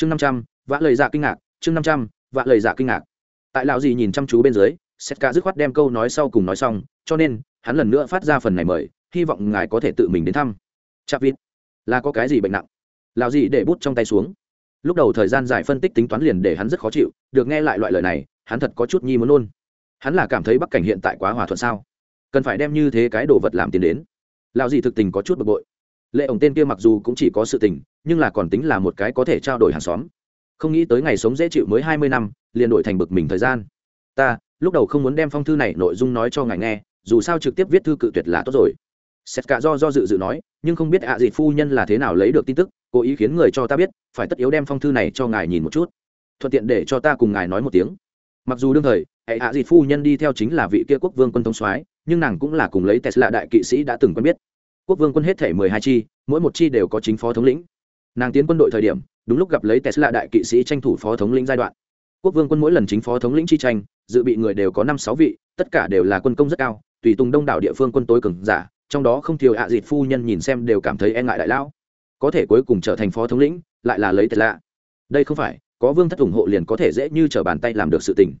chương năm trăm, vã lời dạ kinh ngạc, chương năm trăm, vã lời dạ kinh ngạc. Tại lão gì nhìn chăm chú bên dưới sét cả dứt khoát đem câu nói sau cùng nói xong, cho nên, hắn lần nữa phát ra phần này mời, hy vọng ngài có thể tự mình đến thăm. Chạp vịt. Là có cái gì bệnh nặng? Lão gì để bút trong tay xuống. Lúc đầu thời gian dài phân tích tính toán liền để hắn rất khó chịu, được nghe lại loại lời này, hắn thật có chút nhi muốn luôn. hắn là cảm thấy bắc cảnh hiện tại quá hòa thuận sao? Cần phải đem như thế cái đồ vật làm tiền đến. Lão gì thực tình có chút bực bội lệ ổng tên kia mặc dù cũng chỉ có sự tình, nhưng là còn tính là một cái có thể trao đổi hàng xóm. Không nghĩ tới ngày sống dễ chịu mới hai mươi năm, liền đổi thành bực mình thời gian. Ta, lúc đầu không muốn đem phong thư này nội dung nói cho ngài nghe, dù sao trực tiếp viết thư cự tuyệt là tốt rồi. Xét cả do do dự dự nói, nhưng không biết ạ à gì phu nhân là thế nào lấy được tin tức, cố ý khiến người cho ta biết, phải tất yếu đem phong thư này cho ngài nhìn một chút. Thuận tiện để cho ta cùng ngài nói một tiếng. Mặc dù đương thời, hệ ạ gì phu nhân đi theo chính là vị kia quốc vương quân thống soái, nhưng nàng cũng là cùng lấy tesla đại kỵ sĩ đã từng quen biết quốc vương quân hết thể mười hai chi, mỗi một chi đều có chính phó thống lĩnh. Nàng tiến quân đội thời điểm, đúng lúc gặp lấy tesla đại kỵ sĩ tranh thủ phó thống lĩnh giai đoạn. Quốc vương quân mỗi lần chính phó thống lĩnh chi tranh, dự bị người đều có năm sáu vị, tất cả đều là quân công rất cao, tùy tùng đông đảo địa phương quân tối cường giả, trong đó không thiếu ạ à dịt phu nhân nhìn xem đều cảm thấy e ngại đại lão. Có thể cuối cùng trở thành phó thống lĩnh, lại là lấy tesla. Đây không phải, có vương thất ủng hộ liền có thể dễ như trở bàn tay làm được sự tình.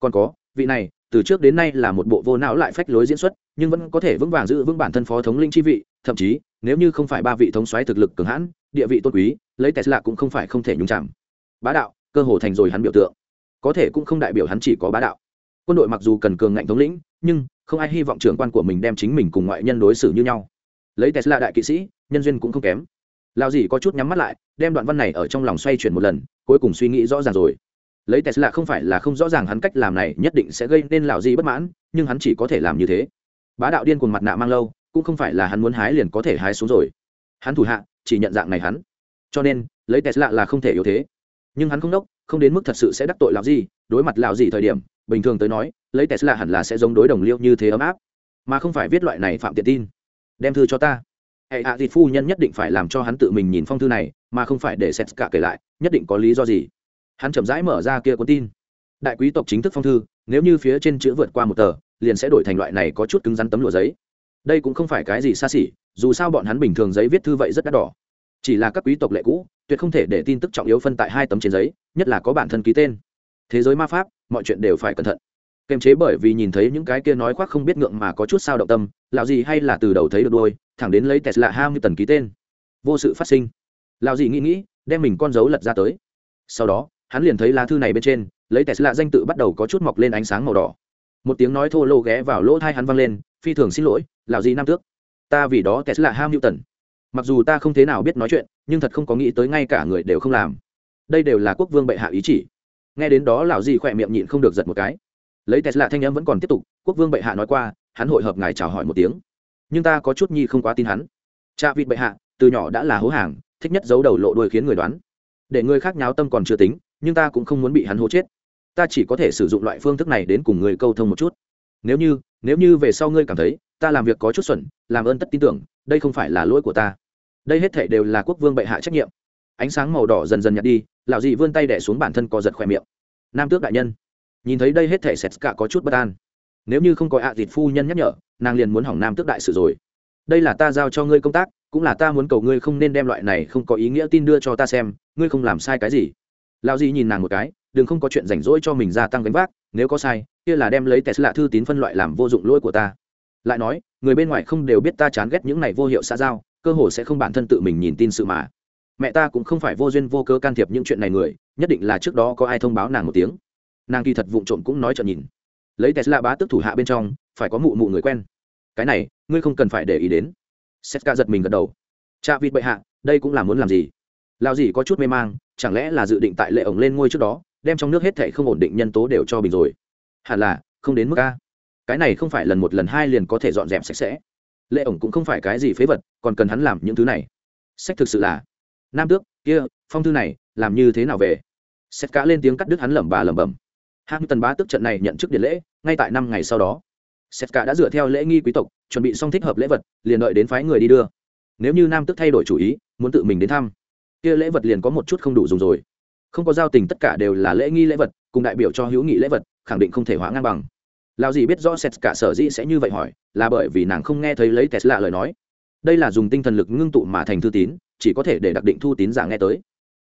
Còn có, vị này từ trước đến nay là một bộ vô não lại phách lối diễn xuất, nhưng vẫn có thể vững vàng giữ vững bản thân phó thống linh chi vị, thậm chí, nếu như không phải ba vị thống soái thực lực cường hãn, địa vị tôn quý, lấy tesla cũng không phải không thể nhúng chạm bá đạo, cơ hồ thành rồi hắn biểu tượng. Có thể cũng không đại biểu hắn chỉ có bá đạo. Quân đội mặc dù cần cường ngạnh thống lĩnh, nhưng không ai hy vọng trưởng quan của mình đem chính mình cùng ngoại nhân đối xử như nhau. Lấy tesla đại kỵ sĩ, nhân duyên cũng không kém. Lao gì có chút nhắm mắt lại, đem đoạn văn này ở trong lòng xoay chuyển một lần, cuối cùng suy nghĩ rõ ràng rồi lấy tesla không phải là không rõ ràng hắn cách làm này nhất định sẽ gây nên lão gì bất mãn, nhưng hắn chỉ có thể làm như thế. Bá đạo điên cuồng mặt nạ mang lâu, cũng không phải là hắn muốn hái liền có thể hái xuống rồi. Hắn thủ hạ, chỉ nhận dạng này hắn. Cho nên, lấy tesla là không thể yếu thế. Nhưng hắn không đốc, không đến mức thật sự sẽ đắc tội lão gì đối mặt lão gì thời điểm, bình thường tới nói, lấy tesla hẳn là sẽ giống đối đồng liêu như thế ấm áp. Mà không phải viết loại này phạm tiện tin. Đem thư cho ta. Hệ hạ à phu nhân nhất định phải làm cho hắn tự mình nhìn phong thư này, mà không phải để xét cả kể lại, nhất định có lý do gì hắn chậm rãi mở ra kia cuốn tin. Đại quý tộc chính thức phong thư, nếu như phía trên chữ vượt qua một tờ, liền sẽ đổi thành loại này có chút cứng rắn tấm lụa giấy. Đây cũng không phải cái gì xa xỉ, dù sao bọn hắn bình thường giấy viết thư vậy rất đắt đỏ. Chỉ là các quý tộc lệ cũ, tuyệt không thể để tin tức trọng yếu phân tại hai tấm trên giấy, nhất là có bản thân ký tên. Thế giới ma pháp, mọi chuyện đều phải cẩn thận. Kềm chế bởi vì nhìn thấy những cái kia nói khoác không biết ngượng mà có chút sao động tâm lạo gì hay là từ đầu thấy được đôi thẳng đến lấy tesla hai mươi tần ký tên. Vô sự phát sinh. Lạo gì nghĩ nghĩ, đem mình con dấu lật ra tới. Sau đó hắn liền thấy lá thư này bên trên, lấy tesla danh tự bắt đầu có chút mọc lên ánh sáng màu đỏ. Một tiếng nói thô lô ghé vào lỗ thai hắn văng lên, phi thường xin lỗi lào gì nam tước. Ta vì đó tesla ham hữu tần mặc dù ta không thế nào biết nói chuyện, nhưng thật không có nghĩ tới ngay cả người đều không làm. Đây đều là quốc vương bệ hạ ý chỉ. Nghe đến đó, lão gì khỏe miệng nhịn không được giật một cái. Lấy tesla thanh âm vẫn còn tiếp tục, quốc vương bệ hạ nói qua, hắn hội hợp ngài chào hỏi một tiếng. Nhưng ta có chút nhi không quá tin hắn. Cha vịt bệ hạ, từ nhỏ đã là hố hàng, thích nhất giấu đầu lộ đuôi khiến người đoán. Để người khác nháo tâm còn chưa tính nhưng ta cũng không muốn bị hắn hố chết. Ta chỉ có thể sử dụng loại phương thức này đến cùng người câu thông một chút. Nếu như nếu như về sau ngươi cảm thấy, ta làm việc có chút xuẩn, làm ơn tất tin tưởng, đây không phải là lỗi của ta. Đây hết thể đều là quốc vương bệ hạ trách nhiệm. Ánh sáng màu đỏ dần dần nhạt đi, lão dị vươn tay đẻ xuống bản thân co giật khỏe miệng. Nam tước đại nhân, nhìn thấy đây hết thể sệt cả có chút bất an. Nếu như không có ạ à dịt phu nhân nhắc nhở, nàng liền muốn hỏng nam tước đại sự rồi. Đây là ta giao cho ngươi công tác, cũng là ta muốn cầu ngươi không nên đem loại này không có ý nghĩa tin đưa cho ta xem, ngươi không làm sai cái gì lão di nhìn nàng một cái, đừng không có chuyện rảnh rỗi cho mình gia tăng gánh vác, nếu có sai, kia là đem lấy tesla thư tín phân loại làm vô dụng lỗi của ta. Lại nói, người bên ngoài không đều biết ta chán ghét những này vô hiệu xã giao, cơ hồ sẽ không bản thân tự mình nhìn tin sự mà. Mẹ ta cũng không phải vô duyên vô cớ can thiệp những chuyện này người, nhất định là trước đó có ai thông báo nàng một tiếng. Nàng kỳ thật vụng trộm cũng nói cho nhìn. Lấy tesla bá tức thủ hạ bên trong, phải có mụ mụ người quen. Cái này, ngươi không cần phải để ý đến. Setka giật mình gật đầu. Cha vịt bệ hạ, đây cũng là muốn làm gì? Lao gì có chút mê mang chẳng lẽ là dự định tại lệ ổng lên ngôi trước đó, đem trong nước hết thảy không ổn định nhân tố đều cho bình rồi? Hẳn là, không đến mức a. Cái này không phải lần một lần hai liền có thể dọn dẹp sạch sẽ. Lệ ổng cũng không phải cái gì phế vật, còn cần hắn làm những thứ này. Sách thực sự là, nam tước, kia, phong thư này, làm như thế nào về? Xét cá lên tiếng cắt đứt hắn lẩm bà lẩm bẩm. Hai tần bá tức trận này nhận chức điện lễ, ngay tại năm ngày sau đó. Xét cả đã dựa theo lễ nghi quý tộc, chuẩn bị xong thích hợp lễ vật, liền đợi đến phái người đi đưa. Nếu như nam tức thay đổi chủ ý, muốn tự mình đến thăm kia lễ vật liền có một chút không đủ dùng rồi. Không có giao tình tất cả đều là lễ nghi lễ vật, cùng đại biểu cho hữu nghị lễ vật, khẳng định không thể hóa ngang bằng. Lao gì biết rõ sét cả sở dĩ sẽ như vậy hỏi, là bởi vì nàng không nghe thấy lấy tesla lời nói. Đây là dùng tinh thần lực ngưng tụ mà thành thư tín, chỉ có thể để đặc định thu tín giả nghe tới.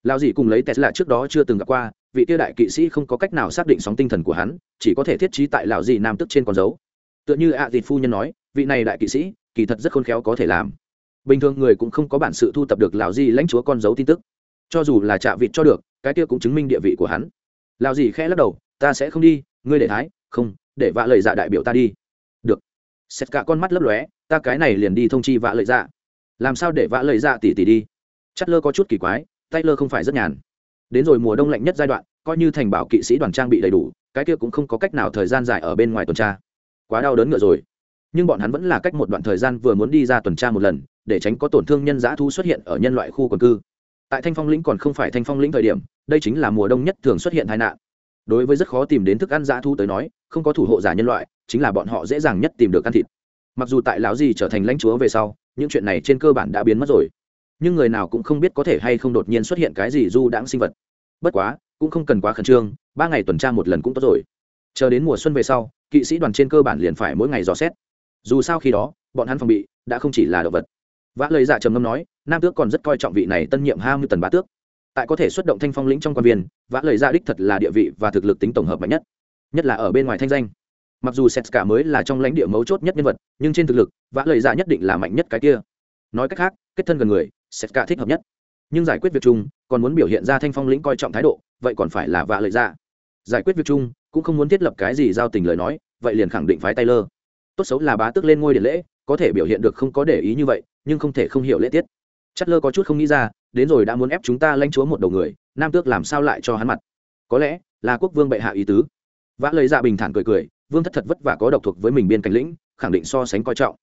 Lao dì cùng lấy tesla trước đó chưa từng gặp qua, vị tiêu đại kỵ sĩ không có cách nào xác định sóng tinh thần của hắn, chỉ có thể thiết trí tại lão dì nam tức trên con dấu. Tựa như ạ à dịt phu nhân nói, vị này đại kỵ sĩ, kỳ thật rất khôn khéo có thể làm bình thường người cũng không có bản sự thu tập được lão di lãnh chúa con dấu tin tức. Cho dù là chạ vịt cho được, cái kia cũng chứng minh địa vị của hắn. Lão di khẽ lắc đầu, ta sẽ không đi, ngươi để thái, không, để vạ lời dạ đại biểu ta đi. Được. Xét cả con mắt lấp lóe, ta cái này liền đi thông chi vạ lời dạ. Làm sao để vạ lời dạ tỉ tỉ đi? Chất lơ có chút kỳ quái, tay lơ không phải rất nhàn. Đến rồi mùa đông lạnh nhất giai đoạn, coi như thành bảo kỵ sĩ đoàn trang bị đầy đủ, cái kia cũng không có cách nào thời gian dài ở bên ngoài tuần tra. Quá đau đớn ngựa rồi. Nhưng bọn hắn vẫn là cách một đoạn thời gian vừa muốn đi ra tuần tra một lần để tránh có tổn thương nhân dã thu xuất hiện ở nhân loại khu quần cư. Tại thanh phong lĩnh còn không phải thanh phong lĩnh thời điểm, đây chính là mùa đông nhất thường xuất hiện tai nạn. Đối với rất khó tìm đến thức ăn dã thu tới nói, không có thủ hộ giả nhân loại, chính là bọn họ dễ dàng nhất tìm được ăn thịt. Mặc dù tại lão gì trở thành lãnh chúa về sau, những chuyện này trên cơ bản đã biến mất rồi. Nhưng người nào cũng không biết có thể hay không đột nhiên xuất hiện cái gì du đãng sinh vật. Bất quá, cũng không cần quá khẩn trương, ba ngày tuần tra một lần cũng tốt rồi. Chờ đến mùa xuân về sau, kỵ sĩ đoàn trên cơ bản liền phải mỗi ngày dò xét. Dù sao khi đó, bọn hắn phòng bị đã không chỉ là động vật vã lời dạ trầm ngâm nói, nam tước còn rất coi trọng vị này tân nhiệm hai mươi tần bá tước. Tại có thể xuất động thanh phong lĩnh trong quan viên, vã lời dạ đích thật là địa vị và thực lực tính tổng hợp mạnh nhất nhất là ở bên ngoài thanh danh. Mặc dù setska mới là trong lãnh địa mấu chốt nhất nhân vật, nhưng trên thực lực, vã lời dạ nhất định là mạnh nhất cái kia. Nói cách khác, kết thân gần người setska thích hợp nhất. Nhưng giải quyết việc chung, còn muốn biểu hiện ra thanh phong lĩnh coi trọng thái độ, vậy còn phải là vạ lợi dạ. Giải quyết việc chung, cũng không muốn thiết lập cái gì giao tình lời nói, vậy liền khẳng định phái tay lơ tốt xấu là bá Tước lên ngôi điện lễ có thể biểu hiện được không có để ý như vậy, nhưng không thể không hiểu lễ tiết. Chất lơ có chút không nghĩ ra, đến rồi đã muốn ép chúng ta lãnh chúa một đầu người, nam tước làm sao lại cho hắn mặt? Có lẽ là quốc vương bệ hạ ý tứ. Vã lời dạ bình thản cười cười, vương thất thật vất vả có độc thuộc với mình biên cảnh lĩnh, khẳng định so sánh coi trọng.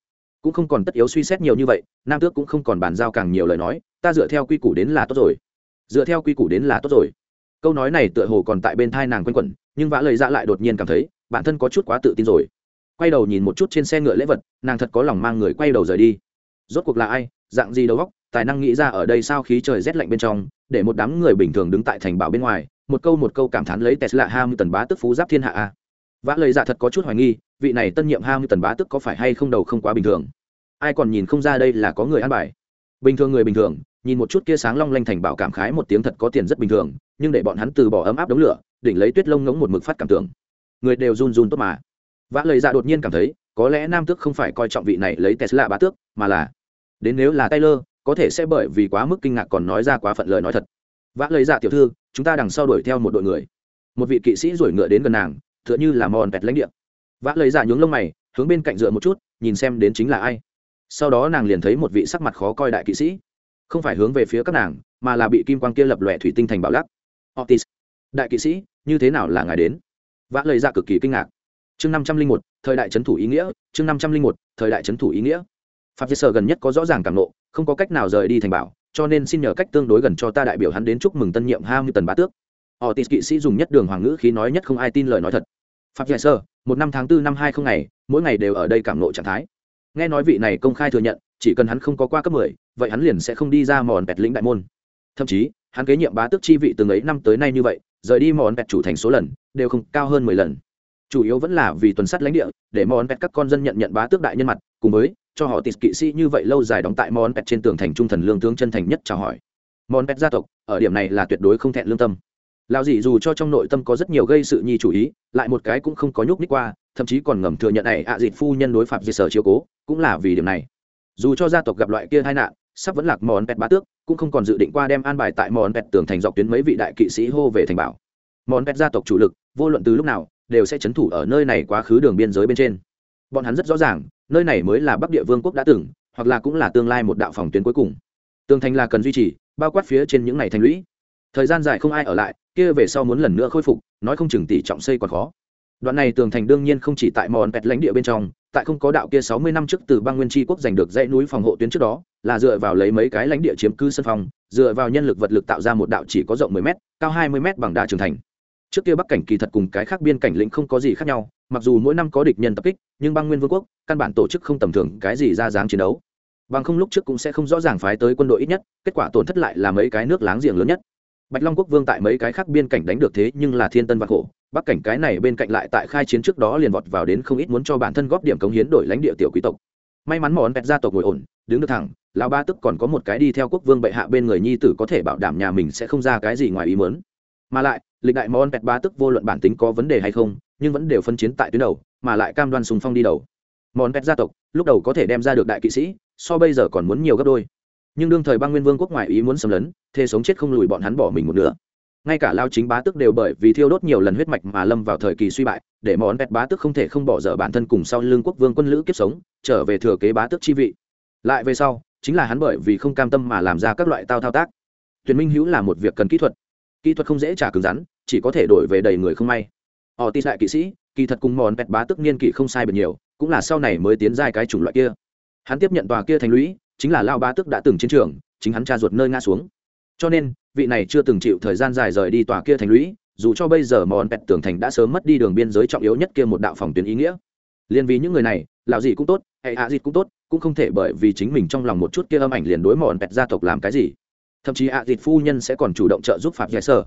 Cũng không còn tất yếu suy xét nhiều như vậy, nam tước cũng không còn bàn giao càng nhiều lời nói, ta dựa theo quy củ đến là tốt rồi. Dựa theo quy củ đến là tốt rồi. Câu nói này tựa hồ còn tại bên thai nàng quen quẩn, nhưng vã lời dạ lại đột nhiên cảm thấy, bản thân có chút quá tự tin rồi quay đầu nhìn một chút trên xe ngựa lễ vật, nàng thật có lòng mang người quay đầu rời đi. Rốt cuộc là ai? Dạng gì đầu góc tài năng nghĩ ra ở đây sao khí trời rét lạnh bên trong, để một đám người bình thường đứng tại thành bảo bên ngoài, một câu một câu cảm thán lấy tesla ham tần bá tức phú giáp thiên hạ a. Vã lời dạ thật có chút hoài nghi, vị này tân nhiệm ham tần bá tức có phải hay không đầu không quá bình thường? Ai còn nhìn không ra đây là có người ăn bài. Bình thường người bình thường, nhìn một chút kia sáng long lanh thành bảo cảm khái một tiếng thật có tiền rất bình thường, nhưng để bọn hắn từ bỏ ấm áp đống lửa, đỉnh lấy tuyết lông ngống một mực phát cảm tưởng. Người đều run run tốt mà vã lời dạ đột nhiên cảm thấy, có lẽ nam tước không phải coi trọng vị này lấy tesla bá tước, mà là, đến nếu là taylor, có thể sẽ bởi vì quá mức kinh ngạc còn nói ra quá phận lời nói thật. Vã lời dạ tiểu thư, chúng ta đằng sau đuổi theo một đội người. Một vị kỵ sĩ rủi ngựa đến gần nàng, tựa như là mòn pẹt lãnh địa. Vã lời dạ nhướng lông mày, hướng bên cạnh dựa một chút, nhìn xem đến chính là ai. Sau đó nàng liền thấy một vị sắc mặt khó coi đại kỵ sĩ. Không phải hướng về phía các nàng, mà là bị kim quang kia lập lòe thủy tinh thành bảo lắc. Otis, đại kỵ sĩ, như thế nào là ngài đến? Vã lời Dạ cực kỳ kinh ngạc chương năm trăm linh một, thời đại trấn thủ ý nghĩa, chương năm trăm linh một, thời đại trấn thủ ý nghĩa. Phạm sở gần nhất có rõ ràng cảm nộ, không có cách nào rời đi thành bảo, cho nên xin nhờ cách tương đối gần cho ta đại biểu hắn đến chúc mừng tân nhiệm ham như tần bá tước. Otis kỵ sĩ dùng nhất đường hoàng ngữ khí nói nhất không ai tin lời nói thật. Phạm sở, một năm tháng tư năm hai không ngày, mỗi ngày đều ở đây cảm nộ trạng thái. Nghe nói vị này công khai thừa nhận, chỉ cần hắn không có qua cấp mười, vậy hắn liền sẽ không đi ra mòn bẹt lĩnh đại môn. Thậm chí, hắn kế nhiệm bá tước chi vị từng ấy năm tới nay như vậy, rời đi mòn bẹt chủ thành số lần, đều không cao hơn mười lần chủ yếu vẫn là vì tuần sắt lãnh địa, để món bẹt các con dân nhận nhận bá tước đại nhân mặt, cùng với cho họ tịt kỵ sĩ như vậy lâu dài đóng tại món bẹt trên tường thành trung thần lương tướng chân thành nhất chào hỏi. Món bẹt gia tộc, ở điểm này là tuyệt đối không thẹn lương tâm. Lao Dị dù cho trong nội tâm có rất nhiều gây sự nhi chủ ý, lại một cái cũng không có nhúc ních qua, thậm chí còn ngầm thừa nhận này ạ à dịt phu nhân đối phạm di sở chiếu cố, cũng là vì điểm này. Dù cho gia tộc gặp loại kia tai nạn, sắp vẫn lạc món pẹt bá tước, cũng không còn dự định qua đem an bài tại món pẹt tường thành dọc tuyến mấy vị đại kỵ sĩ hô về thành bảo. Món pẹt gia tộc chủ lực, vô luận từ lúc nào đều sẽ chấn thủ ở nơi này quá khứ đường biên giới bên trên. Bọn hắn rất rõ ràng, nơi này mới là bắc địa vương quốc đã từng, hoặc là cũng là tương lai một đạo phòng tuyến cuối cùng. Tường thành là cần duy trì, bao quát phía trên những ngày thành lũy. Thời gian dài không ai ở lại, kia về sau muốn lần nữa khôi phục, nói không chừng tỷ trọng xây còn khó. Đoạn này tường thành đương nhiên không chỉ tại mòn pẹt lãnh địa bên trong, tại không có đạo kia sáu mươi năm trước từ bang nguyên tri quốc giành được dãy núi phòng hộ tuyến trước đó, là dựa vào lấy mấy cái lãnh địa chiếm cư sân phòng, dựa vào nhân lực vật lực tạo ra một đạo chỉ có rộng mười m cao hai mươi m bằng đá trưởng thành trước kia bắc cảnh kỳ thật cùng cái khác biên cảnh lĩnh không có gì khác nhau, mặc dù mỗi năm có địch nhân tập kích, nhưng bang nguyên vương quốc, căn bản tổ chức không tầm thường cái gì ra dáng chiến đấu. Bằng không lúc trước cũng sẽ không rõ ràng phái tới quân đội ít nhất, kết quả tổn thất lại là mấy cái nước láng giềng lớn nhất. Bạch long quốc vương tại mấy cái khác biên cảnh đánh được thế nhưng là thiên tân vạc khổ, bắc cảnh cái này bên cạnh lại tại khai chiến trước đó liền vọt vào đến không ít muốn cho bản thân góp điểm cống hiến đổi lãnh địa tiểu quý tộc. May mắn món pet gia tộc ngồi ổn, đứng được thẳng, lão ba tức còn có một cái đi theo quốc vương bệ hạ bên người nhi tử có thể bảo đảm nhà mình sẽ không ra cái gì ngoài ý mớn mà lại lịch đại món pẹt ba tức vô luận bản tính có vấn đề hay không, nhưng vẫn đều phân chiến tại tuyến đầu, mà lại cam đoan sùng phong đi đầu. Món pẹt gia tộc, lúc đầu có thể đem ra được đại kỵ sĩ, so bây giờ còn muốn nhiều gấp đôi. Nhưng đương thời băng nguyên vương quốc ngoại ý muốn xâm lấn thế sống chết không lùi bọn hắn bỏ mình một nửa. Ngay cả lao chính bá tức đều bởi vì thiêu đốt nhiều lần huyết mạch mà lâm vào thời kỳ suy bại, để món pet bá tức không thể không bỏ dở bản thân cùng sau lương quốc vương quân lữ kiếp sống, trở về thừa kế bá tức chi vị. Lại về sau, chính là hắn bởi vì không cam tâm mà làm ra các loại tao thao tác. Tuyển minh hữu là một việc cần kỹ thuật kỹ thuật không dễ trả cứng rắn, chỉ có thể đổi về đầy người không may. Họ tin đại kỵ sĩ, kỳ thật cùng mòn pẹt bá tức niên kỷ không sai biệt nhiều, cũng là sau này mới tiến ra cái chủng loại kia. Hắn tiếp nhận tòa kia thành lũy, chính là lao bá tức đã từng chiến trường, chính hắn cha ruột nơi ngã xuống. Cho nên, vị này chưa từng chịu thời gian dài rời đi tòa kia thành lũy, dù cho bây giờ mòn pẹt tường thành đã sớm mất đi đường biên giới trọng yếu nhất kia một đạo phòng tuyến ý nghĩa. Liên vì những người này, lão gì cũng tốt, hệ hạ gì cũng tốt, cũng không thể bởi vì chính mình trong lòng một chút kia âm ảnh liền đối mòn pẹt gia tộc làm cái gì thậm chí ạ thịt phu nhân sẽ còn chủ động trợ giúp phạm giải sơ.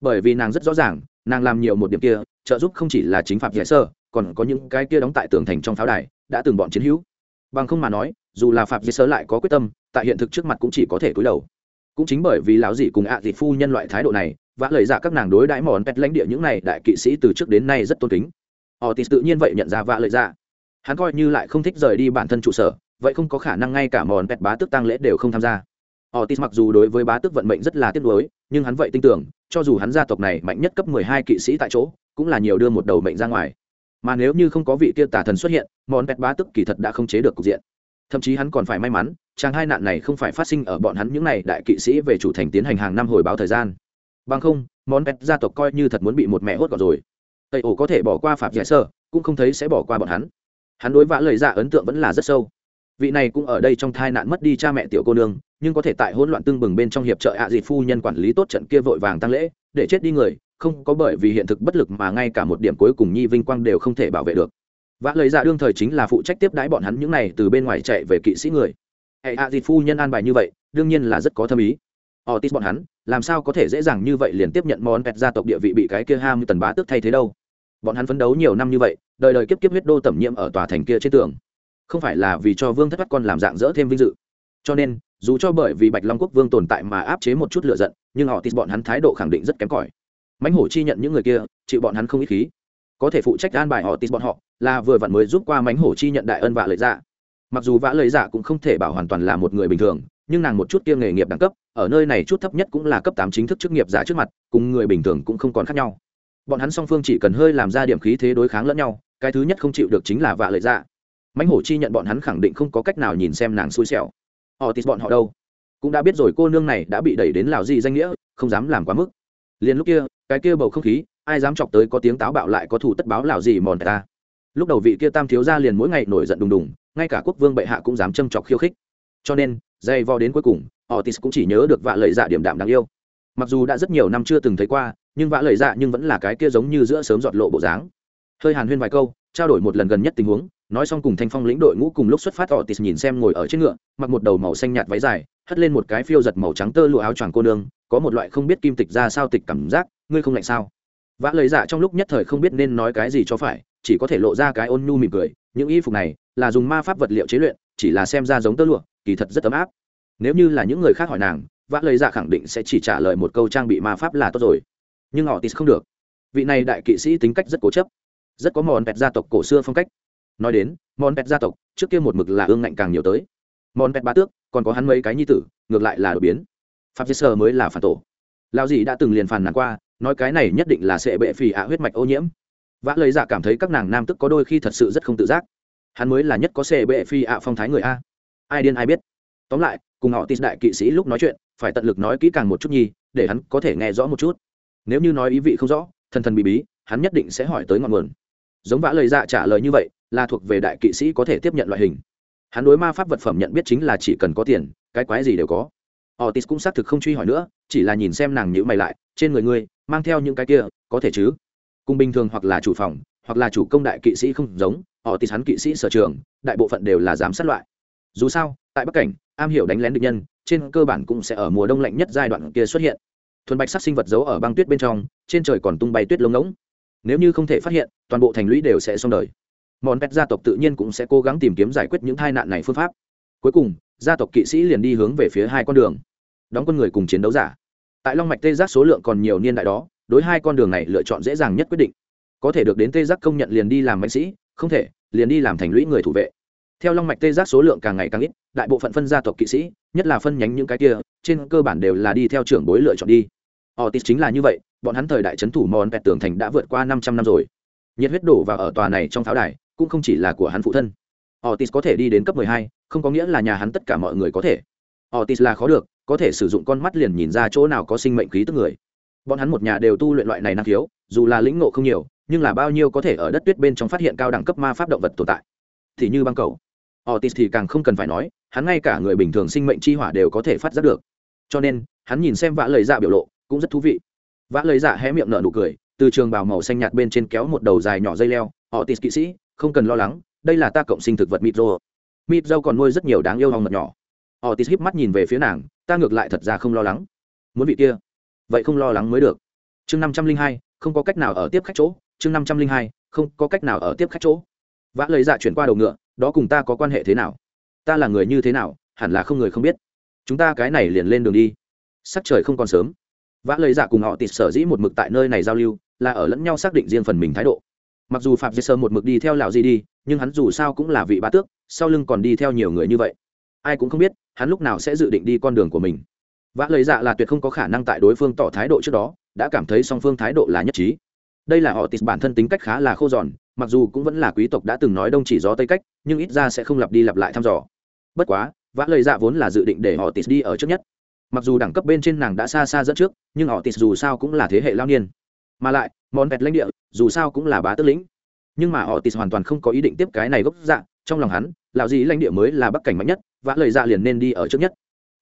Bởi vì nàng rất rõ ràng, nàng làm nhiều một điểm kia, trợ giúp không chỉ là chính phạm giải sơ, còn có những cái kia đóng tại tường thành trong pháo đài, đã từng bọn chiến hữu. Bằng không mà nói, dù là phạm giải sơ lại có quyết tâm, tại hiện thực trước mặt cũng chỉ có thể cúi đầu. Cũng chính bởi vì lão dị cùng ạ à phu nhân loại thái độ này, vã lời dạ các nàng đối đãi mòn pet lãnh địa những này đại kỵ sĩ từ trước đến nay rất tôn kính. Họ thì tự nhiên vậy nhận ra vã lời dạ. Hắn coi như lại không thích rời đi bản thân trụ sở, vậy không có khả năng ngay cả mòn pet bá tước tăng lễ đều không tham gia. O'tis mặc dù đối với bá tước vận mệnh rất là tiếc nuối, nhưng hắn vậy tin tưởng, cho dù hắn gia tộc này mạnh nhất cấp mười hai kỵ sĩ tại chỗ, cũng là nhiều đưa một đầu mệnh ra ngoài. Mà nếu như không có vị kia tà thần xuất hiện, món pet bá tước kỳ thật đã không chế được cục diện. Thậm chí hắn còn phải may mắn, chàng hai nạn này không phải phát sinh ở bọn hắn những này đại kỵ sĩ về chủ thành tiến hành hàng năm hồi báo thời gian. Bằng không, món pet gia tộc coi như thật muốn bị một mẹ hốt gọn rồi. Tây ổ có thể bỏ qua phạm giải sơ, cũng không thấy sẽ bỏ qua bọn hắn. Hắn đối vã lời dạ ấn tượng vẫn là rất sâu vị này cũng ở đây trong thai nạn mất đi cha mẹ tiểu cô nương nhưng có thể tại hỗn loạn tương bừng bên trong hiệp trợ ạ à dịt phu nhân quản lý tốt trận kia vội vàng tăng lễ để chết đi người không có bởi vì hiện thực bất lực mà ngay cả một điểm cuối cùng nhi vinh quang đều không thể bảo vệ được. Vã lời dạ đương thời chính là phụ trách tiếp đái bọn hắn những này từ bên ngoài chạy về kỵ sĩ người. Hệ ạ dịt phu nhân an bài như vậy đương nhiên là rất có thâm ý. Otis bọn hắn, làm sao có thể dễ dàng như vậy liền tiếp nhận món pẹt gia tộc địa vị bị cái kia ham tần bá tước thay thế đâu? Bọn hắn phấn đấu nhiều năm như vậy, đời đời kiếp kiếp huyết đô tẩm nhiễm ở tòa thành kia trên tường, không phải là vì cho vương thất bắt con làm dạng dỡ thêm vinh dự. Cho nên, dù cho bởi vì Bạch Long quốc vương tồn tại mà áp chế một chút lửa giận, nhưng họ tin bọn hắn thái độ khẳng định rất kém cỏi. Mãnh hổ chi nhận những người kia, chịu bọn hắn không ít khí. Có thể phụ trách an bài họ tin bọn họ, là vừa vặn mới giúp qua mãnh hổ chi nhận đại ân vạ lợi dạ. Mặc dù vã lợi dạ cũng không thể bảo hoàn toàn là một người bình thường, nhưng nàng một chút kia nghề nghiệp đẳng cấp ở nơi này chút thấp nhất cũng là cấp tám chính thức chức nghiệp giả trước mặt cùng người bình thường cũng không còn khác nhau bọn hắn song phương chỉ cần hơi làm ra điểm khí thế đối kháng lẫn nhau cái thứ nhất không chịu được chính là vạ lợi dạ mãnh hổ chi nhận bọn hắn khẳng định không có cách nào nhìn xem nàng xui xẻo. Họ tít bọn họ đâu? Cũng đã biết rồi cô nương này đã bị đẩy đến lào gì danh nghĩa, không dám làm quá mức. Liền lúc kia, cái kia bầu không khí, ai dám chọc tới có tiếng táo bạo lại có thủ tất báo lào gì mòn ta. Lúc đầu vị kia tam thiếu ra liền mỗi ngày nổi giận đùng đùng, ngay cả quốc vương bệ hạ cũng dám châm chọc khiêu khích. Cho nên, dây vo đến cuối cùng otis cũng chỉ nhớ được vạ lời dạ điểm đạm đáng yêu. Mặc dù đã rất nhiều năm chưa từng thấy qua, nhưng vạ lời dạ nhưng vẫn là cái kia giống như giữa sớm giọt lộ bộ dáng. Hơi hàn huyên vài câu, trao đổi một lần gần nhất tình huống nói xong cùng thanh phong lĩnh đội ngũ cùng lúc xuất phát otis nhìn xem ngồi ở trên ngựa, mặc một đầu màu xanh nhạt váy dài, hất lên một cái phiêu giật màu trắng tơ lụa áo choàng cô nương, có một loại không biết kim tịch ra sao tịch cảm giác, ngươi không lạnh sao? Vã lời dạ trong lúc nhất thời không biết nên nói cái gì cho phải, chỉ có thể lộ ra cái ôn nhu mỉm cười, những y phục này là dùng ma pháp vật liệu chế luyện, chỉ là xem ra giống tơ lụa, kỳ thật rất ấm áp. Nếu như là những người khác hỏi nàng, vã lời dạ khẳng định sẽ chỉ trả lời một câu trang bị ma pháp là tốt rồi. Nhưng họ tịt không được. Vị này đại kỵ sĩ tính cách rất cố chấp, rất có mòn pẹt gia tộc cổ xưa phong cách nói đến mòn pet gia tộc, trước kia một mực là ương ngạnh càng nhiều tới. Mòn pet ba tước, còn có hắn mấy cái nhi tử, ngược lại là đột biến. Pháp chế sơ mới là phản tổ. Lao gì đã từng liền phàn nàn qua, nói cái này nhất định là sẽ bệ phì ạ huyết mạch ô nhiễm. Vã lời dạ cảm thấy các nàng nam tức có đôi khi thật sự rất không tự giác. Hắn mới là nhất có sẽ bệ phi ạ phong thái người a. Ai điên ai biết? Tóm lại, cùng họ tin đại kỵ sĩ lúc nói chuyện, phải tận lực nói kỹ càng một chút nhi để hắn có thể nghe rõ một chút. Nếu như nói ý vị không rõ, thần thần bị bí, hắn nhất định sẽ hỏi tới ngọn nguồn. Giống vã lời dạ trả lời như vậy là thuộc về đại kỵ sĩ có thể tiếp nhận loại hình hắn đối ma pháp vật phẩm nhận biết chính là chỉ cần có tiền cái quái gì đều có Otis cũng xác thực không truy hỏi nữa, chỉ là nhìn xem nàng nhữ mày lại, trên người ngươi mang theo những cái kia, có thể chứ? Cùng bình thường hoặc là chủ phòng, hoặc là chủ công đại kỵ sĩ không giống, Otis hắn kỵ sĩ sở trường, đại bộ phận đều là giám sát loại. Dù sao, tại Bắc cảnh, am hiểu đánh lén địch nhân, trên cơ bản cũng sẽ ở mùa đông lạnh nhất giai đoạn kia xuất hiện. Thuần bạch sắc sinh vật giấu ở băng tuyết bên trong, trên trời còn tung bay tuyết lông ngỗng. Nếu như không thể phát hiện, toàn bộ thành lũy đều sẽ xong đời món pet gia tộc tự nhiên cũng sẽ cố gắng tìm kiếm giải quyết những tai nạn này phương pháp. Cuối cùng gia tộc kỵ sĩ liền đi hướng về phía hai con đường. Đóng quân người cùng chiến đấu giả. Tại long mạch tê giác số lượng còn nhiều niên đại đó đối hai con đường này lựa chọn dễ dàng nhất quyết định. Có thể được đến tê giác công nhận liền đi làm mạnh sĩ không thể liền đi làm thành lũy người thủ vệ. Theo long mạch tê giác số lượng càng ngày càng ít đại bộ phận phân gia tộc kỵ sĩ nhất là phân nhánh những cái kia trên cơ bản đều là đi theo trưởng bối lựa chọn đi. Otis chính là như vậy, bọn hắn thời đại trấn thủ Mòn Pẹt tường thành đã vượt qua 500 năm rồi. Nhiệt huyết đổ vào ở tòa này trong pháo đài, cũng không chỉ là của hắn phụ thân. Otis có thể đi đến cấp 12, không có nghĩa là nhà hắn tất cả mọi người có thể. Otis là khó được, có thể sử dụng con mắt liền nhìn ra chỗ nào có sinh mệnh khí tức người. Bọn hắn một nhà đều tu luyện loại này năng khiếu, dù là lĩnh ngộ không nhiều, nhưng là bao nhiêu có thể ở đất tuyết bên trong phát hiện cao đẳng cấp ma pháp động vật tồn tại. Thì như băng cầu. Otis thì càng không cần phải nói, hắn ngay cả người bình thường sinh mệnh chi hỏa đều có thể phát giác được. Cho nên, hắn nhìn xem vã lời dạ biểu lộ, cũng rất thú vị vã lời dạ hé miệng nở nụ cười từ trường bào màu xanh nhạt bên trên kéo một đầu dài nhỏ dây leo Otis kỵ sĩ không cần lo lắng, đây là ta cộng sinh thực vật mịt rô mịt dâu còn nuôi rất nhiều đáng yêu hòng mật nhỏ. Họ tít híp mắt nhìn về phía nàng, ta ngược lại thật ra không lo lắng. Muốn vị kia. Vậy không lo lắng mới được. Chương năm trăm linh hai, không có cách nào ở tiếp khách chỗ. Chương năm trăm linh hai, không có cách nào ở tiếp khách chỗ. Vã lời dạ chuyển qua đầu ngựa, đó cùng ta có quan hệ thế nào? Ta là người như thế nào, hẳn là không người không biết. Chúng ta cái này liền lên đường đi. Sắc trời không còn sớm. Vã lời dạ cùng họ tịt sở dĩ một mực tại nơi này giao lưu, là ở lẫn nhau xác định riêng phần mình thái độ mặc dù phạm dây sơ một mực đi theo Lão Di đi, nhưng hắn dù sao cũng là vị bá tước, sau lưng còn đi theo nhiều người như vậy. Ai cũng không biết, hắn lúc nào sẽ dự định đi con đường của mình. Vã lời dạ là tuyệt không có khả năng tại đối phương tỏ thái độ trước đó, đã cảm thấy song phương thái độ là nhất trí. Đây là họ tịt bản thân tính cách khá là khô giòn, mặc dù cũng vẫn là quý tộc đã từng nói đông chỉ gió tây cách, nhưng ít ra sẽ không lặp đi lặp lại thăm dò. Bất quá, vã lời dạ vốn là dự định để họ tịt đi ở trước nhất. Mặc dù đẳng cấp bên trên nàng đã xa xa dẫn trước, nhưng họ tịt dù sao cũng là thế hệ lao niên. Mà lại, món vẹt lãnh địa dù sao cũng là bá tước lĩnh. Nhưng mà họ tịt hoàn toàn không có ý định tiếp cái này gốc dạ trong lòng hắn lạo dĩ lãnh địa mới là bắc cảnh mạnh nhất, vã lời dạ liền nên đi ở trước nhất.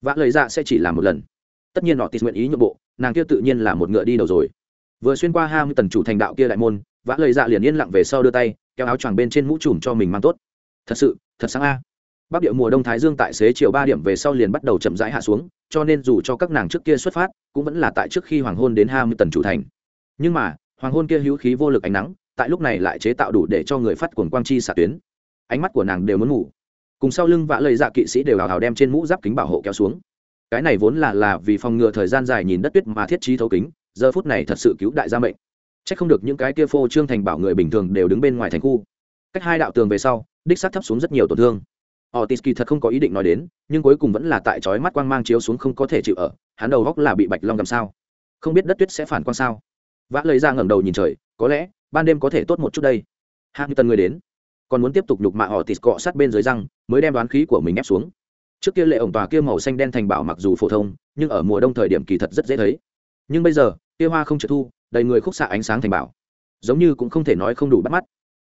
Vã lời dạ sẽ chỉ làm một lần. Tất nhiên họ tịt nguyện ý nhượng bộ, nàng kia tự nhiên là một ngựa đi đầu rồi. Vừa xuyên qua hai mươi tần chủ thành đạo kia đại môn, vã lời dạ liền yên lặng về sau đưa tay, kéo áo choàng bên trên mũ trùm cho mình mang tốt. Thật sự, thật sáng a. Bắc địa mùa đông thái dương tại xế chiều ba điểm về sau liền bắt đầu chậm rãi hạ xuống, cho nên dù cho các nàng trước kia xuất phát, cũng vẫn là tại trước khi hoàng hôn đến hai mươi tần chủ thành. Nhưng mà hoàng hôn kia hữu khí vô lực ánh nắng tại lúc này lại chế tạo đủ để cho người phát cuồng quang chi xạ tuyến. Ánh mắt của nàng đều muốn ngủ. Cùng sau lưng vã lời dạ kỵ sĩ đều hào hào đem trên mũ giáp kính bảo hộ kéo xuống. Cái này vốn là là vì phòng ngừa thời gian dài nhìn đất tuyết mà thiết trí thấu kính giờ phút này thật sự cứu đại gia mệnh. C h ắ c không được những cái kia phô trương thành bảo người bình thường đều đứng bên ngoài thành khu. Cách hai đạo tường về sau đích sát thấp xuống rất nhiều tổn thương. Otis kỳ thật không có ý định nói đến, nhưng cuối cùng vẫn là tại chói mắt quang mang chiếu xuống không có thể chịu ở, hắn đầu góc là bị bạch long làm sao? Không biết đất tuyết sẽ phản quang sao? Vã lấy ra ngẩng đầu nhìn trời, có lẽ ban đêm có thể tốt một chút đây. Hạng như tần người đến, còn muốn tiếp tục nhục mạ họ Otis cọ sát bên dưới răng, mới đem đoán khí của mình ép xuống. Trước kia lệ ổng tòa kia màu xanh đen thành bảo mặc dù phổ thông, nhưng ở mùa đông thời điểm kỳ thật rất dễ thấy. Nhưng bây giờ, kia hoa không trợ thu, đầy người khúc xạ ánh sáng thành bảo, giống như cũng không thể nói không đủ bắt mắt.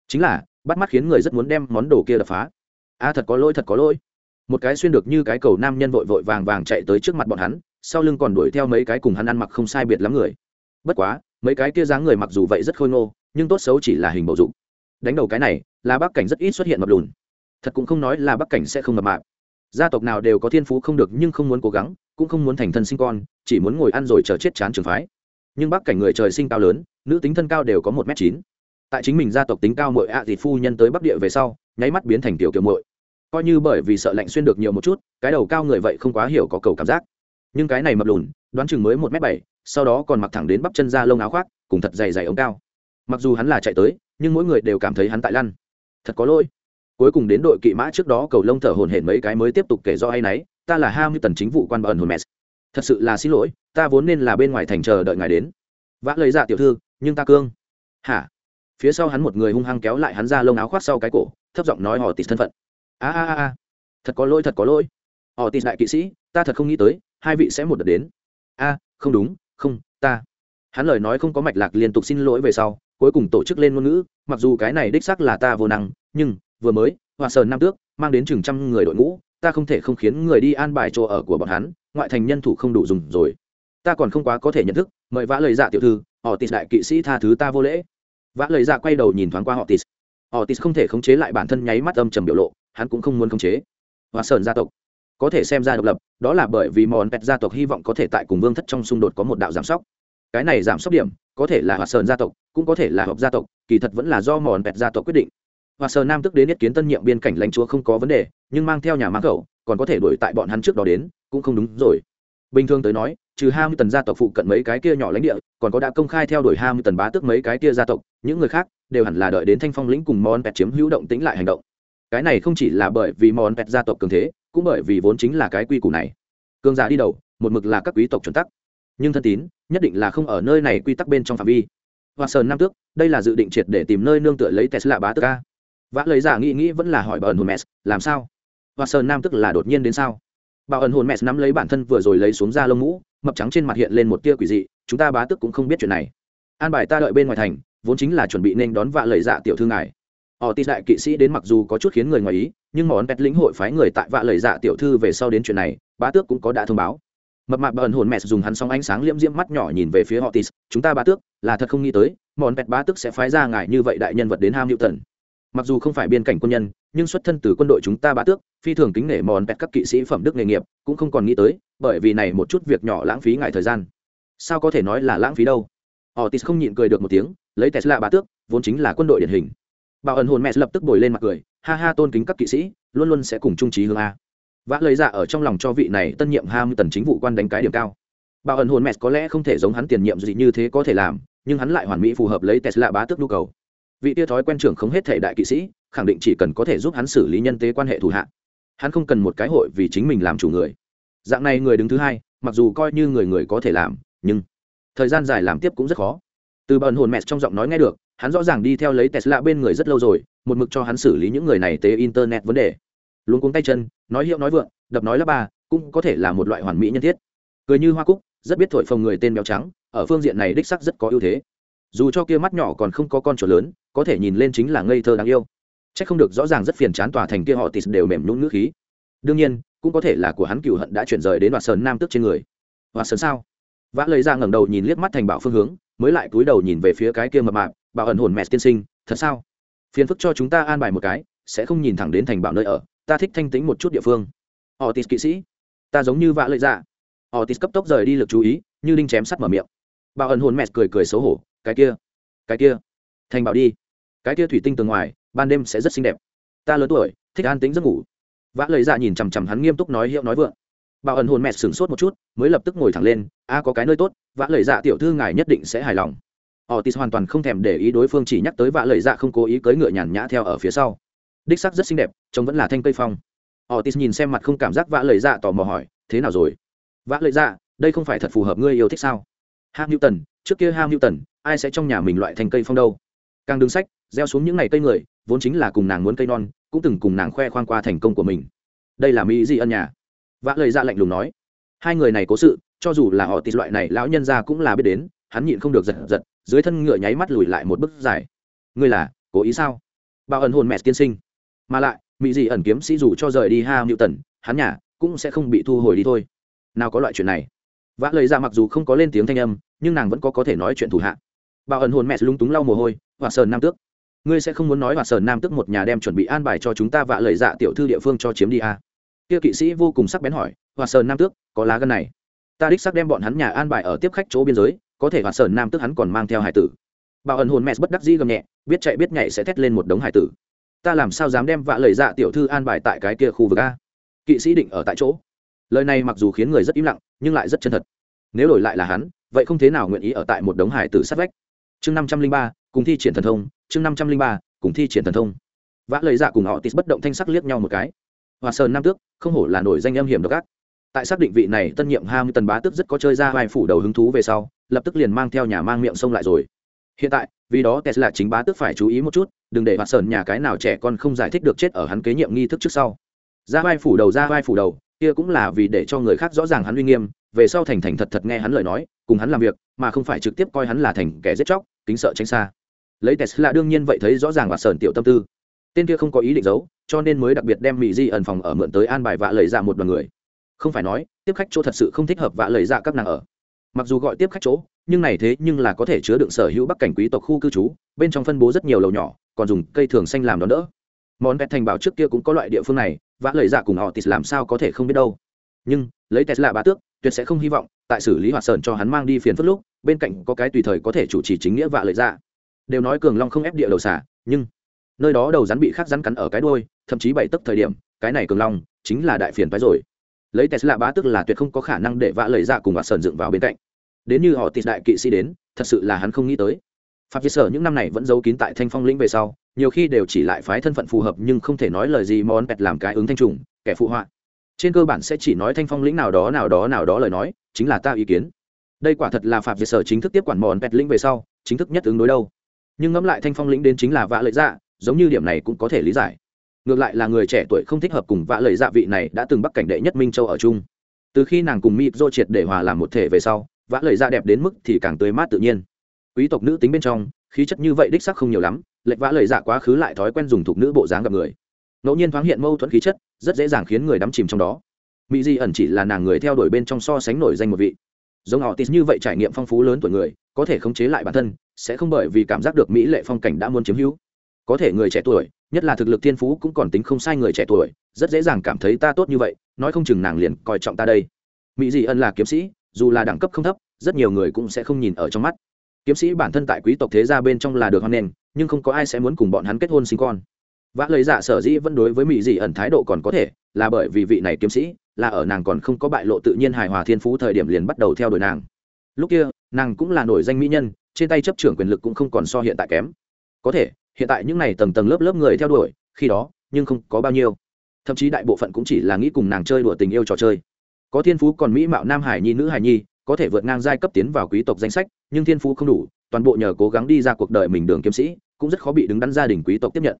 Chính là, bắt mắt khiến người rất muốn đem món đồ kia đập phá a thật có lỗi thật có lỗi một cái xuyên được như cái cầu nam nhân vội vội vàng vàng chạy tới trước mặt bọn hắn sau lưng còn đuổi theo mấy cái cùng hắn ăn mặc không sai biệt lắm người bất quá mấy cái kia dáng người mặc dù vậy rất khôi ngô, nhưng tốt xấu chỉ là hình bầu dục. Đánh đầu cái này, là bắc cảnh rất ít xuất hiện mập lùn. Thật cũng không nói là bắc cảnh sẽ không mập mạp. Gia tộc nào đều có thiên phú không được nhưng không muốn cố gắng, cũng không muốn thành thân sinh con, chỉ muốn ngồi ăn rồi chờ chết chán trường phái. Nhưng bắc cảnh người trời sinh cao lớn, nữ tính thân cao đều có một m chín. Tại chính mình gia tộc tính cao mội ạ à phu nhân tới bắc địa về sau, nháy mắt biến thành tiểu kiểu mội coi như bởi vì sợ lạnh xuyên được nhiều một chút, cái đầu cao người vậy không quá hiểu có cầu cảm giác. Nhưng cái này mập lùn đoán chừng mới một m bảy, sau đó còn mặc thẳng đến bắp chân ra lông áo khoác, cùng thật dày dày ống cao. Mặc dù hắn là chạy tới, nhưng mỗi người đều cảm thấy hắn tại lăn. Thật có lỗi. Cuối cùng đến đội kỵ mã trước đó cầu lông thở hồn hển mấy cái mới tiếp tục kể do ai nấy, ta là hai mươi tần chính vụ quan bờ ẩn hồn mess thật sự là xin lỗi, ta vốn nên là bên ngoài thành chờ đợi ngài đến. Vã lời dạ tiểu thư, nhưng ta cương. Hả? Phía sau hắn một người hung hăng kéo lại hắn ra lông áo khoác sau cái cổ, thấp giọng nói họ tịt thân phận. A a a thật có lỗi, thật có lỗi. Họ tịt đại kỵ sĩ, ta thật không nghĩ tới, hai vị sẽ một đợt đến a, không đúng, không, ta. Hắn lời nói không có mạch lạc liên tục xin lỗi về sau, cuối cùng tổ chức lên ngôn ngữ, mặc dù cái này đích xác là ta vô năng, nhưng, vừa mới hòa sơn năm tước, mang đến chừng trăm người đội ngũ, ta không thể không khiến người đi an bài chỗ ở của bọn hắn, ngoại thành nhân thủ không đủ dùng rồi. Ta còn không quá có thể nhận thức, mời vã lời dạ tiểu thư họ tịt đại kỵ sĩ tha thứ ta vô lễ. Vã lời dạ quay đầu nhìn thoáng qua họ tis họ tis không thể khống chế lại bản thân nháy mắt âm trầm biểu lộ, hắn cũng không muốn khống chế. Hòa sơn gia tộc có thể xem ra độc lập, đó là bởi vì mòn pet gia tộc hy vọng có thể tại cùng vương thất trong xung đột có một đạo giảm sóc. Cái này giảm sóc điểm, có thể là hòa sơn gia tộc, cũng có thể là hợp gia tộc, kỳ thật vẫn là do mòn pet gia tộc quyết định. Và sơn nam tức đến nhất kiến tân nhiệm biên cảnh lãnh chúa không có vấn đề, nhưng mang theo nhà mã khẩu, còn có thể đuổi tại bọn hắn trước đó đến, cũng không đúng rồi. Bình thường tới nói, trừ hai mươi tần gia tộc phụ cận mấy cái kia nhỏ lãnh địa, còn có đã công khai theo đuổi hai mươi tần bá tước mấy cái kia gia tộc, những người khác đều hẳn là đợi đến thanh phong lĩnh cùng mòn pet chiếm hữu động tĩnh lại hành động. Cái này không chỉ là bởi vì mòn pet gia tộc cường thế cũng bởi vì vốn chính là cái quy củ này. Cường giả đi đầu, một mực là các quý tộc chuẩn tắc. Nhưng thân tín, nhất định là không ở nơi này quy tắc bên trong phạm vi. Hoa sơn nam tước, đây là dự định triệt để tìm nơi nương tựa lấy tesla bá tước ca. vã lấy giả nghĩ nghĩ vẫn là hỏi bà ẩn hồn mẹ, làm sao? Hoa sơn nam tức là đột nhiên đến sao? Bà ẩn hồn mẹ nắm lấy bản thân vừa rồi lấy xuống ra lông mũ, mập trắng trên mặt hiện lên một tia quỷ dị, chúng ta bá tức cũng không biết chuyện này. An bài ta đợi bên ngoài thành, vốn chính là chuẩn bị nên đón vạ lời dạ tiểu thư ngài. Họ tin đại kỵ sĩ đến mặc dù có chút khiến người ngoài ý nhưng món pet lĩnh hội phái người tại vạ lời dạ tiểu thư về sau đến chuyện này bá tước cũng có đã thông báo. Mập mạp bờn hồn mẹ dùng hắn song ánh sáng liễm diễm mắt nhỏ nhìn về phía họ tis chúng ta bá tước là thật không nghĩ tới món pet bá tước sẽ phái ra ngài như vậy đại nhân vật đến ham hữu tần mặc dù không phải biên cảnh quân nhân nhưng xuất thân từ quân đội chúng ta bá tước phi thường kính nể món pet các kỵ sĩ phẩm đức nghề nghiệp cũng không còn nghĩ tới bởi vì này một chút việc nhỏ lãng phí ngài thời gian. Sao có thể nói là lãng phí đâu? Otis không nhịn cười được một tiếng, lấy Tesla bá tước, vốn chính là quân đội điển hình. Bảo ẩn hồn mẹ lập tức bồi lên mặt cười, ha ha tôn kính các kỵ sĩ, luôn luôn sẽ cùng trung trí hướng a. Vã lấy dạ ở trong lòng cho vị này tân nhiệm ham tần chính vụ quan đánh cái điểm cao. Bảo ẩn hồn mẹ có lẽ không thể giống hắn tiền nhiệm gì như thế có thể làm, nhưng hắn lại hoàn mỹ phù hợp lấy Tesla bá tước nhu cầu. Vị tia thói quen trưởng không hết thể đại kỵ sĩ, khẳng định chỉ cần có thể giúp hắn xử lý nhân tế quan hệ thủ hạ. Hắn không cần một cái hội vì chính mình làm chủ người. Dạng này người đứng thứ hai, mặc dù coi như người người có thể làm, nhưng thời gian dài làm tiếp cũng rất khó từ bờn hồn mẹ trong giọng nói nghe được hắn rõ ràng đi theo lấy tesla bên người rất lâu rồi một mực cho hắn xử lý những người này tế internet vấn đề. Luôn cuống tay chân, nói hiệu nói vượng, đập nói là ba, cũng có thể là một loại hoàn mỹ nhân thiết. Cười như hoa cúc, rất biết thổi phồng người tên béo trắng, ở phương diện này đích sắc rất có ưu thế. Dù cho kia mắt nhỏ còn không có con chuột lớn, có thể nhìn lên chính là ngây thơ đáng yêu. C h ắ c không được rõ ràng rất phiền chán tòa thành kia họ tịt đều mềm nhũng nước khí. Đương nhiên, cũng có thể là của hắn cựu hận đã chuyển rời đến đoạt sơn nam tước trên người. Và sơn sao? Vã lời ra ngẩng đầu nhìn liếc mắt thành bảo phương hướng, mới lại cúi đầu nhìn về phía cái kia mập mạp, bảo ẩn hồn mẹ tiên sinh, thật sao? Phiền phức cho chúng ta an bài một cái, sẽ không nhìn thẳng đến thành bảo nơi ở, ta thích thanh tính một chút địa phương. Họ Tis kỵ sĩ, ta giống như vạ lợi dạ. Họ Tis cấp tốc rời đi lực chú ý, như đinh chém sắt mở miệng. Bảo ẩn hồn mẹ cười cười xấu hổ, cái kia cái kia, thành bảo đi. Cái kia thủy tinh từ ngoài, ban đêm sẽ rất xinh đẹp. Ta lớn tuổi, thích an tĩnh giấc ngủ. Vã lời dạ nhìn chằm chằm hắn nghiêm túc nói hiệu nói vượng. Bảo ẩn hồn mẹ sửng sốt một chút, mới lập tức ngồi thẳng lên, a, có cái nơi tốt vã lời dạ tiểu thư ngài nhất định sẽ hài lòng. Otis hoàn toàn không thèm để ý đối phương chỉ nhắc tới vạ lời dạ không cố ý cưỡi ngựa nhàn nhã theo ở phía sau. Đích sắc rất xinh đẹp trông vẫn là thanh cây phong. Otis nhìn xem mặt không cảm giác vạ lời dạ tò mò hỏi thế nào rồi? Vạ lời dạ đây không phải thật phù hợp ngươi yêu thích sao? Ham Newton, tần trước kia ham Newton, tần ai sẽ trong nhà mình loại thanh cây phong đâu? Càng đứng sách gieo xuống những ngày cây người vốn chính là cùng nàng muốn cây non cũng từng cùng nàng khoe khoang qua thành công của mình. Đây là mỹ gì ân nhà. Vạ lời dạ lạnh lùng nói. Hai người này cố sự cho dù là họ tịt loại này lão nhân gia cũng là biết đến hắn nhịn không được giật giật dưới thân ngựa nháy mắt lùi lại một bức dài. Ngươi là, cố ý sao? Bao ẩn hồn mẹ tiên sinh. Mà lại, mỹ dị ẩn kiếm sĩ dù cho rời đi ha hữu tần hắn nhà cũng sẽ không bị thu hồi đi thôi. Nào có loại chuyện này. Vã lời ra mặc dù không có lên tiếng thanh âm, nhưng nàng vẫn có có thể nói chuyện thủ hạ. Bao ẩn hồn mẹ lúng túng lau mồ hôi và sờn nam tước, ngươi sẽ không muốn nói và sờn nam tước một nhà đem chuẩn bị an bài cho chúng ta vạ lời dạ tiểu thư địa phương cho chiếm đi à? Kia kỵ sĩ vô cùng sắc bén hỏi và sơn nam tước, có lá gân này? Ta đích xác đem bọn hắn nhà an bài ở tiếp khách chỗ biên giới có thể hoạt sơn nam tước hắn còn mang theo hải tử. Bảo ẩn hồn mẹ bất đắc dĩ gầm nhẹ, biết chạy biết nhảy sẽ thét lên một đống hải tử. Ta làm sao dám đem vạ lời dạ tiểu thư an bài tại cái kia khu vực a? Kỵ sĩ định ở tại chỗ. Lời này mặc dù khiến người rất im lặng, nhưng lại rất chân thật. Nếu đổi lại là hắn, vậy không thế nào nguyện ý ở tại một đống hải tử sát vách. Chương năm trăm linh ba, cùng thi triển thần thông, chương năm trăm linh ba, cùng thi triển thần thông. Vã lời dạ cùng họ tít bất động thanh sắc liếc nhau một cái. Hòa sơn nam tước, không hổ là nổi danh âm hiểm độc ác tại xác định vị này tân nhiệm ham tần bá tước rất có chơi ra vai phủ đầu hứng thú về sau, lập tức liền mang theo nhà mang miệng sông lại rồi. Hiện tại, vì đó tesla chính bá tước phải chú ý một chút, đừng để hoạt sơn nhà cái nào trẻ con không giải thích được chết ở hắn kế nhiệm nghi thức trước sau. Ra vai phủ đầu, ra vai phủ đầu, kia cũng là vì để cho người khác rõ ràng hắn uy nghiêm, về sau thành thành thật thật nghe hắn lời nói, cùng hắn làm việc, mà không phải trực tiếp coi hắn là thành kẻ giết chóc, kính sợ tránh xa. Lấy tesla đương nhiên vậy thấy rõ ràng hoạt sơn tiểu tâm tư. Tên kia không có ý định giấu, cho nên mới đặc biệt đem mỹ di ẩn phòng ở mượn tới an bài vạ lời ra một đoàn người không phải nói, tiếp khách chỗ thật sự không thích hợp vạ lời dạ các nàng ở. Mặc dù gọi tiếp khách chỗ, nhưng này thế nhưng là có thể chứa đựng sở hữu bắc cảnh quý tộc khu cư trú, bên trong phân bố rất nhiều lầu nhỏ, còn dùng cây thường xanh làm đón đỡ. Món vẹt thành bảo trước kia cũng có loại địa phương này vã lời dạ cùng họ tịt làm sao có thể không biết đâu. Nhưng, lấy tesla bá tước, tuyệt sẽ không hy vọng, tại xử lý hoạt sơn cho hắn mang đi phiền phức lúc, bên cạnh có cái tùy thời có thể chủ trì chính nghĩa vạ lời dạ. Đều nói cường long không ép địa đầu xả, nhưng nơi đó đầu rắn bị khắc rắn cắn ở cái đuôi, thậm chí bảy tấc thời điểm, cái này cường long chính là đại phiền phái rồi lấy tesla bá tức là tuyệt không có khả năng để vạ lời ra dạ cùng hoạt sơn dựng vào bên cạnh. Đến như họ tịt đại kỵ sĩ đến, thật sự là hắn không nghĩ tới. Phạm vi sở những năm này vẫn giấu kín tại thanh phong lĩnh về sau, nhiều khi đều chỉ lại phái thân phận phù hợp nhưng không thể nói lời gì món pẹt làm cái ứng thanh trùng, kẻ phụ họa. Trên cơ bản sẽ chỉ nói thanh phong lĩnh nào đó nào đó nào đó lời nói, chính là ta ý kiến. Đây quả thật là phạm vi sở chính thức tiếp quản mòn pẹt lĩnh về sau, chính thức nhất ứng đối đâu. Nhưng ngẫm lại thanh phong lĩnh đến chính là vạ lợi dạ giống như điểm này cũng có thể lý giải ngược lại là người trẻ tuổi không thích hợp cùng vạ lợi dạ vị này đã từng bắc cảnh đệ nhất minh châu ở chung. Từ khi nàng cùng mịp dô triệt để hòa làm một thể về sau vã lợi dạ đẹp đến mức thì càng tươi mát tự nhiên. Quý tộc nữ tính bên trong, khí chất như vậy đích sắc không nhiều lắm, lệch vã lời dạ quá khứ lại thói quen dùng thuộc nữ bộ dáng gặp người. Ngẫu nhiên thoáng hiện mâu thuẫn khí chất, rất dễ dàng khiến người đắm chìm trong đó. Mỹ di ẩn chỉ là nàng người theo đuổi bên trong so sánh nổi danh một vị. Giống họ tít như vậy trải nghiệm phong phú lớn tuổi người, có thể khống chế lại bản thân, sẽ không bởi vì cảm giác được mỹ lệ phong cảnh đã muốn chiếm hữu có thể người trẻ tuổi, nhất là thực lực thiên phú cũng còn tính không sai người trẻ tuổi, rất dễ dàng cảm thấy ta tốt như vậy, nói không chừng nàng liền coi trọng ta đây. Mỹ dị ân là kiếm sĩ, dù là đẳng cấp không thấp, rất nhiều người cũng sẽ không nhìn ở trong mắt. Kiếm sĩ bản thân tại quý tộc thế gia bên trong là được hoan nghênh, nhưng không có ai sẽ muốn cùng bọn hắn kết hôn sinh con. Vã lời giả dạ sở dĩ vẫn đối với mỹ dị ẩn thái độ còn có thể, là bởi vì vị này kiếm sĩ, là ở nàng còn không có bại lộ tự nhiên hài hòa thiên phú thời điểm liền bắt đầu theo đuổi nàng. Lúc kia, nàng cũng là nổi danh mỹ nhân, trên tay chấp trưởng quyền lực cũng không còn so hiện tại kém. Có thể hiện tại những n à y tầng tầng lớp lớp người theo đuổi, khi đó, nhưng không có bao nhiêu. Thậm chí đại bộ phận cũng chỉ là nghĩ cùng nàng chơi đùa tình yêu trò chơi. Có thiên phú còn mỹ mạo nam hải nhi, nữ hải nhi, có thể vượt ngang giai cấp tiến vào quý tộc danh sách, nhưng thiên phú không đủ, toàn bộ nhờ cố gắng đi ra cuộc đời mình đường kiếm sĩ, cũng rất khó bị đứng đắn gia đình quý tộc tiếp nhận.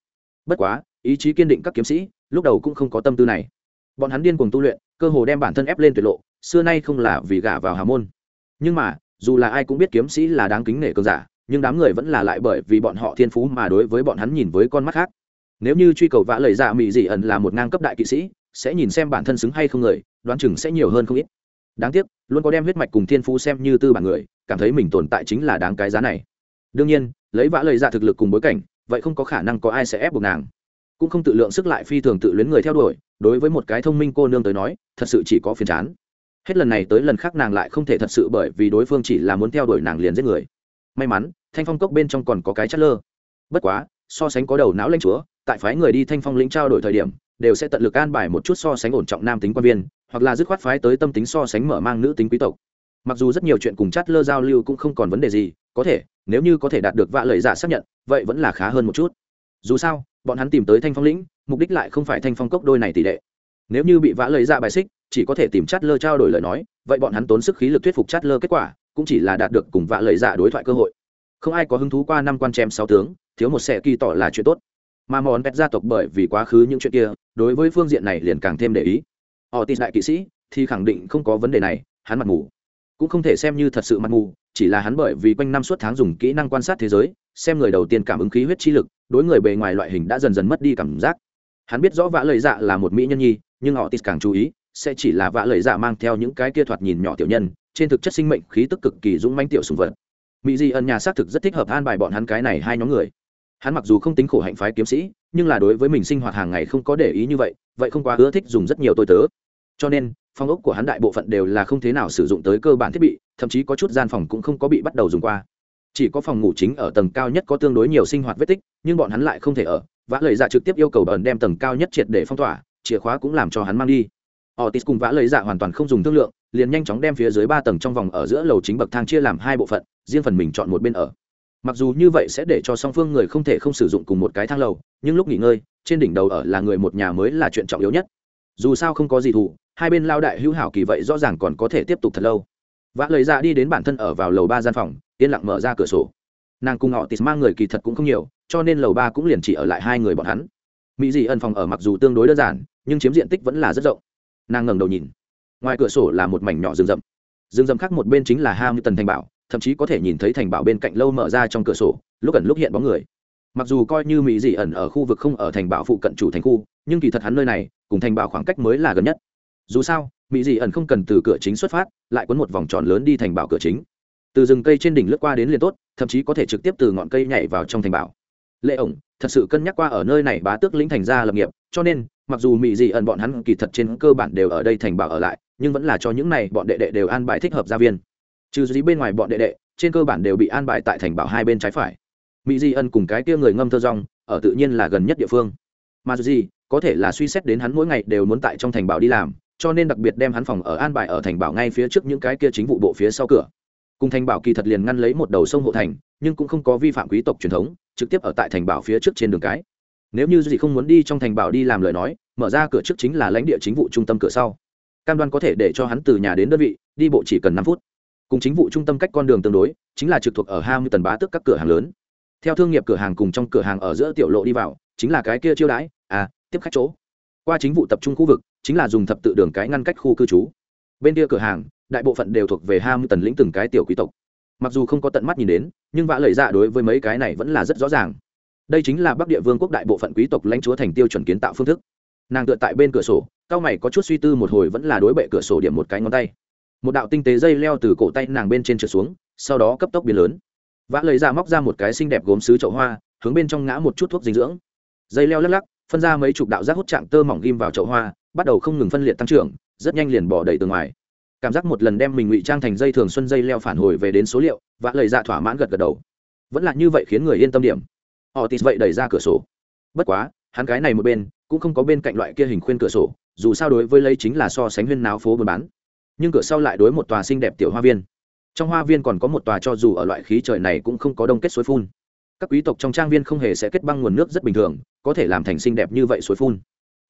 Bất quá, ý chí kiên định các kiếm sĩ, lúc đầu cũng không có tâm tư này. Bọn hắn điên cuồng tu luyện, cơ hồ đem bản thân ép lên tuyệt lộ, xưa nay không là vì gả vào hà môn. Nhưng mà, dù là ai cũng biết kiếm sĩ là đáng kính nể cơn giả nhưng đám người vẫn là lại bởi vì bọn họ thiên phú mà đối với bọn hắn nhìn với con mắt khác. Nếu như truy cầu vã lời dạ mị dị ẩn là một ngang cấp đại kỵ sĩ, sẽ nhìn xem bản thân xứng hay không người, đoán chừng sẽ nhiều hơn không ít. Đáng tiếc, luôn có đem huyết mạch cùng thiên phú xem như tư bản người, cảm thấy mình tồn tại chính là đáng cái giá này. Đương nhiên, lấy vã lời dạ thực lực cùng bối cảnh, vậy không có khả năng có ai sẽ ép buộc nàng. Cũng không tự lượng sức lại phi thường tự luyến người theo đuổi, đối với một cái thông minh cô nương tới nói, thật sự chỉ có phiền chán. Hết lần này tới lần khác nàng lại không thể thật sự bởi vì đối phương chỉ là muốn theo đuổi nàng liền giết người may mắn, thanh phong cốc bên trong còn có cái chất lơ. Bất quá, so sánh có đầu não lanh chúa, tại phái người đi thanh phong lĩnh trao đổi thời điểm, đều sẽ tận lực an bài một chút so sánh ổn trọng nam tính quan viên, hoặc là dứt khoát phái tới tâm tính so sánh mở mang nữ tính quý tộc. Mặc dù rất nhiều chuyện cùng chát lơ giao lưu cũng không còn vấn đề gì, có thể, nếu như có thể đạt được vạ lời giả xác nhận, vậy vẫn là khá hơn một chút. Dù sao, bọn hắn tìm tới thanh phong lĩnh, mục đích lại không phải thanh phong cốc đôi này tỷ lệ. Nếu như bị vã lời giả bài xích, chỉ có thể tìm chát lơ trao đổi lời nói, vậy bọn hắn tốn sức khí lực thuyết phục chát lơ kết quả cũng chỉ là đạt được cùng vạ lời dạ đối thoại cơ hội. Không ai có hứng thú qua năm quan chém sáu tướng, thiếu một sẻ kỳ tỏ là chuyện tốt. Mà món pet gia tộc bởi vì quá khứ những chuyện kia, đối với phương diện này liền càng thêm để ý. Họ tin đại kỵ sĩ thì khẳng định không có vấn đề này, hắn mặt mù. Cũng không thể xem như thật sự mặt mù, chỉ là hắn bởi vì quanh năm suốt tháng dùng kỹ năng quan sát thế giới, xem người đầu tiên cảm ứng khí huyết chi lực, đối người bề ngoài loại hình đã dần dần mất đi cảm giác. Hắn biết rõ vã lời dạ là một mỹ nhân nhi, nhưng họ tít càng chú ý, sẽ chỉ là vã lời dạ mang theo những cái kia thoạt nhìn nhỏ tiểu nhân trên thực chất sinh mệnh khí tức cực kỳ dũng manh tiểu sùng vật. Mỹ di ân nhà xác thực rất thích hợp an bài bọn hắn cái này hai nhóm người. Hắn mặc dù không tính khổ hạnh phái kiếm sĩ, nhưng là đối với mình sinh hoạt hàng ngày không có để ý như vậy vậy không quá ưa thích dùng rất nhiều tôi tớ. Cho nên, phong ốc của hắn đại bộ phận đều là không thế nào sử dụng tới cơ bản thiết bị, thậm chí có chút gian phòng cũng không có bị bắt đầu dùng qua. Chỉ có phòng ngủ chính ở tầng cao nhất có tương đối nhiều sinh hoạt vết tích, nhưng bọn hắn lại không thể ở. Vã lời dạ trực tiếp yêu cầu bờn đem tầng cao nhất triệt để phong tỏa, chìa khóa cũng làm cho hắn mang đi. Otis cùng vã lời dạ hoàn toàn không dùng thương lượng, liền nhanh chóng đem phía dưới ba tầng trong vòng ở giữa lầu chính bậc thang chia làm hai bộ phận, riêng phần mình chọn một bên ở. Mặc dù như vậy sẽ để cho song phương người không thể không sử dụng cùng một cái thang lầu, nhưng lúc nghỉ ngơi, trên đỉnh đầu ở là người một nhà mới là chuyện trọng yếu nhất. Dù sao không có gì thủ, hai bên lao đại hữu hảo kỳ vậy rõ ràng còn có thể tiếp tục thật lâu. Vã lời dạ đi đến bản thân ở vào lầu ba gian phòng, yên lặng mở ra cửa sổ. Nàng cùng họ tịt mang người kỳ thật cũng không nhiều, cho nên lầu ba cũng liền chỉ ở lại hai người bọn hắn. Mỹ dị ẩn phòng ở mặc dù tương đối đơn giản, nhưng chiếm diện tích vẫn là rất rộng nàng ngẩng đầu nhìn. Ngoài cửa sổ là một mảnh nhỏ rừng rậm. Rừng rậm khác một bên chính là ham tần thành bảo, thậm chí có thể nhìn thấy thành bảo bên cạnh lâu mở ra trong cửa sổ, lúc ẩn lúc hiện bóng người. Mặc dù coi như mỹ dị ẩn ở khu vực không ở thành bảo phụ cận chủ thành khu, nhưng kỳ thật hắn nơi này, cùng thành bảo khoảng cách mới là gần nhất. Dù sao, mỹ dị ẩn không cần từ cửa chính xuất phát, lại quấn một vòng tròn lớn đi thành bảo cửa chính. Từ rừng cây trên đỉnh lướt qua đến liền tốt, thậm chí có thể trực tiếp từ ngọn cây nhảy vào trong thành bảo. Lệ ổng, thật sự cân nhắc qua ở nơi này bá tước lĩnh thành ra lập nghiệp, cho nên mặc dù mỹ dị ẩn bọn hắn kỳ thật trên cơ bản đều ở đây thành bảo ở lại, nhưng vẫn là cho những này bọn đệ đệ đều an bài thích hợp gia viên. Trừ dí bên ngoài bọn đệ đệ, trên cơ bản đều bị an bài tại thành bảo hai bên trái phải. Mỹ di ân cùng cái kia người ngâm thơ rong, ở tự nhiên là gần nhất địa phương. Mà dù gì, có thể là suy xét đến hắn mỗi ngày đều muốn tại trong thành bảo đi làm, cho nên đặc biệt đem hắn phòng ở an bài ở thành bảo ngay phía trước những cái kia chính vụ bộ phía sau cửa. Cùng thành bảo kỳ thật liền ngăn lấy một đầu sông hộ thành, nhưng cũng không có vi phạm quý tộc truyền thống, trực tiếp ở tại thành bảo phía trước trên đường cái nếu như gì không muốn đi trong thành bảo đi làm lời nói, mở ra cửa trước chính là lãnh địa chính vụ trung tâm cửa sau. Cam đoan có thể để cho hắn từ nhà đến đơn vị, đi bộ chỉ cần năm phút. Cùng chính vụ trung tâm cách con đường tương đối, chính là trực thuộc ở hai mươi tần bá tức các cửa hàng lớn. Theo thương nghiệp cửa hàng cùng trong cửa hàng ở giữa tiểu lộ đi vào, chính là cái kia chiêu đãi à tiếp khách chỗ. Qua chính vụ tập trung khu vực, chính là dùng thập tự đường cái ngăn cách khu cư trú. Bên kia cửa hàng, đại bộ phận đều thuộc về hai mươi tần lĩnh từng cái tiểu quý tộc. Mặc dù không có tận mắt nhìn đến, nhưng vã lời dạ đối với mấy cái này vẫn là rất rõ ràng đây chính là bắc địa vương quốc đại bộ phận quý tộc lãnh chúa thành tiêu chuẩn kiến tạo phương thức. Nàng tựa tại bên cửa sổ, cao mày có chút suy tư một hồi vẫn là đối bệ cửa sổ điểm một cái ngón tay. Một đạo tinh tế dây leo từ cổ tay nàng bên trên trượt xuống, sau đó cấp tốc biến lớn. Vã lời ra móc ra một cái xinh đẹp gốm xứ chậu hoa, hướng bên trong ngã một chút thuốc dinh dưỡng. Dây leo lắc lắc, phân ra mấy chục đạo giác hút trạng tơ mỏng ghim vào chậu hoa, bắt đầu không ngừng phân liệt tăng trưởng, rất nhanh liền bỏ đầy từ ngoài. Cảm giác một lần đem mình ngụy trang thành dây thường xuân dây leo phản hồi về đến số liệu, vã lời dạ thỏa mãn gật gật đầu. Vẫn là như vậy khiến người yên tâm điểm họ tịt vậy đẩy ra cửa sổ. Bất quá, hắn cái này một bên, cũng không có bên cạnh loại kia hình khuyên cửa sổ, dù sao đối với lấy chính là so sánh huyên náo phố buôn bán. Nhưng cửa sau lại đối một tòa xinh đẹp tiểu hoa viên. Trong hoa viên còn có một tòa cho dù ở loại khí trời này cũng không có đông kết suối phun. Các quý tộc trong trang viên không hề sẽ kết băng nguồn nước rất bình thường, có thể làm thành xinh đẹp như vậy suối phun.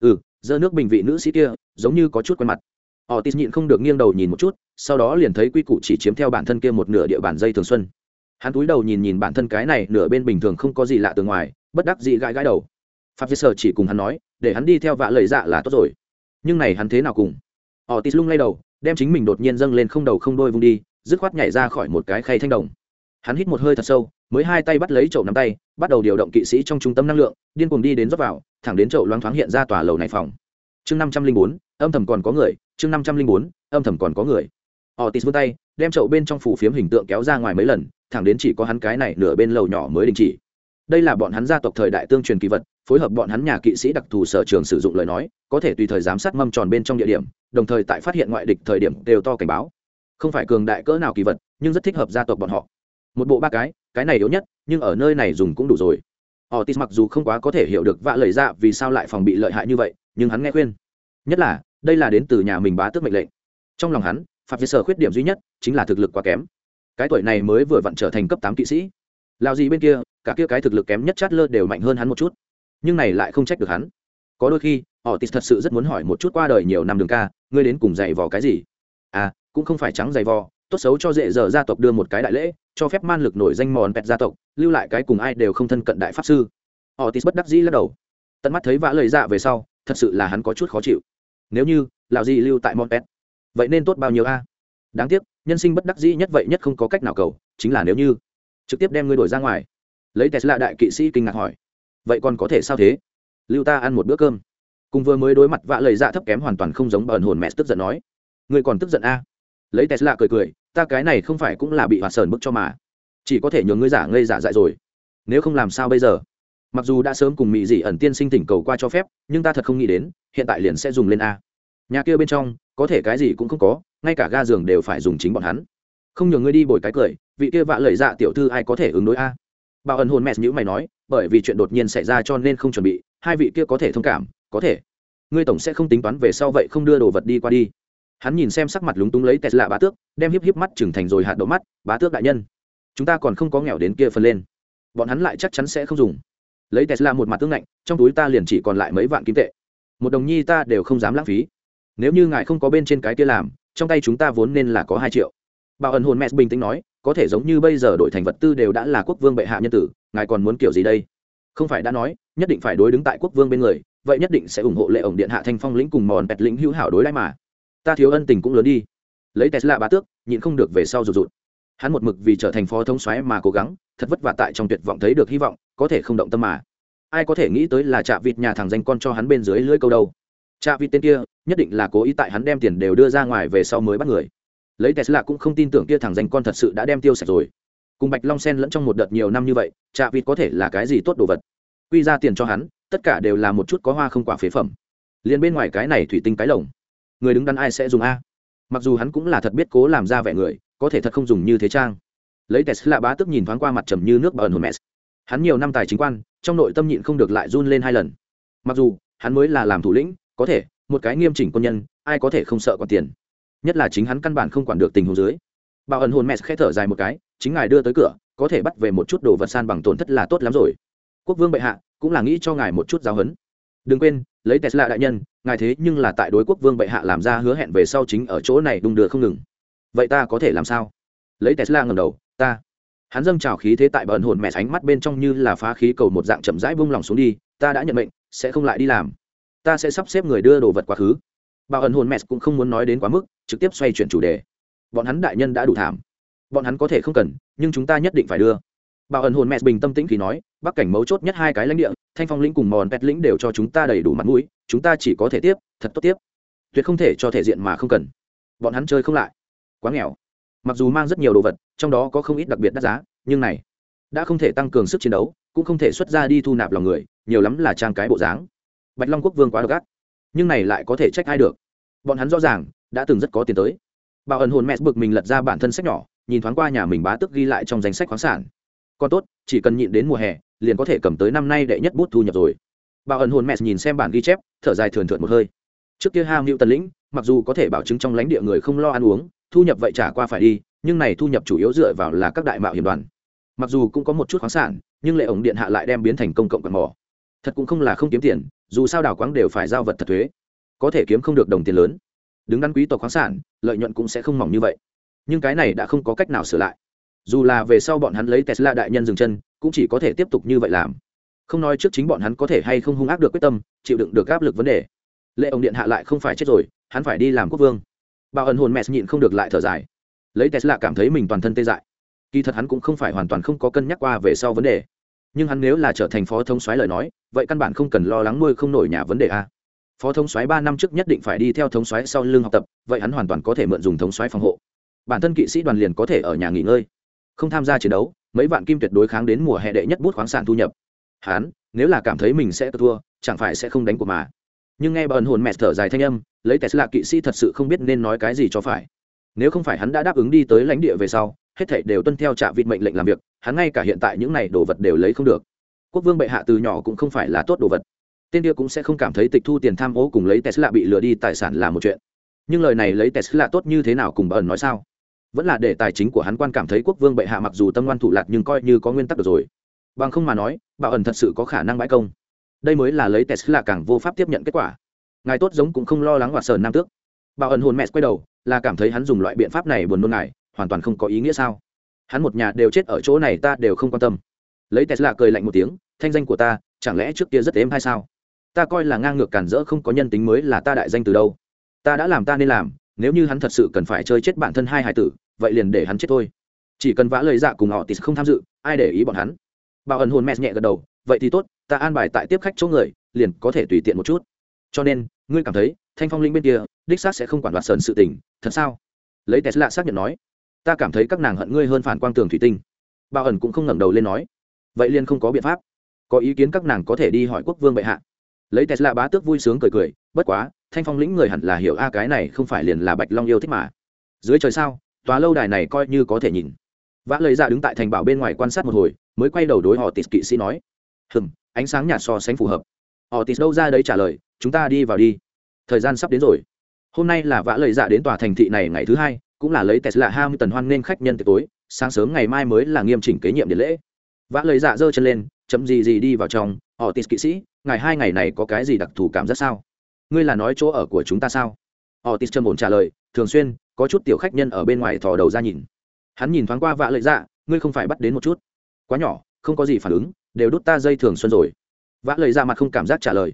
Ừ dơ nước bình vị nữ sĩ kia, giống như có chút quen mặt. Họ tít nhịn không được nghiêng đầu nhìn một chút, sau đó liền thấy quy củ chỉ chiếm theo bản thân kia một nửa địa bàn dây thường xuân hắn túi đầu nhìn nhìn bản thân cái này nửa bên bình thường không có gì lạ từ ngoài, bất đắc dị gãi gãi đầu. Pháp dây sở chỉ cùng hắn nói, để hắn đi theo vạ lời dạ là tốt rồi. Nhưng này hắn thế nào cùng? Họ tít lung lay đầu, đem chính mình đột nhiên dâng lên không đầu không đôi vung đi, dứt khoát nhảy ra khỏi một cái khay thanh đồng. Hắn hít một hơi thật sâu, mới hai tay bắt lấy chậu nắm tay, bắt đầu điều động kỵ sĩ trong trung tâm năng lượng, điên cuồng đi đến rót vào, thẳng đến chậu loáng thoáng hiện ra tòa lầu này phòng. Chương năm trăm linh bốn, âm thầm còn có người, chương năm trăm linh bốn, âm thầm còn có người. O'tis vươn tay, đem chậu bên trong phủ phiếm hình tượng kéo ra ngoài mấy lần, thẳng đến chỉ có hắn cái này nửa bên lầu nhỏ mới đình chỉ. Đây là bọn hắn gia tộc thời đại tương truyền kỳ vật, phối hợp bọn hắn nhà kỵ sĩ đặc thù sở trường sử dụng lời nói, có thể tùy thời giám sát mâm tròn bên trong địa điểm, đồng thời tại phát hiện ngoại địch thời điểm đều to cảnh báo. Không phải cường đại cỡ nào kỳ vật, nhưng rất thích hợp gia tộc bọn họ. Một bộ ba cái cái này yếu nhất, nhưng ở nơi này dùng cũng đủ rồi. O'tis mặc dù không quá có thể hiểu được vạ lời ra vì sao lại phòng bị lợi hại như vậy, nhưng hắn nghe khuyên. Nhất là, đây là đến từ nhà mình bá tước mệnh lệnh. Trong lòng hắn phạm vi sở khuyết điểm duy nhất chính là thực lực quá kém. Cái tuổi này mới vừa vặn trở thành cấp tám kỵ sĩ. Lao gì bên kia, cả kia cái thực lực kém nhất chát lơ đều mạnh hơn hắn một chút. Nhưng này lại không trách được hắn. Có đôi khi, họ tít thật sự rất muốn hỏi một chút qua đời nhiều năm đường ca, ngươi đến cùng dạy vò cái gì? À cũng không phải trắng dày vò, tốt xấu cho dễ dở gia tộc đưa một cái đại lễ, cho phép man lực nổi danh mòn pẹt gia tộc, lưu lại cái cùng ai đều không thân cận đại pháp sư. Họ tis bất đắc dĩ lắc đầu. Tận mắt thấy vã lời dạ về sau, thật sự là hắn có chút khó chịu. Nếu như lào gì lưu tại mòn pẹt vậy nên tốt bao nhiêu a? Đáng tiếc, nhân sinh bất đắc dĩ nhất vậy nhất không có cách nào cầu, chính là nếu như trực tiếp đem ngươi đổi ra ngoài. Lấy tesla đại kỵ sĩ kinh ngạc hỏi. Vậy còn có thể sao thế? Lưu ta ăn một bữa cơm. Cùng vừa mới đối mặt vạ lời dạ thấp kém hoàn toàn không giống bờn hồn mẹ tức giận nói. Ngươi còn tức giận a? Lấy tesla cười cười, ta cái này không phải cũng là bị hoạt sờn bức cho mà. Chỉ có thể nhường ngươi giả ngây giả dại rồi. Nếu không làm sao bây giờ? Mặc dù đã sớm cùng mỹ dị ẩn tiên sinh tỉnh cầu qua cho phép, nhưng ta thật không nghĩ đến, hiện tại liền sẽ dùng lên a nhà kia bên trong, có thể cái gì cũng không có, ngay cả ga giường đều phải dùng chính bọn hắn. Không nhờ ngươi đi bồi cái cười, vị kia vạ lời dạ tiểu thư ai có thể ứng đối a? Bảo ẩn hồn mẹ nhữ mày nói, bởi vì chuyện đột nhiên xảy ra cho nên không chuẩn bị, hai vị kia có thể thông cảm, có thể. Ngươi tổng sẽ không tính toán về sau vậy không đưa đồ vật đi qua đi. Hắn nhìn xem sắc mặt lúng túng lấy tẹt lạ bá tước, đem híp híp mắt trừng thành rồi hạt đậu mắt, bá tước đại nhân, chúng ta còn không có nghèo đến kia phần lên. Bọn hắn lại chắc chắn sẽ không dùng. Lấy tesla một mặt tương lạnh trong túi ta liền chỉ còn lại mấy vạn kim tệ. Một đồng nhi ta đều không dám lãng phí nếu như ngài không có bên trên cái kia làm, trong tay chúng ta vốn nên là có hai triệu. Bảo ẩn hồn mẹ bình tĩnh nói, có thể giống như bây giờ đổi thành vật tư đều đã là quốc vương bệ hạ nhân tử, ngài còn muốn kiểu gì đây? Không phải đã nói, nhất định phải đối đứng tại quốc vương bên người, vậy nhất định sẽ ủng hộ lệ ổng điện hạ thanh phong lĩnh cùng mòn bẹt lĩnh hữu hảo đối đãi mà. Ta thiếu ân tình cũng lớn đi. Lấy tesla bá tước, nhịn không được về sau rụt rụt. Hắn một mực vì trở thành phó thống xoáy mà cố gắng, thật vất vả tại trong tuyệt vọng thấy được hy vọng, có thể không động tâm mà. Ai có thể nghĩ tới là chạ vịt nhà thằng danh con cho hắn bên dưới lưỡi câu đâu? Cha vịt tên kia, nhất định là cố ý tại hắn đem tiền đều đưa ra ngoài về sau mới bắt người. Lấy tesla cũng không tin tưởng kia thằng danh con thật sự đã đem tiêu sạch rồi. Cùng bạch long sen lẫn trong một đợt nhiều năm như vậy, cha vịt có thể là cái gì tốt đồ vật? Quy ra tiền cho hắn, tất cả đều là một chút có hoa không quả phế phẩm. Liền bên ngoài cái này thủy tinh cái lồng. Người đứng đắn ai sẽ dùng a? Mặc dù hắn cũng là thật biết cố làm ra vẻ người, có thể thật không dùng như thế trang. Lấy tesla bá tức nhìn thoáng qua mặt trầm như nước bờ hồn mẹ. Hắn nhiều năm tài chính quan, trong nội tâm nhịn không được lại run lên hai lần. Mặc dù, hắn mới là làm thủ lĩnh có thể, một cái nghiêm chỉnh quân nhân, ai có thể không sợ còn tiền? Nhất là chính hắn căn bản không quản được tình huống dưới. Bảo ẩn hồn mẹ khẽ thở dài một cái, chính ngài đưa tới cửa, có thể bắt về một chút đồ vật san bằng tổn thất là tốt lắm rồi. Quốc vương bệ hạ, cũng là nghĩ cho ngài một chút giáo huấn. Đừng quên, lấy tesla đại nhân, ngài thế nhưng là tại đối quốc vương bệ hạ làm ra hứa hẹn về sau chính ở chỗ này đung đưa không ngừng. Vậy ta có thể làm sao? Lấy tesla ngầm đầu, ta. Hắn dâng trào khí thế tại bờn hồn mẹ ánh mắt bên trong như là phá khí cầu một dạng chậm rãi vung lòng xuống đi, ta đã nhận mệnh, sẽ không lại đi làm ta sẽ sắp xếp người đưa đồ vật quá khứ. Bảo ẩn hồn mẹ cũng không muốn nói đến quá mức, trực tiếp xoay chuyển chủ đề. Bọn hắn đại nhân đã đủ thảm. Bọn hắn có thể không cần, nhưng chúng ta nhất định phải đưa. Bảo ẩn hồn mẹ bình tâm tĩnh khi nói, bắc cảnh mấu chốt nhất hai cái lãnh địa, thanh phong lĩnh cùng mòn pet lĩnh đều cho chúng ta đầy đủ mặt mũi, chúng ta chỉ có thể tiếp, thật tốt tiếp. Tuyệt không thể cho thể diện mà không cần. Bọn hắn chơi không lại. Quá nghèo. Mặc dù mang rất nhiều đồ vật, trong đó có không ít đặc biệt đắt giá, nhưng này đã không thể tăng cường sức chiến đấu, cũng không thể xuất ra đi thu nạp lòng người, nhiều lắm là trang cái bộ dáng bạch long quốc vương quá độc ác. Nhưng này lại có thể trách ai được? Bọn hắn rõ ràng, đã từng rất có tiền tới. Bảo ẩn hồn mẹ bực mình lật ra bản thân sách nhỏ, nhìn thoáng qua nhà mình bá tức ghi lại trong danh sách khoáng sản. Còn tốt, chỉ cần nhịn đến mùa hè, liền có thể cầm tới năm nay đệ nhất bút thu nhập rồi. Bảo ẩn hồn mẹ nhìn xem bản ghi chép, thở dài thường thượt một hơi. Trước kia ham hữu tần lĩnh, mặc dù có thể bảo chứng trong lãnh địa người không lo ăn uống, thu nhập vậy trả qua phải đi, nhưng này thu nhập chủ yếu dựa vào là các đại mạo hiểm đoàn. Mặc dù cũng có một chút khoáng sản, nhưng lệ ổng điện hạ lại đem biến thành công cộng quạt mỏ. Thật cũng không là không kiếm tiền dù sao đào quáng đều phải giao vật thật thuế, có thể kiếm không được đồng tiền lớn. Đứng đắn quý tộc khoáng sản, lợi nhuận cũng sẽ không mỏng như vậy. Nhưng cái này đã không có cách nào sửa lại. Dù là về sau bọn hắn lấy tesla đại nhân dừng chân, cũng chỉ có thể tiếp tục như vậy làm. Không nói trước chính bọn hắn có thể hay không hung ác được quyết tâm, chịu đựng được áp lực vấn đề. Lệ ông điện hạ lại không phải chết rồi, hắn phải đi làm quốc vương. Bao ẩn hồn mẹ nhịn không được lại thở dài. Lấy tesla cảm thấy mình toàn thân tê dại. Kỳ thật hắn cũng không phải hoàn toàn không có cân nhắc qua về sau vấn đề nhưng hắn nếu là trở thành phó thống soái lời nói, vậy căn bản không cần lo lắng nuôi không nổi nhà vấn đề a. Phó thống soái ba năm trước nhất định phải đi theo thống soái sau lưng học tập, vậy hắn hoàn toàn có thể mượn dùng thống soái phòng hộ. Bản thân kỵ sĩ đoàn liền có thể ở nhà nghỉ ngơi, không tham gia chiến đấu, mấy vạn kim tuyệt đối kháng đến mùa hè đệ nhất bút khoáng sản thu nhập. Hắn, nếu là cảm thấy mình sẽ thua, chẳng phải sẽ không đánh của mà. Nhưng nghe bờn hồn mẹ thở dài thanh âm, lấy tesla kỵ sĩ thật sự không biết nên nói cái gì cho phải. Nếu không phải hắn đã đáp ứng đi tới lãnh địa về sau hết thảy đều tuân theo trả vịt mệnh lệnh làm việc, hắn ngay cả hiện tại những này đồ vật đều lấy không được. Quốc vương bệ hạ từ nhỏ cũng không phải là tốt đồ vật. Tên kia cũng sẽ không cảm thấy tịch thu tiền tham ô cùng lấy tesla bị lừa đi tài sản là một chuyện. Nhưng lời này lấy tesla tốt như thế nào cùng bờn nói sao? Vẫn là để tài chính của hắn quan cảm thấy quốc vương bệ hạ mặc dù tâm ngoan thủ lạc nhưng coi như có nguyên tắc được rồi. Bằng không mà nói bảo ẩn thật sự có khả năng bãi công. Đây mới là lấy tesla càng vô pháp tiếp nhận kết quả. Ngài tốt giống cũng không lo lắng hoạt sờn nam tước. Bảo ẩn hồn mẹ quay đầu, là cảm thấy hắn dùng loại biện pháp này buồn nôn ngài hoàn toàn không có ý nghĩa sao? Hắn một nhà đều chết ở chỗ này ta đều không quan tâm. Lấy tesla cười lạnh một tiếng, thanh danh của ta, chẳng lẽ trước kia rất êm hay sao? Ta coi là ngang ngược cản rỡ không có nhân tính mới là ta đại danh từ đâu. Ta đã làm ta nên làm, nếu như hắn thật sự cần phải chơi chết bản thân hai hải tử, vậy liền để hắn chết thôi. Chỉ cần vã lời dạ cùng họ thì không tham dự, ai để ý bọn hắn? Bảo ẩn hồn mẹ nhẹ gật đầu, vậy thì tốt, ta an bài tại tiếp khách chỗ người, liền có thể tùy tiện một chút. Cho nên, ngươi cảm thấy, thanh phong linh bên kia, đích xác sẽ không quản đoạt sờn sự tình, thật sao? Lấy tesla xác nhận nói ta cảm thấy các nàng hận ngươi hơn phản quang tường thủy tinh. Bảo ẩn cũng không ngẩng đầu lên nói. Vậy liền không có biện pháp. Có ý kiến các nàng có thể đi hỏi quốc vương bệ hạ. Lấy tesla bá tước vui sướng cười cười, bất quá, thanh phong lĩnh người hẳn là hiểu a, cái này không phải liền là bạch long yêu thích mà. Dưới trời sao, tòa lâu đài này coi như có thể nhìn. Vã lời ra dạ đứng tại thành bảo bên ngoài quan sát một hồi, mới quay đầu đối họ tịt kỵ sĩ nói. Hừm, ánh sáng nhạt so sánh phù hợp. Họ tịt đâu ra đấy trả lời, chúng ta đi vào đi. Thời gian sắp đến rồi. Hôm nay là vã lời dạ đến tòa thành thị này ngày thứ hai cũng là lấy tesla hai hoan nên khách nhân tiệc tối, sáng sớm ngày mai mới là nghiêm chỉnh kế nhiệm điện lễ. Vã lời dạ dơ chân lên chấm gì gì đi vào trong, họ tis kỵ sĩ ngày hai ngày này có cái gì đặc thù cảm giác sao? Ngươi là nói chỗ ở của chúng ta sao? Họ tis trầm ổn trả lời, thường xuyên, có chút tiểu khách nhân ở bên ngoài thò đầu ra nhìn. Hắn nhìn thoáng qua vạ lợi dạ ngươi không phải bắt đến một chút? Quá nhỏ, không có gì phản ứng, đều đút ta dây thường xuân rồi. Vã lợi dạ mặt không cảm giác trả lời,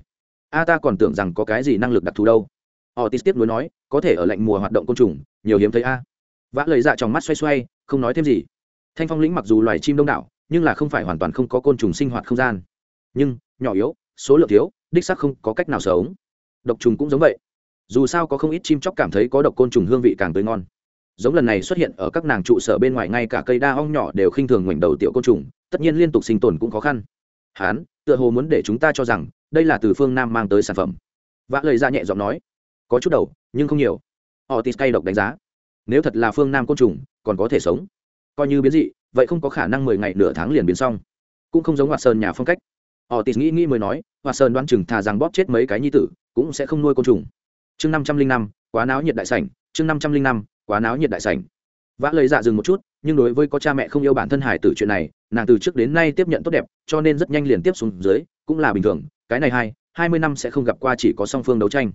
a ta còn tưởng rằng có cái gì năng lực đặc thù đâu. Họ tis tiếp nối nói, có thể ở lạnh mùa hoạt động côn trùng nhiều hiếm thấy a. Vã lời dạ trong mắt xoay xoay, không nói thêm gì. Thanh phong lĩnh mặc dù loài chim đông đảo, nhưng là không phải hoàn toàn không có côn trùng sinh hoạt không gian. Nhưng, nhỏ yếu, số lượng thiếu, đích sắc không có cách nào sống. Độc trùng cũng giống vậy. Dù sao có không ít chim chóc cảm thấy có độc côn trùng hương vị càng tươi ngon. Giống lần này xuất hiện ở các nàng trụ sở bên ngoài ngay cả cây đa ong nhỏ đều khinh thường ngoảnh đầu tiểu côn trùng, tất nhiên liên tục sinh tồn cũng khó khăn. Hán, tựa hồ muốn để chúng ta cho rằng, đây là từ phương nam mang tới sản phẩm. Vã lời ra dạ nhẹ giọng nói, có chút đầu, nhưng không nhiều họ tít cay độc đánh giá. Nếu thật là phương nam côn trùng, còn có thể sống. Coi như biến dị, vậy không có khả năng mười ngày nửa tháng liền biến xong. Cũng không giống hoạt sơn nhà phong cách. Họ Tis nghĩ nghĩ mới nói hoạt sơn đoán chừng thà rằng bóp chết mấy cái nhi tử, cũng sẽ không nuôi côn trùng. Chương năm trăm linh năm, quá náo nhiệt đại sảnh, chương năm trăm linh năm, quá náo nhiệt đại sảnh. Vã lời dạ dừng một chút, nhưng đối với có cha mẹ không yêu bản thân hải tử chuyện này, nàng từ trước đến nay tiếp nhận tốt đẹp, cho nên rất nhanh liền tiếp xuống dưới, cũng là bình thường. Cái này hai hai mươi năm sẽ không gặp qua chỉ có song phương đấu tranh.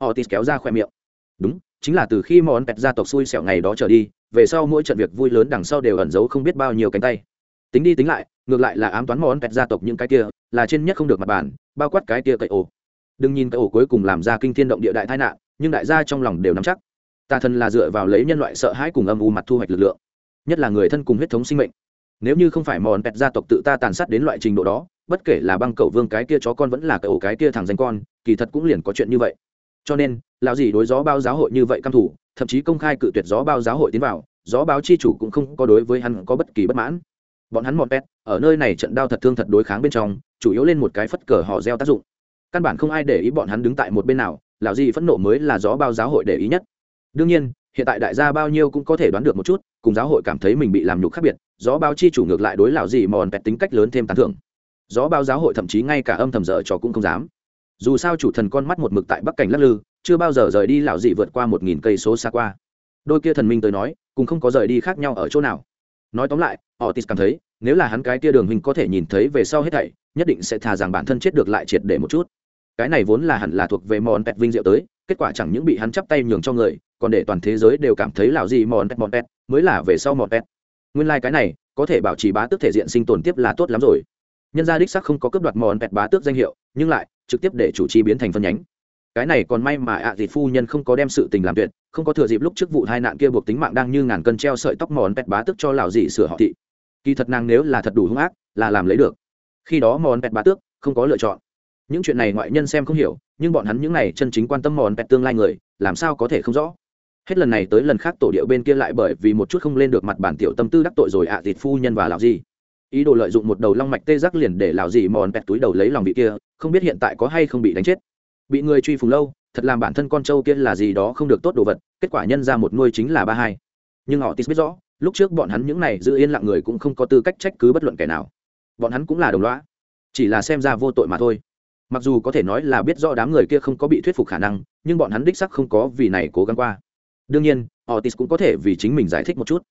Họ tịt kéo ra khoe miệng. Đúng chính là từ khi món pẹt gia tộc xui xẻo ngày đó trở đi, về sau mỗi trận việc vui lớn đằng sau đều ẩn giấu không biết bao nhiêu cánh tay. Tính đi tính lại, ngược lại là ám toán món pẹt gia tộc những cái kia, là trên nhất không được mặt bàn, bao quát cái kia cậy ổ. Đừng nhìn cái ổ cuối cùng làm ra kinh thiên động địa đại tai nạn, nhưng đại gia trong lòng đều nắm chắc. Tà thần là dựa vào lấy nhân loại sợ hãi cùng âm u mặt thu hoạch lực lượng, nhất là người thân cùng huyết thống sinh mệnh. Nếu như không phải mòn pẹt gia tộc tự ta tàn sát đến loại trình độ đó, bất kể là băng cậu vương cái kia chó con vẫn là cái ổ cái kia thằng danh con, kỳ thật cũng liền có chuyện như vậy cho nên, lão gì đối gió bao giáo hội như vậy căm thủ, thậm chí công khai cự tuyệt gió bao giáo hội tiến vào, gió báo chi chủ cũng không có đối với hắn có bất kỳ bất mãn. Bọn hắn mòn pet ở nơi này trận đao thật thương thật đối kháng bên trong, chủ yếu lên một cái phất cờ họ gieo tác dụng. Căn bản không ai để ý bọn hắn đứng tại một bên nào, lão gì phẫn nộ mới là gió bao giáo hội để ý nhất. Đương nhiên, hiện tại đại gia bao nhiêu cũng có thể đoán được một chút, cùng giáo hội cảm thấy mình bị làm nhục khác biệt, gió bao chi chủ ngược lại đối lão gì mòn pet tính cách lớn thêm tán thưởng. Gió bao giáo hội thậm chí ngay cả âm thầm dở trò cũng không dám dù sao chủ thần con mắt một mực tại bắc cảnh lắc lư, chưa bao giờ rời đi lão dị vượt qua một nghìn cây số xa qua. Đôi kia thần minh tới nói cùng không có rời đi khác nhau ở chỗ nào. Nói tóm lại họ tis cảm thấy, nếu là hắn cái kia đường hình có thể nhìn thấy về sau hết thảy, nhất định sẽ thà rằng bản thân chết được lại triệt để một chút. Cái này vốn là hẳn là thuộc về mòn pet vinh diệu tới, kết quả chẳng những bị hắn chắp tay nhường cho người, còn để toàn thế giới đều cảm thấy lão dị mòn pet mòn pet mới là về sau mòn pet nguyên lai、like、cái này, có thể bảo trì bá tước thể diện sinh tồn tiếp là tốt lắm rồi nhân gia đích sắc không có cướp đoạt mòn pẹt bá tước danh hiệu, nhưng lại trực tiếp để chủ chi biến thành phân nhánh. Cái này còn may mà ạ à dịt phu nhân không có đem sự tình làm tuyệt, không có thừa dịp lúc trước vụ hai nạn kia buộc tính mạng đang như ngàn cân treo sợi tóc mòn pẹt bá tước cho lão dị sửa họ thị. Kỳ thật nàng nếu là thật đủ hung ác, là làm lấy được. Khi đó mòn pẹt bá tước không có lựa chọn. Những chuyện này ngoại nhân xem không hiểu, nhưng bọn hắn những này chân chính quan tâm mòn pẹt tương lai người, làm sao có thể không rõ. Hết lần này tới lần khác tổ điệu bên kia lại bởi vì một chút không lên được mặt bản tiểu tâm tư đắc tội rồi ạ à dịt phu nhân và lão dị ý đồ lợi dụng một đầu long mạch tê giác liền để lão dì mòn pet túi đầu lấy lòng vị kia, không biết hiện tại có hay không bị đánh chết. Bị người truy phùng lâu, thật làm bản thân con trâu kia là gì đó không được tốt đồ vật, kết quả nhân ra một nuôi chính là ba hai. Nhưng họ tis biết rõ, lúc trước bọn hắn những này giữ yên lặng người cũng không có tư cách trách cứ bất luận kẻ nào. Bọn hắn cũng là đồng loã chỉ là xem ra vô tội mà thôi. Mặc dù có thể nói là biết rõ đám người kia không có bị thuyết phục khả năng, nhưng bọn hắn đích sắc không có vì này cố gắng qua. Đương nhiên otis cũng có thể vì chính mình giải thích một chút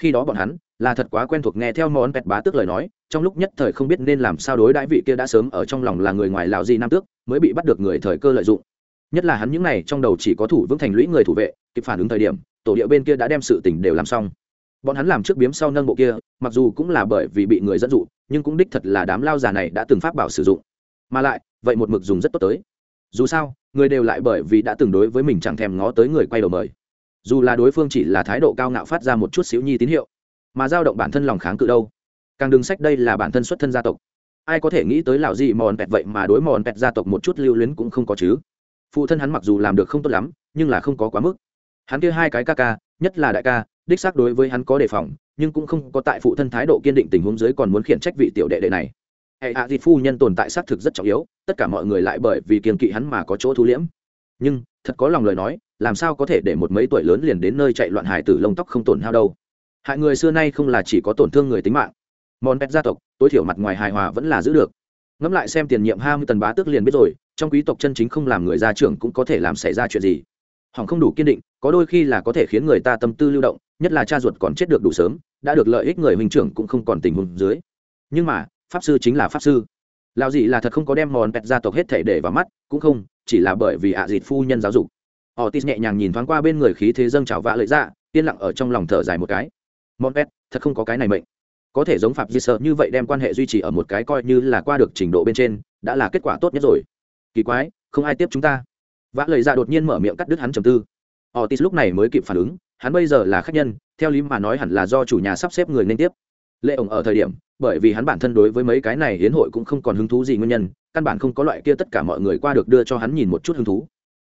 khi đó bọn hắn là thật quá quen thuộc nghe theo món pẹt bá tước lời nói, trong lúc nhất thời không biết nên làm sao đối đãi vị kia đã sớm ở trong lòng là người ngoài lào di nam tước mới bị bắt được người thời cơ lợi dụng. Nhất là hắn những này trong đầu chỉ có thủ vững thành lũy người thủ vệ, kịp phản ứng thời điểm, tổ địa bên kia đã đem sự tình đều làm xong. Bọn hắn làm trước biếm sau nâng bộ kia, mặc dù cũng là bởi vì bị người dẫn dụ, nhưng cũng đích thật là đám lao già này đã từng pháp bảo sử dụng. Mà lại, vậy một mực dùng rất tốt tới. Dù sao, người đều lại bởi vì đã từng đối với mình chẳng thèm ngó tới người quay đầu mời dù là đối phương chỉ là thái độ cao ngạo phát ra một chút xíu nhi tín hiệu, mà dao động bản thân lòng kháng cự đâu. Càng đừng sách đây là bản thân xuất thân gia tộc. Ai có thể nghĩ tới lão gì mòn pẹt vậy mà đối mòn pẹt gia tộc một chút lưu luyến cũng không có chứ. Phụ thân hắn mặc dù làm được không tốt lắm, nhưng là không có quá mức. Hắn kia hai cái ca ca, nhất là đại ca, đích xác đối với hắn có đề phòng, nhưng cũng không có tại phụ thân thái độ kiên định tình huống dưới còn muốn khiển trách vị tiểu đệ đệ này. Hệ hạ dịt phu nhân tồn tại xác thực rất trọng yếu, tất cả mọi người lại bởi vì kiên kỵ hắn mà có chỗ thu liễm. Nhưng thật có lòng lời nói, làm sao có thể để một mấy tuổi lớn liền đến nơi chạy loạn hải tử lông tóc không tổn hao đâu. Hại người xưa nay không là chỉ có tổn thương người tính mạng. Mòn pet gia tộc, tối thiểu mặt ngoài hài hòa vẫn là giữ được. Ngẫm lại xem tiền nhiệm hai mươi tần bá tước liền biết rồi, trong quý tộc chân chính không làm người gia trưởng cũng có thể làm xảy ra chuyện gì. Hỏng không đủ kiên định, có đôi khi là có thể khiến người ta tâm tư lưu động, nhất là cha ruột còn chết được đủ sớm, đã được lợi ích người huynh trưởng cũng không còn tình huống dưới. Nhưng mà, pháp sư chính là pháp sư. Lao dị là thật không có đem mòn pet gia tộc hết thể để vào mắt, cũng không chỉ là bởi vì ạ à dịt phu nhân giáo dục Otis nhẹ nhàng nhìn thoáng qua bên người khí thế dâng trào vạ lợi dạ, yên lặng ở trong lòng thở dài một cái. Monpet, thật không có cái này mệnh. Có thể giống Phạm Di Sợ như vậy đem quan hệ duy trì ở một cái coi như là qua được trình độ bên trên, đã là kết quả tốt nhất rồi. Kỳ quái, không ai tiếp chúng ta. vã lợi dạ đột nhiên mở miệng cắt đứt hắn trầm tư. Otis lúc này mới kịp phản ứng, hắn bây giờ là khách nhân, theo lý mà nói hẳn là do chủ nhà sắp xếp người nên tiếp. Lệ ổng ở thời điểm, bởi vì hắn bản thân đối với mấy cái này hiến hội cũng không còn hứng thú gì nguyên nhân, căn bản không có loại kia tất cả mọi người qua được đưa cho hắn nhìn một chút hứng thú.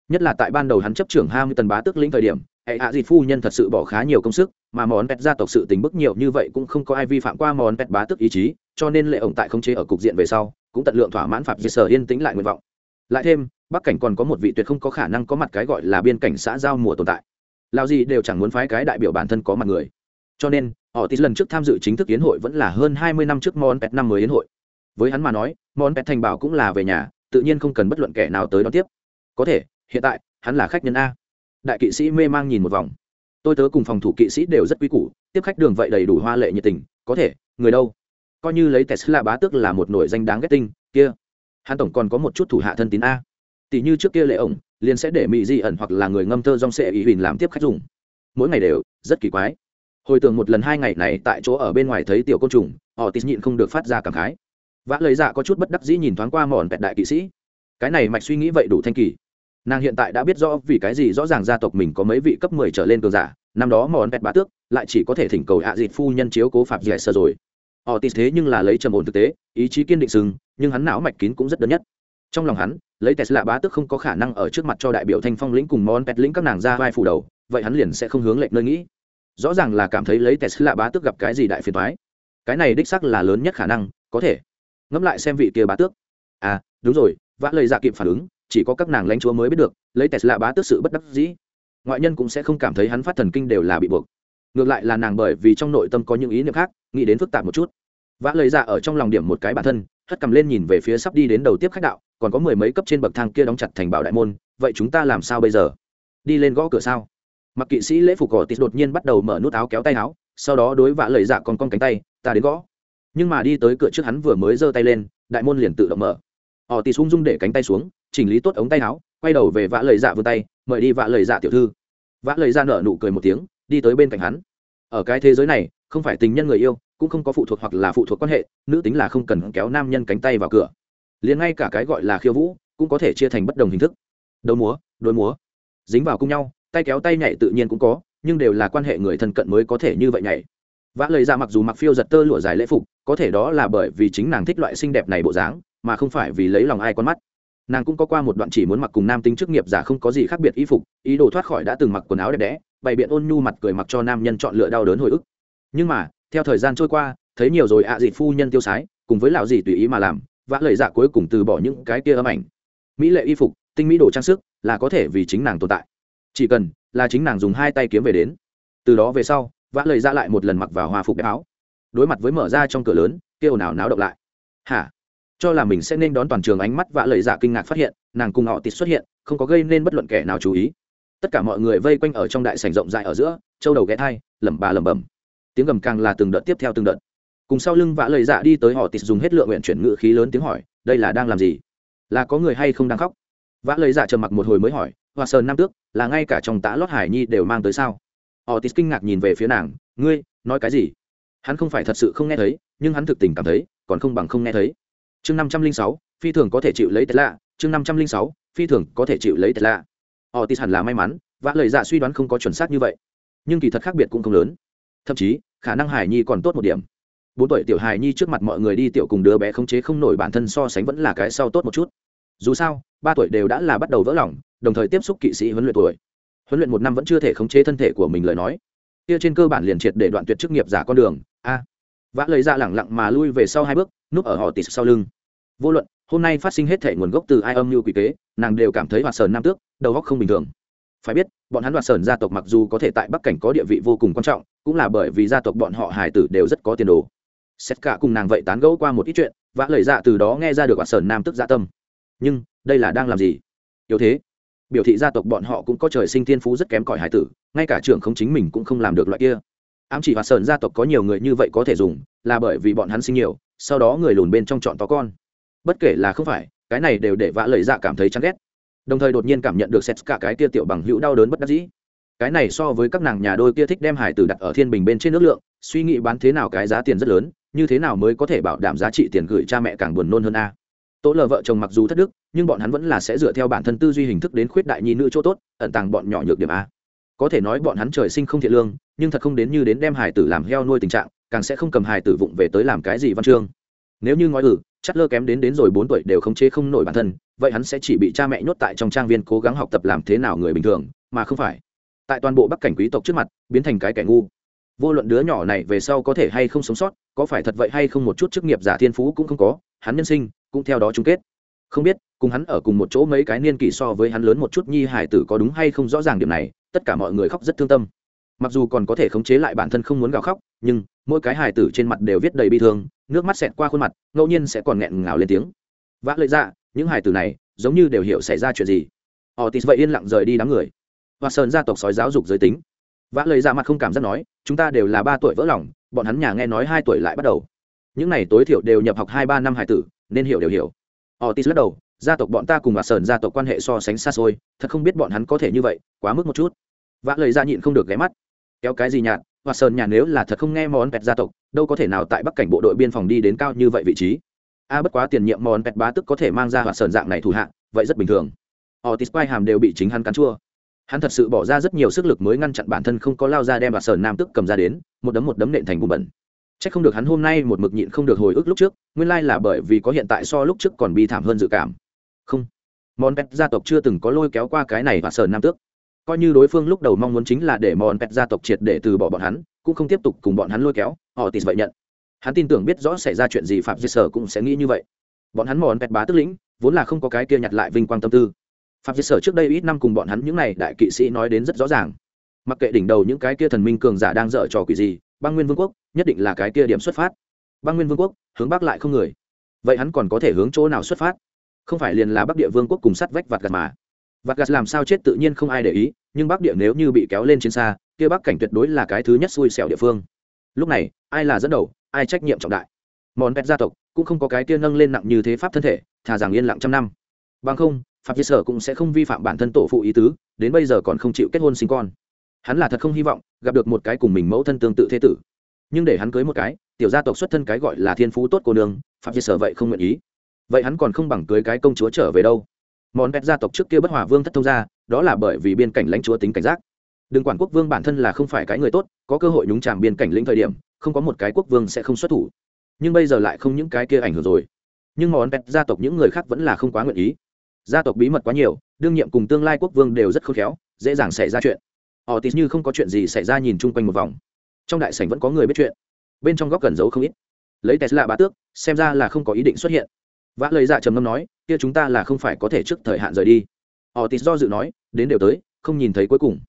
Nhất là tại ban đầu hắn chấp trưởng hai mươi tần bá tước lĩnh thời điểm, hệ hạ dịt phu nhân thật sự bỏ khá nhiều công sức, mà món pet gia tộc sự tình bức nhiều như vậy cũng không có ai vi phạm qua món pet bá tước ý chí, cho nên lệ ổng tại không chế ở cục diện về sau, cũng tận lượng thỏa mãn phạm diệt sở yên tĩnh lại nguyện vọng. Lại thêm, bắc cảnh còn có một vị tuyệt không có khả năng có mặt cái gọi là biên cảnh xã giao mùa tồn tại. Lao gì đều chẳng muốn phái cái đại biểu bản thân có mặt người. Cho nên, họ tít lần trước tham dự chính thức yến hội vẫn là hơn hai mươi năm trước món pet năm mới yến hội với hắn mà nói món pet thành bảo cũng là về nhà, tự nhiên không cần bất luận kẻ nào tới đón tiếp. Có thể, hiện tại, hắn là khách nhân a. Đại kỵ sĩ mê mang nhìn một vòng. Tôi tớ cùng phòng thủ kỵ sĩ đều rất quý củ, tiếp khách đường vậy đầy đủ hoa lệ nhiệt tình, có thể, người đâu? Coi như lấy tesla bá tước là một nổi danh đáng ghét tinh, kia. Hắn tổng còn có một chút thủ hạ thân tín a. Tỷ như trước kia lệ ổng, liền sẽ để mỹ di ẩn hoặc là người ngâm thơ dong sệ ý huỳnh làm tiếp khách dùng. Mỗi ngày đều, rất kỳ quái. Hồi tưởng một lần hai ngày này tại chỗ ở bên ngoài thấy tiểu côn trùng, họ tít nhịn không được phát ra cảm khái vã lời dạ có chút bất đắc dĩ nhìn thoáng qua mòn vẹn đại kỵ sĩ. Cái này mạch suy nghĩ vậy đủ thanh kỳ. Nàng hiện tại đã biết rõ vì cái gì rõ ràng gia tộc mình có mấy vị cấp mười trở lên cường giả. Năm đó mòn vẹn bá tước lại chỉ có thể thỉnh cầu hạ à dịt phu nhân chiếu cố phạm dạy sơ rồi. Họ tin thế nhưng là lấy trầm ổn thực tế, ý chí kiên định sừng, nhưng hắn não mạch kín cũng rất đơn nhất. Trong lòng hắn, lấy tesla bá tước không có khả năng ở trước mặt cho đại biểu thanh phong lĩnh cùng món pet lĩnh các nàng ra vai phủ đầu, vậy hắn liền sẽ không hướng lệnh nơi nghĩ. Rõ ràng là cảm thấy lấy tesla bá tước gặp cái gì đại phiền thoái cái này đích sắc là lớn nhất khả năng, có thể ngẫm lại xem vị kia bá tước. À đúng rồi, vã lời dạ kịp phản ứng, chỉ có các nàng lãnh chúa mới biết được, lấy tesla bá tước sự bất đắc dĩ. Ngoại nhân cũng sẽ không cảm thấy hắn phát thần kinh đều là bị buộc. Ngược lại là nàng bởi vì trong nội tâm có những ý niệm khác, nghĩ đến phức tạp một chút. Vã lời dạ ở trong lòng điểm một cái bản thân, hất cầm lên nhìn về phía sắp đi đến đầu tiếp khách đạo, còn có mười mấy cấp trên bậc thang kia đóng chặt thành bảo đại môn, vậy chúng ta làm sao bây giờ? Đi lên gõ cửa sao? Mặc kỵ sĩ lễ phục cỏ tít đột nhiên bắt đầu mở nút áo kéo tay áo, sau đó đối vã lời dạ còn con cánh tay, ta đến gõ nhưng mà đi tới cửa trước hắn vừa mới giơ tay lên, đại môn liền tự động mở. Họ tì ung dung để cánh tay xuống, chỉnh lý tốt ống tay áo, quay đầu về vã lời dạ vươn tay, mời đi vã lời dạ tiểu thư. Vã lời dạ nở nụ cười một tiếng, đi tới bên cạnh hắn. Ở cái thế giới này, không phải tình nhân người yêu, cũng không có phụ thuộc hoặc là phụ thuộc quan hệ, nữ tính là không cần kéo nam nhân cánh tay vào cửa. Liền ngay cả cái gọi là khiêu vũ, cũng có thể chia thành bất đồng hình thức. Đấu múa, đối múa. Dính vào cùng nhau, tay kéo tay nhảy tự nhiên cũng có, nhưng đều là quan hệ người thân cận mới có thể như vậy nhảy. Vã lời ra mặc dù mặc phiêu giật tơ lụa dài lễ phục có thể đó là bởi vì chính nàng thích loại xinh đẹp này bộ dáng, mà không phải vì lấy lòng ai con mắt. Nàng cũng có qua một đoạn chỉ muốn mặc cùng nam tính chức nghiệp giả không có gì khác biệt y phục, ý đồ thoát khỏi đã từng mặc quần áo đẹp đẽ, bày biện ôn nhu mặt cười mặc cho nam nhân chọn lựa đau đớn hồi ức. Nhưng mà, theo thời gian trôi qua, thấy nhiều rồi ạ à dịt phu nhân tiêu sái, cùng với lão dì tùy ý mà làm, vã lời dạ cuối cùng từ bỏ những cái kia âm ảnh. Mỹ lệ y phục, tinh mỹ đồ trang sức, là có thể vì chính nàng tồn tại. Chỉ cần là chính nàng dùng hai tay kiếm về đến. Từ đó về sau, vã lời dạ lại một lần mặc vào hòa phục đẹp áo đối mặt với mở ra trong cửa lớn, kêu nào náo động lại. Hả? Cho là mình sẽ nên đón toàn trường ánh mắt vạ lời giả dạ kinh ngạc phát hiện, nàng cùng họ tịt xuất hiện, không có gây nên bất luận kẻ nào chú ý. Tất cả mọi người vây quanh ở trong đại sảnh rộng rãi ở giữa, châu đầu ghé thai, lẩm bà lẩm bẩm. Tiếng gầm càng là từng đợt tiếp theo từng đợt. Cùng sau lưng vạ lời dạ đi tới họ tịt dùng hết lượng nguyện chuyển ngự khí lớn tiếng hỏi, đây là đang làm gì? Là có người hay không đang khóc? Vã lời dạ trầm mặc một hồi mới hỏi, hoa sơn nam tước, là ngay cả trong tã lót hải nhi đều mang tới sao? Họ tịt kinh ngạc nhìn về phía nàng, ngươi, nói cái gì? Hắn không phải thật sự không nghe thấy, nhưng hắn thực tình cảm thấy, còn không bằng không nghe thấy. Chương năm trăm linh sáu, phi thường có thể chịu lấy tệ lạ. Chương năm trăm linh sáu, phi thường có thể chịu lấy tệ lạ. Họ tịt hẳn là may mắn, vã lời dạ suy đoán không có chuẩn xác như vậy. Nhưng kỳ thật khác biệt cũng không lớn. Thậm chí, khả năng hải nhi còn tốt một điểm. Bốn tuổi tiểu hài nhi trước mặt mọi người đi tiểu cùng đứa bé không chế không nổi bản thân so sánh vẫn là cái sau tốt một chút. Dù sao, ba tuổi đều đã là bắt đầu vỡ lòng, đồng thời tiếp xúc kỵ sĩ huấn luyện tuổi. Huấn luyện một năm vẫn chưa thể khống chế thân thể của mình lời nói kia trên cơ bản liền triệt để đoạn tuyệt chức nghiệp giả con đường. A. Vã lấy ra dạ lẳng lặng mà lui về sau hai bước, núp ở họ tịt sau lưng. Vô luận, hôm nay phát sinh hết thể nguồn gốc từ ai âm như quỷ kế, nàng đều cảm thấy hoạt sờn nam tước, đầu góc không bình thường. Phải biết, bọn hắn hoạt sờn gia tộc mặc dù có thể tại bắc cảnh có địa vị vô cùng quan trọng, cũng là bởi vì gia tộc bọn họ hải tử đều rất có tiền đồ. Xét cả cùng nàng vậy tán gẫu qua một ít chuyện, vã lời dạ từ đó nghe ra được quả sơn nam tức dạ tâm. Nhưng, đây là đang làm gì? Yếu thế biểu thị gia tộc bọn họ cũng có trời sinh thiên phú rất kém cỏi hải tử, ngay cả trưởng không chính mình cũng không làm được loại kia. Ám chỉ và sơn gia tộc có nhiều người như vậy có thể dùng, là bởi vì bọn hắn sinh nhiều, sau đó người lùn bên trong chọn to con. Bất kể là không phải, cái này đều để vã lời dạ cảm thấy chán ghét. Đồng thời đột nhiên cảm nhận được xét cả cái kia tiểu bằng hữu đau đớn bất đắc dĩ. Cái này so với các nàng nhà đôi kia thích đem hải tử đặt ở thiên bình bên trên nước lượng, suy nghĩ bán thế nào cái giá tiền rất lớn, như thế nào mới có thể bảo đảm giá trị tiền gửi cha mẹ càng buồn nôn hơn a tố lờ vợ chồng mặc dù thất đức, nhưng bọn hắn vẫn là sẽ dựa theo bản thân tư duy hình thức đến khuyết đại nhi nữ chỗ tốt, ẩn tàng bọn nhỏ nhược điểm a. Có thể nói bọn hắn trời sinh không thiện lương, nhưng thật không đến như đến đem hải tử làm heo nuôi tình trạng, càng sẽ không cầm hải tử vụng về tới làm cái gì văn chương. Nếu như nói ử chắc lơ kém đến đến rồi bốn tuổi đều không chế không nổi bản thân, vậy hắn sẽ chỉ bị cha mẹ nhốt tại trong trang viên cố gắng học tập làm thế nào người bình thường, mà không phải. Tại toàn bộ bắc cảnh quý tộc trước mặt, biến thành cái kẻ ngu. Vô luận đứa nhỏ này về sau có thể hay không sống sót, có phải thật vậy hay không một chút chức nghiệp giả thiên phú cũng không có, hắn nhân sinh cũng theo đó chung kết. Không biết, cùng hắn ở cùng một chỗ mấy cái niên kỷ so với hắn lớn một chút nhi hải tử có đúng hay không rõ ràng điểm này, tất cả mọi người khóc rất thương tâm. Mặc dù còn có thể khống chế lại bản thân không muốn gào khóc, nhưng mỗi cái hài tử trên mặt đều viết đầy bi thương, nước mắt xẹt qua khuôn mặt, ngẫu nhiên sẽ còn nghẹn ngào lên tiếng. Vã lợi ra những hài tử này giống như đều hiểu xảy ra chuyện gì. Họ tít vậy yên lặng rời đi đám người. Và sơn gia tộc sói giáo dục giới tính. Vã lời ra dạ mặt không cảm giác nói, chúng ta đều là ba tuổi vỡ lòng, bọn hắn nhà nghe nói hai tuổi lại bắt đầu. Những này tối thiểu đều nhập học hai ba năm hải tử nên hiểu đều hiểu. Otis lắc đầu gia tộc bọn ta cùng bà sơn gia tộc quan hệ so sánh xa xôi thật không biết bọn hắn có thể như vậy quá mức một chút. Vã lời ra dạ nhịn không được ghé mắt. Kéo cái gì nhạt và sơn nhà nếu là thật không nghe món pẹt gia tộc đâu có thể nào tại bắc cảnh bộ đội biên phòng đi đến cao như vậy vị trí. A bất quá tiền nhiệm món pẹt bá tức có thể mang ra hoạt sơn dạng này thủ hạ vậy rất bình thường. Otis quay hàm đều bị chính hắn cắn chua. Hắn thật sự bỏ ra rất nhiều sức lực mới ngăn chặn bản thân không có lao ra đem và sơn nam tức cầm ra đến, một đấm một đấm nện thành bùn bẩn. Chắc không được hắn hôm nay một mực nhịn không được hồi ức lúc trước, nguyên lai là bởi vì có hiện tại so lúc trước còn bi thảm hơn dự cảm. Không, Mòn Pet gia tộc chưa từng có lôi kéo qua cái này và sờn nam tước. Coi như đối phương lúc đầu mong muốn chính là để Mòn Pet gia tộc triệt để từ bỏ bọn hắn, cũng không tiếp tục cùng bọn hắn lôi kéo, họ tịt vậy nhận. Hắn tin tưởng biết rõ xảy ra chuyện gì Phạm Diệt Sở cũng sẽ nghĩ như vậy. Bọn hắn Mòn Pet bá tức lĩnh, vốn là không có cái kia nhặt lại vinh quang tâm tư phạm diệt sở trước đây ít năm cùng bọn hắn những này đại kỵ sĩ nói đến rất rõ ràng mặc kệ đỉnh đầu những cái kia thần minh cường giả đang dở trò quỷ gì băng nguyên vương quốc, nhất định là cái kia điểm xuất phát. Băng nguyên vương quốc, hướng bắc lại không người. Vậy hắn còn có thể hướng chỗ nào xuất phát? Không phải liền là bắc địa vương quốc cùng sắt vách vạt gạt mà. Vạt gạt làm sao chết tự nhiên không ai để ý, nhưng bắc địa nếu như bị kéo lên trên xa, kia bắc cảnh tuyệt đối là cái thứ nhất xui xẻo địa phương. Lúc này, ai là dẫn đầu, ai trách nhiệm trọng đại? Món pet gia tộc cũng không có cái kia nâng lên nặng như thế pháp thân thể, thà rằng yên lặng trăm năm. Bằng không phạm vi sở cũng sẽ không vi phạm bản thân tổ phụ ý tứ, đến bây giờ còn không chịu kết hôn sinh con hắn là thật không hy vọng gặp được một cái cùng mình mẫu thân tương tự thế tử. Nhưng để hắn cưới một cái, tiểu gia tộc xuất thân cái gọi là thiên phú tốt cô nương, phạm vi sở vậy không nguyện ý. Vậy hắn còn không bằng cưới cái công chúa trở về đâu. Món vẹt gia tộc trước kia bất hòa vương thất thông ra đó là bởi vì biên cảnh lãnh chúa tính cảnh giác. Đừng quản quốc vương bản thân là không phải cái người tốt, có cơ hội nhúng chàm biên cảnh lĩnh thời điểm, không có một cái quốc vương sẽ không xuất thủ. Nhưng bây giờ lại không những cái kia ảnh hưởng rồi. Nhưng món vẹt gia tộc những người khác vẫn là không quá nguyện ý. Gia tộc bí mật quá nhiều, đương nhiệm cùng tương lai quốc vương đều rất khôn khéo, dễ dàng xảy ra chuyện họ tí như không có chuyện gì xảy ra nhìn chung quanh một vòng. Trong đại sảnh vẫn có người biết chuyện. Bên trong góc gần giấu không ít. Lấy tesla bá tước, xem ra là không có ý định xuất hiện. Vã lời dạ trầm ngâm nói, kia chúng ta là không phải có thể trước thời hạn rời đi. Họ tí do dự nói, đến đều tới, không nhìn thấy cuối cùng.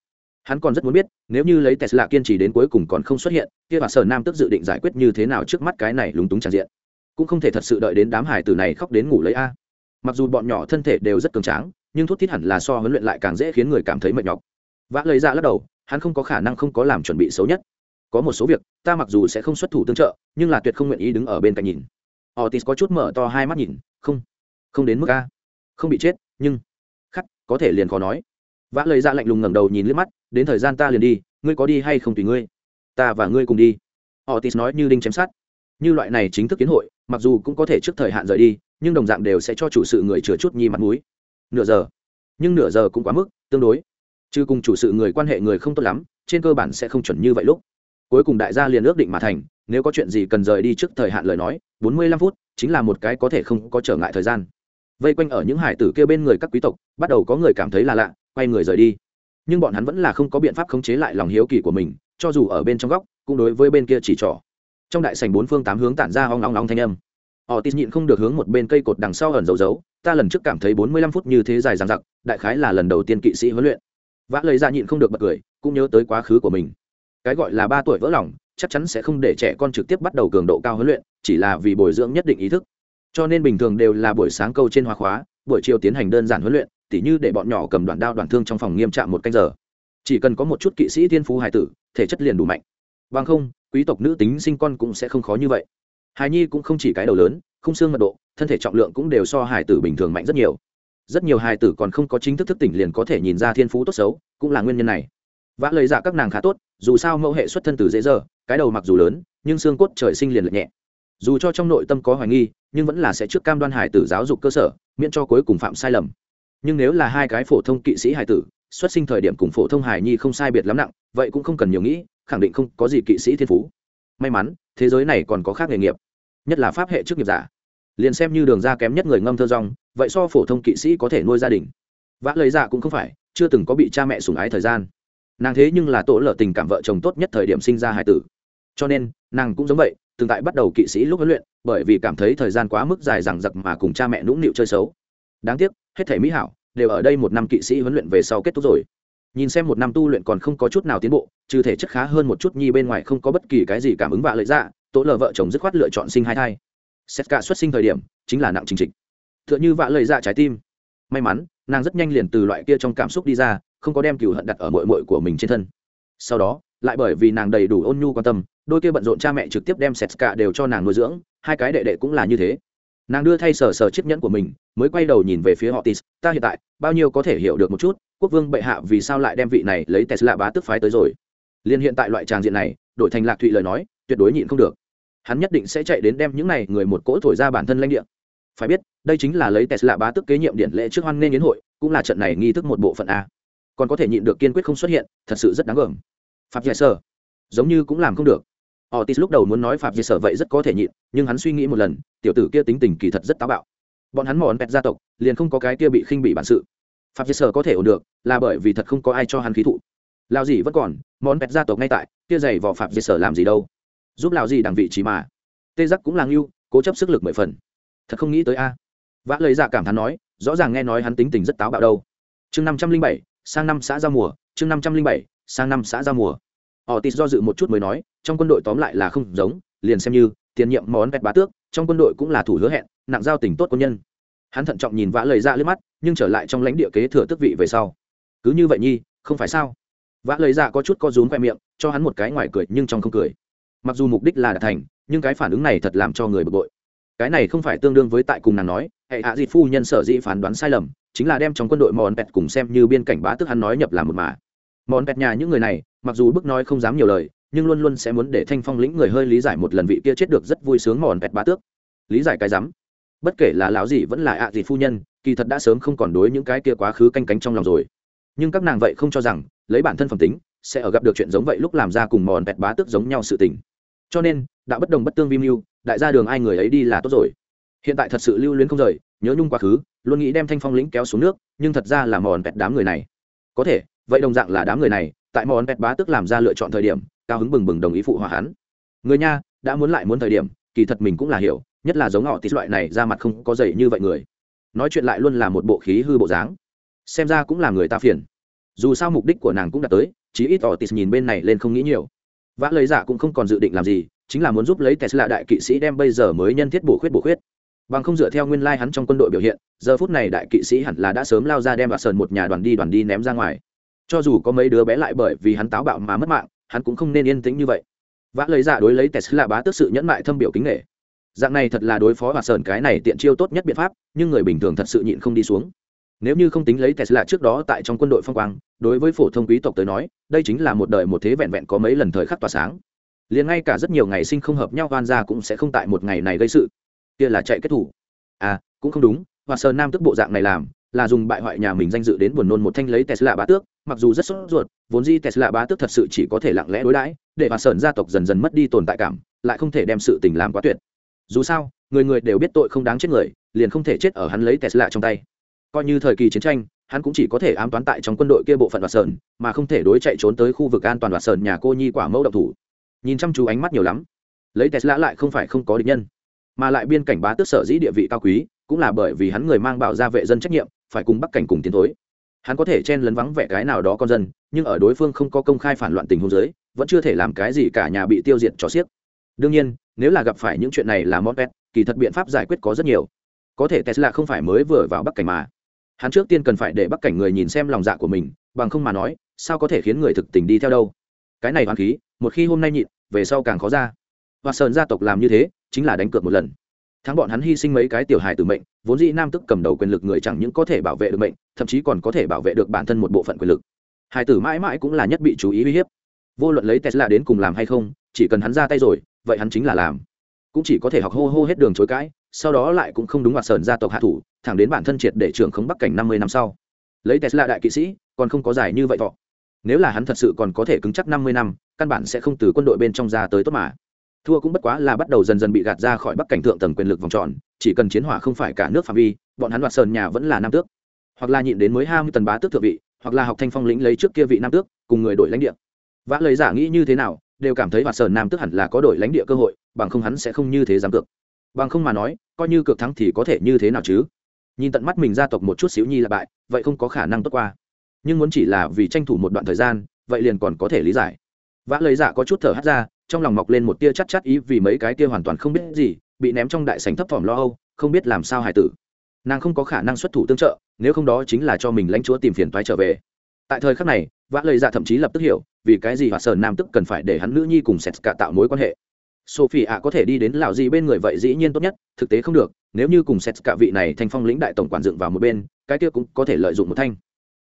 Hắn còn rất muốn biết, nếu như lấy tesla kiên trì đến cuối cùng còn không xuất hiện, kia bà sở nam tức dự định giải quyết như thế nào trước mắt cái này lúng túng tràn diện. Cũng không thể thật sự đợi đến đám hải tử này khóc đến ngủ lấy a. Mặc dù bọn nhỏ thân thể đều rất cường tráng, nhưng thuốc thiết hẳn là so huấn luyện lại càng dễ khiến người cảm thấy mệt nhọc vã lấy ra dạ lắc đầu, hắn không có khả năng không có làm chuẩn bị xấu nhất. Có một số việc, ta mặc dù sẽ không xuất thủ tương trợ, nhưng là tuyệt không nguyện ý đứng ở bên cạnh nhìn. Otis có chút mở to hai mắt nhìn, không không đến mức a. Không bị chết, nhưng khắc, có thể liền khó nói. Vã lời ra dạ lạnh lùng ngẩng đầu nhìn liếc mắt, đến thời gian ta liền đi, ngươi có đi hay không tùy ngươi? Ta và ngươi cùng đi. Otis nói như đinh chém sát như loại này chính thức kiến hội, mặc dù cũng có thể trước thời hạn rời đi, nhưng đồng dạng đều sẽ cho chủ sự người chừa chút nhi mặt mũi. Nửa giờ. Nhưng nửa giờ cũng quá mức, tương đối chứ cùng chủ sự người quan hệ người không tốt lắm, trên cơ bản sẽ không chuẩn như vậy lúc. Cuối cùng đại gia liền ước định mà thành, nếu có chuyện gì cần rời đi trước thời hạn lời nói, bốn mươi lăm phút chính là một cái có thể không có trở ngại thời gian. Vây quanh ở những hải tử kêu bên người các quý tộc, bắt đầu có người cảm thấy là lạ, quay người rời đi. Nhưng bọn hắn vẫn là không có biện pháp khống chế lại lòng hiếu kỳ của mình, cho dù ở bên trong góc, cũng đối với bên kia chỉ trỏ. Trong đại sành bốn phương tám hướng tản ra hoang long long thanh âm. Họ tít nhịn không được hướng một bên cây cột đằng sau ẩn dấu dấu ta lần trước cảm thấy bốn mươi lăm phút như thế dài dằng dặc, đại khái là lần đầu tiên kỵ sĩ huấn luyện vã lời ra nhịn không được bật cười, cũng nhớ tới quá khứ của mình. Cái gọi là ba tuổi vỡ lòng, chắc chắn sẽ không để trẻ con trực tiếp bắt đầu cường độ cao huấn luyện, chỉ là vì bồi dưỡng nhất định ý thức. Cho nên bình thường đều là buổi sáng câu trên hoa khóa, buổi chiều tiến hành đơn giản huấn luyện, tỉ như để bọn nhỏ cầm đoạn đao đoạn thương trong phòng nghiêm trạm một canh giờ. Chỉ cần có một chút kỵ sĩ thiên phú hài tử, thể chất liền đủ mạnh. Bằng không, quý tộc nữ tính sinh con cũng sẽ không khó như vậy. Hài nhi cũng không chỉ cái đầu lớn không xương mật độ, thân thể trọng lượng cũng đều so hài tử bình thường mạnh rất nhiều rất nhiều hài tử còn không có chính thức thức tỉnh liền có thể nhìn ra thiên phú tốt xấu, cũng là nguyên nhân này. Vã lời dạ các nàng khá tốt, dù sao mẫu hệ xuất thân từ dễ dở, cái đầu mặc dù lớn, nhưng xương cốt trời sinh liền lệch nhẹ. Dù cho trong nội tâm có hoài nghi, nhưng vẫn là sẽ trước cam đoan hài tử giáo dục cơ sở, miễn cho cuối cùng phạm sai lầm. Nhưng nếu là hai cái phổ thông kỵ sĩ hài tử, xuất sinh thời điểm cùng phổ thông hài nhi không sai biệt lắm nặng, vậy cũng không cần nhiều nghĩ, khẳng định không có gì kỵ sĩ thiên phú. May mắn, thế giới này còn có khác nghề nghiệp, nhất là pháp hệ chức nghiệp giả. Liền xem như đường ra kém nhất người ngâm thơ rong vậy so phổ thông kỵ sĩ có thể nuôi gia đình. Vã lời dạ cũng không phải, chưa từng có bị cha mẹ sủng ái thời gian. Nàng thế nhưng là tổ lở tình cảm vợ chồng tốt nhất thời điểm sinh ra hải tử. Cho nên, nàng cũng giống vậy, từng tại bắt đầu kỵ sĩ lúc huấn luyện, bởi vì cảm thấy thời gian quá mức dài rằng giặc mà cùng cha mẹ nũng nịu chơi xấu. Đáng tiếc, hết thể mỹ hảo, đều ở đây một năm kỵ sĩ huấn luyện về sau kết thúc rồi. Nhìn xem một năm tu luyện còn không có chút nào tiến bộ, trừ thể chất khá hơn một chút nhi bên ngoài không có bất kỳ cái gì cảm ứng vạ lợi dạ tố lờ vợ chồng dứt khoát lựa chọn sinh hai thai. Xét cả xuất sinh thời điểm, chính là nặng trình trịch t h ư ợ n h ư vạ lời dạ trái tim. May mắn, nàng rất nhanh liền từ loại kia trong cảm xúc đi ra, không có đem cừu hận đặt ở mội mội của mình trên thân. Sau đó, lại bởi vì nàng đầy đủ ôn nhu quan tâm, đôi kia bận rộn cha mẹ trực tiếp đem sét cả đều cho nàng nuôi dưỡng, hai cái đệ đệ cũng là như thế. Nàng đưa thay sờ sờ chiếc nhẫn của mình, mới quay đầu nhìn về phía họ tis ta hiện tại, bao nhiêu có thể hiểu được một chút, quốc vương bệ hạ vì sao lại đem vị này lấy tesla bá tức phái tới rồi? Liên hiện tại loại tràng diện này, đổi thành lạc thụy lời nói, tuyệt đối nhịn không được. Hắn nhất định sẽ chạy đến đem những này người một cỗ thổi ra bản thân lãnh địa phải biết đây chính là lấy tesla bá tức kế nhiệm điện lễ trước hoan nghênh yến hội cũng là trận này nghi thức một bộ phận a còn có thể nhịn được kiên quyết không xuất hiện thật sự rất đáng gờm phạm giải sơ giống như cũng làm không được Otis lúc đầu muốn nói Phạm giải Sở vậy rất có thể nhịn, nhưng hắn suy nghĩ một lần, tiểu tử kia tính tình kỳ thật rất táo bạo. Bọn hắn mòn pẹt gia tộc, liền không có cái kia bị khinh bị bản sự. Phạm giải Sở có thể ổn được, là bởi vì thật không có ai cho hắn khí thụ. lao gì vẫn còn, món pẹt gia tộc ngay tại, kia giày vỏ Phạm giải Sở làm gì đâu? Giúp lão gì đằng vị trí mà. Tê Giác cũng là ngưu cố chấp sức lực mười phần. Thật không nghĩ tới a. Vã lời dạ cảm thán nói, rõ ràng nghe nói hắn tính tình rất táo bạo đâu. Chương năm trăm linh bảy, sang năm xã giao mùa, chương năm trăm linh bảy, sang năm xã giao mùa họ tít do dự một chút mới nói, trong quân đội tóm lại là không giống, liền xem như tiền nhiệm món vẹt bá tước, trong quân đội cũng là thủ hứa hẹn, nặng giao tình tốt quân nhân. Hắn thận trọng nhìn vã lời ra dạ lướt mắt, nhưng trở lại trong lãnh địa kế thừa tước vị về sau. Cứ như vậy nhi, không phải sao? Vã lời ra dạ có chút co rúm khoe miệng, cho hắn một cái ngoài cười nhưng trong không cười. Mặc dù mục đích là đạt thành, nhưng cái phản ứng này thật làm cho người bực bội. Cái này không phải tương đương với tại cùng nàng nói, hệ hạ dịp phu nhân sở dĩ phán đoán sai lầm, chính là đem trong quân đội mòn pẹt cùng xem như biên cảnh bá tước hắn nói nhập làm một mà. Món pẹt nhà những người này mặc dù bức nói không dám nhiều lời nhưng luôn luôn sẽ muốn để thanh phong lĩnh người hơi lý giải một lần vị kia chết được rất vui sướng mòn pẹt bá tước. Lý giải cái rắm. Bất kể là lão gì vẫn là ạ gì phu nhân kỳ thật đã sớm không còn đối những cái kia quá khứ canh cánh trong lòng rồi. Nhưng các nàng vậy không cho rằng lấy bản thân phẩm tính sẽ ở gặp được chuyện giống vậy lúc làm ra cùng mòn pẹt bá tước giống nhau sự tình. Cho nên đã bất đồng bất tương vi mưu đại gia đường ai người ấy đi là tốt rồi. Hiện tại thật sự lưu luyến không rời, nhớ nhung quá khứ, luôn nghĩ đem thanh phong lĩnh kéo xuống nước, nhưng thật ra là mòn pẹt đám người này. Có thể, vậy đồng dạng là đám người này, tại món pet bá tức làm ra lựa chọn thời điểm, cao hứng bừng bừng đồng ý phụ hòa hắn. Người nha, đã muốn lại muốn thời điểm, kỳ thật mình cũng là hiểu, nhất là giống họ tít loại này ra mặt không có dày như vậy người. Nói chuyện lại luôn là một bộ khí hư bộ dáng. Xem ra cũng là người ta phiền. Dù sao mục đích của nàng cũng đã tới, chí ít họ tít nhìn bên này lên không nghĩ nhiều. Vã lời giả dạ cũng không còn dự định làm gì chính là muốn giúp lấy tesla đại kỵ sĩ đem bây giờ mới nhân thiết bổ khuyết bổ khuyết. Bằng không dựa theo nguyên lai hắn trong quân đội biểu hiện, giờ phút này đại kỵ sĩ hẳn là đã sớm lao ra đem và sờn một nhà đoàn đi đoàn đi ném ra ngoài. Cho dù có mấy đứa bé lại bởi vì hắn táo bạo mà mất mạng, hắn cũng không nên yên tĩnh như vậy. Vã lấy giả đối lấy tesla bá tước sự nhẫn mại thâm biểu kính nghệ dạng này thật là đối phó và sờn cái này tiện chiêu tốt nhất biện pháp, nhưng người bình thường thật sự nhịn không đi xuống. Nếu như không tính lấy tesla trước đó tại trong quân đội phong quang, đối với phổ thông quý tộc tới nói, đây chính là một đời một thế vẹn vẹn có mấy lần thời khắc tỏa sáng liền ngay cả rất nhiều ngày sinh không hợp nhau oan ra cũng sẽ không tại một ngày này gây sự kia là chạy kết thủ à cũng không đúng hoa sơn nam tức bộ dạng này làm là dùng bại hoại nhà mình danh dự đến buồn nôn một thanh lấy Tesla bá tước, mặc dù rất sốt ruột, vốn dĩ Tesla bá tước thật sự chỉ có thể lặng lẽ đối đãi, để hoa sơn gia tộc dần dần mất đi tồn tại cảm, lại không thể đem sự tình làm quá tuyệt. Dù sao, người người đều biết tội không đáng chết người, liền không thể chết ở hắn lấy Tesla trong tay. Coi như thời kỳ chiến tranh, hắn cũng chỉ có thể ám toán tại trong quân đội kia bộ phận Hoạt Sơn, mà không thể đối chạy trốn tới khu vực an toàn Hoạt Sơn nhà cô nhi quả mẫu động thủ. Nhìn chăm chú ánh mắt nhiều lắm, lấy Tesla lại không phải không có địch nhân, mà lại biên cảnh bá tước sở dĩ địa vị cao quý, cũng là bởi vì hắn người mang bảo gia vệ dân trách nhiệm, phải cùng bắc cảnh cùng tiến thối. Hắn có thể chen lấn vắng vẻ cái nào đó con dân nhưng ở đối phương không có công khai phản loạn tình hôn giới vẫn chưa thể làm cái gì cả nhà bị tiêu diệt cho xiếc. Đương nhiên nếu là gặp phải những chuyện này là món pet kỳ thật biện pháp giải quyết có rất nhiều. Có thể tesla không phải mới vừa vào bắc cảnh mà. Hắn trước tiên cần phải để bắc cảnh người nhìn xem lòng dạ của mình bằng không mà nói sao có thể khiến người thực tình đi theo đâu? Cái này hoàn khí một khi hôm nay nhịn, về sau càng khó ra. Và sơn gia tộc làm như thế, chính là đánh cược một lần. Thắng bọn hắn hy sinh mấy cái tiểu hài tử mệnh, vốn dĩ nam tức cầm đầu quyền lực người chẳng những có thể bảo vệ được mệnh, thậm chí còn có thể bảo vệ được bản thân một bộ phận quyền lực. Hài tử mãi mãi cũng là nhất bị chú ý uy hiếp. Vô luận lấy tesla đến cùng làm hay không, chỉ cần hắn ra tay rồi, vậy hắn chính là làm. Cũng chỉ có thể học hô hô hết đường chối cãi, sau đó lại cũng không đúng hoạt sơn gia tộc hạ thủ, thẳng đến bản thân triệt để trưởng khống bắc cảnh năm mươi năm sau. Lấy tesla đại kỵ sĩ, còn không có giải như vậy thọ. Nếu là hắn thật sự còn có thể cứng chắc năm mươi năm căn bản sẽ không từ quân đội bên trong ra tới tốt mà. Thua cũng bất quá là bắt đầu dần dần bị gạt ra khỏi bắc cảnh thượng tầng quyền lực vòng tròn, chỉ cần chiến hỏa không phải cả nước phạm vi, bọn hắn đoạt sơn nhà vẫn là nam tước. Hoặc là nhịn đến mới hai mươi tần bá tước thượng vị, hoặc là học thanh phong lĩnh lấy trước kia vị nam tước, cùng người đổi lãnh địa. Vã lời giả nghĩ như thế nào, đều cảm thấy hoạt sơn nam tước hẳn là có đổi lãnh địa cơ hội, bằng không hắn sẽ không như thế dám cược. Bằng không mà nói, coi như cược thắng thì có thể như thế nào chứ? Nhìn tận mắt mình gia tộc một chút xíu nhi là bại, vậy không có khả năng tốt qua. Nhưng muốn chỉ là vì tranh thủ một đoạn thời gian, vậy liền còn có thể lý giải vã lấy dạ có chút thở hắt ra, trong lòng mọc lên một tia chắc chắc ý vì mấy cái tia hoàn toàn không biết gì, bị ném trong đại sành thấp thỏm lo âu, không biết làm sao hài tử. Nàng không có khả năng xuất thủ tương trợ, nếu không đó chính là cho mình lãnh chúa tìm phiền toái trở về. Tại thời khắc này, vã lời dạ thậm chí lập tức hiểu, vì cái gì hoạt sở nam tức cần phải để hắn nữ nhi cùng sét cả tạo mối quan hệ. Sophie ạ có thể đi đến lào gì bên người vậy dĩ nhiên tốt nhất, thực tế không được, nếu như cùng sét cả vị này thành phong lĩnh đại tổng quản dựng vào một bên, cái kia cũng có thể lợi dụng một thanh.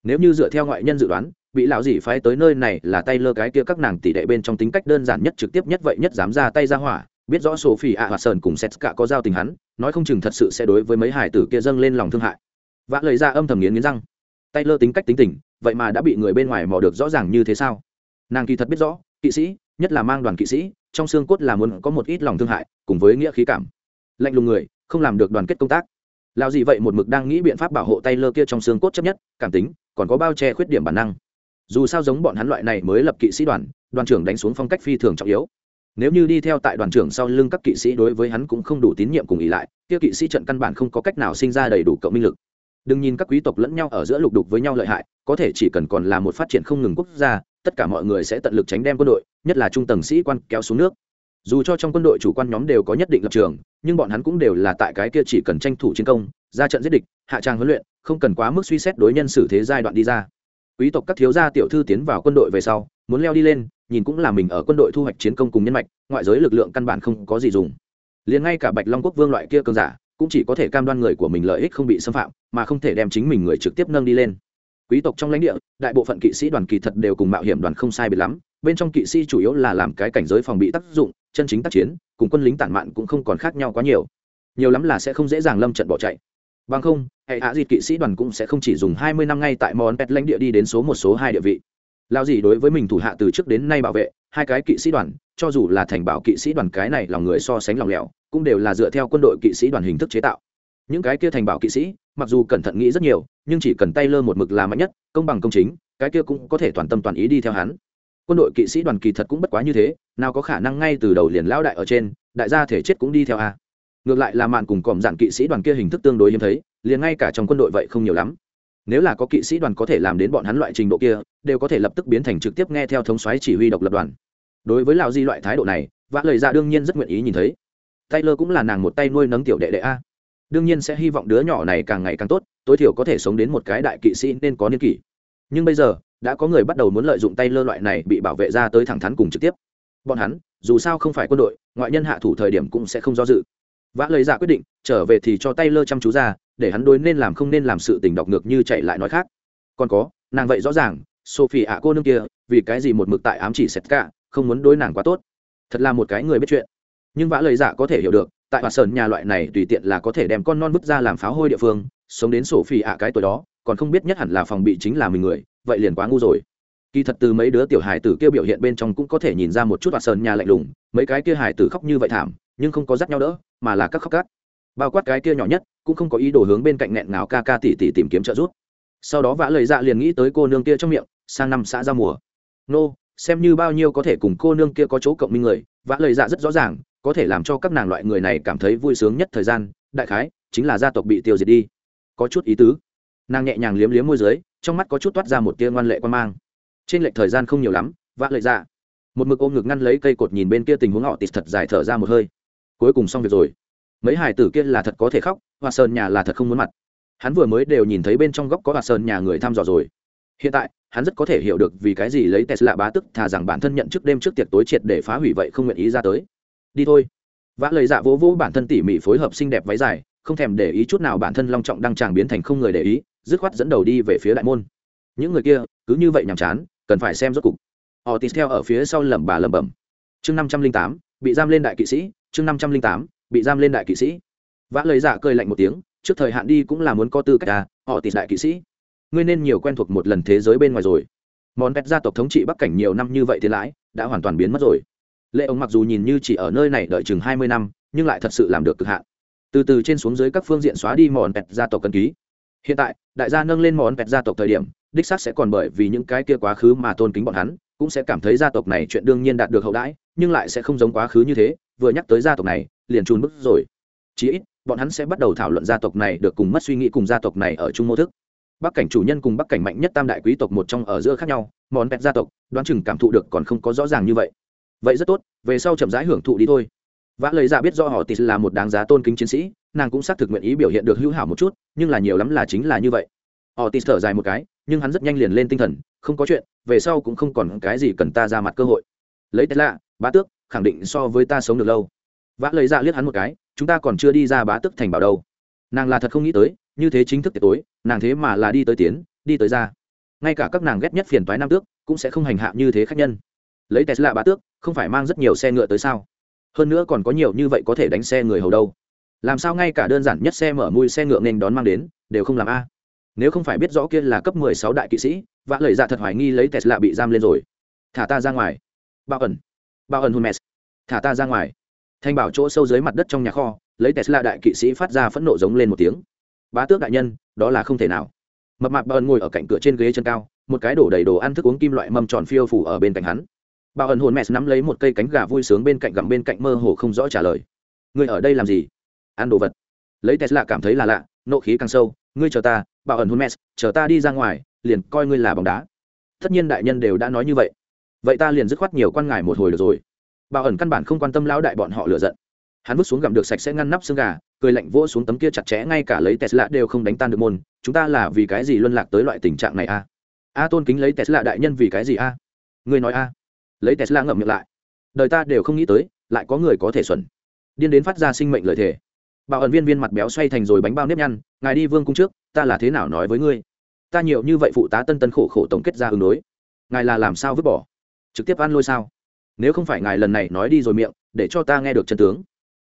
Nếu như dựa theo ngoại nhân dự đoán bị lão dì phái tới nơi này là tay lơ cái kia các nàng tỷ đệ bên trong tính cách đơn giản nhất trực tiếp nhất vậy nhất dám ra tay ra hỏa. Biết rõ sophie ạ hoạt sơn cùng sét cả có giao tình hắn, nói không chừng thật sự sẽ đối với mấy hải tử kia dâng lên lòng thương hại. Vã lời ra âm thầm nghiến nghiến răng. Tay lơ tính cách tính tình, vậy mà đã bị người bên ngoài mò được rõ ràng như thế sao? Nàng kỳ thật biết rõ, kỵ sĩ, nhất là mang đoàn kỵ sĩ, trong xương cốt là muốn có một ít lòng thương hại, cùng với nghĩa khí cảm. Lạnh lùng người, không làm được đoàn kết công tác. Lao gì vậy một mực đang nghĩ biện pháp bảo hộ tay lơ kia trong xương cốt chấp nhất, cảm tính, còn có bao che khuyết điểm bản năng dù sao giống bọn hắn loại này mới lập kỵ sĩ đoàn đoàn trưởng đánh xuống phong cách phi thường trọng yếu. Nếu như đi theo tại đoàn trưởng sau lưng các kỵ sĩ đối với hắn cũng không đủ tín nhiệm cùng ý lại, kia kỵ sĩ trận căn bản không có cách nào sinh ra đầy đủ cộng minh lực. Đừng nhìn các quý tộc lẫn nhau ở giữa lục đục với nhau lợi hại, có thể chỉ cần còn là một phát triển không ngừng quốc gia, tất cả mọi người sẽ tận lực tránh đem quân đội, nhất là trung tầng sĩ quan, kéo xuống nước. Dù cho trong quân đội chủ quan nhóm đều có nhất định lập trường, nhưng bọn hắn cũng đều là tại cái kia chỉ cần tranh thủ chiến công, ra trận giết địch, hạ trang huấn luyện, không cần quá mức suy xét đối nhân xử thế giai đoạn đi ra quý tộc các thiếu gia tiểu thư tiến vào quân đội về sau, muốn leo đi lên, nhìn cũng là mình ở quân đội thu hoạch chiến công cùng nhân mạch, ngoại giới lực lượng căn bản không có gì dùng. Liền ngay cả bạch long quốc vương loại kia cơn giả, cũng chỉ có thể cam đoan người của mình lợi ích không bị xâm phạm, mà không thể đem chính mình người trực tiếp nâng đi lên. Quý tộc trong lãnh địa, đại bộ phận kỵ sĩ đoàn kỳ thật đều cùng mạo hiểm đoàn không sai biệt lắm, bên trong kỵ sĩ chủ yếu là làm cái cảnh giới phòng bị tác dụng, chân chính tác chiến, cùng quân lính tản mạn cũng không còn khác nhau quá nhiều. Nhiều lắm là sẽ không dễ dàng lâm trận bỏ chạy bằng không, hệ hạ dịt kỵ sĩ đoàn cũng sẽ không chỉ dùng hai mươi năm ngay tại món pet lãnh địa đi đến số một, số hai địa vị. Lao gì đối với mình thủ hạ từ trước đến nay bảo vệ, hai cái kỵ sĩ đoàn, cho dù là thành bảo kỵ sĩ đoàn cái này lòng người so sánh lòng lẻo, cũng đều là dựa theo quân đội kỵ sĩ đoàn hình thức chế tạo. Những cái kia thành bảo kỵ sĩ, mặc dù cẩn thận nghĩ rất nhiều, nhưng chỉ cần tay lơ một mực là mạnh nhất, công bằng công chính, cái kia cũng có thể toàn tâm toàn ý đi theo hắn. Quân đội kỵ sĩ đoàn kỳ thật cũng bất quá như thế, nào có khả năng ngay từ đầu liền lao đại ở trên, đại gia thể chết cũng đi theo a ngược lại là mạn cùng còm dạng kỵ sĩ đoàn kia hình thức tương đối hiếm thấy, liền ngay cả trong quân đội vậy không nhiều lắm. Nếu là có kỵ sĩ đoàn có thể làm đến bọn hắn loại trình độ kia, đều có thể lập tức biến thành trực tiếp nghe theo thống soái chỉ huy độc lập đoàn. Đối với lào di loại thái độ này, vã lời ra đương nhiên rất nguyện ý nhìn thấy. Taylor cũng là nàng một tay nuôi nấng tiểu đệ đệ a. Đương nhiên sẽ hy vọng đứa nhỏ này càng ngày càng tốt, tối thiểu có thể sống đến một cái đại kỵ sĩ nên có niên kỷ. Nhưng bây giờ, đã có người bắt đầu muốn lợi dụng tay lơ loại này bị bảo vệ ra tới thẳng thắn cùng trực tiếp. Bọn hắn, dù sao không phải quân đội, ngoại nhân hạ thủ thời điểm cũng sẽ không do dự vã lời giả dạ quyết định, trở về thì cho tay lơ chăm chú ra, để hắn đối nên làm không nên làm sự tình đọc ngược như chạy lại nói khác. Còn có, nàng vậy rõ ràng, sophie ạ cô nương kia, vì cái gì một mực tại ám chỉ sét cả không muốn đối nàng quá tốt. Thật là một cái người biết chuyện. Nhưng vã lời dạ có thể hiểu được, tại hòa sơn nhà loại này tùy tiện là có thể đem con non vứt ra làm pháo hôi địa phương, sống đến Sophie ạ cái tuổi đó, còn không biết nhất hẳn là phòng bị chính là mình người, vậy liền quá ngu rồi. Kỳ thật từ mấy đứa tiểu hài tử kia biểu hiện bên trong cũng có thể nhìn ra một chút hoạt sơn nhà lạnh lùng, mấy cái kia hài tử khóc như vậy thảm nhưng không có dắt nhau đỡ, mà là các khóc cát. Bao quát cái kia nhỏ nhất, cũng không có ý đồ hướng bên cạnh nghẹn ngào ca ca tỉ tỉ tìm kiếm trợ giúp. Sau đó vã lời dạ liền nghĩ tới cô nương kia trong miệng, sang năm xã ra mùa. Nô, xem như bao nhiêu có thể cùng cô nương kia có chỗ cộng minh người, vã lời dạ rất rõ ràng, có thể làm cho các nàng loại người này cảm thấy vui sướng nhất thời gian, đại khái, chính là gia tộc bị tiêu diệt đi. Có chút ý tứ. Nàng nhẹ nhàng liếm liếm môi dưới, trong mắt có chút toát ra một tia ngoan lệ quan mang. Trên lệch thời gian không nhiều lắm, vã lời dạ. Một mực ôm ngực ngăn lấy cây cột nhìn bên kia tình huống họ tịt thật dài thở ra một hơi cuối cùng xong việc rồi. Mấy hải tử kia là thật có thể khóc, hoa sơn nhà là thật không muốn mặt. Hắn vừa mới đều nhìn thấy bên trong góc có hoa sơn nhà người thăm dò rồi. Hiện tại, hắn rất có thể hiểu được vì cái gì lấy tesla bá tức thà rằng bản thân nhận trước đêm trước tiệc tối triệt để phá hủy vậy không nguyện ý ra tới. Đi thôi. Vã lời dạ vỗ vỗ bản thân tỉ mỉ phối hợp xinh đẹp váy dài, không thèm để ý chút nào bản thân long trọng đang tràng biến thành không người để ý, dứt khoát dẫn đầu đi về phía đại môn. Những người kia, cứ như vậy nhàm chán, cần phải xem rốt cục. Họ tít theo ở phía sau lẩm bà lẩm bẩm. Chương năm trăm linh tám, bị giam lên đại kỵ sĩ chương năm trăm linh tám, bị giam lên đại kỵ sĩ. Vã lời dạ cười lạnh một tiếng, trước thời hạn đi cũng là muốn có tư cách à họ tỉ đại kỵ sĩ. Ngươi nên nhiều quen thuộc một lần thế giới bên ngoài rồi. Món pet gia tộc thống trị bắc cảnh nhiều năm như vậy thì lãi, đã hoàn toàn biến mất rồi. Lệ ông mặc dù nhìn như chỉ ở nơi này đợi chừng hai mươi năm, nhưng lại thật sự làm được cực hạn. Từ từ trên xuống dưới các phương diện xóa đi mòn pẹt gia tộc cần ký. Hiện tại, đại gia nâng lên món pẹt gia tộc thời điểm, đích xác sẽ còn bởi vì những cái kia quá khứ mà tôn kính bọn hắn, cũng sẽ cảm thấy gia tộc này chuyện đương nhiên đạt được hậu đãi, nhưng lại sẽ không giống quá khứ như thế vừa nhắc tới gia tộc này, liền trùn bức rồi. Chí ít, bọn hắn sẽ bắt đầu thảo luận gia tộc này được cùng mất suy nghĩ cùng gia tộc này ở chung mô thức. Bắc cảnh chủ nhân cùng bắc cảnh mạnh nhất tam đại quý tộc một trong ở giữa khác nhau, món pet gia tộc, đoán chừng cảm thụ được còn không có rõ ràng như vậy. Vậy rất tốt, về sau chậm rãi hưởng thụ đi thôi. Vã lời ra dạ biết do họ tịt là một đáng giá tôn kính chiến sĩ, nàng cũng xác thực nguyện ý biểu hiện được hữu hảo một chút, nhưng là nhiều lắm là chính là như vậy. Họ tịt thở dài một cái, nhưng hắn rất nhanh liền lên tinh thần, không có chuyện, về sau cũng không còn cái gì cần ta ra mặt cơ hội. Lấy tesla bá tước khẳng định so với ta sống được lâu. Vã lời ra dạ liếc hắn một cái, chúng ta còn chưa đi ra bá tước thành bảo đâu. Nàng là thật không nghĩ tới, như thế chính thức tiệc tối, nàng thế mà là đi tới tiến, đi tới ra. Ngay cả các nàng ghét nhất phiền toái nam tước, cũng sẽ không hành hạ như thế khách nhân. Lấy tesla bá tước, không phải mang rất nhiều xe ngựa tới sao? Hơn nữa còn có nhiều như vậy có thể đánh xe người hầu đâu. Làm sao ngay cả đơn giản nhất xe mở mui xe ngựa nên đón mang đến, đều không làm a? Nếu không phải biết rõ kia là cấp mười sáu đại kỵ sĩ, vã lời dạ thật hoài nghi lấy tesla bị giam lên rồi. Thả ta ra ngoài. Bao ẩn bao ẩn hermes thả ta ra ngoài. Thanh bảo chỗ sâu dưới mặt đất trong nhà kho, lấy tesla đại kỵ sĩ phát ra phẫn nộ giống lên một tiếng. Bá tước đại nhân, đó là không thể nào. Mập mạp bao ẩn ngồi ở cạnh cửa trên ghế chân cao, một cái đổ đầy đồ ăn thức uống kim loại mâm tròn phiêu phủ ở bên cạnh hắn. Bao ẩn hồn mẹ nắm lấy một cây cánh gà vui sướng bên cạnh gặm bên cạnh mơ hồ không rõ trả lời. Ngươi ở đây làm gì? Ăn đồ vật. Lấy tesla cảm thấy là lạ, nộ khí càng sâu. Ngươi chờ ta bảo ẩn hôn chờ ta đi ra ngoài, liền coi ngươi là bóng đá. Tất nhiên đại nhân đều đã nói như vậy vậy ta liền dứt khoát nhiều quan ngại một hồi được rồi. Bảo ẩn căn bản không quan tâm lão đại bọn họ lựa giận. Hắn vứt xuống gặm được sạch sẽ ngăn nắp xương gà, cười lạnh vỗ xuống tấm kia chặt chẽ ngay cả lấy tesla đều không đánh tan được môn. Chúng ta là vì cái gì luân lạc tới loại tình trạng này a? A tôn kính lấy tesla đại nhân vì cái gì a? Ngươi nói a? Lấy tesla ngậm miệng lại. Đời ta đều không nghĩ tới, lại có người có thể xuẩn. Điên đến phát ra sinh mệnh lời thề. bảo ẩn viên viên mặt béo xoay thành rồi bánh bao nếp nhăn, ngài đi vương cung trước, ta là thế nào nói với ngươi? Ta nhiều như vậy phụ tá tân tân khổ khổ tổng kết ra ứng đối. Ngài là làm sao vứt bỏ? Trực tiếp ăn lôi sao? Nếu không phải ngài lần này nói đi rồi miệng, để cho ta nghe được chân tướng.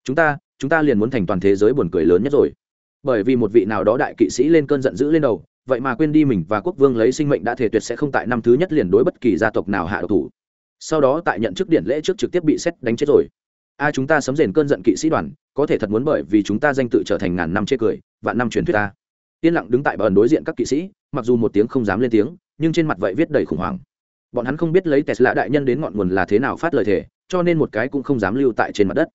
Chúng ta chúng ta liền muốn thành toàn thế giới buồn cười lớn nhất rồi. Bởi vì một vị nào đó đại kỵ sĩ lên cơn giận dữ lên đầu, vậy mà quên đi mình và quốc vương lấy sinh mệnh đã thể tuyệt sẽ không tại năm thứ nhất liền đối bất kỳ gia tộc nào hạ độc thủ. Sau đó tại nhận chức điện lễ trước trực tiếp bị xét đánh chết rồi. A, chúng ta sấm rền cơn giận kỵ sĩ đoàn, có thể thật muốn bởi vì chúng ta danh tự trở thành ngàn năm chê cười, vạn năm truyền thuyết ta. Yên lặng đứng tại bờ đối diện các kỵ sĩ, mặc dù một tiếng không dám lên tiếng, nhưng trên mặt vậy viết đầy khủng hoảng bọn hắn không biết lấy tesla đại nhân đến ngọn nguồn là thế nào phát lời thề, cho nên một cái cũng không dám lưu tại trên mặt đất.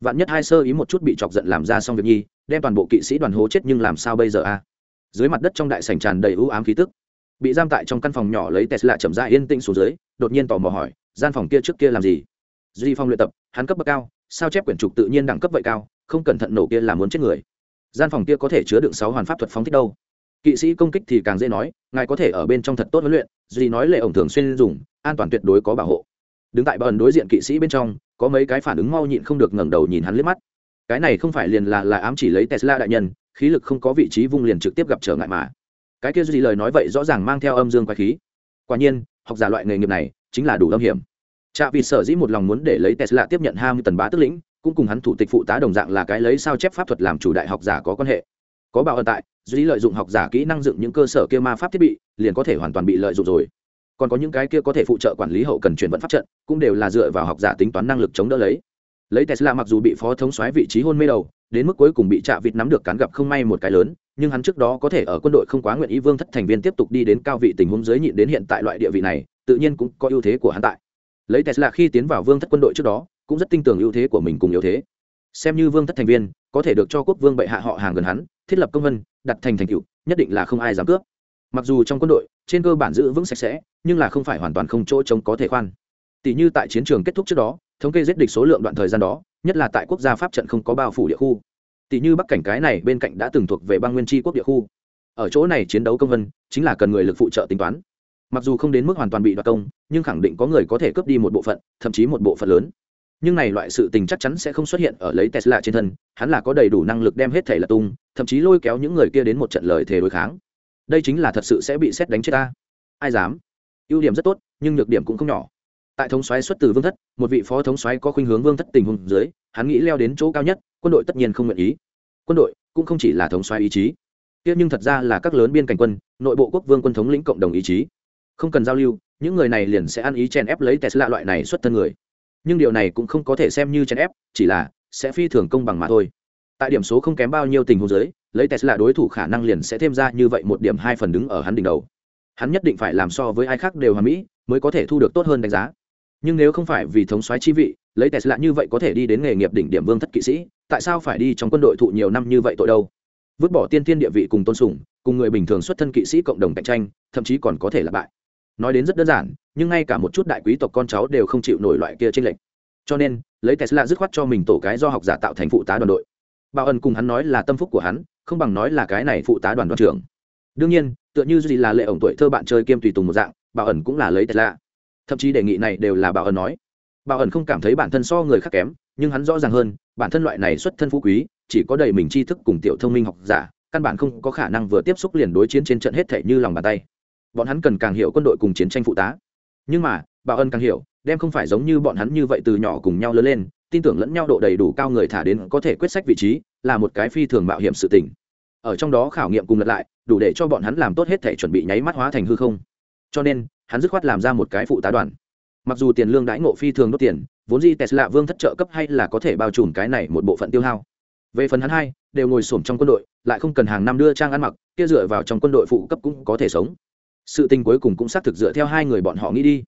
Vạn nhất hai sơ ý một chút bị chọc giận làm ra xong việc nhi, đem toàn bộ kỵ sĩ đoàn hố chết nhưng làm sao bây giờ a? Dưới mặt đất trong đại sảnh tràn đầy ưu ám khí tức. Bị giam tại trong căn phòng nhỏ lấy tesla chậm rãi yên tĩnh xuống dưới, đột nhiên tò mò hỏi, gian phòng kia trước kia làm gì? Duy phong luyện tập, hắn cấp bậc cao, sao chép quyển trục tự nhiên đẳng cấp vậy cao, không cẩn thận nổ kia là muốn chết người. Gian phòng kia có thể chứa đựng sáu hoàn pháp thuật phóng thích đâu? Kỵ sĩ công kích thì càng dễ nói ngài có thể ở bên trong thật tốt huấn luyện duy nói lệ ổng thường xuyên dùng an toàn tuyệt đối có bảo hộ. Đứng tại bờn đối diện kỵ sĩ bên trong có mấy cái phản ứng mau nhịn không được ngẩng đầu nhìn hắn liếc mắt. Cái này không phải liền là là ám chỉ lấy tesla đại nhân khí lực không có vị trí vung liền trực tiếp gặp trở ngại mà. Cái kia duy lời nói vậy rõ ràng mang theo âm dương quái khí. Quả nhiên học giả loại nghề nghiệp này chính là đủ âm hiểm. Trạ vì sở dĩ một lòng muốn để lấy Tesla tiếp nhận hai mươi tần bá tức lĩnh, cũng cùng hắn thủ tịch phụ tá đồng dạng là cái lấy sao chép pháp thuật làm chủ đại học giả có quan hệ. Có bảo ẩn tại, duy lợi dụng học giả kỹ năng dựng những cơ sở kia ma pháp thiết bị, liền có thể hoàn toàn bị lợi dụng rồi. Còn có những cái kia có thể phụ trợ quản lý hậu cần chuyển vận pháp trận, cũng đều là dựa vào học giả tính toán năng lực chống đỡ lấy. Lấy Tesla mặc dù bị phó thống soái vị trí hôn mê đầu, đến mức cuối cùng bị Trạ vịt nắm được cán gặp không may một cái lớn, nhưng hắn trước đó có thể ở quân đội không quá nguyện ý vương thất thành viên tiếp tục đi đến cao vị tình huống dưới nhịn đến hiện tại loại địa vị này, tự nhiên cũng có ưu thế của hắn tại lấy tesla khi tiến vào vương thất quân đội trước đó cũng rất tin tưởng ưu thế của mình cùng yếu thế xem như vương thất thành viên, có thể được cho quốc vương bệ hạ họ hàng gần hắn, thiết lập công vân, đặt thành thành cựu nhất định là không ai dám cướp. Mặc dù trong quân đội, trên cơ bản giữ vững sạch sẽ, nhưng là không phải hoàn toàn không chỗ trống có thể khoan. Tỷ như tại chiến trường kết thúc trước đó, thống kê giết địch số lượng đoạn thời gian đó, nhất là tại quốc gia pháp trận không có bao phủ địa khu. Tỷ như bắc cảnh cái này bên cạnh đã từng thuộc về bang nguyên tri quốc địa khu. Ở chỗ này chiến đấu công vân, chính là cần người lực phụ trợ tính toán. Mặc dù không đến mức hoàn toàn bị đoạt công, nhưng khẳng định có người có thể cướp đi một bộ phận, thậm chí một bộ phận lớn nhưng này loại sự tình chắc chắn sẽ không xuất hiện ở lấy tesla trên thân, hắn là có đầy đủ năng lực đem hết thể là tung, thậm chí lôi kéo những người kia đến một trận lời thề đối kháng. Đây chính là thật sự sẽ bị xét đánh chết ta. Ai dám? Ưu điểm rất tốt, nhưng nhược điểm cũng không nhỏ. Tại thống xoáy xuất từ vương thất, một vị phó thống xoáy có khuynh hướng vương thất tình huống dưới, hắn nghĩ leo đến chỗ cao nhất, quân đội tất nhiên không nguyện ý. Quân đội cũng không chỉ là thống xoáy ý chí. Tiếc nhưng thật ra là các lớn biên cảnh quân, nội bộ quốc vương quân thống lĩnh cộng đồng ý chí. Không cần giao lưu, những người này liền sẽ ăn ý chèn ép lấy tesla loại này xuất thân người nhưng điều này cũng không có thể xem như chèn ép, chỉ là sẽ phi thường công bằng mà thôi. Tại điểm số không kém bao nhiêu tình huống giới lấy tesla đối thủ khả năng liền sẽ thêm ra như vậy một điểm hai phần đứng ở hắn đỉnh đầu. Hắn nhất định phải làm so với ai khác đều hoàn mỹ mới có thể thu được tốt hơn đánh giá. Nhưng nếu không phải vì thống soái chi vị, lấy tesla như vậy có thể đi đến nghề nghiệp đỉnh điểm vương thất kỵ sĩ, tại sao phải đi trong quân đội thụ nhiều năm như vậy tội đâu? Vứt bỏ tiên tiên địa vị cùng tôn sùng, cùng người bình thường xuất thân kỵ sĩ cộng đồng cạnh tranh, thậm chí còn có thể là bại nói đến rất đơn giản, nhưng ngay cả một chút đại quý tộc con cháu đều không chịu nổi loại kia tranh lệnh cho nên, lấy tesla dứt khoát cho mình tổ cái do học giả tạo thành phụ tá đoàn đội. Bảo ẩn cùng hắn nói là tâm phúc của hắn, không bằng nói là cái này phụ tá đoàn đoàn trưởng. Đương nhiên, tựa như gì là lệ ổng tuổi thơ bạn chơi kiêm tùy tùng một dạng, bảo ẩn cũng là lấy tesla. Thậm chí đề nghị này đều là bảo ẩn nói. Bảo ẩn không cảm thấy bản thân so người khác kém, nhưng hắn rõ ràng hơn, bản thân loại này xuất thân phú quý, chỉ có đầy mình tri thức cùng tiểu thông minh học giả, căn bản không có khả năng vừa tiếp xúc liền đối chiến trên trận hết thể như lòng bàn tay bọn hắn cần càng hiểu quân đội cùng chiến tranh phụ tá. Nhưng mà, bảo ân càng hiểu, đem không phải giống như bọn hắn như vậy từ nhỏ cùng nhau lớn lên, tin tưởng lẫn nhau độ đầy đủ cao người thả đến có thể quyết sách vị trí, là một cái phi thường mạo hiểm sự tình. Ở trong đó khảo nghiệm cùng lật lại, đủ để cho bọn hắn làm tốt hết thể chuẩn bị nháy mắt hóa thành hư không. Cho nên, hắn dứt khoát làm ra một cái phụ tá đoàn. Mặc dù tiền lương đãi ngộ phi thường đốt tiền, vốn di tesla vương thất trợ cấp hay là có thể bao trùm cái này một bộ phận tiêu hao. Về phần hắn hai, đều ngồi xổm trong quân đội, lại không cần hàng năm đưa trang ăn mặc, kia dựa vào trong quân đội phụ cấp cũng có thể sống sự tình cuối cùng cũng xác thực dựa theo hai người bọn họ nghĩ đi.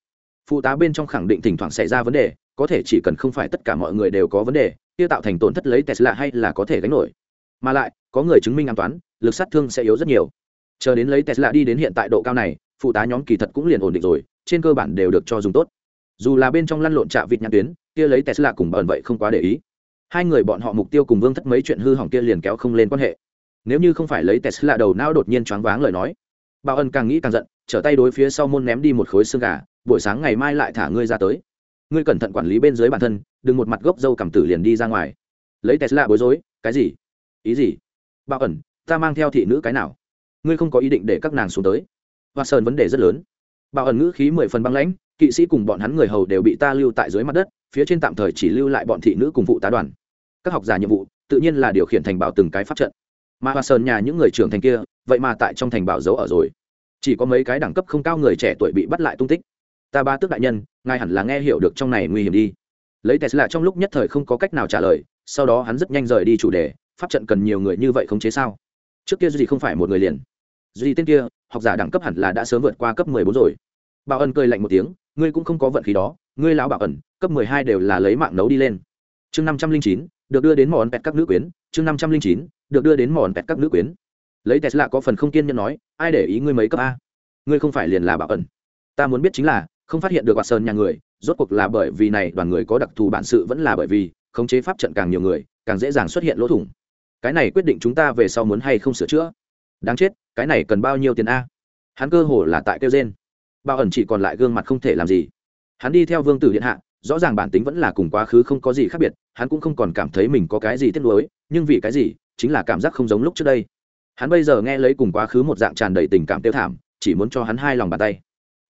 Phụ tá bên trong khẳng định thỉnh thoảng xảy ra vấn đề, có thể chỉ cần không phải tất cả mọi người đều có vấn đề, kia tạo thành tổn thất lấy tesla hay là có thể gánh nổi. Mà lại, có người chứng minh an toán lực sát thương sẽ yếu rất nhiều. Chờ đến lấy tesla đi đến hiện tại độ cao này, phụ tá nhóm kỳ thật cũng liền ổn định rồi, trên cơ bản đều được cho dùng tốt. Dù là bên trong lăn lộn chạ vịt nhãn tuyến, kia lấy tesla cùng bờn vậy không quá để ý. Hai người bọn họ mục tiêu cùng vương thất mấy chuyện hư hỏng kia liền kéo không lên quan hệ. Nếu như không phải lấy tesla đầu não đột nhiên choáng váng lời nói Bảo ân càng nghĩ càng giận, trở tay đối phía sau môn ném đi một khối xương gà, buổi sáng ngày mai lại thả ngươi ra tới. Ngươi cẩn thận quản lý bên dưới bản thân, đừng một mặt gốc dâu cảm tử liền đi ra ngoài. Lấy tesla bối rối, cái gì? Ý gì? Bảo ẩn ta mang theo thị nữ cái nào? Ngươi không có ý định để các nàng xuống tới. Hoa sơn vấn đề rất lớn. Bảo ẩn ngữ khí mười phần băng lãnh, kỵ sĩ cùng bọn hắn người hầu đều bị ta lưu tại dưới mặt đất, phía trên tạm thời chỉ lưu lại bọn thị nữ cùng phụ tá đoàn. Các học giả nhiệm vụ, tự nhiên là điều khiển thành bảo từng cái pháp trận. Mà hoa sơn nhà những người trưởng thành kia vậy mà tại trong thành bảo giấu ở rồi. Chỉ có mấy cái đẳng cấp không cao người trẻ tuổi bị bắt lại tung tích. Ta ba tước đại nhân, ngài hẳn là nghe hiểu được trong này nguy hiểm đi. Lấy tesla trong lúc nhất thời không có cách nào trả lời, sau đó hắn rất nhanh rời đi chủ đề, pháp trận cần nhiều người như vậy khống chế sao? Trước kia gì không phải một người liền. Duy tên kia, học giả đẳng cấp hẳn là đã sớm vượt qua cấp mười bốn rồi. Bảo ân cười lạnh một tiếng, ngươi cũng không có vận khí đó, ngươi lão bảo ẩn, cấp mười hai đều là lấy mạng nấu đi lên. Chương năm trăm linh chín, được đưa đến mòn pẹt các nữ quyến, chương năm trăm linh chín, được đưa đến mòn pẹt các nữ quyến lấy tesla có phần không kiên nhẫn nói, ai để ý ngươi mấy cấp a? Ngươi không phải liền là bảo ẩn. Ta muốn biết chính là, không phát hiện được quạt sơn nhà người, rốt cuộc là bởi vì này đoàn người có đặc thù bản sự vẫn là bởi vì khống chế pháp trận càng nhiều người, càng dễ dàng xuất hiện lỗ thủng. Cái này quyết định chúng ta về sau muốn hay không sửa chữa? Đáng chết, cái này cần bao nhiêu tiền a? Hắn cơ hồ là tại kêu gen bao ẩn chỉ còn lại gương mặt không thể làm gì. Hắn đi theo vương tử điện hạ, rõ ràng bản tính vẫn là cùng quá khứ không có gì khác biệt, hắn cũng không còn cảm thấy mình có cái gì tiếc nuối, nhưng vì cái gì, chính là cảm giác không giống lúc trước đây hắn bây giờ nghe lấy cùng quá khứ một dạng tràn đầy tình cảm tiêu thảm, chỉ muốn cho hắn hai lòng bàn tay.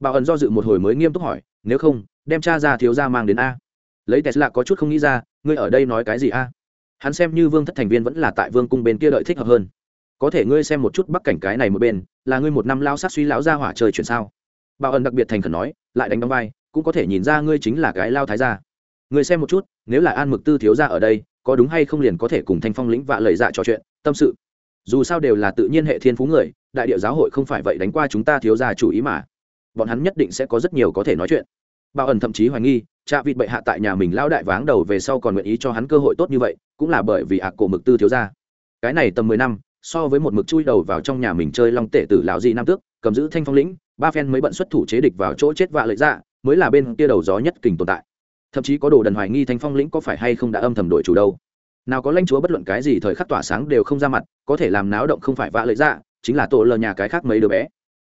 Bảo ẩn do dự một hồi mới nghiêm túc hỏi, nếu không, đem cha ra thiếu ra mang đến a. Lấy tesla có chút không nghĩ ra, ngươi ở đây nói cái gì a? Hắn xem như vương thất thành viên vẫn là tại vương cung bên kia đợi thích hợp hơn. Có thể ngươi xem một chút bắc cảnh cái này một bên, là ngươi một năm lao sát suy lão ra hỏa trời chuyển sao? Bảo ẩn đặc biệt thành khẩn nói, lại đánh đóng vai, cũng có thể nhìn ra ngươi chính là cái lao thái gia. Ngươi xem một chút, nếu là an mực tư thiếu ra ở đây, có đúng hay không liền có thể cùng thanh phong lĩnh vạ lời dạ trò chuyện, tâm sự dù sao đều là tự nhiên hệ thiên phú người, đại điệu giáo hội không phải vậy đánh qua chúng ta thiếu ra chủ ý mà. Bọn hắn nhất định sẽ có rất nhiều có thể nói chuyện. Bao ẩn thậm chí hoài nghi cha vịt bệ hạ tại nhà mình lao đại váng đầu về sau còn nguyện ý cho hắn cơ hội tốt như vậy, cũng là bởi vì ạc cổ mực tư thiếu ra cái này tầm mười năm, so với một mực chui đầu vào trong nhà mình chơi long tể tử lão di nam tước, cầm giữ thanh phong lĩnh, ba phen mới bận xuất thủ chế địch vào chỗ chết vạ lợi dạ mới là bên kia đầu gió nhất kình tồn tại. Thậm chí có đồ đần hoài nghi thanh phong lĩnh có phải hay không đã âm thầm đổi chủ đâu nào có lãnh chúa bất luận cái gì thời khắc tỏa sáng đều không ra mặt, có thể làm náo động không phải vạ lợi dạ chính là tổ lờ nhà cái khác mấy đứa bé.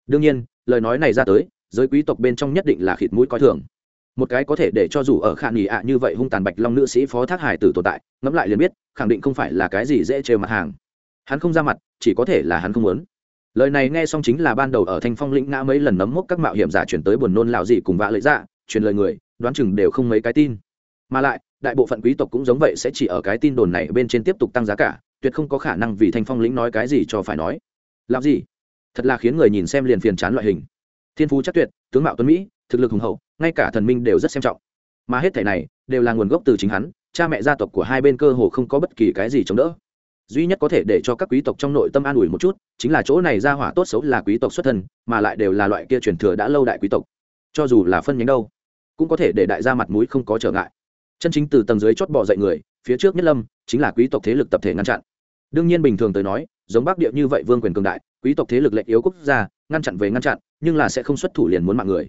Đương nhiên, lời nói này ra tới, giới quý tộc bên trong nhất định là khịt mũi coi thường. Một cái có thể để cho dù ở khả nghỉ ạ như vậy hung tàn bạch long nữ sĩ phó thác hải tử tồn tại, ngẫm lại liền biết, khẳng định không phải là cái gì dễ trêu mặt hàng. Hắn không ra mặt, chỉ có thể là hắn không muốn. Lời này nghe xong chính là ban đầu ở thanh phong lĩnh ngã mấy lần nấm mốc các mạo hiểm giả chuyển tới buồn nôn lạo gì cùng vạ lợi dạ truyền lời người, đoán chừng đều không mấy cái tin. Mà lại đại bộ phận quý tộc cũng giống vậy sẽ chỉ ở cái tin đồn này bên trên tiếp tục tăng giá cả, tuyệt không có khả năng vì thanh phong lĩnh nói cái gì cho phải nói. Làm gì? Thật là khiến người nhìn xem liền phiền chán loại hình. Thiên phú chắc tuyệt, tướng mạo tuấn mỹ, thực lực hùng hậu, ngay cả thần minh đều rất xem trọng. Mà hết thể này, đều là nguồn gốc từ chính hắn, cha mẹ gia tộc của hai bên cơ hồ không có bất kỳ cái gì chống đỡ. Duy nhất có thể để cho các quý tộc trong nội tâm an ủi một chút, chính là chỗ này ra hỏa tốt xấu là quý tộc xuất thân, mà lại đều là loại kia truyền thừa đã lâu đại quý tộc. Cho dù là phân nhánh đâu, cũng có thể để đại gia mặt mũi không có trở ngại chân chính từ tầng dưới chót bỏ dậy người, phía trước nhất lâm, chính là quý tộc thế lực tập thể ngăn chặn. Đương nhiên bình thường tới nói, giống bắc địa như vậy vương quyền cường đại, quý tộc thế lực lệnh yếu quốc gia, ngăn chặn về ngăn chặn, nhưng là sẽ không xuất thủ liền muốn mạng người.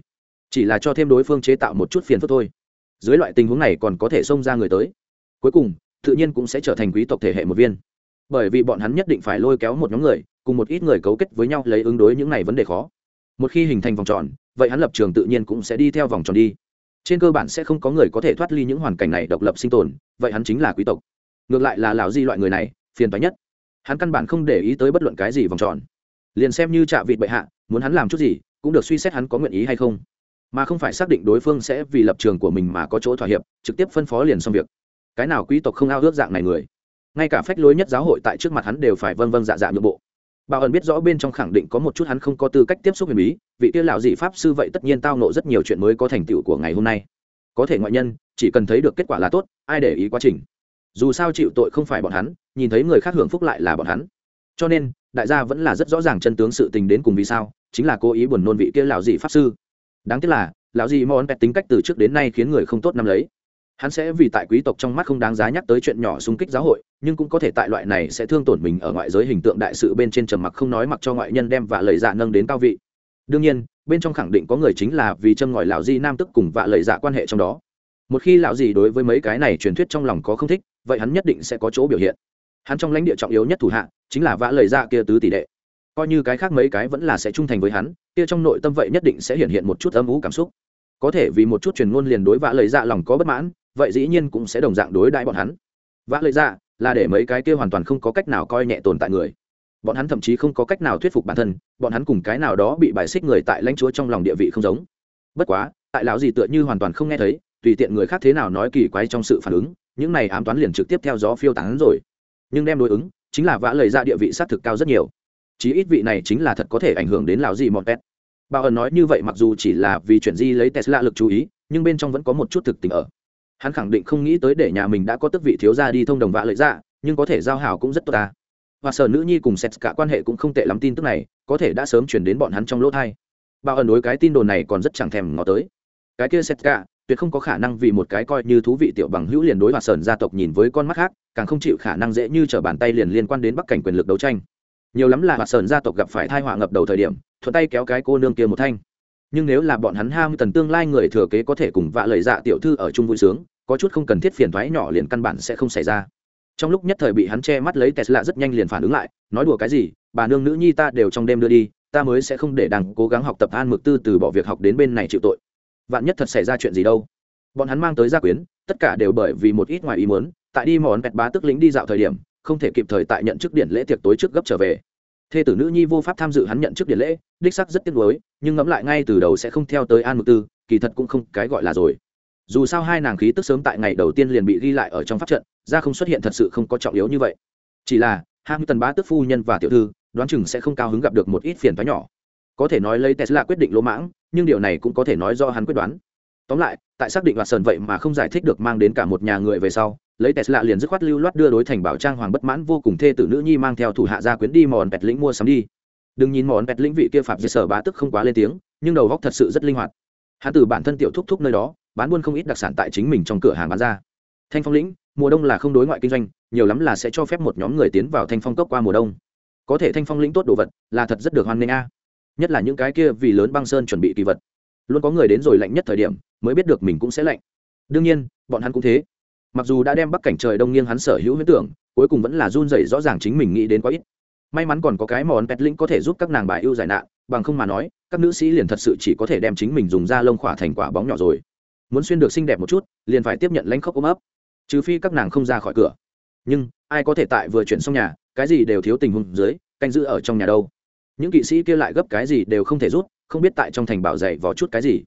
Chỉ là cho thêm đối phương chế tạo một chút phiền phức thôi. Dưới loại tình huống này còn có thể xông ra người tới. Cuối cùng, tự nhiên cũng sẽ trở thành quý tộc thể hệ một viên. Bởi vì bọn hắn nhất định phải lôi kéo một nhóm người, cùng một ít người cấu kết với nhau lấy ứng đối những này vấn đề khó. Một khi hình thành vòng tròn, vậy hắn lập trường tự nhiên cũng sẽ đi theo vòng tròn đi trên cơ bản sẽ không có người có thể thoát ly những hoàn cảnh này độc lập sinh tồn, vậy hắn chính là quý tộc. Ngược lại là lão di loại người này, phiền toái nhất. Hắn căn bản không để ý tới bất luận cái gì vòng tròn. Liền xem như trạ vịt bệ hạ, muốn hắn làm chút gì, cũng được suy xét hắn có nguyện ý hay không. Mà không phải xác định đối phương sẽ vì lập trường của mình mà có chỗ thỏa hiệp, trực tiếp phân phó liền xong việc. Cái nào quý tộc không ao ước dạng này người? Ngay cả phách lối nhất giáo hội tại trước mặt hắn đều phải vâng vâng dạ dạ nhượng bộ bảo ẩn biết rõ bên trong khẳng định có một chút hắn không có tư cách tiếp xúc huyền bí, vị kia lão dị pháp sư vậy tất nhiên tao nộ rất nhiều chuyện mới có thành tựu của ngày hôm nay. Có thể ngoại nhân, chỉ cần thấy được kết quả là tốt, ai để ý quá trình. Dù sao chịu tội không phải bọn hắn, nhìn thấy người khác hưởng phúc lại là bọn hắn. Cho nên, đại gia vẫn là rất rõ ràng chân tướng sự tình đến cùng vì sao, chính là cố ý buồn nôn vị kia lão dị pháp sư. Đáng tiếc là, lão dị món bẹt tính cách từ trước đến nay khiến người không tốt năm lấy hắn sẽ vì tại quý tộc trong mắt không đáng giá nhắc tới chuyện nhỏ xung kích giáo hội, nhưng cũng có thể tại loại này sẽ thương tổn mình ở ngoại giới hình tượng đại sự bên trên trầm mặc không nói mặc cho ngoại nhân đem vạ lời dạ nâng đến cao vị. Đương nhiên, bên trong khẳng định có người chính là vì châm ngòi lão di nam tức cùng vạ lời dạ quan hệ trong đó. Một khi lão gì đối với mấy cái này truyền thuyết trong lòng có không thích, vậy hắn nhất định sẽ có chỗ biểu hiện. Hắn trong lãnh địa trọng yếu nhất thủ hạ, chính là vạ lời dạ kia tứ tỷ đệ. Coi như cái khác mấy cái vẫn là sẽ trung thành với hắn, kia trong nội tâm vậy nhất định sẽ hiện hiện một chút âm ú cảm xúc. Có thể vì một chút truyền ngôn liền đối vạ lời dạ lòng có bất mãn vậy dĩ nhiên cũng sẽ đồng dạng đối đãi bọn hắn. Vã lời dạ là để mấy cái kia hoàn toàn không có cách nào coi nhẹ tồn tại người. Bọn hắn thậm chí không có cách nào thuyết phục bản thân, bọn hắn cùng cái nào đó bị bài xích người tại lãnh chúa trong lòng địa vị không giống. Bất quá, tại lão gì tựa như hoàn toàn không nghe thấy, tùy tiện người khác thế nào nói kỳ quái trong sự phản ứng, những này ám toán liền trực tiếp theo gió phiêu tán rồi. Nhưng đem đối ứng, chính là vã lời ra dạ địa vị xác thực cao rất nhiều. Chí ít vị này chính là thật có thể ảnh hưởng đến lão gì một pet. Bảo ẩn nói như vậy mặc dù chỉ là vì chuyện di lấy tesla lực chú ý, nhưng bên trong vẫn có một chút thực tình ở hắn khẳng định không nghĩ tới để nhà mình đã có tức vị thiếu gia đi thông đồng vạ lợi ra nhưng có thể giao hảo cũng rất tốt ta. Và sở nữ nhi cùng sét cả quan hệ cũng không tệ lắm tin tức này, có thể đã sớm chuyển đến bọn hắn trong lỗ thai. Bảo ẩn đối cái tin đồn này còn rất chẳng thèm ngó tới. Cái kia sét cả, tuyệt không có khả năng vì một cái coi như thú vị tiểu bằng hữu liền đối và sơn gia tộc nhìn với con mắt khác, càng không chịu khả năng dễ như t r ở bàn tay liền liên quan đến bắc cảnh quyền lực đấu tranh. Nhiều lắm là và sơn gia tộc gặp phải thai họa ngập đầu thời điểm, thuận tay kéo cái cô nương kia một thanh nhưng nếu là bọn hắn ham tần tương lai người thừa kế có thể cùng vạ lời dạ tiểu thư ở chung vui sướng, có chút không cần thiết phiền thoái nhỏ liền căn bản sẽ không xảy ra. Trong lúc nhất thời bị hắn che mắt lấy tesla rất nhanh liền phản ứng lại, nói đùa cái gì, bà nương nữ nhi ta đều trong đêm đưa đi, ta mới sẽ không để đằng cố gắng học tập an mực tư từ bỏ việc học đến bên này chịu tội. Vạn nhất thật xảy ra chuyện gì đâu. Bọn hắn mang tới gia quyến, tất cả đều bởi vì một ít ngoài ý muốn, tại đi mòn bẹt bá tức lính đi dạo thời điểm, không thể kịp thời tại nhận chức điện lễ tiệc tối trước gấp trở về thê tử nữ nhi vô pháp tham dự hắn nhận trước điện lễ, đích sắc rất tiếc nuối, nhưng ngẫm lại ngay từ đầu sẽ không theo tới an mục tư, kỳ thật cũng không cái gọi là rồi. Dù sao hai nàng khí tức sớm tại ngày đầu tiên liền bị ghi lại ở trong pháp trận, ra không xuất hiện thật sự không có trọng yếu như vậy. Chỉ là hai mươi tần bá tức phu nhân và tiểu thư, đoán chừng sẽ không cao hứng gặp được một ít phiền toái nhỏ. Có thể nói lấy tesla quyết định lỗ mãng, nhưng điều này cũng có thể nói do hắn quyết đoán tóm lại, tại xác định đoạt sơn vậy mà không giải thích được mang đến cả một nhà người về sau, lấy tesla liền dứt khoát lưu loát đưa đối thành bảo trang hoàng bất mãn vô cùng thê tử nữ nhi mang theo thủ hạ gia quyến đi mòn pẹt lĩnh mua sắm đi. Đừng nhìn mòn pẹt lĩnh vị kia phạm dây sở bá tức không quá lên tiếng, nhưng đầu góc thật sự rất linh hoạt. Hắn từ bản thân tiểu thúc thúc nơi đó, bán buôn không ít đặc sản tại chính mình trong cửa hàng bán ra. Thanh phong lĩnh, mùa đông là không đối ngoại kinh doanh, nhiều lắm là sẽ cho phép một nhóm người tiến vào thanh phong cốc qua mùa đông. Có thể thanh phong lĩnh tốt đồ vật, là thật rất được hoan nghênh a. Nhất là những cái kia vì lớn băng sơn chuẩn bị kỳ vật. Luôn có người đến rồi lạnh nhất thời điểm mới biết được mình cũng sẽ lạnh. Đương nhiên, bọn hắn cũng thế. Mặc dù đã đem bắc cảnh trời đông nghiêng hắn sở hữu huyết tưởng, cuối cùng vẫn là run rẩy rõ ràng chính mình nghĩ đến quá ít. May mắn còn có cái món pet lĩnh có thể giúp các nàng bài ưu giải nạn, bằng không mà nói, các nữ sĩ liền thật sự chỉ có thể đem chính mình dùng da lông khỏa thành quả bóng nhỏ rồi. Muốn xuyên được xinh đẹp một chút, liền phải tiếp nhận lãnh khốc ôm ấp. Trừ phi các nàng không ra khỏi cửa. Nhưng, ai có thể tại vừa chuyển xong nhà, cái gì đều thiếu tình huống dưới, canh giữ ở trong nhà đâu. Những kỵ sĩ kia lại gấp cái gì đều không thể rút, không biết tại trong thành bảo dạy vò chút cái gì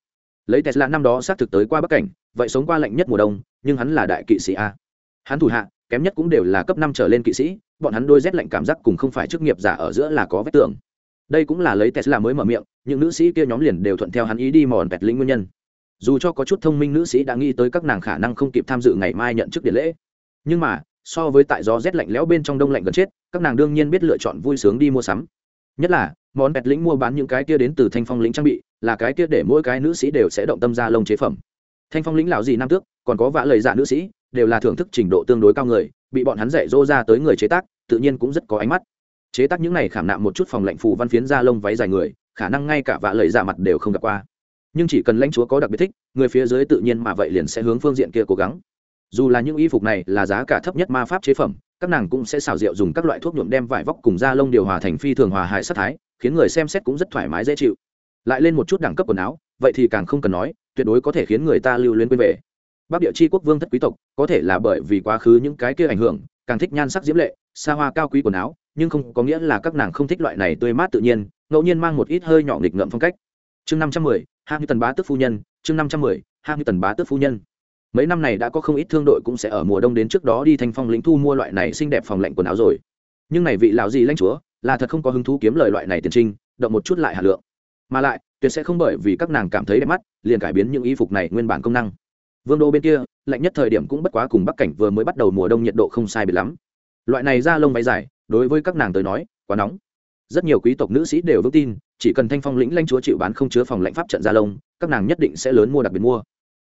lấy tesla năm đó xác thực tới qua bắc cảnh, vậy sống qua lạnh nhất mùa đông, nhưng hắn là đại kỵ sĩ a. Hắn thủ hạ, kém nhất cũng đều là cấp năm trở lên kỵ sĩ, bọn hắn đôi rét lạnh cảm giác cùng không phải chức nghiệp giả ở giữa là có vết tưởng đây cũng là lấy tesla mới mở miệng, những nữ sĩ kia nhóm liền đều thuận theo hắn ý đi mòn vẹt lĩnh nguyên nhân. Dù cho có chút thông minh nữ sĩ đã nghĩ tới các nàng khả năng không kịp tham dự ngày mai nhận chức điện lễ. Nhưng mà, so với tại gió rét lạnh lẽo bên trong đông lạnh gần chết, các nàng đương nhiên biết lựa chọn vui sướng đi mua sắm. Nhất là món bẹt lĩnh mua bán những cái kia đến từ thanh phong lĩnh trang bị là cái tiết để mỗi cái nữ sĩ đều sẽ động tâm ra lông chế phẩm. Thanh phong lĩnh lão gì nam tước, còn có vã lời dạ nữ sĩ, đều là thưởng thức trình độ tương đối cao người, bị bọn hắn dạy dỗ ra tới người chế tác, tự nhiên cũng rất có ánh mắt. Chế tác những này khảm nạm một chút phòng lệnh phù văn phiến da lông váy dài người, khả năng ngay cả vạ lời dạ mặt đều không gặp qua. Nhưng chỉ cần lãnh chúa có đặc biệt thích, người phía dưới tự nhiên mà vậy liền sẽ hướng phương diện kia cố gắng. Dù là những y phục này là giá cả thấp nhất ma pháp chế phẩm, các nàng cũng sẽ xào rượu dùng các loại thuốc nhuộm đem vải vóc cùng da lông điều hòa thành phi thường hòa hại sát thái, khiến người xem xét cũng rất thoải mái dễ chịu lại lên một chút đẳng cấp quần áo, vậy thì càng không cần nói, tuyệt đối có thể khiến người ta lưu luyến quên về. Bắc địa chi quốc vương thất quý tộc, có thể là bởi vì quá khứ những cái kia ảnh hưởng, càng thích nhan sắc diễm lệ, xa hoa cao quý quần áo, nhưng không có nghĩa là các nàng không thích loại này tươi mát tự nhiên, ngẫu nhiên mang một ít hơi nhỏ nghịch ngợm phong cách. Chương năm trăm mười hai mươi tần bá tức phu nhân, chương năm trăm mười hai mươi tần bá tức phu nhân. Mấy năm này đã có không ít thương đội cũng sẽ ở mùa đông đến trước đó đi thanh phong lĩnh thu mua loại này xinh đẹp phòng lạnh quần áo rồi. Nhưng này vị lão gì lãnh chúa, là thật không có hứng thú kiếm lời loại này tiền trinh, động một chút lại hà lượng mà lại, tuyệt sẽ không bởi vì các nàng cảm thấy đẹp mắt, liền cải biến những y phục này nguyên bản công năng. Vương đô bên kia, lạnh nhất thời điểm cũng bất quá cùng bắc cảnh vừa mới bắt đầu mùa đông nhiệt độ không sai biệt lắm. Loại này da lông váy dài, đối với các nàng tới nói, quá nóng. Rất nhiều quý tộc nữ sĩ đều vững tin, chỉ cần thanh phong lĩnh lãnh chúa chịu bán không chứa phòng lãnh pháp trận da lông, các nàng nhất định sẽ lớn mua đặc biệt mua.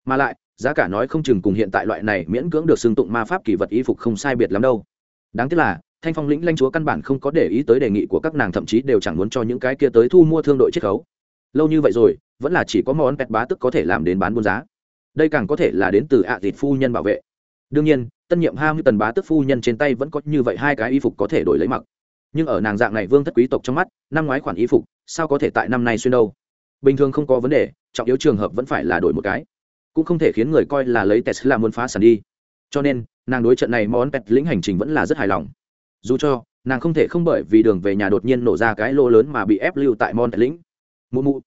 Mà lại, giá cả nói không chừng cùng hiện tại loại này miễn cưỡng được xưng tụng ma pháp kỳ vật y phục không sai biệt lắm đâu. Đáng tiếc là thanh phong lĩnh lãnh chúa căn bản không có để ý tới đề nghị của các nàng, thậm chí đều chẳng muốn cho những cái kia tới thu mua thương đội chiết khấu. Lâu như vậy rồi, vẫn là chỉ có món pẹt bá tức có thể làm đến bán buôn giá. Đây càng có thể là đến từ ạ à thịt phu nhân bảo vệ. Đương nhiên, tân nhiệm ham tần bá tức phu nhân trên tay vẫn có như vậy hai cái y phục có thể đổi lấy mặc. Nhưng ở nàng dạng này vương thất quý tộc trong mắt, năm ngoái khoản y phục, sao có thể tại năm nay xuyên đâu? Bình thường không có vấn đề, trọng yếu trường hợp vẫn phải là đổi một cái. Cũng không thể khiến người coi là lấy tesla muốn phá sản đi. Cho nên, nàng đối trận này món pet lĩnh hành trình vẫn là rất hài lòng dù cho, nàng không thể không bởi vì đường về nhà đột nhiên nổ ra cái lô lớn mà bị ép lưu tại mon pet lĩnh. Mụ mụ.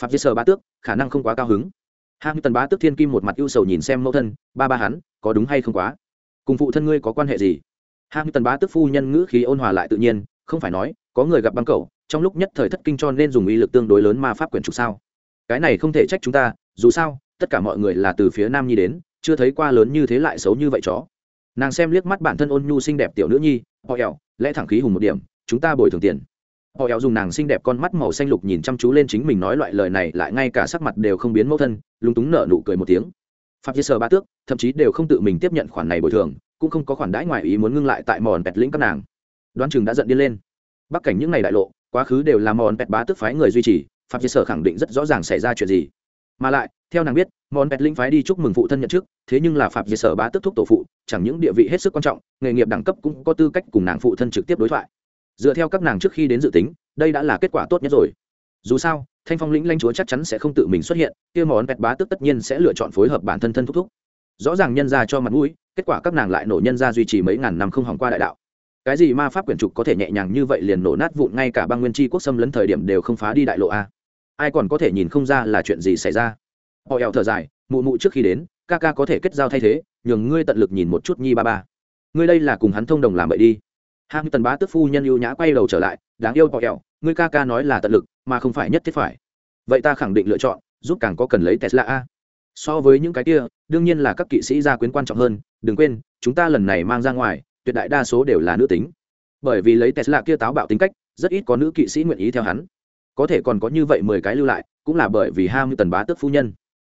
Phạm dây sờ ba tước, khả năng không quá cao hứng. Hai tần bá tước thiên kim một mặt ưu sầu nhìn xem mẫu thân, ba ba hắn, có đúng hay không quá? Cùng phụ thân ngươi có quan hệ gì? Hai tần bá tước phu nhân ngữ khí ôn hòa lại tự nhiên, không phải nói, có người gặp băng cầu trong lúc nhất thời thất kinh cho nên dùng uy lực tương đối lớn mà pháp quyền trục sao? Cái này không thể trách chúng ta, dù sao, tất cả mọi người là từ phía nam nhi đến, chưa thấy qua lớn như thế lại xấu như vậy chó nàng xem liếc mắt bản thân ôn nhu xinh đẹp tiểu nữ nhi, họ ẹo lẽ thẳng khí hùng một điểm, chúng ta bồi thường tiền. Họ éo dùng nàng xinh đẹp con mắt màu xanh lục nhìn chăm chú lên chính mình nói loại lời này, lại ngay cả sắc mặt đều không biến mẫu thân, lúng túng nở nụ cười một tiếng. Phạm chia sơ ba tước, thậm chí đều không tự mình tiếp nhận khoản này bồi thường, cũng không có khoản đãi ngoài ý muốn ngưng lại tại mòn pẹt lĩnh các nàng. Đoán chừng đã giận điên lên. Bắc cảnh những ngày đại lộ, quá khứ đều là mòn pẹt bá tước phái người duy trì phạm chia sở khẳng định rất rõ ràng xảy ra chuyện gì mà lại, theo nàng biết mòn pẹt linh phái đi chúc mừng phụ thân nhận trước thế nhưng là phạm dây sở bá tước thúc tổ phụ, chẳng những địa vị hết sức quan trọng, nghề nghiệp đẳng cấp cũng có tư cách cùng nàng phụ thân trực tiếp đối thoại. Dựa theo các nàng trước khi đến dự tính, đây đã là kết quả tốt nhất rồi. Dù sao, thanh phong lĩnh lanh chúa chắc chắn sẽ không tự mình xuất hiện, kia món pẹt bá tức tất nhiên sẽ lựa chọn phối hợp bản thân thân thúc thúc. Rõ ràng nhân ra cho mặt mũi, kết quả các nàng lại nổ nhân ra duy trì mấy ngàn năm không hỏng qua đại đạo. Cái gì ma pháp quyển trục có thể nhẹ nhàng như vậy liền nổ nát vụn ngay cả băng nguyên tri quốc xâm lấn thời điểm đều không phá đi đại lộ a ai còn có thể nhìn không ra là chuyện gì xảy ra. Họ eo thở dài, mụ mụ trước khi đến, ca ca có thể kết giao thay thế, nhường ngươi tận lực nhìn một chút nhi ba ba. Ngươi đây là cùng hắn thông đồng làm vậy đi. Hai tần bá tức phu nhân ưu nhã quay đầu trở lại, đáng yêu họ eo, ngươi ca ca nói là tận lực, mà không phải nhất thiết phải. Vậy ta khẳng định lựa chọn, giúp càng có cần lấy tesla a. So với những cái kia, đương nhiên là các kỵ sĩ gia quyến quan trọng hơn, đừng quên, chúng ta lần này mang ra ngoài, tuyệt đại đa số đều là nữ tính. Bởi vì lấy tesla kia táo bạo tính cách, rất ít có nữ kỵ sĩ nguyện ý theo hắn có thể còn có như vậy mười cái lưu lại, cũng là bởi vì ham tần bá tước phu nhân.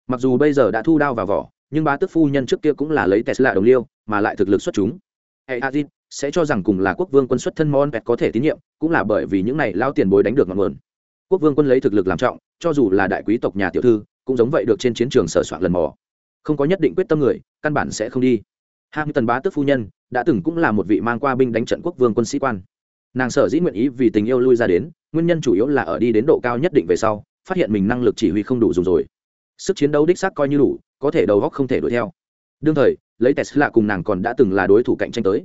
Mặc dù bây giờ đã thu đao vào vỏ, nhưng bá tước phu nhân trước kia cũng là lấy tesla đồng liêu, mà lại thực lực xuất chúng. Hey adin sẽ cho rằng cùng là quốc vương quân xuất thân mon pet có thể tín nhiệm, cũng là bởi vì những này lao tiền bối đánh được ngọn nguồn. Quốc vương quân lấy thực lực làm trọng, cho dù là đại quý tộc nhà tiểu thư, cũng giống vậy được trên chiến trường sở soạn lần mò. Không có nhất định quyết tâm người, căn bản sẽ không đi. Ham tần bá tước phu nhân, đã từng cũng là một vị mang qua binh đánh trận quốc vương quân sĩ quan nàng sở dĩ nguyện ý vì tình yêu lui ra đến, nguyên nhân chủ yếu là ở đi đến độ cao nhất định về sau, phát hiện mình năng lực chỉ huy không đủ dùng rồi. Sức chiến đấu đích xác coi như đủ, có thể đầu góc không thể đuổi theo. Đương thời, lấy tesla cùng nàng còn đã từng là đối thủ cạnh tranh tới.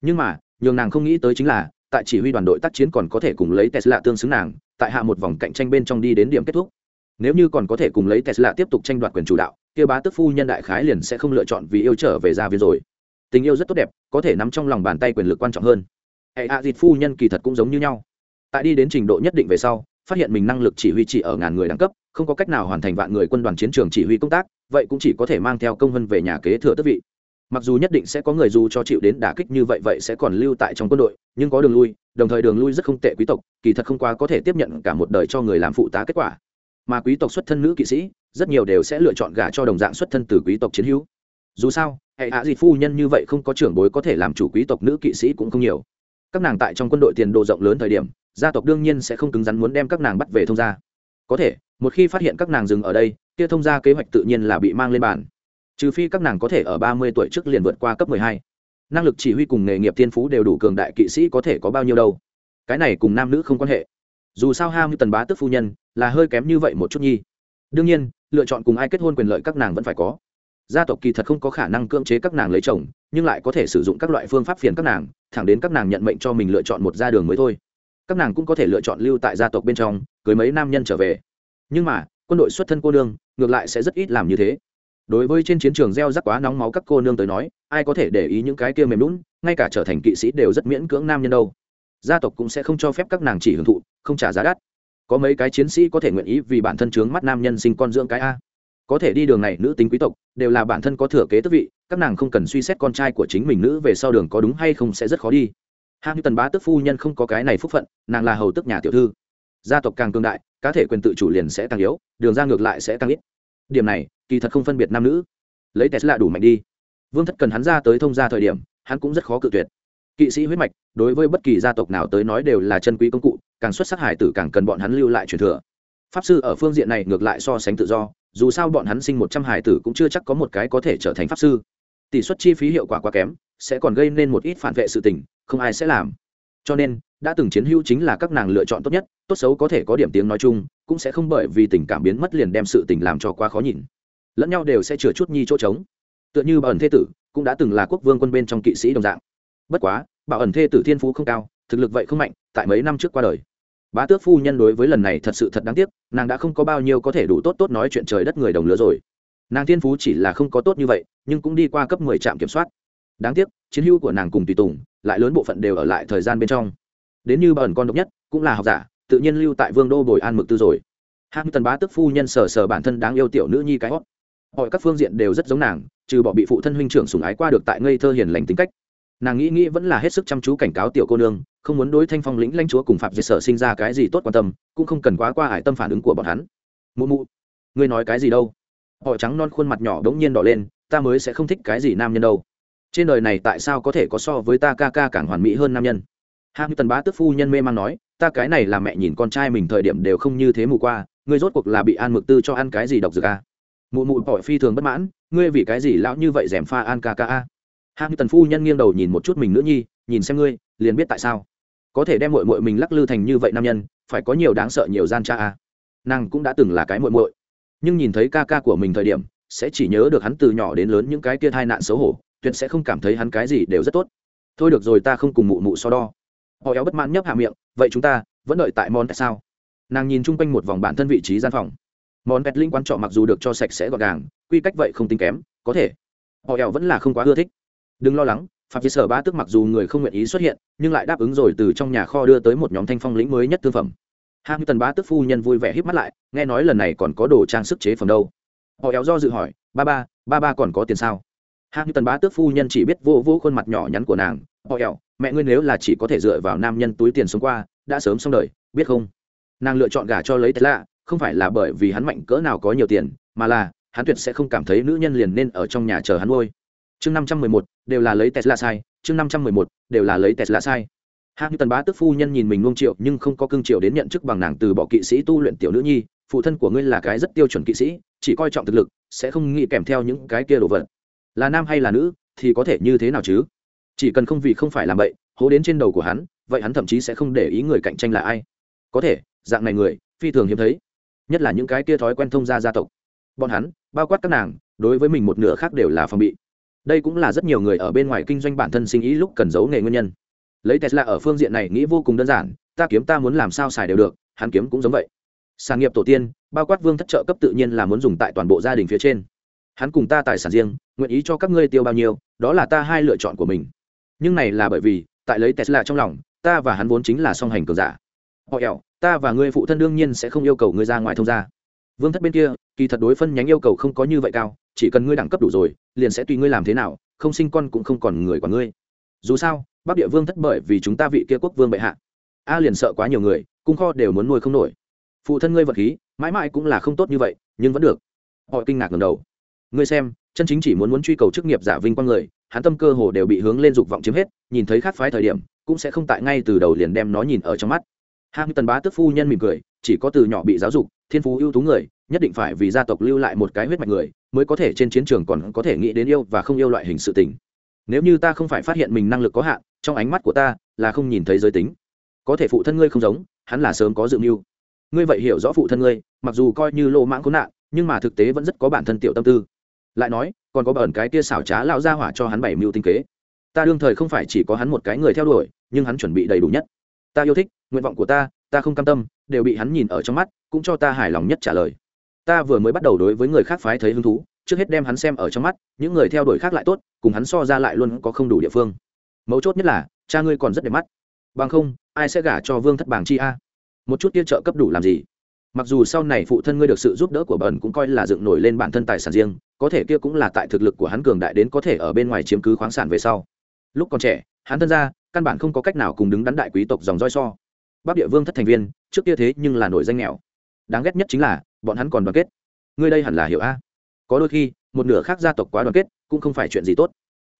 Nhưng mà, nhường nàng không nghĩ tới chính là, tại chỉ huy đoàn đội tác chiến còn có thể cùng lấy tesla tương xứng nàng, tại hạ một vòng cạnh tranh bên trong đi đến điểm kết thúc. Nếu như còn có thể cùng lấy tesla tiếp tục tranh đoạt quyền chủ đạo, kia bá tức phu nhân đại khái liền sẽ không lựa chọn vì yêu trở về gia viên rồi. Tình yêu rất tốt đẹp, có thể nắm trong lòng bàn tay quyền lực quan trọng hơn hệ hạ dịt phu nhân kỳ thật cũng giống như nhau. Tại đi đến trình độ nhất định về sau, phát hiện mình năng lực chỉ huy chỉ ở ngàn người đẳng cấp, không có cách nào hoàn thành vạn người quân đoàn chiến trường chỉ huy công tác, vậy cũng chỉ có thể mang theo công vân về nhà kế thừa tước vị. Mặc dù nhất định sẽ có người dù cho chịu đến đả kích như vậy vậy sẽ còn lưu tại trong quân đội, nhưng có đường lui, đồng thời đường lui rất không tệ quý tộc, kỳ thật không quá có thể tiếp nhận cả một đời cho người làm phụ tá kết quả. Mà quý tộc xuất thân nữ kỵ sĩ, rất nhiều đều sẽ lựa chọn gả cho đồng dạng xuất thân từ quý tộc chiến hữu. Dù sao, hệ hạ dịt phu nhân như vậy không có trưởng bối có thể làm chủ quý tộc nữ kỵ sĩ cũng không nhiều các nàng tại trong quân đội tiền đồ rộng lớn thời điểm, gia tộc đương nhiên sẽ không cứng rắn muốn đem các nàng bắt về thông gia. Có thể, một khi phát hiện các nàng dừng ở đây, kia thông gia kế hoạch tự nhiên là bị mang lên bàn. Trừ phi các nàng có thể ở ba mươi tuổi trước liền vượt qua cấp mười hai. Năng lực chỉ huy cùng nghề nghiệp thiên phú đều đủ cường đại kỵ sĩ có thể có bao nhiêu đâu. Cái này cùng nam nữ không quan hệ. Dù sao ham như tần bá tức phu nhân, là hơi kém như vậy một chút nhi. Đương nhiên, lựa chọn cùng ai kết hôn quyền lợi các nàng vẫn phải có. Gia tộc kỳ thật không có khả năng cưỡng chế các nàng lấy chồng, nhưng lại có thể sử dụng các loại phương pháp phiền các nàng thẳng đến các nàng nhận mệnh cho mình lựa chọn một gia đường mới thôi. Các nàng cũng có thể lựa chọn lưu tại gia tộc bên trong, cưới mấy nam nhân trở về. Nhưng mà, quân đội xuất thân cô nương, ngược lại sẽ rất ít làm như thế. Đối với trên chiến trường gieo rắc quá nóng máu các cô nương tới nói, ai có thể để ý những cái kia mềm lún ngay cả trở thành kỵ sĩ đều rất miễn cưỡng nam nhân đâu. Gia tộc cũng sẽ không cho phép các nàng chỉ hưởng thụ, không trả giá đắt. Có mấy cái chiến sĩ có thể nguyện ý vì bản thân chướng mắt nam nhân sinh con dưỡng cái a có thể đi đường này nữ tính quý tộc, đều là bản thân có thừa kế tước vị, các nàng không cần suy xét con trai của chính mình nữ về sau đường có đúng hay không sẽ rất khó đi. Hạng như tần bá tức phu nhân không có cái này phúc phận, nàng là hầu tức nhà tiểu thư. Gia tộc càng cương đại, cá thể quyền tự chủ liền sẽ càng yếu, đường ra ngược lại sẽ càng ít. Điểm này, kỳ thật không phân biệt nam nữ. Lấy tesla đủ mạnh đi. Vương thất cần hắn ra tới thông ra thời điểm, hắn cũng rất khó cự tuyệt. Kỵ sĩ huyết mạch, đối với bất kỳ gia tộc nào tới nói đều là chân quý công cụ, càng xuất sắc hải tử càng cần bọn hắn lưu lại truyền thừa. Pháp sư ở phương diện này ngược lại so sánh tự do dù sao bọn hắn sinh một trăm hải tử cũng chưa chắc có một cái có thể trở thành pháp sư. Tỷ suất chi phí hiệu quả quá kém, sẽ còn gây nên một ít phản vệ sự tình, không ai sẽ làm. Cho nên, đã từng chiến hữu chính là các nàng lựa chọn tốt nhất, tốt xấu có thể có điểm tiếng nói chung, cũng sẽ không bởi vì tình cảm biến mất liền đem sự tình làm cho quá khó nhìn. Lẫn nhau đều sẽ chừa chút nhi chỗ trống. Tựa như bảo ẩn thê tử, cũng đã từng là quốc vương quân bên trong kỵ sĩ đồng dạng. Bất quá bảo ẩn thê tử thiên phú không cao, thực lực vậy không mạnh, tại mấy năm trước qua đời bá tước phu nhân đối với lần này thật sự thật đáng tiếc, nàng đã không có bao nhiêu có thể đủ tốt tốt nói chuyện trời đất người đồng lứa rồi. Nàng thiên phú chỉ là không có tốt như vậy, nhưng cũng đi qua cấp mười trạm kiểm soát. Đáng tiếc, chiến hữu của nàng cùng tùy tùng lại lớn bộ phận đều ở lại thời gian bên trong. Đến như bẩn con độc nhất, cũng là học giả, tự nhiên lưu tại vương đô bồi an mực tư rồi. Hạng tần bá tức phu nhân sờ sờ bản thân đáng yêu tiểu nữ nhi cái hót. Mọi các phương diện đều rất giống nàng, trừ bỏ bị phụ thân huynh trưởng sùng ái qua được tại ngây thơ hiền lành tính cách nàng nghĩ nghĩ vẫn là hết sức chăm chú cảnh cáo tiểu cô nương, không muốn đối thanh phong lĩnh lãnh chúa cùng phạm diệt sở sinh ra cái gì tốt quan tâm, cũng không cần quá qua ải tâm phản ứng của bọn hắn. Mụ mụ, ngươi nói cái gì đâu? Họ trắng non khuôn mặt nhỏ đ ố n g nhiên đỏ lên, ta mới sẽ không thích cái gì nam nhân đâu. Trên đời này tại sao có thể có so với ta ca ca càng hoàn mỹ hơn nam nhân? Hạng tần bá tức phu nhân mê man nói, ta cái này là mẹ nhìn con trai mình thời điểm đều không như thế mù qua, ngươi rốt cuộc là bị an mực tư cho ăn cái gì độc dược a à? mụ mụ tỏi phi thường bất mãn, ngươi vì cái gì lão như vậy d pha an ca ca a hạng tần phu nhân nghiêng đầu nhìn một chút mình nữa nhi, nhìn xem ngươi, liền biết tại sao. Có thể đem mội mội mình lắc lư thành như vậy nam nhân, phải có nhiều đáng sợ nhiều gian cha a. Nàng cũng đã từng là cái mội mội nhưng nhìn thấy ca ca của mình thời điểm, sẽ chỉ nhớ được hắn từ nhỏ đến lớn những cái kia tai nạn xấu hổ, tuyệt sẽ không cảm thấy hắn cái gì đều rất tốt. Thôi được rồi ta không cùng mụ mụ so đo. Họ éo bất mãn nhấp hạ miệng, vậy chúng ta vẫn đợi tại món tại sao? Nàng nhìn chung quanh một vòng bản thân vị trí gian phòng. Món pet linh quan trọ mặc dù được cho sạch sẽ gọn gàng, quy cách vậy không tính kém, có thể. Họ éo vẫn là không quá ưa thích đừng lo lắng, phạm vi sở ba tức mặc dù người không nguyện ý xuất hiện, nhưng lại đáp ứng rồi từ trong nhà kho đưa tới một nhóm thanh phong lĩnh mới nhất thương phẩm. Hạng tần bá tức phu nhân vui vẻ híp mắt lại, nghe nói lần này còn có đồ trang sức chế phẩm đâu. Họ éo do dự hỏi, ba ba ba ba còn có tiền sao? Hạng tần bá tước phu nhân chỉ biết vô vô khuôn mặt nhỏ nhắn của nàng, họ éo, mẹ ngươi nếu là chỉ có thể dựa vào nam nhân túi tiền sống qua, đã sớm xong đời, biết không? Nàng lựa chọn gả cho lấy tesla không phải là bởi vì hắn mạnh cỡ nào có nhiều tiền, mà là hắn tuyệt sẽ không cảm thấy nữ nhân liền nên ở trong nhà chờ hắn ngôi chương năm trăm mười một, đều là lấy tesla sai, chương năm trăm mười một, đều là lấy tesla sai. Hạng tần bá tức phu nhân nhìn mình nuông triệu nhưng không có cương triệu đến nhận chức bằng nàng từ bỏ kỵ sĩ tu luyện tiểu nữ nhi, phụ thân của ngươi là cái rất tiêu chuẩn kỵ sĩ, chỉ coi trọng thực lực, sẽ không nghĩ kèm theo những cái kia đồ vật. Là nam hay là nữ, thì có thể như thế nào chứ? Chỉ cần không vì không phải làm vậy hố đến trên đầu của hắn, vậy hắn thậm chí sẽ không để ý người cạnh tranh là ai. Có thể, dạng này người, phi thường hiếm thấy. Nhất là những cái kia thói quen thông gia gia tộc. Bọn hắn, bao quát các nàng, đối với mình một nửa khác đều là phòng bị đây cũng là rất nhiều người ở bên ngoài kinh doanh bản thân sinh ý lúc cần giấu nghề nguyên nhân. Lấy tesla ở phương diện này nghĩ vô cùng đơn giản, ta kiếm ta muốn làm sao xài đều được, hắn kiếm cũng giống vậy. Sản nghiệp tổ tiên, bao quát vương thất trợ cấp tự nhiên là muốn dùng tại toàn bộ gia đình phía trên. Hắn cùng ta tài sản riêng, nguyện ý cho các ngươi tiêu bao nhiêu, đó là ta hai lựa chọn của mình. Nhưng này là bởi vì, tại lấy tesla trong lòng, ta và hắn vốn chính là song hành cường giả. Họ ẻo, ta và ngươi phụ thân đương nhiên sẽ không yêu cầu ngươi ra ngoài thông gia. Vương thất bên kia, kỳ thật đối phân nhánh yêu cầu không có như vậy cao chỉ cần ngươi đẳng cấp đủ rồi, liền sẽ tùy ngươi làm thế nào, không sinh con cũng không còn người của ngươi. Dù sao, bắc địa vương thất bởi vì chúng ta vị kia quốc vương bệ hạ. A liền sợ quá nhiều người, cung kho đều muốn nuôi không nổi. Phụ thân ngươi vật khí, mãi mãi cũng là không tốt như vậy, nhưng vẫn được. Họ kinh ngạc ngầm đầu. Ngươi xem, chân chính chỉ muốn muốn truy cầu chức nghiệp giả vinh quang người, hắn tâm cơ hồ đều bị hướng lên dục vọng chiếm hết, nhìn thấy khác phái thời điểm, cũng cũng sẽ không tại ngay từ đầu liền đem nó nhìn ở trong mắt. Hạng tần bá tức phu nhân mỉm cười, chỉ có từ nhỏ bị giáo dục, thiên phú ưu tú người, nhất định phải vì gia tộc lưu lại một cái huyết mạch người mới có thể trên chiến trường còn có thể nghĩ đến yêu và không yêu loại hình sự tình. Nếu như ta không phải phát hiện mình năng lực có hạn, trong ánh mắt của ta là không nhìn thấy giới tính. Có thể phụ thân ngươi không giống, hắn là sớm có dự mưu. Ngươi vậy hiểu rõ phụ thân ngươi, mặc dù coi như lô mãng khốn nạn, nhưng mà thực tế vẫn rất có bản thân tiểu tâm tư. Lại nói, còn có bẩn cái kia xảo trá lao ra hỏa cho hắn bảy mưu tinh kế. Ta đương thời không phải chỉ có hắn một cái người theo đuổi, nhưng hắn chuẩn bị đầy đủ nhất. Ta yêu thích, nguyện vọng của ta ta không cam tâm, đều bị hắn nhìn ở trong mắt, cũng cho ta hài lòng nhất trả lời ta vừa mới bắt đầu đối với người khác phái thấy hứng thú, trước hết đem hắn xem ở trong mắt, những người theo đuổi khác lại tốt, cùng hắn so ra lại luôn có không đủ địa phương. Mấu chốt nhất là, cha ngươi còn rất đẹp mắt. Bằng không, ai sẽ gả cho vương thất bảng chi a? Một chút kia trợ cấp đủ làm gì? Mặc dù sau này phụ thân ngươi được sự giúp đỡ của bần cũng coi là dựng nổi lên bản thân tài sản riêng, có thể kia cũng là tại thực lực của hắn cường đại đến có thể ở bên ngoài chiếm cứ khoáng sản về sau. Lúc còn trẻ, hắn thân ra căn bản không có cách nào cùng đứng đắn đại quý tộc dòng roi so. Bắc địa vương thất thành viên, trước kia thế nhưng là nổi danh nghèo đáng ghét nhất chính là, bọn hắn còn đoàn kết. Ngươi đây hẳn là hiểu a. Có đôi khi, một nửa khác gia tộc quá đoàn kết, cũng không phải chuyện gì tốt.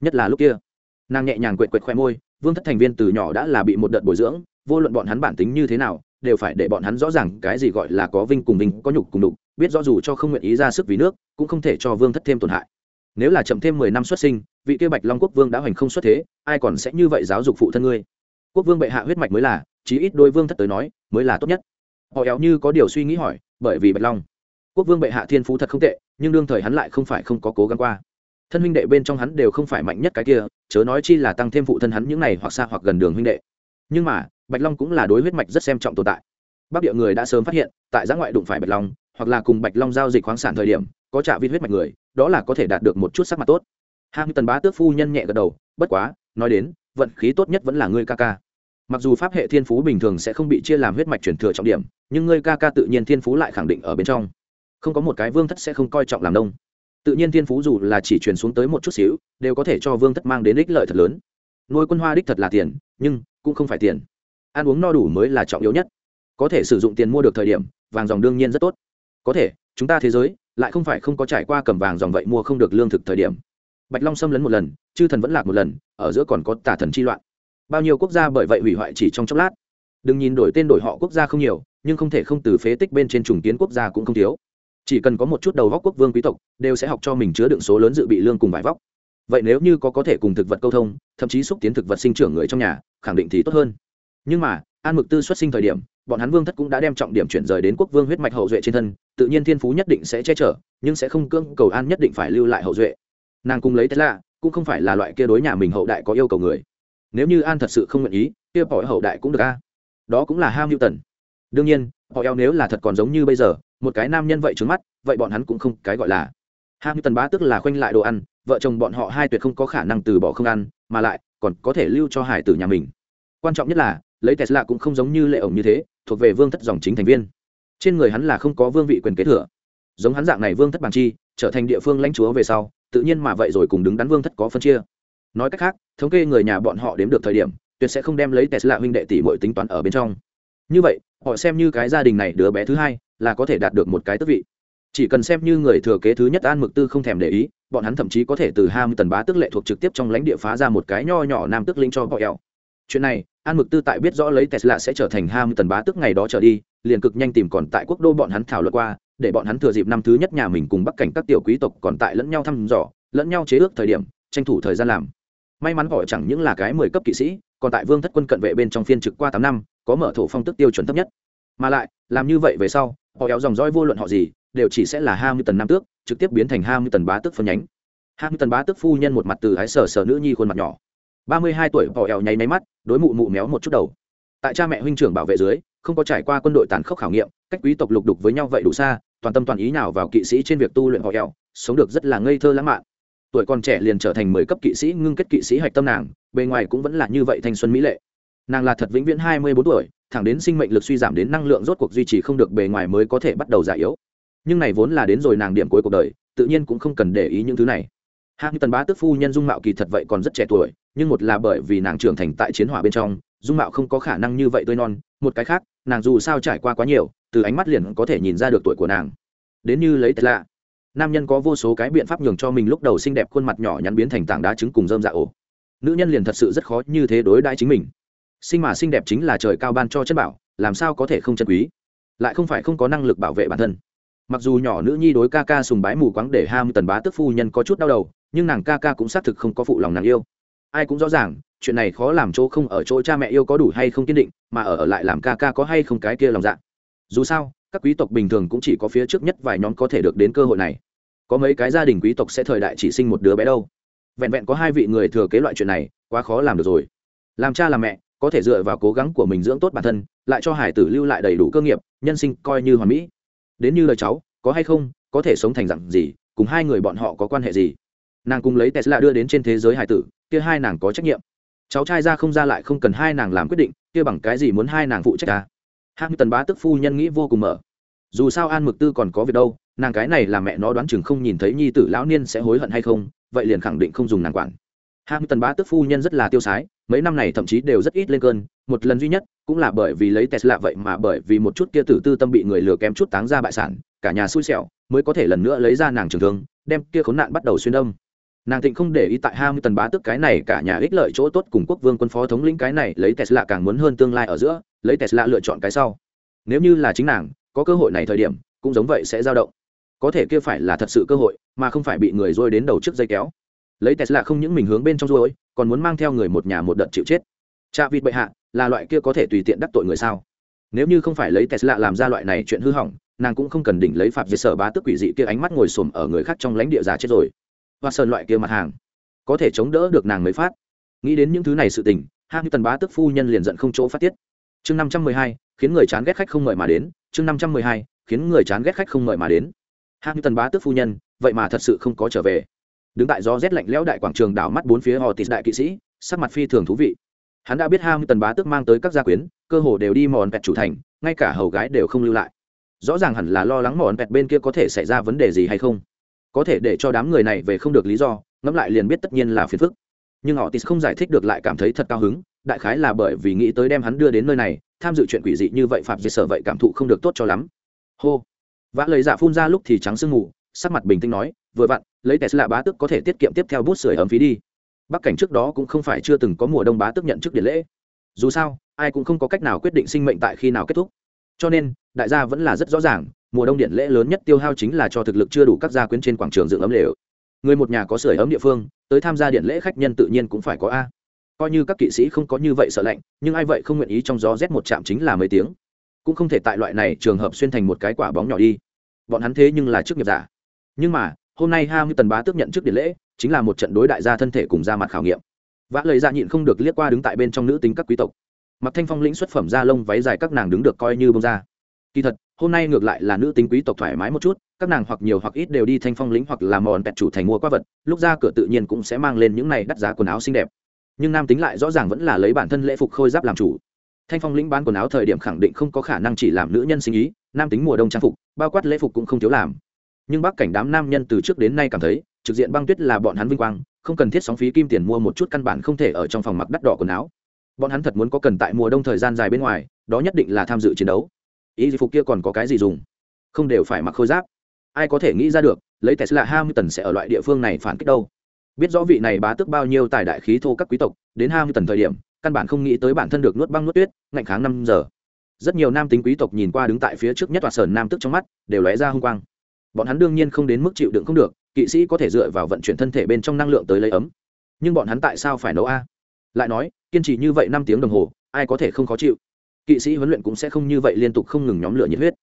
Nhất là lúc kia. Nàng nhẹ nhàng quệt quệt khoe môi, vương thất thành viên từ nhỏ đã là bị một đợt bồi dưỡng, vô luận bọn hắn bản tính như thế nào, đều phải để bọn hắn rõ ràng cái gì gọi là có vinh cùng vinh, có nhục cùng đục biết rõ dù cho không nguyện ý ra sức vì nước, cũng không thể cho vương thất thêm tổn hại. Nếu là chậm thêm mười năm xuất sinh, vị kia bạch long quốc vương đã hoành không xuất thế, ai còn sẽ như vậy giáo dục phụ thân ngươi? Quốc vương bệ hạ huyết mạch mới là, chí ít đôi vương thất tới nói, mới là tốt nhất họ éo như có điều suy nghĩ hỏi, bởi vì bạch long, quốc vương bệ hạ thiên phú thật không tệ, nhưng đương thời hắn lại không phải không có cố gắng qua. Thân huynh đệ bên trong hắn đều không phải mạnh nhất cái kia, chớ nói chi là tăng thêm phụ thân hắn những này hoặc xa hoặc gần đường huynh đệ. Nhưng mà, bạch long cũng là đối huyết mạch rất xem trọng tồn tại. Bắc địa người đã sớm phát hiện, tại giã ngoại đụng phải bạch long, hoặc là cùng bạch long giao dịch khoáng sản thời điểm, có trả vi huyết mạch người, đó là có thể đạt được một chút sắc mặt tốt. Hạng tần bá tước phu nhân nhẹ gật đầu, bất quá, nói đến, vận khí tốt nhất vẫn là ngươi ca ca mặc dù pháp hệ thiên phú bình thường sẽ không bị chia làm huyết mạch truyền thừa trọng điểm, nhưng ngươi ca ca tự nhiên thiên phú lại khẳng định ở bên trong. Không có một cái vương thất sẽ không coi trọng làm đông tự nhiên thiên phú dù là chỉ truyền xuống tới một chút xíu, đều có thể cho vương thất mang đến ích lợi thật lớn. Nuôi quân hoa đích thật là tiền, nhưng cũng không phải tiền. Ăn uống no đủ mới là trọng yếu nhất. Có thể sử dụng tiền mua được thời điểm, vàng dòng đương nhiên rất tốt. Có thể, chúng ta thế giới lại không phải không có trải qua cầm vàng dòng vậy mua không được lương thực thời điểm. Bạch long xâm lấn một lần, chư thần vẫn lạc một lần, ở giữa còn có tà thần chi loạn bao nhiêu quốc gia bởi vậy hủy hoại chỉ trong chốc lát. Đừng nhìn đổi tên đổi họ quốc gia không nhiều, nhưng không thể không từ phế tích bên trên trùng kiến quốc gia cũng không thiếu. Chỉ cần có một chút đầu góc quốc vương quý tộc, đều sẽ học cho mình chứa đựng số lớn dự bị lương cùng vải vóc. Vậy nếu như có có thể cùng thực vật câu thông, thậm chí xúc tiến thực vật sinh trưởng người trong nhà, khẳng định thì tốt hơn. Nhưng mà, an mực tư xuất sinh thời điểm, bọn hắn vương thất cũng đã đem trọng điểm chuyển rời đến quốc vương huyết mạch hậu duệ trên thân, tự nhiên thiên phú nhất định sẽ che chở, nhưng sẽ không cưỡng cầu an nhất định phải lưu lại hậu duệ. Nàng cùng lấy thế lạ cũng không phải là loại kia đối nhà mình hậu đại có yêu cầu người nếu như an thật sự không nguyện ý, kia bỏ hậu đại cũng được a. Đó cũng là ham hữu tần đương nhiên, họ eo nếu là thật còn giống như bây giờ, một cái nam nhân vậy trướng mắt, vậy bọn hắn cũng không cái gọi là. Ham hữu tần bá tức là khoanh lại đồ ăn, vợ chồng bọn họ hai tuyệt không có khả năng từ bỏ không ăn, mà lại còn có thể lưu cho hải tử nhà mình. Quan trọng nhất là, lấy tesla cũng không giống như lệ ổng như thế, thuộc về vương thất dòng chính thành viên. Trên người hắn là không có vương vị quyền kế thừa. Giống hắn dạng này vương thất bằng chi, trở thành địa phương lãnh chúa về sau, tự nhiên mà vậy rồi cùng đứng đắn vương thất có phân chia nói cách khác, thống kê người nhà bọn họ đếm được thời điểm, tuyệt sẽ không đem lấy tesla huynh đệ tỷ mọi tính toán ở bên trong. Như vậy, họ xem như cái gia đình này đứa bé thứ hai, là có thể đạt được một cái tước vị. Chỉ cần xem như người thừa kế thứ nhất an mực tư không thèm để ý, bọn hắn thậm chí có thể từ hai tần bá tức lệ thuộc trực tiếp trong lãnh địa phá ra một cái nho nhỏ nam tức linh cho họ eo. Chuyện này, an mực tư tại biết rõ lấy tesla sẽ trở thành hai tần bá tức ngày đó trở đi, liền cực nhanh tìm còn tại quốc đô bọn hắn thảo luận qua, để bọn hắn thừa dịp năm thứ nhất nhà mình cùng bắc cảnh các tiểu quý tộc còn tại lẫn nhau thăm dò, lẫn nhau chế ước thời điểm, tranh thủ thời gian làm may mắn họ chẳng những là cái mười cấp kỵ sĩ, còn tại vương thất quân cận vệ bên trong phiên trực qua tám năm, có mở thổ phong tức tiêu chuẩn thấp nhất. Mà lại, làm như vậy về sau, họ kéo dòng dõi vô luận họ gì, đều chỉ sẽ là hai mươi tần nam tước, trực tiếp biến thành hai mươi tần bá tước phân nhánh. Hai mươi tần bá tước phu nhân một mặt từ ái sở sở nữ nhi khuôn mặt nhỏ. Ba mươi hai tuổi, họ kéo nháy máy mắt, đối mụ mụ méo một chút đầu. Tại cha mẹ huynh trưởng bảo vệ dưới, không có trải qua quân đội tàn khốc khảo nghiệm, cách quý tộc lục đục với nhau vậy đủ xa, toàn tâm toàn ý nào vào kỵ sĩ trên việc tu luyện họ kéo sống được rất là ngây thơ lãng mạn tuổi còn trẻ liền trở thành mười cấp kỵ sĩ ngưng kết kỵ sĩ hạch tâm nàng, bề ngoài cũng vẫn là như vậy thanh xuân mỹ lệ. Nàng là thật vĩnh viễn hai mươi bốn tuổi, thẳng đến sinh mệnh lực suy giảm đến năng lượng rốt cuộc duy trì không được bề ngoài mới có thể bắt đầu già yếu. Nhưng này vốn là đến rồi nàng điểm cuối cuộc đời, tự nhiên cũng không cần để ý những thứ này. Hạng tần bá tức phu nhân dung mạo kỳ thật vậy còn rất trẻ tuổi, nhưng một là bởi vì nàng trưởng thành tại chiến hỏa bên trong, dung mạo không có khả năng như vậy tươi non, một cái khác, nàng dù sao trải qua quá nhiều, từ ánh mắt liền có thể nhìn ra được tuổi của nàng. Đến như lấy thật lạ nam nhân có vô số cái biện pháp nhường cho mình lúc đầu xinh đẹp khuôn mặt nhỏ nhắn biến thành tảng đá trứng cùng dơm dạ ổ. Nữ nhân liền thật sự rất khó như thế đối đãi chính mình. Sinh mà xinh đẹp chính là trời cao ban cho chân bảo làm sao có thể không chân quý? Lại không phải không có năng lực bảo vệ bản thân. Mặc dù nhỏ nữ nhi đối ca ca sùng bái mù quáng để ham tần bá tức phu nhân có chút đau đầu nhưng nàng ca ca cũng xác thực không có phụ lòng nàng yêu. Ai cũng rõ ràng chuyện này khó làm chỗ không ở chỗ cha mẹ yêu có đủ hay không kiên định mà ở, ở lại làm ca ca có hay không cái kia lòng dạ. Dù sao các quý tộc bình thường cũng chỉ có phía trước nhất vài nhóm có thể được đến cơ hội này. Có mấy cái gia đình quý tộc sẽ thời đại chỉ sinh một đứa bé đâu. Vẹn vẹn có hai vị người thừa kế loại chuyện này, quá khó làm được rồi. Làm cha làm mẹ, có thể dựa vào cố gắng của mình dưỡng tốt bản thân, lại cho hải tử lưu lại đầy đủ cơ nghiệp, nhân sinh coi như hoàn mỹ. Đến như lời cháu, có hay không, có thể sống thành dặn gì, cùng hai người bọn họ có quan hệ gì? Nàng cùng lấy tesla đưa đến trên thế giới hải tử, kia hai nàng có trách nhiệm. Cháu trai ra không ra lại không cần hai nàng làm quyết định, kia bằng cái gì muốn hai nàng phụ trách ta hạng tần bá tức phu nhân nghĩ vô cùng mở. Dù sao an mực tư còn có việc đâu, nàng cái này là mẹ nó đoán chừng không nhìn thấy nhi tử lão niên sẽ hối hận hay không, vậy liền khẳng định không dùng nàng quản. Hạng tần bá tức phu nhân rất là tiêu sái, mấy năm này thậm chí đều rất ít lên cơn, một lần duy nhất cũng là bởi vì lấy tesla vậy mà bởi vì một chút kia tử tư tâm bị người lừa kém chút táng ra bại sản, cả nhà xui xẻo, mới có thể lần nữa lấy ra nàng trường thương, đem kia khốn nạn bắt đầu xuyên âm. Nàng thịnh không để ý tại hai mươi tần bá tức cái này cả nhà ích lợi chỗ tốt cùng quốc vương quân phó thống lĩnh cái này lấy tesla càng muốn hơn tương lai ở giữa lấy tesla lựa chọn cái sau. Nếu như là chính nàng, có cơ hội này thời điểm, cũng giống vậy sẽ dao động. Có thể kia phải là thật sự cơ hội, mà không phải bị người dôi đến đầu trước dây kéo. Lấy tesla không những mình hướng bên trong ruôi còn muốn mang theo người một nhà một đợt chịu chết. Cha vịt bệ hạ, là loại kia có thể tùy tiện đắc tội người sao? Nếu như không phải lấy tesla làm ra loại này chuyện hư hỏng, nàng cũng không cần đỉnh lấy phạm diệt sở bá tức quỷ dị kia ánh mắt ngồi xổm ở người khác trong lãnh địa già chết rồi. Và sơn loại kia mặt hàng, có thể chống đỡ được nàng mới phát. Nghĩ đến những thứ này sự tình hai tần bá tức phu nhân liền giận không chỗ phát tiết chương năm trăm mười hai, khiến người chán ghét khách không mời mà đến. Chương năm trăm mười hai, khiến người chán ghét khách không mời mà đến. Hai tần bá tước phu nhân, vậy mà thật sự không có trở về. Đứng tại gió rét lạnh lẽo đại quảng trường đảo mắt bốn phía họ tịt đại kỵ sĩ, sắc mặt phi thường thú vị. Hắn đã biết ham tần bá tước mang tới các gia quyến, cơ hồ đều đi mòn pẹt chủ thành, ngay cả hầu gái đều không lưu lại. Rõ ràng hẳn là lo lắng mòn pẹt bên kia có thể xảy ra vấn đề gì hay không. Có thể để cho đám người này về không được lý do, ngẫm lại liền biết tất nhiên là phiền phức. Nhưng họ tis không giải thích được lại cảm thấy thật cao hứng đại khái là bởi vì nghĩ tới đem hắn đưa đến nơi này, tham dự chuyện quỷ dị như vậy phạm diệt sở vậy cảm thụ không được tốt cho lắm. Hô. Vã lời giả dạ phun ra lúc thì trắng sương mù, sắc mặt bình tĩnh nói, vừa vặn, lấy tesla bá tức có thể tiết kiệm tiếp theo bút sửa ấm phí đi. Bắc cảnh trước đó cũng không phải chưa từng có mùa đông bá tức nhận chức điện lễ. Dù sao, ai cũng không có cách nào quyết định sinh mệnh tại khi nào kết thúc. Cho nên, đại gia vẫn là rất rõ ràng, mùa đông điện lễ lớn nhất tiêu hao chính là cho thực lực chưa đủ các gia quyến trên quảng trường dựng ấm lều. Người một nhà có sửa ấm địa phương, tới tham gia điện lễ khách nhân tự nhiên cũng phải có a coi như các kỵ sĩ không có như vậy sợ lạnh, nhưng ai vậy không nguyện ý trong gió rét một chạm chính là mấy tiếng. Cũng không thể tại loại này trường hợp xuyên thành một cái quả bóng nhỏ đi. Bọn hắn thế nhưng là chức nghiệp giả. Nhưng mà, hôm nay hai mươi tần bá tước nhận trước điện lễ, chính là một trận đối đại gia thân thể cùng ra mặt khảo nghiệm. Vã lời ra nhịn không được liếc qua đứng tại bên trong nữ tính các quý tộc. Mặc thanh phong lĩnh xuất phẩm da lông váy dài các nàng đứng được coi như bông ra. Kỳ thật, hôm nay ngược lại là nữ tính quý tộc thoải mái một chút, các nàng hoặc nhiều hoặc ít đều đi thanh phong lĩnh hoặc là mòn pẹt chủ thành mua qua vật, lúc ra cửa tự nhiên cũng sẽ mang lên những này đắt giá quần áo xinh đẹp nhưng nam tính lại rõ ràng vẫn là lấy bản thân lễ phục khôi giáp làm chủ. Thanh phong lĩnh bán quần áo thời điểm khẳng định không có khả năng chỉ làm nữ nhân sinh ý, nam tính mùa đông trang phục, bao quát lễ phục cũng không thiếu làm. Nhưng bắc cảnh đám nam nhân từ trước đến nay cảm thấy, trực diện băng tuyết là bọn hắn vinh quang, không cần thiết sóng phí kim tiền mua một chút căn bản không thể ở trong phòng mặc đắt đỏ quần áo. Bọn hắn thật muốn có cần tại mùa đông thời gian dài bên ngoài, đó nhất định là tham dự chiến đấu. Ý phục kia còn có cái gì dùng? Không đều phải mặc khôi giáp. Ai có thể nghĩ ra được, lấy tesla hamilton sẽ ở loại địa phương này phản kích đâu? Biết rõ vị này bá tước bao nhiêu tài đại khí thô các quý tộc, đến hamilton thời điểm, căn bản không nghĩ tới bản thân được nuốt băng nuốt tuyết, ngạnh kháng năm giờ. Rất nhiều nam tính quý tộc nhìn qua đứng tại phía trước nhất tòa sờn nam tức trong mắt, đều lóe ra hung quang. Bọn hắn đương nhiên không đến mức chịu đựng không được, kỵ sĩ có thể dựa vào vận chuyển thân thể bên trong năng lượng tới lấy ấm. Nhưng bọn hắn tại sao phải nấu a? Lại nói, kiên trì như vậy năm tiếng đồng hồ, ai có thể không khó chịu? Kỵ sĩ huấn luyện cũng sẽ không như vậy liên tục không ngừng nhóm lửa nhiệt huyết.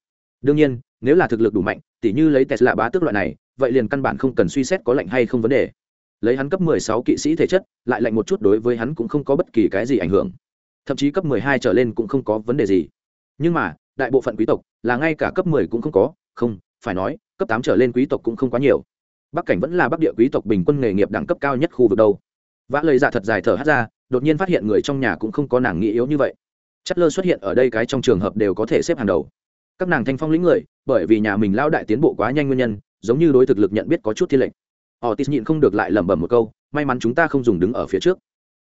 Đương nhiên, nếu là thực lực đủ mạnh, tỉ như lấy tesla bá tước loại này, vậy liền căn bản không cần suy xét có lạnh hay không vấn đề lấy hắn cấp 16 kỵ sĩ thể chất, lại lạnh một chút đối với hắn cũng không có bất kỳ cái gì ảnh hưởng. Thậm chí cấp 12 trở lên cũng không có vấn đề gì. Nhưng mà, đại bộ phận quý tộc, là ngay cả cấp 10 cũng không có, không, phải nói, cấp 8 trở lên quý tộc cũng không quá nhiều. Bắc cảnh vẫn là bắc địa quý tộc bình quân nghề nghiệp đẳng cấp cao nhất khu vực đâu. Vã lời dạ thật dài thở hát ra, đột nhiên phát hiện người trong nhà cũng không có nàng nghĩ yếu như vậy. Chất lơ xuất hiện ở đây cái trong trường hợp đều có thể xếp hàng đầu. Các nàng thanh phong lĩnh người, bởi vì nhà mình lao đại tiến bộ quá nhanh nguyên nhân, giống như đối thực lực nhận biết có chút thiên lệch họ tít nhịn không được lại lẩm bẩm một câu, may mắn chúng ta không dùng đứng ở phía trước.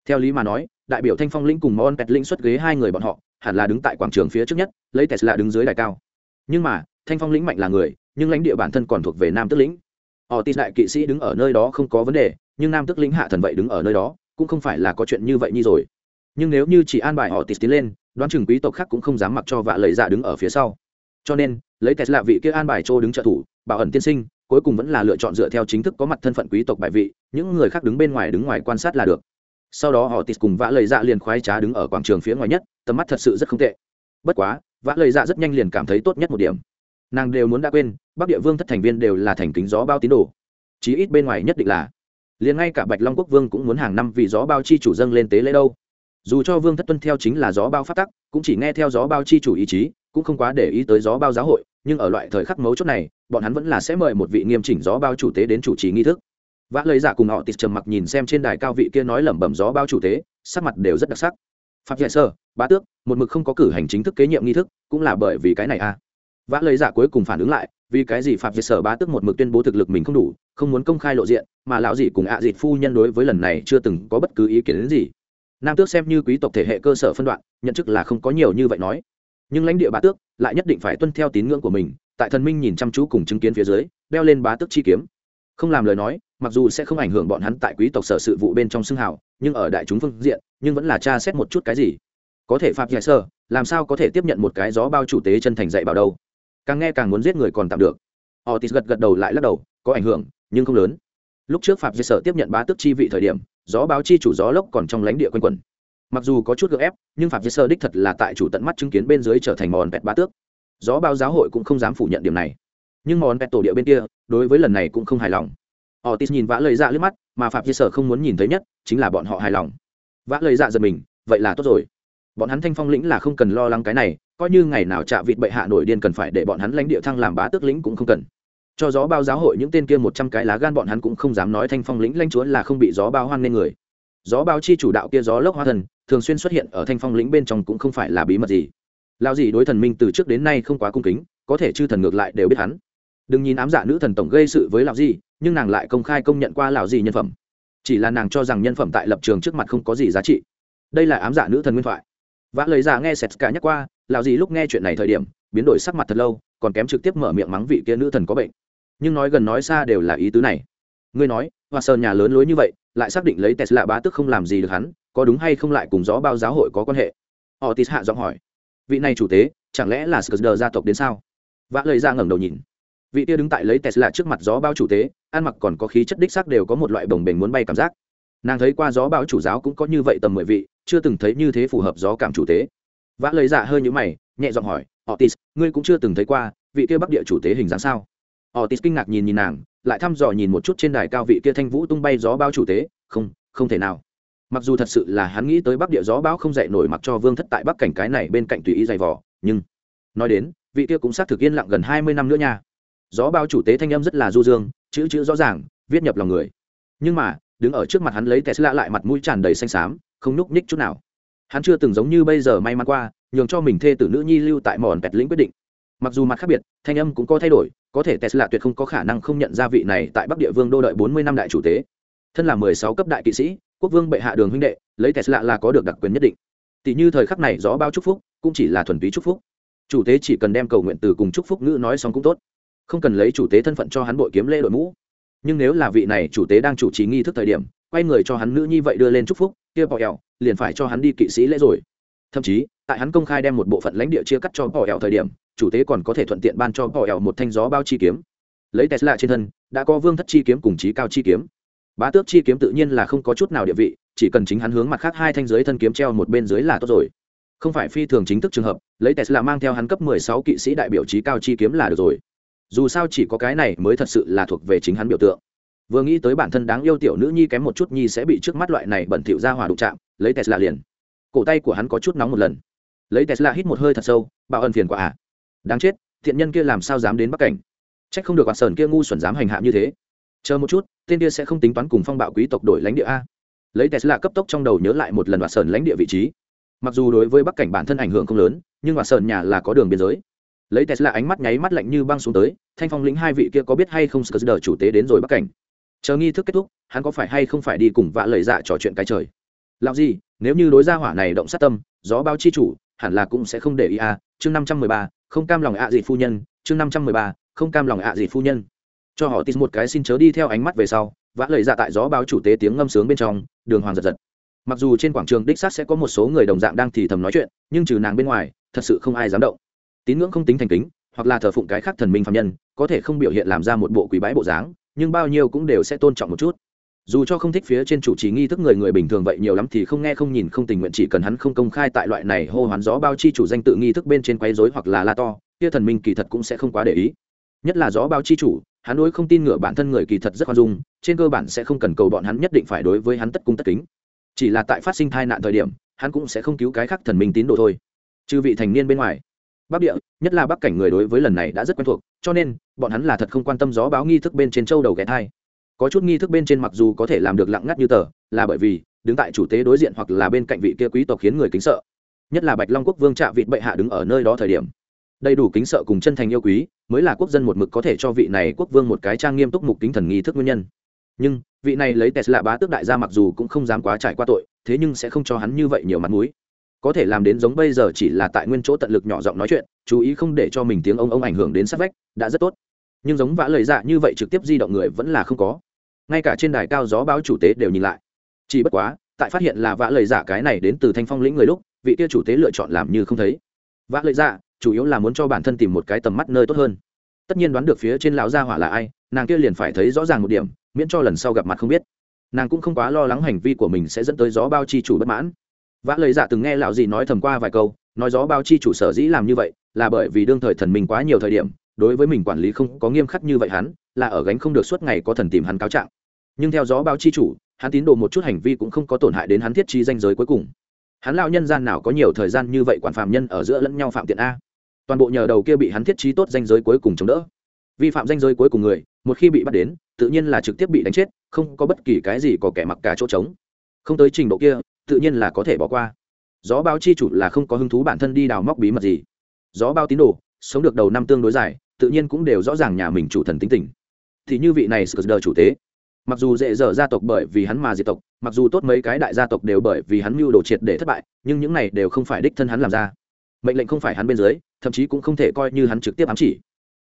Theo lý mà nói, đại biểu thanh phong lĩnh cùng mon pet lĩnh xuất ghế hai người bọn họ, hẳn là đứng tại quảng trường phía trước nhất, lấy tesla đứng dưới đài cao. Nhưng mà, thanh phong lĩnh mạnh là người, nhưng lãnh địa bản thân còn thuộc về nam tức lĩnh. Họ tin lại kỵ sĩ đứng ở nơi đó không có vấn đề, nhưng nam tức lĩnh hạ thần vậy đứng ở nơi đó, cũng không phải là có chuyện như vậy như rồi. Nhưng nếu như chỉ an bài họ tít tiến lên, đoán chừng quý tộc khác cũng không dám mặc cho vạ lời dạ đứng ở phía sau. Cho nên, lấy tesla vị kia an bài chỗ đứng trợ thủ, bảo ẩn tiên sinh cuối cùng vẫn là lựa chọn dựa theo chính thức có mặt thân phận quý tộc bài vị, những người khác đứng bên ngoài đứng ngoài quan sát là được. Sau đó họ tít cùng vã lời dạ liền khoái trá đứng ở quảng trường phía ngoài nhất, tầm mắt thật sự rất không tệ. Bất quá, vã lời dạ rất nhanh liền cảm thấy tốt nhất một điểm. Nàng đều muốn đã quên, bắc địa vương thất thành viên đều là thành kính gió bao tín đồ. Chí ít bên ngoài nhất định là. Liền ngay cả bạch long quốc vương cũng muốn hàng năm vì gió bao chi chủ dâng lên tế lễ đâu. Dù cho vương thất tuân theo chính là gió bao phát tắc, cũng chỉ nghe theo gió bao chi chủ ý chí, cũng không quá để ý tới gió bao giáo hội nhưng ở loại thời khắc mấu chốt này, bọn hắn vẫn là sẽ mời một vị nghiêm chỉnh gió bao chủ tế đến chủ trì nghi thức. Vã lời giả dạ cùng họ tịt trầm mặc nhìn xem trên đài cao vị kia nói lẩm bẩm gió bao chủ tế, sắc mặt đều rất đặc sắc. Phạm giải sơ, bá tước, một mực không có cử hành chính thức kế nhiệm nghi thức, cũng là bởi vì cái này à? Vã lời giả dạ cuối cùng phản ứng lại, vì cái gì phạm dạy sở bá tước một mực tuyên bố thực lực mình không đủ, không muốn công khai lộ diện, mà lão dị cùng ạ à dịt phu nhân đối với lần này chưa từng có bất cứ ý kiến đến gì. Nam tước xem như quý tộc thể hệ cơ sở phân đoạn, nhận chức là không có nhiều như vậy nói nhưng lãnh địa bá tước lại nhất định phải tuân theo tín ngưỡng của mình, tại thần minh nhìn chăm chú cùng chứng kiến phía dưới, đeo lên bá tước chi kiếm. Không làm lời nói, mặc dù sẽ không ảnh hưởng bọn hắn tại quý tộc sở sự vụ bên trong xưng hào, nhưng ở đại chúng phương diện, nhưng vẫn là tra xét một chút cái gì. Có thể phạm giải sơ, làm sao có thể tiếp nhận một cái gió bao chủ tế chân thành dạy bảo đâu? Càng nghe càng muốn giết người còn tạm được. Họ tít gật gật đầu lại lắc đầu, có ảnh hưởng, nhưng không lớn. Lúc trước phạm giải sở tiếp nhận bá tước chi vị thời điểm, gió báo chi chủ gió lốc còn trong lãnh địa quanh quẩn mặc dù có chút gợ ép, nhưng phạm sơ đích thật là tại chủ tận mắt chứng kiến bên dưới trở thành mòn pẹt bá tước. Gió bao giáo hội cũng không dám phủ nhận điểm này. Nhưng mòn pẹt tổ địa bên kia, đối với lần này cũng không hài lòng. Họ tis nhìn vã lời dạ lướt mắt, mà phạm sơ không muốn nhìn thấy nhất, chính là bọn họ hài lòng. Vã lời dạ giật mình, vậy là tốt rồi. Bọn hắn thanh phong lĩnh là không cần lo lắng cái này, coi như ngày nào chạ vịt bệ hạ nổi điên cần phải để bọn hắn lãnh địa thăng làm bá tước lĩnh cũng không cần. Cho gió bao giáo hội những tên kia một trăm cái lá gan bọn hắn cũng không dám nói thanh phong lĩnh lãnh chúa là không bị gió bao hoan nên người gió bao chi chủ đạo kia gió lốc hoa thần, thường xuyên xuất hiện ở thanh phong lĩnh bên trong cũng không phải là bí mật gì. Lao gì đối thần minh từ trước đến nay không quá cung kính, có thể chư thần ngược lại đều biết hắn. Đừng nhìn ám dạ nữ thần tổng gây sự với lão gì nhưng nàng lại công khai công nhận qua lão gì nhân phẩm. Chỉ là nàng cho rằng nhân phẩm tại lập trường trước mặt không có gì giá trị. Đây là ám dạ nữ thần nguyên thoại. Vã lời giả dạ nghe sệt cả nhắc qua, lão gì lúc nghe chuyện này thời điểm, biến đổi sắc mặt thật lâu, còn kém trực tiếp mở miệng mắng vị kia nữ thần có bệnh. Nhưng nói gần nói xa đều là ý tứ này. Ngươi nói, hoa sơn nhà lớn lối như vậy lại xác định lấy tesla bá tức không làm gì được hắn, có đúng hay không lại cùng gió bao giáo hội có quan hệ? Họ tis hạ giọng hỏi. Vị này chủ tế, chẳng lẽ là skr gia tộc đến sao? Vã lời ra ngẩng đầu nhìn. Vị tia đứng tại lấy tesla trước mặt gió bao chủ tế, ăn mặc còn có khí chất đích xác đều có một loại bồng bềnh muốn bay cảm giác. Nàng thấy qua gió bao chủ giáo cũng có như vậy tầm mười vị, chưa từng thấy như thế phù hợp gió cảm chủ tế. Vã lời dạ hơi như mày, nhẹ giọng hỏi otis ngươi cũng chưa từng thấy qua vị kia bắc địa chủ tế hình dáng sao? Otis kinh ngạc nhìn nhìn nàng, lại thăm dò nhìn một chút trên đài cao vị kia thanh vũ tung bay gió bao chủ tế, không không thể nào. Mặc dù thật sự là hắn nghĩ tới bắc địa gió bão không dậy nổi mặc cho vương thất tại bắc cảnh cái này bên cạnh tùy ý dày vỏ nhưng, nói đến, vị kia cũng xác thực yên lặng gần hai mươi năm nữa nha. Gió bao chủ tế thanh âm rất là du dương, chữ chữ rõ ràng, viết nhập lòng người. Nhưng mà, đứng ở trước mặt hắn lấy tesla lại mặt mũi tràn đầy xanh xám, không nhúc nhích chút nào. Hắn chưa từng giống như bây giờ may mắn qua, nhường cho mình thê tử nữ nhi lưu tại mòn pẹt lĩnh quyết định mặc dù mặt khác biệt, thanh âm cũng có thay đổi, có thể tesla tuyệt không có khả năng không nhận ra vị này tại bắc địa vương đô đợi bốn mươi năm đại chủ tế. Thân là mười sáu cấp đại kỵ sĩ, quốc vương bệ hạ đường huynh đệ, lấy tesla là có được đặc quyền nhất định. Tỷ như thời khắc này gió bao chúc phúc, cũng chỉ là thuần túy chúc phúc. Chủ tế chỉ cần đem cầu nguyện từ cùng chúc phúc ngữ nói xong cũng tốt. Không cần lấy chủ tế thân phận cho hắn bội kiếm lễ đội mũ. Nhưng nếu là vị này chủ tế đang chủ trì nghi thức thời điểm, quay người cho hắn nữ như vậy đưa lên chúc phúc, kia bỏ ẹo liền phải cho hắn đi kỵ sĩ lễ rồi. Thậm chí, tại hắn công khai đem một bộ phận lãnh địa chia cắt cho bỏ ẹo thời điểm chủ tế còn có thể thuận tiện ban cho họ ẻo một thanh gió bao chi kiếm. Lấy tesla trên thân, đã có vương thất chi kiếm cùng trí cao chi kiếm. Bá tước chi kiếm tự nhiên là không có chút nào địa vị, chỉ cần chính hắn hướng mặt khác hai thanh giới thân kiếm treo một bên dưới là tốt rồi. Không phải phi thường chính thức trường hợp, lấy tesla mang theo hắn cấp mười sáu kỵ sĩ đại biểu trí cao chi kiếm là được rồi. Dù sao chỉ có cái này mới thật sự là thuộc về chính hắn biểu tượng. Vừa nghĩ tới bản thân đáng yêu tiểu nữ nhi kém một chút nhi sẽ bị trước mắt loại này bẩn thỉu ra hỏa đụng chạm, lấy tesla liền. Cổ tay của hắn có chút nóng một lần. Lấy tesla hít một hơi thật sâu, bạo ân phiền quả à đáng chết, thiện nhân kia làm sao dám đến bắc cảnh? Trách không được quạt sơn kia ngu xuẩn dám hành hạ như thế. Chờ một chút, tên kia sẽ không tính toán cùng phong bạo quý tộc đổi lãnh địa a. Lấy tesla cấp tốc trong đầu nhớ lại một lần và sơn lãnh địa vị trí. Mặc dù đối với bắc cảnh bản thân ảnh hưởng không lớn, nhưng và sơn nhà là có đường biên giới. Lấy tesla ánh mắt nháy mắt lạnh như băng xuống tới, thanh phong lĩnh hai vị kia có biết hay không sờ chủ tế đến rồi bắc cảnh? Chờ nghi thức kết thúc, hắn có phải hay không phải đi cùng vạ lời dạ trò chuyện cái trời? Làm gì, nếu như đối gia hỏa này động sát tâm, gió bao chi chủ, hẳn là cũng sẽ không để ý a. Chương năm trăm mười ba không cam lòng ạ à gì phu nhân, chương năm trăm mười ba, không cam lòng ạ à gì phu nhân. Cho họ tít một cái xin chớ đi theo ánh mắt về sau, vã lời dạ tại gió báo chủ tế tiếng ngâm sướng bên trong, đường hoàng giật giật. Mặc dù trên quảng trường đích xác sẽ có một số người đồng dạng đang thì thầm nói chuyện, nhưng trừ nàng bên ngoài, thật sự không ai dám động. Tín ngưỡng không tính thành kính, hoặc là thờ phụng cái khác thần minh phạm nhân, có thể không biểu hiện làm ra một bộ quý bái bộ dáng, nhưng bao nhiêu cũng đều sẽ tôn trọng một chút dù cho không thích phía trên chủ trì nghi thức người người bình thường vậy nhiều lắm thì không nghe không nhìn không tình nguyện chỉ cần hắn không công khai tại loại này hô hoán gió bao chi chủ danh tự nghi thức bên trên quấy rối hoặc là la to, kia thần minh kỳ thật cũng sẽ không quá để ý. Nhất là gió bao chi chủ, hắn đối không tin ngựa bản thân người kỳ thật rất khoan dung, trên cơ bản sẽ không cần cầu bọn hắn nhất định phải đối với hắn tất cung tất kính. Chỉ là tại phát sinh tai nạn thời điểm, hắn cũng sẽ không cứu cái khác thần minh tín đồ thôi. Trừ vị thành niên bên ngoài, bắc địa, nhất là bắc cảnh người đối với lần này đã rất quen thuộc, cho nên, bọn hắn là thật không quan tâm gió báo nghi thức bên trên châu đầu ghé thai có chút nghi thức bên trên mặc dù có thể làm được lặng ngắt như tờ, là bởi vì, đứng tại chủ tế đối diện hoặc là bên cạnh vị kia quý tộc khiến người kính sợ. Nhất là bạch long quốc vương trạ vịt bệ hạ đứng ở nơi đó thời điểm. Đầy đủ kính sợ cùng chân thành yêu quý, mới là quốc dân một mực có thể cho vị này quốc vương một cái trang nghiêm túc mục kính thần nghi thức nguyên nhân. Nhưng, vị này lấy tesla bá tước đại gia mặc dù cũng không dám quá trải qua tội, thế nhưng sẽ không cho hắn như vậy nhiều mặt mũi. Có thể làm đến giống bây giờ chỉ là tại nguyên chỗ tận lực nhỏ giọng nói chuyện, chú ý không để cho mình tiếng ông ông ảnh hưởng đến sát vách, đã rất tốt. Nhưng giống vã lời dạ như vậy trực tiếp di động người vẫn là không có ngay cả trên đài cao gió báo chủ tế đều nhìn lại. Chỉ bất quá, tại phát hiện là vã lời giả dạ cái này đến từ thanh phong lĩnh người lúc, vị kia chủ tế lựa chọn làm như không thấy. Vã lời giả dạ, chủ yếu là muốn cho bản thân tìm một cái tầm mắt nơi tốt hơn. Tất nhiên đoán được phía trên lão gia hỏa là ai, nàng kia liền phải thấy rõ ràng một điểm, miễn cho lần sau gặp mặt không biết. Nàng cũng không quá lo lắng hành vi của mình sẽ dẫn tới gió bao chi chủ bất mãn. Vã lời giả dạ từng nghe lão gì nói thầm qua vài câu, nói gió bao chi chủ sở dĩ làm như vậy, là bởi vì đương thời thần mình quá nhiều thời điểm, đối với mình quản lý không có nghiêm khắc như vậy hắn, là ở gánh không được suốt ngày có thần tìm hắn cáo trạng nhưng theo gió báo chi chủ, hắn tín đồ một chút hành vi cũng không có tổn hại đến hắn thiết trí danh giới cuối cùng. Hắn lao nhân gian nào có nhiều thời gian như vậy quản phạm nhân ở giữa lẫn nhau phạm tiện a? Toàn bộ nhờ đầu kia bị hắn thiết trí tốt danh giới cuối cùng chống đỡ. Vi phạm danh giới cuối cùng người, một khi bị bắt đến, tự nhiên là trực tiếp bị đánh chết, không có bất kỳ cái gì có kẻ mặc cả chỗ trống. Không tới trình độ kia, tự nhiên là có thể bỏ qua. Gió báo chi chủ là không có hứng thú bản thân đi đào móc bí mật gì. Gió bao tín đồ, sống được đầu năm tương đối dài, tự nhiên cũng đều rõ ràng nhà mình chủ thần tính tình. Thì như vị này sờ chủ tế mặc dù dễ dở gia tộc bởi vì hắn mà diệt tộc, mặc dù tốt mấy cái đại gia tộc đều bởi vì hắn mưu đồ triệt để thất bại, nhưng những này đều không phải đích thân hắn làm ra. Mệnh lệnh không phải hắn bên dưới, thậm chí cũng không thể coi như hắn trực tiếp ám chỉ.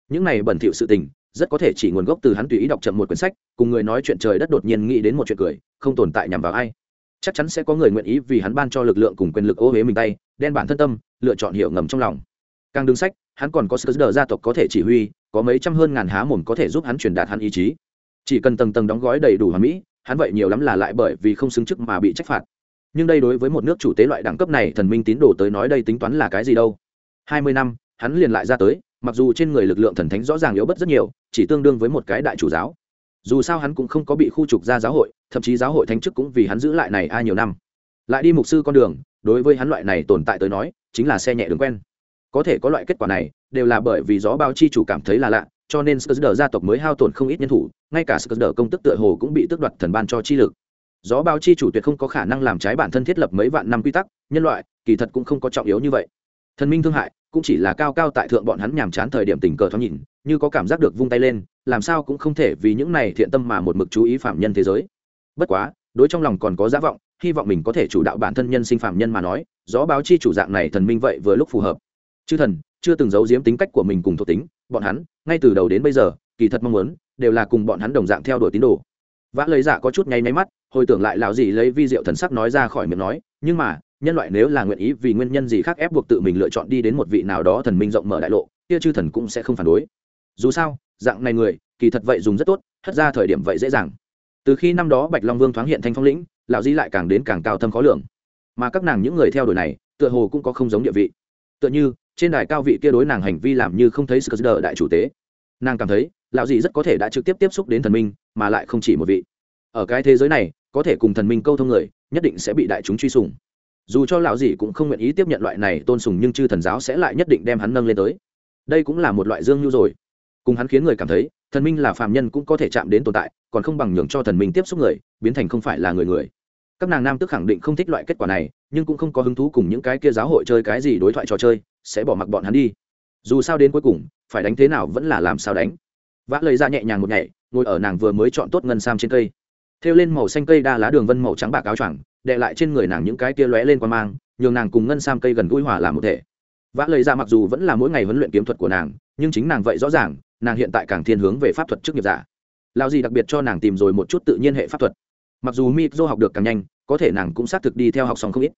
Những này bẩn thỉu sự tình, rất có thể chỉ nguồn gốc từ hắn tùy ý đọc chậm một quyển sách, cùng người nói chuyện trời đất đột nhiên nghĩ đến một chuyện cười, không tồn tại nhằm vào ai. Chắc chắn sẽ có người nguyện ý vì hắn ban cho lực lượng cùng quyền lực ô huế mình tay, đen bản thân tâm, lựa chọn hiệu ngầm trong lòng. Càng đứng sách, hắn còn có sơ gia tộc có thể chỉ huy, có mấy trăm hơn ngàn há mồm có thể giúp hắn truyền đạt hắn ý chí chỉ cần tầng tầng đóng gói đầy đủ hoàn mỹ, hắn vậy nhiều lắm là lại bởi vì không xứng chức mà bị trách phạt. Nhưng đây đối với một nước chủ tế loại đẳng cấp này, thần minh tín đồ tới nói đây tính toán là cái gì đâu? Hai mươi năm, hắn liền lại ra tới, mặc dù trên người lực lượng thần thánh rõ ràng yếu bất rất nhiều, chỉ tương đương với một cái đại chủ giáo. Dù sao hắn cũng không có bị khu trục ra giáo hội, thậm chí giáo hội thánh chức cũng vì hắn giữ lại này ai nhiều năm. Lại đi mục sư con đường, đối với hắn loại này tồn tại tới nói, chính là xe nhẹ đường quen. Có thể có loại kết quả này, đều là bởi vì gió bao chi chủ cảm thấy là lạ cho nên Skirder gia tộc mới hao tổn không ít nhân thủ, ngay cả Skirder công tức tựa hồ cũng bị tước đoạt thần ban cho chi lực. Gió bao chi chủ tuyệt không có khả năng làm trái bản thân thiết lập mấy vạn năm quy tắc, nhân loại, kỳ thật cũng không có trọng yếu như vậy. Thần minh thương hại, cũng chỉ là cao cao tại thượng bọn hắn nhàm chán thời điểm tình cờ thoáng nhìn, như có cảm giác được vung tay lên, làm sao cũng không thể vì những này thiện tâm mà một mực chú ý phạm nhân thế giới. Bất quá, đối trong lòng còn có giả vọng, hy vọng mình có thể chủ đạo bản thân nhân sinh phạm nhân mà nói, gió báo chi chủ dạng này thần minh vậy vừa lúc phù hợp. Chư thần, chưa từng giấu giếm tính cách của mình cùng thuộc tính, bọn hắn, ngay từ đầu đến bây giờ, kỳ thật mong muốn, đều là cùng bọn hắn đồng dạng theo đuổi tín đồ. Vã lấy dạ có chút nháy máy mắt, hồi tưởng lại lão gì lấy vi diệu thần sắc nói ra khỏi miệng nói, nhưng mà, nhân loại nếu là nguyện ý vì nguyên nhân gì khác ép buộc tự mình lựa chọn đi đến một vị nào đó thần minh rộng mở đại lộ, kia chư thần cũng sẽ không phản đối. Dù sao, dạng này người, kỳ thật vậy dùng rất tốt thất ra thời điểm vậy dễ dàng. Từ khi năm đó bạch long vương thoáng hiện thanh phong lĩnh, lão di lại càng đến càng cao thâm khó lường. Mà các nàng những người theo đuổi này, tựa hồ cũng có không giống địa vị. Tựa như trên đài cao vị kia đối nàng hành vi làm như không thấy sự đỡ đại chủ tế. Nàng cảm thấy, lão dị rất có thể đã trực tiếp tiếp xúc đến thần minh, mà lại không chỉ một vị. Ở cái thế giới này, có thể cùng thần minh câu thông người, nhất định sẽ bị đại chúng truy sùng. Dù cho lão dị cũng không nguyện ý tiếp nhận loại này tôn sùng nhưng chư thần giáo sẽ lại nhất định đem hắn nâng lên tới. Đây cũng là một loại dương nhu rồi. Cùng hắn khiến người cảm thấy, thần minh là phàm nhân cũng có thể chạm đến tồn tại, còn không bằng nhường cho thần minh tiếp xúc người, biến thành không phải là người người. Các nàng nam tức khẳng định không thích loại kết quả này, nhưng cũng không có hứng thú cùng những cái kia giáo hội chơi cái gì đối thoại trò chơi sẽ bỏ mặc bọn hắn đi. Dù sao đến cuối cùng, phải đánh thế nào vẫn là làm sao đánh. Vã lời ra nhẹ nhàng một nhảy, ngồi ở nàng vừa mới chọn tốt ngân sam trên cây. Thêu lên màu xanh cây đa lá đường vân màu trắng bạc áo choàng đệ lại trên người nàng những cái kia lóe lên qua mang, nhường nàng cùng ngân sam cây gần gũi hòa làm một thể. Vã lời ra mặc dù vẫn là mỗi ngày huấn luyện kiếm thuật của nàng, nhưng chính nàng vậy rõ ràng, nàng hiện tại càng thiên hướng về pháp thuật chức nghiệp giả. Lao gì đặc biệt cho nàng tìm rồi một chút tự nhiên hệ pháp thuật. Mặc dù mi dô học được càng nhanh, có thể nàng cũng xác thực đi theo học xong không ít.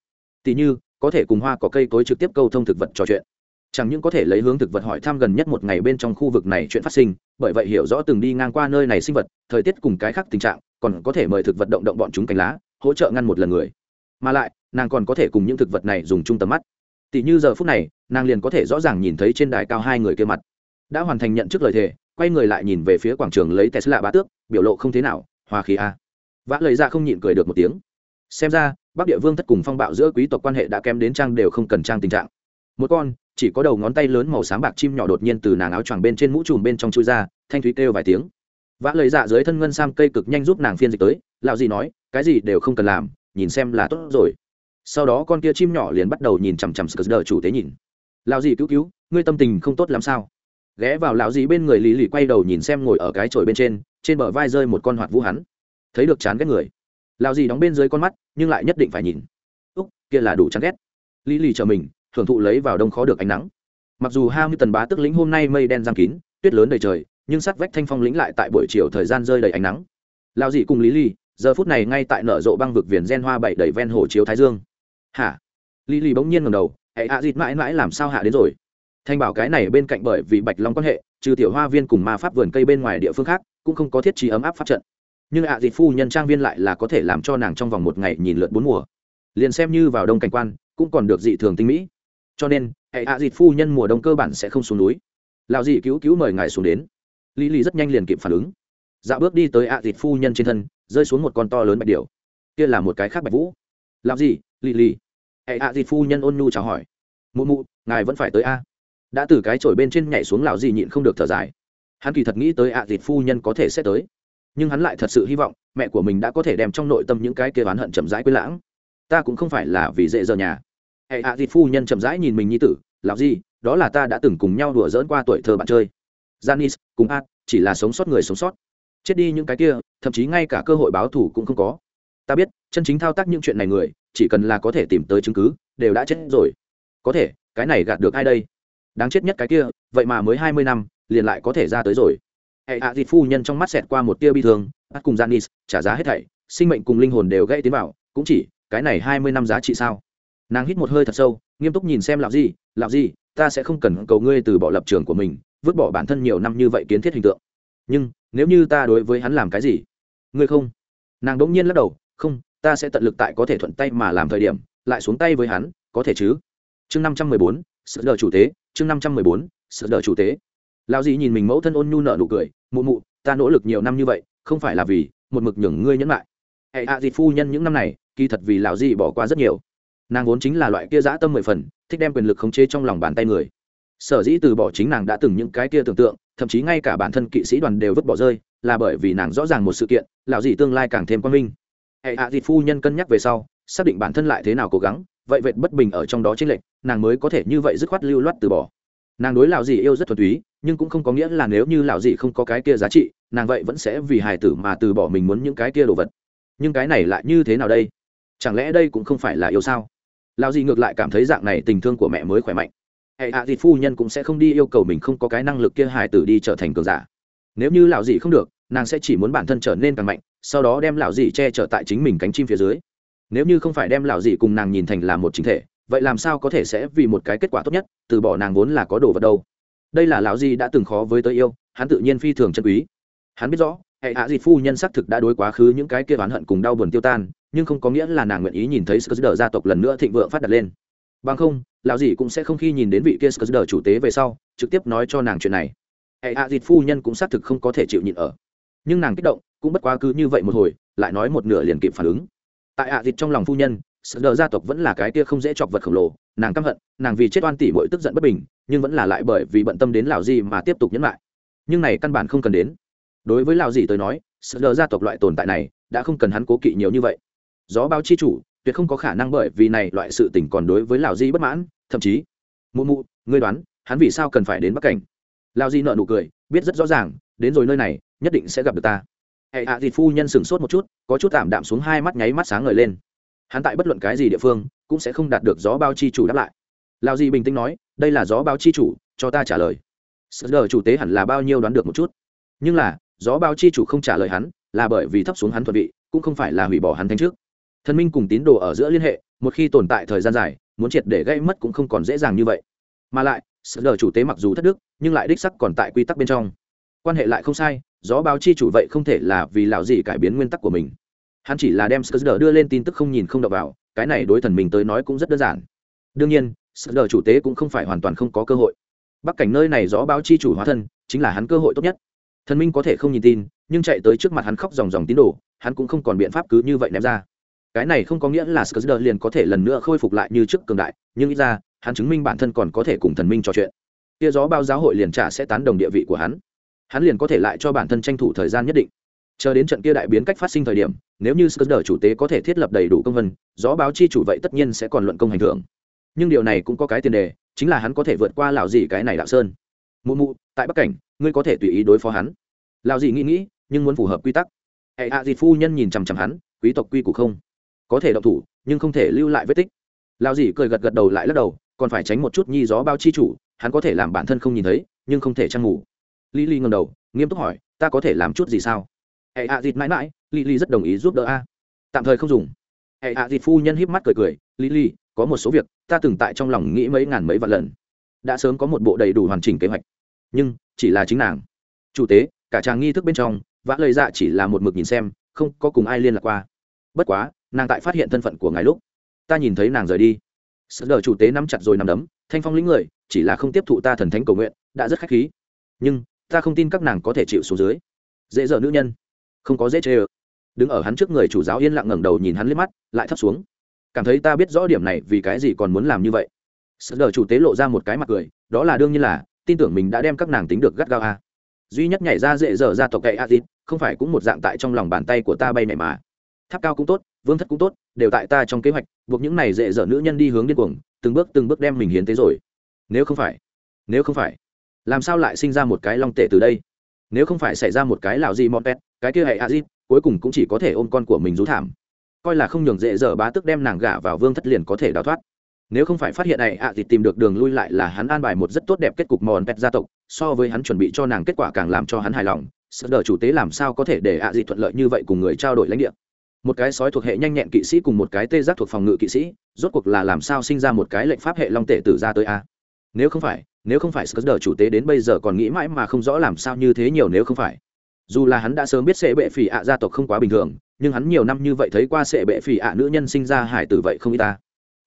Tỉ như có thể cùng hoa có cây cối trực tiếp câu thông thực vật trò chuyện. Chẳng những có thể lấy hướng thực vật hỏi thăm gần nhất một ngày bên trong khu vực này chuyện phát sinh, bởi vậy hiểu rõ từng đi ngang qua nơi này sinh vật, thời tiết cùng cái khác tình trạng, còn có thể mời thực vật động động bọn chúng cánh lá, hỗ trợ ngăn một lần người. Mà lại, nàng còn có thể cùng những thực vật này dùng chung tầm mắt. Tỷ như giờ phút này, nàng liền có thể rõ ràng nhìn thấy trên đài cao hai người kia mặt. Đã hoàn thành nhận trước lời thề, quay người lại nhìn về phía quảng trường lấy tesla bá tước, biểu lộ không thế nào hòa khí a. Vã lời ra dạ không nhịn cười được một tiếng xem ra, bắc địa vương thất cùng phong bạo giữa quý tộc quan hệ đã kém đến trang đều không cần trang tình trạng. Một con, chỉ có đầu ngón tay lớn màu sáng bạc chim nhỏ đột nhiên từ nàng áo choàng bên trên mũ trùm bên trong chui ra, thanh thúy kêu vài tiếng. Vã lời dạ dưới thân ngân sam cây cực nhanh giúp nàng phiên dịch tới, lão gì nói, cái gì đều không cần làm, nhìn xem là tốt rồi. Sau đó con kia chim nhỏ liền bắt đầu nhìn chằm chằm sờ chủ tế nhìn. Lão gì cứu cứu, ngươi tâm tình không tốt làm sao? Ghé vào lão gì bên người lì lì quay đầu nhìn xem ngồi ở cái chổi bên trên trên bờ vai rơi một con hoạt vũ hắn. Thấy được chán ghét người lao gì đóng bên dưới con mắt nhưng lại nhất định phải nhìn. Úc kia là đủ chán ghét. Lý lì chờ mình thưởng thụ lấy vào đông khó được ánh nắng. Mặc dù hai mươi tần bá tức lĩnh hôm nay mây đen giang kín tuyết lớn đầy trời nhưng sắt vách thanh phong lĩnh lại tại buổi chiều thời gian rơi đầy ánh nắng. Lao dị cùng lý Lì, giờ phút này ngay tại nở rộ băng vực viền gen hoa bảy đầy ven hồ chiếu thái dương. Hả? Lý Lì bỗng nhiên ngầm đầu hệ hạ dịt mãi mãi làm sao hạ đến rồi? Thanh bảo cái này bên cạnh bởi vì bạch long quan hệ trừ tiểu hoa viên cùng ma pháp vườn cây bên ngoài địa phương khác cũng không có thiết trí ấm áp pháp trận nhưng ạ dịt phu nhân trang viên lại là có thể làm cho nàng trong vòng một ngày nhìn lượt bốn mùa. Liền xem như vào đông cảnh quan, cũng còn được dị thường tinh mỹ. Cho nên, hệ ạ dịt phu nhân mùa đông cơ bản sẽ không xuống núi. Lạo dị cứu cứu mời ngài xuống đến. Lý lý rất nhanh liền kịp phản ứng. Dạo bước đi tới ạ dịt phu nhân trên thân, rơi xuống một con to lớn bạch điều kia là một cái khác bạch vũ. Làm gì lì lì hệ ạ dịt phu nhân ôn nhu chào hỏi. Mụ mụ, ngài vẫn phải tới a. Đã từ cái chổi bên trên nhảy xuống lạo dị nhịn không được thở dài. Hắn kỳ thật nghĩ tới ạ dịt phu nhân có thể sẽ tới nhưng hắn lại thật sự hy vọng mẹ của mình đã có thể đem trong nội tâm những cái kia oán hận chậm rãi quên lãng. Ta cũng không phải là vì dễ giờ nhà. Hệ hạ thịt phu nhân chậm rãi nhìn mình như tử làm gì đó là ta đã từng cùng nhau đùa dỡn qua tuổi thơ bạn chơi. Janis cùng a, chỉ là sống sót người sống sót. Chết đi những cái kia, thậm chí ngay cả cơ hội báo thù cũng không có. Ta biết, chân chính thao tác những chuyện này người, chỉ cần là có thể tìm tới chứng cứ, đều đã chết rồi. Có thể, cái này gạt được ai đây? Đáng chết nhất cái kia, vậy mà mới hai mươi năm, liền lại có thể ra tới rồi hệ hạ dịt phu nhân trong mắt xẹt qua một tia bi thương ắt cùng janis trả giá hết thảy, sinh mệnh cùng linh hồn đều gãy tiến vào, cũng chỉ, cái này hai mươi năm giá trị sao? Nàng hít một hơi thật sâu, nghiêm túc nhìn xem lạo gì lạo gì ta sẽ không cần cầu ngươi từ bỏ lập trường của mình, vứt bỏ bản thân nhiều năm như vậy kiến thiết hình tượng. Nhưng, nếu như ta đối với hắn làm cái gì? Ngươi không? Nàng đ ỗ n g nhiên lắc đầu, không, ta sẽ tận lực tại có thể thuận tay mà làm thời điểm, lại xuống tay với hắn, có thể chứ? Chương năm trăm mười bốn sự đờ chủ tế, chương năm trăm mười bốn sự đờ chủ tế. Lao gì nhìn mình mẫu thân ôn nhu nợ nụ cười mụ mụ, ta nỗ lực nhiều năm như vậy, không phải là vì một mực nhường ngươi nhẫn lại hệ hạ dịt phu nhân những năm này, kỳ thật vì lão dị bỏ qua rất nhiều. Nàng vốn chính là loại kia dã tâm mười phần, thích đem quyền lực khống chế trong lòng bàn tay người. Sở dĩ từ bỏ chính nàng đã từng những cái kia tưởng tượng, thậm chí ngay cả bản thân kỵ sĩ đoàn đều vứt bỏ rơi, là bởi vì nàng rõ ràng một sự kiện, lão dị tương lai càng thêm quan minh. Hệ hạ dịt phu nhân cân nhắc về sau, xác định bản thân lại thế nào cố gắng, vậy vệt bất bình ở trong đó chính lệnh nàng mới có thể như vậy dứt khoát lưu loát từ bỏ nàng đối lão dì yêu rất thuần túy, nhưng cũng không có nghĩa là nếu như lão dì không có cái kia giá trị, nàng vậy vẫn sẽ vì hài tử mà từ bỏ mình muốn những cái kia đồ vật. Nhưng cái này lại như thế nào đây? Chẳng lẽ đây cũng không phải là yêu sao? Lão dì ngược lại cảm thấy dạng này tình thương của mẹ mới khỏe mạnh. Hệ hạ à thì phu nhân cũng sẽ không đi yêu cầu mình không có cái năng lực kia hài tử đi trở thành cường giả. Nếu như lão dì không được, nàng sẽ chỉ muốn bản thân trở nên càng mạnh, sau đó đem lão dì che chở tại chính mình cánh chim phía dưới. Nếu như không phải đem lão dì cùng nàng nhìn thành là một chính thể vậy làm sao có thể sẽ vì một cái kết quả tốt nhất từ bỏ nàng vốn là có đồ vật đâu đây là lão dị đã từng khó với tới yêu hắn tự nhiên phi thường chân quý hắn biết rõ hệ hạ à phu nhân xác thực đã đối quá khứ những cái kia oán hận cùng đau buồn tiêu tan nhưng không có nghĩa là nàng nguyện ý nhìn thấy Skuzder gia tộc lần nữa thịnh vượng phát đặt lên. Bằng không, lão gì cũng sẽ không khi nhìn đến vị kia Skuzder chủ tế về sau, trực tiếp nói cho nàng chuyện này. Hệ hạ dịt phu nhân cũng xác thực không có thể chịu nhịn ở. Nhưng nàng kích động, cũng bất quá cứ như vậy một hồi, lại nói một nửa liền kịp phản ứng. Tại hạ dịt trong lòng phu nhân, Skuzder gia tộc vẫn là cái kia không dễ chọc vật khổng lồ, nàng căm hận, nàng vì chết oan tỉ muội tức giận bất bình, nhưng vẫn là lại bởi vì bận tâm đến lão gì mà tiếp tục nhẫn lại. Nhưng này căn bản không cần đến. Đối với lão gì tới nói, Skuzder gia tộc loại tồn tại này, đã không cần hắn cố kỵ nhiều như vậy gió báo chi chủ tuyệt không có khả năng bởi vì này loại sự tình còn đối với lào di bất mãn thậm chí mụ mụ ngươi đoán hắn vì sao cần phải đến bắc cảnh lào di nợ nụ cười biết rất rõ ràng đến rồi nơi này nhất định sẽ gặp được ta hệ hạ thì phu nhân sửng sốt một chút có chút tạm đạm xuống hai mắt nháy mắt sáng ngời lên hắn tại bất luận cái gì địa phương cũng sẽ không đạt được gió bao chi chủ đáp lại. Lao di bình tĩnh nói, đây là gió bao chi chủ, cho ta trả lời. Sơ giờ chủ tế hẳn là bao nhiêu đoán được một chút. Nhưng là, gió bao chi chủ không trả lời hắn, là bởi vì thấp xuống hắn thuận vị, cũng không phải là hủy bỏ hắn thanh trước. Thần minh cùng tín đồ ở giữa liên hệ, một khi tồn tại thời gian dài, muốn triệt để gây mất cũng không còn dễ dàng như vậy. Mà lại sơ đờ chủ tế mặc dù thất đức, nhưng lại đích sắc còn tại quy tắc bên trong. Quan hệ lại không sai, gió báo chi chủ vậy không thể là vì lão gì cải biến nguyên tắc của mình hắn chỉ là đem sờ đưa lên tin tức không nhìn không đọc vào, cái này đối thần mình tới nói cũng rất đơn giản. Đương nhiên sờ chủ tế cũng không phải hoàn toàn không có cơ hội. Bắc cảnh nơi này gió báo chi chủ hóa thân, chính là hắn cơ hội tốt nhất. Thần minh có thể không nhìn tin, nhưng chạy tới trước mặt hắn khóc dòng dòng tín đồ, hắn cũng không còn biện pháp cứ như vậy ném ra. Cái này không có nghĩa là sờ liền có thể lần nữa khôi phục lại như trước cường đại, nhưng ít ra, hắn chứng minh bản thân còn có thể cùng thần minh trò chuyện. Kia gió bao giáo hội liền trả sẽ tán đồng địa vị của hắn. Hắn liền có thể lại cho bản thân tranh thủ thời gian nhất định chờ đến trận kia đại biến cách phát sinh thời điểm, nếu như sơ chủ tế có thể thiết lập đầy đủ công vân gió báo chi chủ vậy tất nhiên sẽ còn luận công hành thưởng. Nhưng điều này cũng có cái tiền đề, chính là hắn có thể vượt qua lào dì cái này đạo sơn. Mụ mụ, tại bắc cảnh, ngươi có thể tùy ý đối phó hắn. Lào dì nghĩ nghĩ, nhưng muốn phù hợp quy tắc. Hệ hạ dì phu nhân nhìn chằm chằm hắn, quý tộc quy củ không? Có thể động thủ, nhưng không thể lưu lại vết tích. Lão dì cười gật gật đầu lại lắc đầu, còn phải tránh một chút nhi gió bao chi chủ, hắn có thể làm bản thân không nhìn thấy, nhưng không thể trang ngủ. Lý lý ngầm đầu, nghiêm túc hỏi, ta có thể làm chút gì sao? Hệ hạ dịt mãi mãi lì lì rất đồng ý giúp đỡ a. Tạm thời không dùng. Hệ hạ dịt phu nhân híp mắt cười cười lì lì có một số việc, ta từng tại trong lòng nghĩ mấy ngàn mấy vạn lần. Đã sớm có một bộ đầy đủ hoàn chỉnh kế hoạch. Nhưng, chỉ là chính nàng. Chủ tế, cả chàng nghi thức bên trong, vã lời dạ chỉ là một mực nhìn xem, không có cùng ai liên lạc qua. Bất quá, nàng tại phát hiện thân phận của ngài lúc, ta nhìn thấy nàng rời đi. Sợ đờ chủ tế nắm chặt rồi nằm đấm, thanh phong lĩnh người, chỉ là không tiếp thụ ta thần thánh cầu nguyện, đã rất khách khí. Nhưng, ta không tin các nàng có thể chịu xuống dưới. Dễ dở nữ nhân không có dễ chê ơ. Đứng ở hắn trước người chủ giáo yên lặng ngẩng đầu nhìn hắn liếc mắt, lại thấp xuống. Cảm thấy ta biết rõ điểm này vì cái gì còn muốn làm như vậy. Sợ đờ chủ tế lộ ra một cái mặt cười, đó là đương nhiên là, tin tưởng mình đã đem các nàng tính được gắt gao a. Duy nhất nhảy ra dễ dở ra tộc cậy a tít không phải cũng một dạng tại trong lòng bàn tay của ta bay mẹ mà. Tháp cao cũng tốt, vương thất cũng tốt, đều tại ta trong kế hoạch, buộc những này dễ dở nữ nhân đi hướng điên cuồng, từng bước từng bước đem mình hiến tế rồi. Nếu không phải, nếu không phải, làm sao lại sinh ra một cái long tệ từ đây? Nếu không phải xảy ra một cái lào gì mọt pet cái kia hệ a di, cuối cùng cũng chỉ có thể ôm con của mình rú thảm. Coi là không nhường dễ dở bá tức đem nàng gả vào vương thất liền có thể đào thoát. Nếu không phải phát hiện này ạ thì tìm được đường lui lại là hắn an bài một rất tốt đẹp kết cục mòn pet gia tộc, so với hắn chuẩn bị cho nàng kết quả càng làm cho hắn hài lòng sợ đờ chủ tế làm sao có thể để ạ à thuận lợi như vậy cùng người trao đổi lãnh địa? Một cái sói thuộc hệ nhanh nhẹn kỵ sĩ cùng một cái tê giác thuộc phòng ngự kỵ sĩ, rốt cuộc là làm sao sinh ra một cái lệnh pháp hệ long tể tử ra tới a? Nếu không phải, nếu không phải sờ chủ tế đến bây giờ còn nghĩ mãi mà không rõ làm sao như thế nhiều nếu không phải dù là hắn đã sớm biết sệ bệ phỉ ạ gia tộc không quá bình thường, nhưng hắn nhiều năm như vậy thấy qua sệ bệ phỉ ạ nữ nhân sinh ra hải tử vậy không y ta.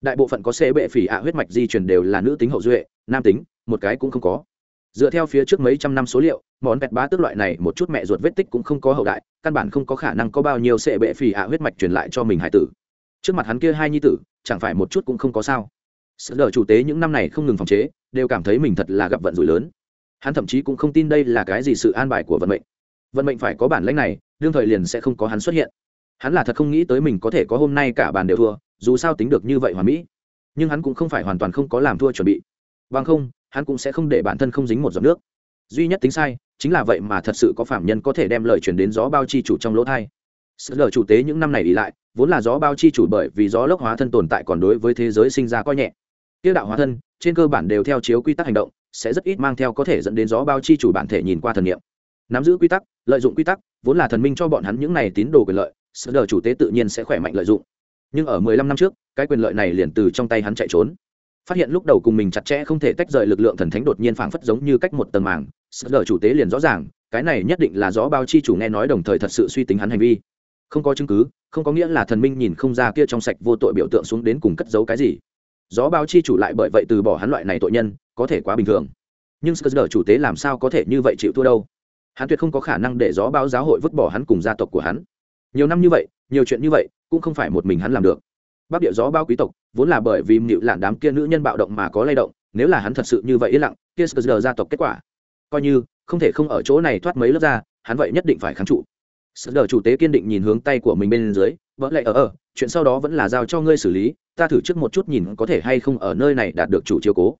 Đại bộ phận có sệ bệ phỉ ạ huyết mạch di truyền đều là nữ tính hậu duệ, nam tính, một cái cũng không có. Dựa theo phía trước mấy trăm năm số liệu, món vẹt bá tước loại này một chút mẹ ruột vết tích cũng không có hậu đại, căn bản không có khả năng có bao nhiêu sệ bệ phì ạ huyết mạch truyền lại cho mình hải tử. Trước mặt hắn kia hai nhi tử, chẳng phải một chút cũng không có sao. Sợ lờ chủ tế những năm này không ngừng phòng chế, đều cảm thấy mình thật là gặp vận rủi lớn. Hắn thậm chí cũng không tin đây là cái gì sự an bài của vận mệnh vận mệnh phải có bản lãnh này, đương thời liền sẽ không có hắn xuất hiện. Hắn là thật không nghĩ tới mình có thể có hôm nay cả bàn đều thua, dù sao tính được như vậy hoàn mỹ. Nhưng hắn cũng không phải hoàn toàn không có làm thua chuẩn bị. Bằng không, hắn cũng sẽ không để bản thân không dính một giọt nước. Duy nhất tính sai, chính là vậy mà thật sự có phạm nhân có thể đem lời truyền đến gió bao chi chủ trong lỗ thai. Sự lờ chủ tế những năm này ỉ lại, vốn là gió bao chi chủ bởi vì gió lốc hóa thân tồn tại còn đối với thế giới sinh ra coi nhẹ. Tiêu đạo hóa thân, trên cơ bản đều theo chiếu quy tắc hành động, sẽ rất ít mang theo có thể dẫn đến gió bao chi chủ bản thể nhìn qua thần niệm nắm giữ quy tắc, lợi dụng quy tắc, vốn là thần minh cho bọn hắn những này tín đồ quyền lợi sự đờ chủ tế tự nhiên sẽ khỏe mạnh lợi dụng. Nhưng ở mười lăm năm trước, cái quyền lợi này liền từ trong tay hắn chạy trốn. Phát hiện lúc đầu cùng mình chặt chẽ không thể tách rời lực lượng thần thánh đột nhiên phảng phất giống như cách một tầng màng, sợ đờ chủ tế liền rõ ràng, cái này nhất định là rõ bao chi chủ nghe nói đồng thời thật sự suy tính hắn hành vi. Không có chứng cứ, không có nghĩa là thần minh nhìn không ra kia trong sạch vô tội biểu tượng xuống đến cùng cất giấu cái gì. Gió bao chi chủ lại bởi vậy từ bỏ hắn loại này tội nhân, có thể quá bình thường. Nhưng sờ chủ tế làm sao có thể như vậy chịu thua đâu? Hắn tuyệt không có khả năng để gió báo giáo hội vứt bỏ hắn cùng gia tộc của hắn. Nhiều năm như vậy, nhiều chuyện như vậy, cũng không phải một mình hắn làm được. Bắc địa gió bao quý tộc, vốn là bởi vì mịu lạn đám kia nữ nhân bạo động mà có lay động, nếu là hắn thật sự như vậy yên lặng, kia sờ gia tộc kết quả, coi như không thể không ở chỗ này thoát mấy lớp ra, hắn vậy nhất định phải kháng trụ. Sờ chủ tế kiên định nhìn hướng tay của mình bên dưới, vỡ lại ở ở chuyện sau đó vẫn là giao cho ngươi xử lý, ta thử trước một chút nhìn có thể hay không ở nơi này đạt được chủ chiếu cố.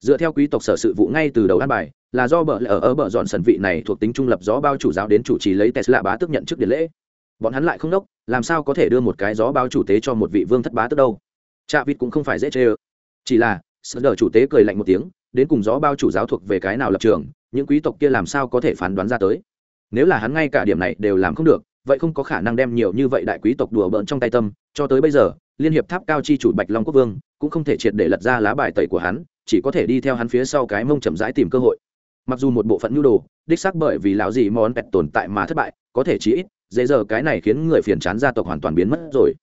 Dựa theo quý tộc sở sự vụ ngay từ đầu an bài là do bợ lẽ ở ở bợ dọn sần vị này thuộc tính trung lập gió bao chủ giáo đến chủ trì lấy tesla bá tức nhận chức điện lễ. Bọn hắn lại không đốc làm sao có thể đưa một cái gió bao chủ tế cho một vị vương thất bá tức đâu? Chạ vịt cũng không phải dễ chê ơ. Chỉ là sợ đờ chủ tế cười lạnh một tiếng, đến cùng gió bao chủ giáo thuộc về cái nào lập trường, những quý tộc kia làm sao có thể phán đoán ra tới? Nếu là hắn ngay cả điểm này đều làm không được, vậy không có khả năng đem nhiều như vậy đại quý tộc đùa bỡn trong tay tâm, cho tới bây giờ, liên hiệp tháp cao chi chủ bạch long quốc vương cũng không thể triệt để lật ra lá bài tẩy của hắn, chỉ có thể đi theo hắn phía sau cái mông chậm rãi tìm cơ hội mặc dù một bộ phận nhu đồ đích xác bởi vì lão gì món pẹt tồn tại mà thất bại có thể chí ít dễ giờ cái này khiến người phiền chán gia tộc hoàn toàn biến mất rồi.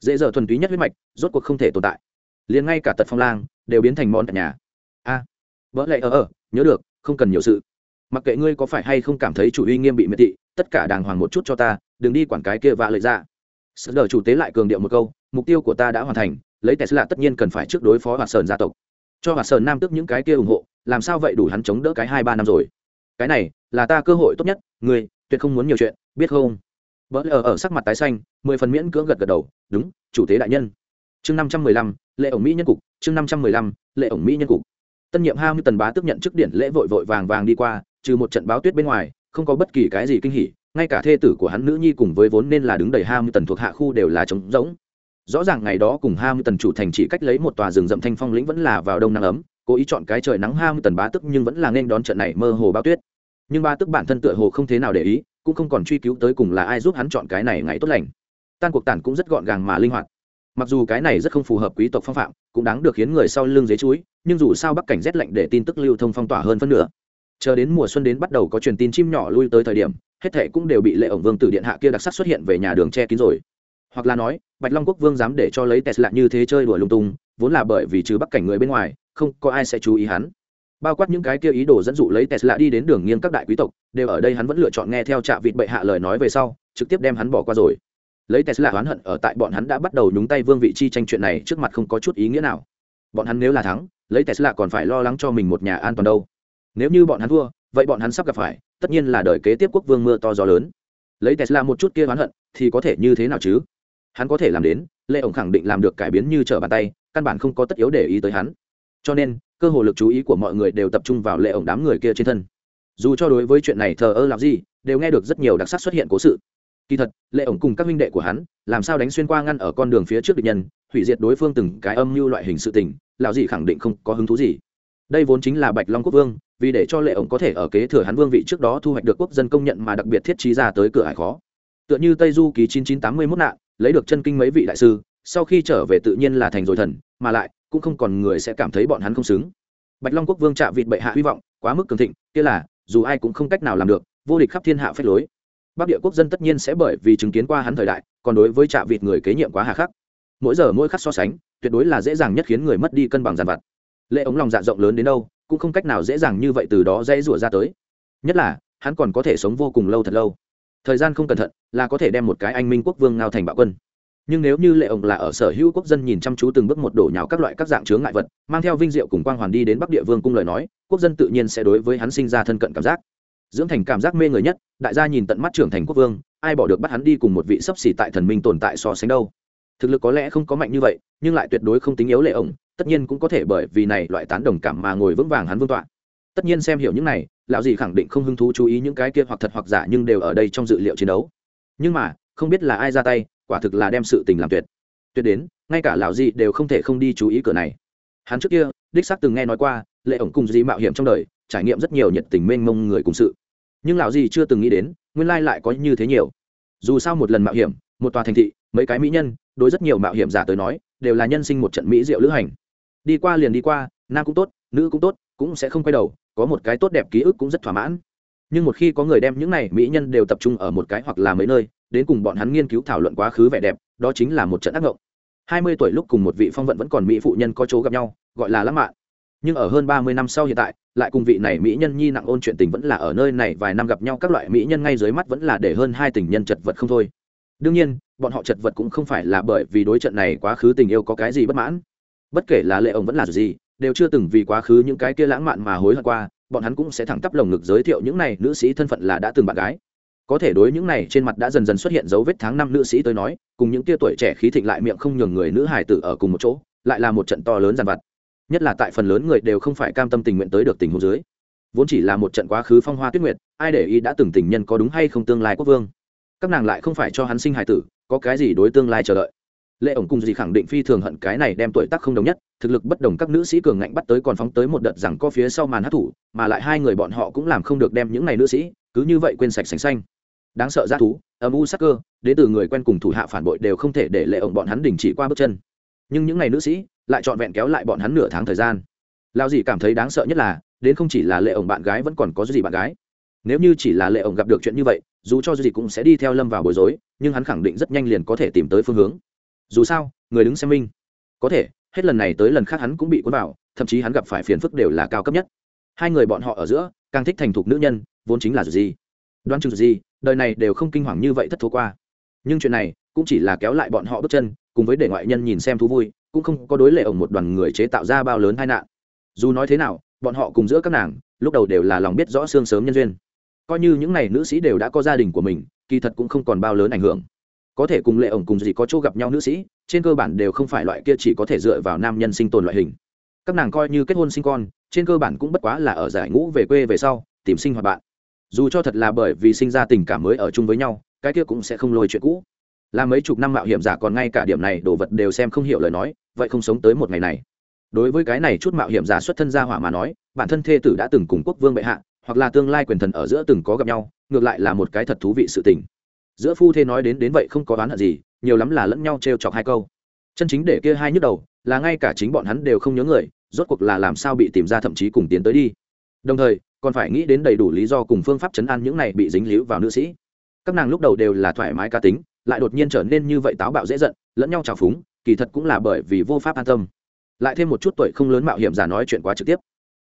Dễ giờ thuần túy nhất huyết mạch rốt cuộc không thể tồn tại. Liền ngay cả tật phong lang đều biến thành món tại nhà. A à, vỡ lệ ở ở nhớ được không cần nhiều sự. Mặc kệ ngươi có phải hay không cảm thấy chủ uy nghiêm bị miệt thị tất cả đàng hoàng một chút cho ta đừng đi quản cái kia vạ lợi dạ. ra sợ đờ chủ tế lại cường điệu một câu mục tiêu của ta đã hoàn thành lấy tesla tất nhiên cần phải trước đối phó hoạt sơn gia tộc. Cho hoạt sơn nam tức những cái kia ủng hộ làm sao vậy đủ hắn chống đỡ cái hai ba năm rồi? Cái này là ta cơ hội tốt nhất người tuyệt không muốn nhiều chuyện, biết không? Vỡ lờ ở sắc mặt tái xanh, mười phần miễn cưỡng gật gật đầu, đúng, chủ tế đại nhân. Chương năm trăm mười lăm lệ ổng mỹ nhân cục, chương năm trăm mười lăm lệ ổng mỹ nhân cục. Tân nhiệm hai mươi tần bá tức nhận chức điển lễ vội vội vàng vàng đi qua, trừ một trận báo tuyết bên ngoài, không có bất kỳ cái gì kinh hỉ, ngay cả thê tử của hắn nữ nhi cùng với vốn nên là đứng đầy hai mươi tần thuộc hạ khu đều là trống rỗng. Rõ ràng ngày đó cùng hai mươi tần chủ thành chỉ cách lấy một tòa rừng rậm thanh phong lĩnh vẫn là vào đông nắng ấm cố ý chọn cái trời nắng ham tần bá tức nhưng vẫn là nên đón trận này mơ hồ bao tuyết. Nhưng ba tức bản thân tựa hồ không thế nào để ý, cũng không còn truy cứu tới cùng là ai giúp hắn chọn cái này ngày tốt lành. Tan cuộc tản cũng rất gọn gàng mà linh hoạt. Mặc dù cái này rất không phù hợp quý tộc phong phạm, cũng đáng được khiến người sau lưng dế chuối, nhưng dù sao bắc cảnh rét lạnh để tin tức lưu thông phong tỏa hơn phân nửa. Chờ đến mùa xuân đến bắt đầu có truyền tin chim nhỏ lui tới thời điểm, hết thệ cũng đều bị lệ ổng vương tử điện hạ kia đặc sắc xuất hiện về nhà đường che kín rồi. Hoặc là nói, bạch long quốc vương dám để cho lấy tesla như thế chơi đùa lung tung, vốn là bởi vì trừ bắc cảnh người bên ngoài không có ai sẽ chú ý hắn. Bao quát những cái kia ý đồ dẫn dụ lấy tesla đi đến đường nghiêng các đại quý tộc, đều ở đây hắn vẫn lựa chọn nghe theo trạ vịt bệ hạ lời nói về sau, trực tiếp đem hắn bỏ qua rồi. Lấy tesla oán hận ở tại bọn hắn đã bắt đầu nhúng tay vương vị chi tranh chuyện này trước mặt không có chút ý nghĩa nào. Bọn hắn nếu là thắng, lấy tesla còn phải lo lắng cho mình một nhà an toàn đâu. Nếu như bọn hắn thua, vậy bọn hắn sắp gặp phải, tất nhiên là đời kế tiếp quốc vương mưa to gió lớn. Lấy tesla một chút kia oán hận, thì có thể như thế nào chứ? Hắn có thể làm đến lệ ổng khẳng định làm được cải biến như trở bàn tay, căn bản không có tất yếu để ý tới hắn cho nên, cơ hội lực chú ý của mọi người đều tập trung vào lệ ổng đám người kia trên thân. Dù cho đối với chuyện này thờ ơ làm gì, đều nghe được rất nhiều đặc sắc xuất hiện cố sự. Kỳ thật, lệ ổng cùng các huynh đệ của hắn, làm sao đánh xuyên qua ngăn ở con đường phía trước địch nhân, hủy diệt đối phương từng cái âm mưu loại hình sự tình, lão gì khẳng định không có hứng thú gì. Đây vốn chính là bạch long quốc vương, vì để cho lệ ổng có thể ở kế thừa hắn vương vị trước đó thu hoạch được quốc dân công nhận mà đặc biệt thiết trí ra tới cửa hải khó. Tựa như tây du ký chín chín tám mươi mốt nạn, lấy được chân kinh mấy vị đại sư, sau khi trở về tự nhiên là thành rồi thần, mà lại cũng không còn người sẽ cảm thấy bọn hắn không xứng. Bạch long quốc vương trạ vịt bệ hạ hy vọng, quá mức cường thịnh, kia là, dù ai cũng không cách nào làm được, vô địch khắp thiên hạ phép lối. Bắc địa quốc dân tất nhiên sẽ bởi vì chứng kiến qua hắn thời đại, còn đối với trạ vịt người kế nhiệm quá hà khắc. Mỗi giờ mỗi khắc so sánh, tuyệt đối là dễ dàng nhất khiến người mất đi cân bằng giàn vặt. Lệ ống lòng dạ rộng lớn đến đâu, cũng không cách nào dễ dàng như vậy từ đó dễ rủa ra tới. Nhất là, hắn còn có thể sống vô cùng lâu thật lâu. Thời gian không cẩn thận, là có thể đem một cái anh minh quốc vương ngao thành bạo quân nhưng nếu như lệ ổng là ở sở hữu quốc dân nhìn chăm chú từng bước một đổ nhào các loại các dạng chướng ngại vật, mang theo vinh diệu cùng quang hoàn đi đến bắc địa vương cung lời nói, quốc dân tự nhiên sẽ đối với hắn sinh ra thân cận cảm giác. Dưỡng thành cảm giác mê người nhất, đại gia nhìn tận mắt trưởng thành quốc vương, ai bỏ được bắt hắn đi cùng một vị sấp xỉ tại thần minh tồn tại so sánh đâu. Thực lực có lẽ không có mạnh như vậy, nhưng lại tuyệt đối không tính yếu lệ ổng, tất nhiên cũng có thể bởi vì này loại tán đồng cảm mà ngồi vững vàng hắn vương tọa. Tất nhiên xem hiểu những này, lão gì khẳng định không hứng thú chú ý những cái kia hoặc thật hoặc giả nhưng đều ở đây trong dự liệu chiến đấu. Nhưng mà, không biết là ai ra tay quả thực là đem sự tình làm tuyệt. Tuyệt đến, ngay cả lão gì đều không thể không đi chú ý cửa này. Hắn trước kia, đích xác từng nghe nói qua, lệ ổng cùng gì mạo hiểm trong đời, trải nghiệm rất nhiều nhiệt tình mênh mông người cùng sự. Nhưng lão gì chưa từng nghĩ đến, nguyên lai lại có như thế nhiều. Dù sao một lần mạo hiểm, một tòa thành thị, mấy cái mỹ nhân, đối rất nhiều mạo hiểm giả tới nói, đều là nhân sinh một trận mỹ diệu lữ hành. Đi qua liền đi qua, nam cũng tốt, nữ cũng tốt, cũng sẽ không quay đầu, có một cái tốt đẹp ký ức cũng rất thỏa mãn. Nhưng một khi có người đem những này mỹ nhân đều tập trung ở một cái hoặc là mấy nơi đến cùng bọn hắn nghiên cứu thảo luận quá khứ vẻ đẹp, đó chính là một trận ác ngộng. Hai mươi tuổi lúc cùng một vị phong vận vẫn còn mỹ phụ nhân có chỗ gặp nhau, gọi là lãng mạn. Nhưng ở hơn ba mươi năm sau hiện tại, lại cùng vị này mỹ nhân nhi nặng ôn chuyện tình vẫn là ở nơi này vài năm gặp nhau, các loại mỹ nhân ngay dưới mắt vẫn là để hơn hai tình nhân chật vật không thôi. Đương nhiên, bọn họ chật vật cũng không phải là bởi vì đối trận này quá khứ tình yêu có cái gì bất mãn. Bất kể là lệ ông vẫn là gì, đều chưa từng vì quá khứ những cái kia lãng mạn mà hối hận qua, bọn hắn cũng sẽ thẳng tắp lồng ngực giới thiệu những này, nữ sĩ thân phận là đã từng bạn gái có thể đối những này trên mặt đã dần dần xuất hiện dấu vết tháng năm nữ sĩ tới nói, cùng những tia tuổi trẻ khí thịnh lại miệng không nhường người nữ hải tử ở cùng một chỗ, lại là một trận to lớn dàn vặt. Nhất là tại phần lớn người đều không phải cam tâm tình nguyện tới được tình huống dưới. Vốn chỉ là một trận quá khứ phong hoa tuyết nguyệt, ai để ý đã từng tình nhân có đúng hay không tương lai quốc vương. Các nàng lại không phải cho hắn sinh hải tử, có cái gì đối tương lai chờ đợi. Lệ ổng cùng gì khẳng định phi thường hận cái này đem tuổi tác không đồng nhất, thực lực bất đồng các nữ sĩ cường ngạnh bắt tới còn phóng tới một đợt rằng có phía sau màn hát thủ, mà lại hai người bọn họ cũng làm không được đem những này nữ sĩ, cứ như vậy quên sạch sành xanh đáng sợ g thú, âm u sắc cơ, đến từ người quen cùng thủ hạ phản bội đều không thể để lệ ổng bọn hắn đình chỉ qua bước chân. Nhưng những ngày nữ sĩ lại trọn vẹn kéo lại bọn hắn nửa tháng thời gian. Lao dì cảm thấy đáng sợ nhất là, đến không chỉ là lệ ổng bạn gái vẫn còn có gì bạn gái. Nếu như chỉ là lệ ổng gặp được chuyện như vậy, dù cho gì cũng sẽ đi theo lâm vào bối rối, nhưng hắn khẳng định rất nhanh liền có thể tìm tới phương hướng. Dù sao, người đứng xem minh. Có thể, hết lần này tới lần khác hắn cũng bị cuốn vào, thậm chí hắn gặp phải phiền phức đều là cao cấp nhất. Hai người bọn họ ở giữa, càng thích thành thục nữ nhân, vốn chính là gì đoán chừng gì, đời này đều không kinh hoàng như vậy thất thố qua. Nhưng chuyện này cũng chỉ là kéo lại bọn họ bước chân, cùng với để ngoại nhân nhìn xem thú vui, cũng không có đối lệ ổng một đoàn người chế tạo ra bao lớn tai nạn. Dù nói thế nào, bọn họ cùng giữa các nàng, lúc đầu đều là lòng biết rõ xương sớm nhân duyên. Coi như những n à y nữ sĩ đều đã có gia đình của mình, kỳ thật cũng không còn bao lớn ảnh hưởng. Có thể cùng lệ ổng cùng gì có chỗ gặp nhau nữ sĩ, trên cơ bản đều không phải loại kia chỉ có thể dựa vào nam nhân sinh tồn loại hình. Các nàng coi như kết hôn sinh con, trên cơ bản cũng bất quá là ở giải ngũ về quê về sau, tìm sinh hoạt bạn dù cho thật là bởi vì sinh ra tình cảm mới ở chung với nhau, cái kia cũng sẽ không lôi chuyện cũ. Là mấy chục năm mạo hiểm giả còn ngay cả điểm này đồ vật đều xem không hiểu lời nói, vậy không sống tới một ngày này. Đối với cái này chút mạo hiểm giả xuất thân gia hỏa mà nói, bản thân thê tử đã từng cùng quốc vương bệ hạ, hoặc là tương lai quyền thần ở giữa từng có gặp nhau, ngược lại là một cái thật thú vị sự tình. Giữa phu thê nói đến đến vậy không có oán hận gì, nhiều lắm là lẫn nhau t chọc hai câu. Chân chính để kia hai nhức đầu, là ngay cả chính bọn hắn đều không nhớ người, rốt cuộc là làm sao bị tìm ra thậm chí cùng tiến tới đi. Đồng thời còn phải nghĩ đến đầy đủ lý do cùng phương pháp chấn an những này bị dính líu vào nữ sĩ. Các nàng lúc đầu đều là thoải mái cá tính, lại đột nhiên trở nên như vậy táo bạo dễ giận, lẫn nhau trào phúng, kỳ thật cũng là bởi vì vô pháp an tâm. Lại thêm một chút tuổi không lớn mạo hiểm giả nói chuyện quá trực tiếp.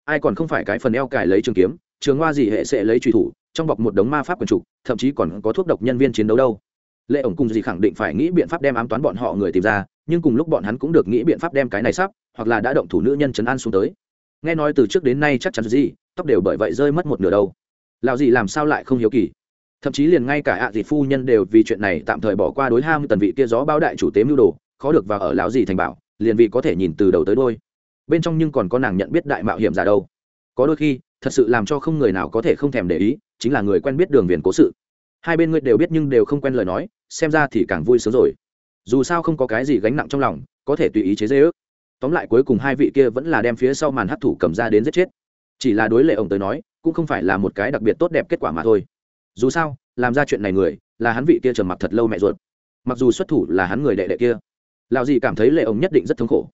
Ai còn không phải cái phần eo cài lấy trường kiếm, trường hoa gì hệ sẽ lấy truy thủ, trong bọc một đống ma pháp quần trục thậm chí còn có thuốc độc nhân viên chiến đấu đâu. Lệ ổng cùng gì khẳng định phải nghĩ biện pháp đem ám toán bọn họ người tìm ra, nhưng cùng lúc bọn hắn cũng được nghĩ biện pháp đem cái này sắp, hoặc là đã động thủ nữ nhân chấn an xuống tới. Nghe nói từ trước đến nay chắc chắn gì tóc đều bởi vậy rơi mất một nửa đâu. Lào gì làm sao lại không hiếu kỳ? Thậm chí liền ngay cả ạ à phu nhân đều vì chuyện này tạm thời bỏ qua đối ham tần vị kia gió báo đại chủ tế mưu đồ, khó được vào ở lão gì thành bảo, liền vì có thể nhìn từ đầu tới đôi bên trong nhưng còn có nàng nhận biết đại mạo hiểm giả đâu. Có đôi khi, thật sự làm cho không người nào có thể không thèm để ý, chính là người quen biết đường viền cố sự. Hai bên ngươi đều biết nhưng đều không quen lời nói, xem ra thì càng vui sướng rồi. Dù sao không có cái gì gánh nặng trong lòng, có thể tùy ý chế dây ước tóm lại cuối cùng hai vị kia vẫn là đem phía sau màn hấp thủ cầm ra đến giết chết chỉ là đối lệ ông tới nói, cũng không phải là một cái đặc biệt tốt đẹp kết quả mà thôi. Dù sao, làm ra chuyện này người, là hắn vị kia trầm mặc thật lâu mẹ ruột. Mặc dù xuất thủ là hắn người đệ đệ kia. Lạo gì cảm thấy lệ ông nhất định rất thống khổ.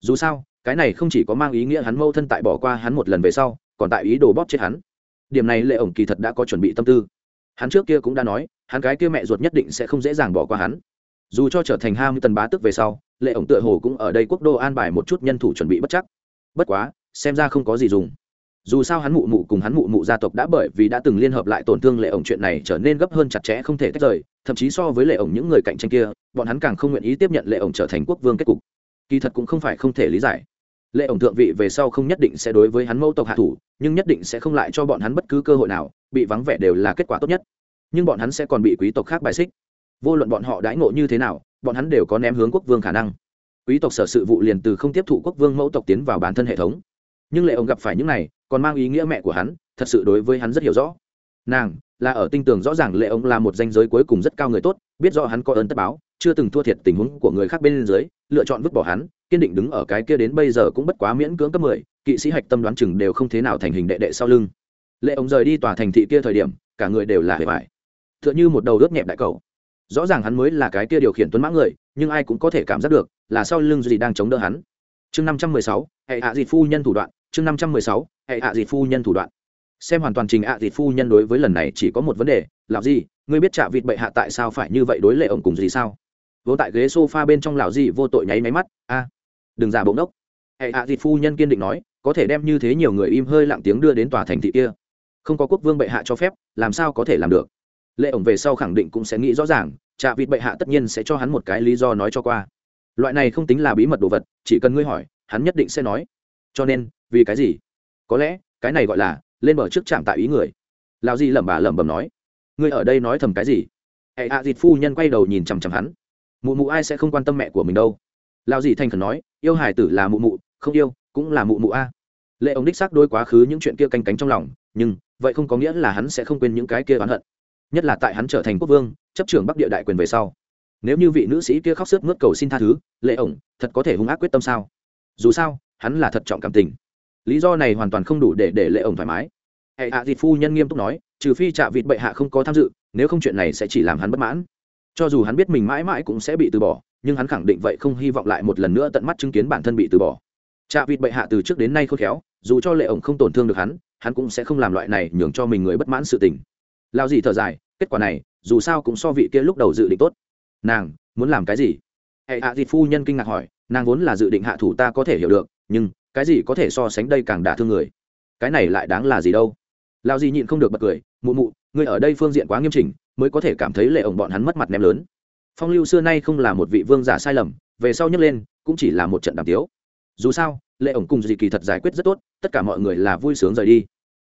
Dù sao, cái này không chỉ có mang ý nghĩa hắn mâu thân tại bỏ qua hắn một lần về sau, còn tại ý đồ bóp chết hắn. Điểm này lệ ổng kỳ thật đã có chuẩn bị tâm tư. Hắn trước kia cũng đã nói, hắn cái kia mẹ ruột nhất định sẽ không dễ dàng bỏ qua hắn. Dù cho trở thành ham tần bá tức về sau, lệ ổng tựa hồ cũng ở đây quốc đô an bài một chút nhân thủ chuẩn bị bất chắc. Bất quá, xem ra không có gì dùng dù sao hắn mụ mụ cùng hắn mụ mụ gia tộc đã bởi vì đã từng liên hợp lại tổn thương lệ ổng chuyện này trở nên gấp hơn chặt chẽ không thể tách rời, thậm chí so với lệ ổng những người cạnh tranh kia, bọn hắn càng không nguyện ý tiếp nhận lệ ổng trở thành quốc vương kết cục. Kỳ thật cũng không phải không thể lý giải. Lệ ổng thượng vị về sau không nhất định sẽ đối với hắn mẫu tộc hạ thủ, nhưng nhất định sẽ không lại cho bọn hắn bất cứ cơ hội nào, bị vắng vẻ đều là kết quả tốt nhất. Nhưng bọn hắn sẽ còn bị quý tộc khác bài xích. Vô luận bọn họ đãi ngộ như thế nào, bọn hắn đều có ném hướng quốc vương khả năng. Quý tộc sở sự vụ liền từ không tiếp thụ quốc vương mẫu tộc tiến vào bản thân hệ thống. Nhưng lệ ổng gặp phải những này còn mang ý nghĩa mẹ của hắn, thật sự đối với hắn rất hiểu rõ. Nàng, là ở tinh tường rõ ràng lệ ông là một danh giới cuối cùng rất cao người tốt, biết rõ hắn có ơn tất báo, chưa từng thua thiệt tình huống của người khác bên dưới, lựa chọn vứt bỏ hắn, kiên định đứng ở cái kia đến bây giờ cũng bất quá miễn cưỡng cấp mười, kỵ sĩ hạch tâm đoán chừng đều không thế nào thành hình đệ đệ sau lưng. Lệ ông rời đi tòa thành thị kia thời điểm, cả người đều là hề vải t h ư ợ n h ư một đầu ướt nhẹp đại cầu. Rõ ràng hắn mới là cái kia điều khiển tuấn mã người, nhưng ai cũng có thể cảm giác được, là sau lưng gì đang chống đỡ hắn. Chương năm trăm mười sáu, hệ hạ dịt phu nhân thủ đoạn, chương năm trăm mười sáu hệ hạ dịt phu nhân thủ đoạn. Xem hoàn toàn trình hạ dịt phu nhân đối với lần này chỉ có một vấn đề, lão gì, ngươi biết trả vịt bệ hạ tại sao phải như vậy đối lệ ổng cùng gì sao? Vô tại ghế sofa bên trong lão gì vô tội nháy máy mắt, a, đừng giả bỗng đốc hệ hạ dịt phu nhân kiên định nói, có thể đem như thế nhiều người im hơi lặng tiếng đưa đến tòa thành thị kia. Không có quốc vương bệ hạ cho phép, làm sao có thể làm được? Lệ ổng về sau khẳng định cũng sẽ nghĩ rõ ràng trả vịt bệ hạ tất nhiên sẽ cho hắn một cái lý do nói cho qua. Loại này không tính là bí mật đồ vật, chỉ cần ngươi hỏi, hắn nhất định sẽ nói. Cho nên, vì cái gì? Có lẽ cái này gọi là lên bờ trước chạm tại ý người lao di lẩm bà lẩm bẩm nói ngươi ở đây nói thầm cái gì hệ hạ dịt phu nhân quay đầu nhìn chằm chằm hắn mụ mụ ai sẽ không quan tâm mẹ của mình đâu lao di thanh khẩn nói yêu hải tử là mụ mụ không yêu cũng là mụ mụ a lệ ông đích xác đôi quá khứ những chuyện kia canh cánh trong lòng nhưng vậy không có nghĩa là hắn sẽ không quên những cái kia oán hận nhất là tại hắn trở thành quốc vương chấp trưởng bắc địa đại quyền về sau nếu như vị nữ sĩ kia khóc sức mướt cầu xin tha thứ lệ ổng thật có thể hung ác quyết tâm sao dù sao hắn là thật trọng cảm tình lý do này hoàn toàn không đủ để để lệ ổng thoải mái. Hệ hạ à thịt phu nhân nghiêm túc nói, trừ phi trạ vịt bệ hạ không có tham dự, nếu không chuyện này sẽ chỉ làm hắn bất mãn. Cho dù hắn biết mình mãi mãi cũng sẽ bị từ bỏ, nhưng hắn khẳng định vậy không hy vọng lại một lần nữa tận mắt chứng kiến bản thân bị từ bỏ. Trạ vịt bệ hạ từ trước đến nay khôn khéo, dù cho lệ ổng không tổn thương được hắn hắn cũng sẽ không làm loại này nhường cho mình người bất mãn sự tình. Lao gì thở dài, kết quả này, dù sao cũng so vị kia lúc đầu dự định tốt. Nàng, muốn làm cái gì? Hệ hạ à phu nhân kinh ngạc hỏi, nàng vốn là dự định hạ thủ ta có thể hiểu được, nhưng cái gì có thể so sánh đây càng đả thương người? Cái này lại đáng là gì đâu? Lao gì nhịn không được bật cười, mụ mụ người ở đây phương diện quá nghiêm chỉnh, mới có thể cảm thấy lệ ổng bọn hắn mất mặt ném lớn. Phong lưu xưa nay không là một vị vương giả sai lầm, về sau nhấc lên, cũng chỉ là một trận đàm tiếu. Dù sao, lệ ổng cùng dì kỳ thật giải quyết rất tốt, tất cả mọi người là vui sướng rời đi.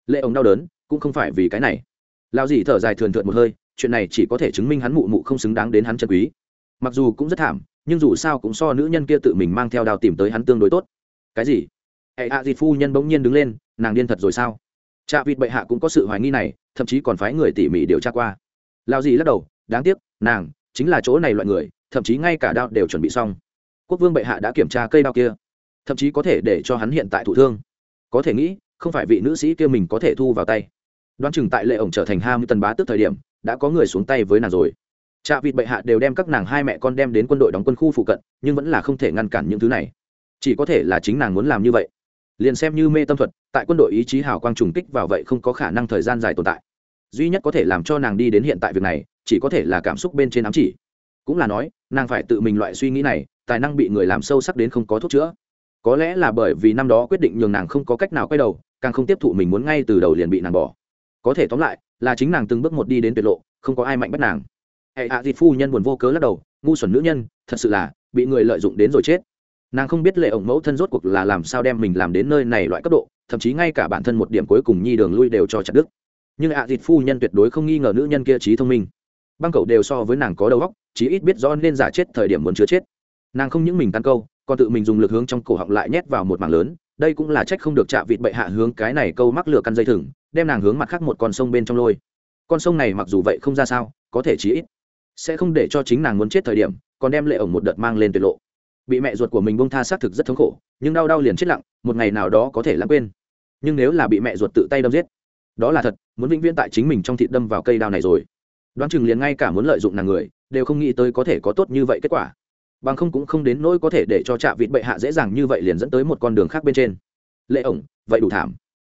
Lệ ổng đau đớn, cũng không phải vì cái này. Lao dì thở dài thường thượt một hơi, chuyện này chỉ có thể chứng minh hắn mụ mụ không xứng đáng đến hắn chân quý. Mặc dù cũng rất thảm, nhưng dù sao cũng so nữ nhân kia tự mình mang theo đào tìm tới hắn tương đối tốt. Cái gì? Hệ hạ dịt phu nhân bỗng nhiên đứng lên, nàng điên thật rồi sao? Cha vịt bệ hạ cũng có sự hoài nghi này, thậm chí còn phái người tỉ mỉ điều tra qua. Lao gì lắc đầu, đáng tiếc, nàng chính là chỗ này loại người, thậm chí ngay cả đao đều chuẩn bị xong. Quốc vương bệ hạ đã kiểm tra cây đao kia, thậm chí có thể để cho hắn hiện tại thụ thương. Có thể nghĩ, không phải vị nữ sĩ kia mình có thể thu vào tay. Đoán chừng tại lệ ổng trở thành hai mươi tần bá tức thời điểm, đã có người xuống tay với nàng rồi. Trạ vịt bệ hạ đều đem các nàng hai mẹ con đem đến quân đội đóng quân khu phụ cận, nhưng vẫn là không thể ngăn cản những thứ này. Chỉ có thể là chính nàng muốn làm như vậy liền xem như mê tâm thuật, tại quân đội ý chí hào quang trùng kích vào vậy không có khả năng thời gian dài tồn tại. Duy nhất có thể làm cho nàng đi đến hiện tại việc này, chỉ có thể là cảm xúc bên trên ám chỉ. Cũng là nói, nàng phải tự mình loại suy nghĩ này, tài năng bị người làm sâu sắc đến không có thuốc chữa. Có lẽ là bởi vì năm đó quyết định nhường nàng không có cách nào quay đầu, càng không tiếp thụ mình muốn ngay từ đầu liền bị nàng bỏ. Có thể tóm lại, là chính nàng từng bước một đi đến tuyệt lộ, không có ai mạnh bắt nàng. Hệ hạ à phu nhân buồn vô cớ lắc đầu, ngu xuẩn nữ nhân, thật sự là, bị người lợi dụng đến rồi chết nàng không biết lệ ổng mẫu thân rốt cuộc là làm sao đem mình làm đến nơi này loại cấp độ, thậm chí ngay cả bản thân một điểm cuối cùng nhi đường lui đều cho chặt đức nhưng ạ à phu nhân tuyệt đối không nghi ngờ nữ nhân kia trí thông minh. Băng cậu đều so với nàng có đầu óc, chí ít biết rõ nên giả chết thời điểm muốn chứa chết. Nàng không những mình tan câu, còn tự mình dùng lực hướng trong cổ họng lại nhét vào một mảng lớn, đây cũng là trách không được chạm vịt bệ hạ hướng cái này câu mắc lửa căn dây thừng, đem nàng hướng mặt khác một con sông bên trong lôi. Con sông này mặc dù vậy không ra sao, có thể chí ít sẽ không để cho chính nàng muốn chết thời điểm, còn đem lệ ổng một đợt mang lên tuyệt lộ bị mẹ ruột của mình bông tha xác thực rất thống khổ, nhưng đau đau liền chết lặng, một ngày nào đó có thể lãng quên. Nhưng nếu là bị mẹ ruột tự tay đâm giết, đó là thật, muốn vĩnh viễn tại chính mình trong thịt đâm vào cây đao này rồi. Đoán chừng liền ngay cả muốn lợi dụng nàng người, đều không nghĩ tới có thể có tốt như vậy kết quả. Bằng không cũng không đến nỗi có thể để cho trạ vịt bệ hạ dễ dàng như vậy liền dẫn tới một con đường khác bên trên. Lệ ổng, vậy đủ thảm.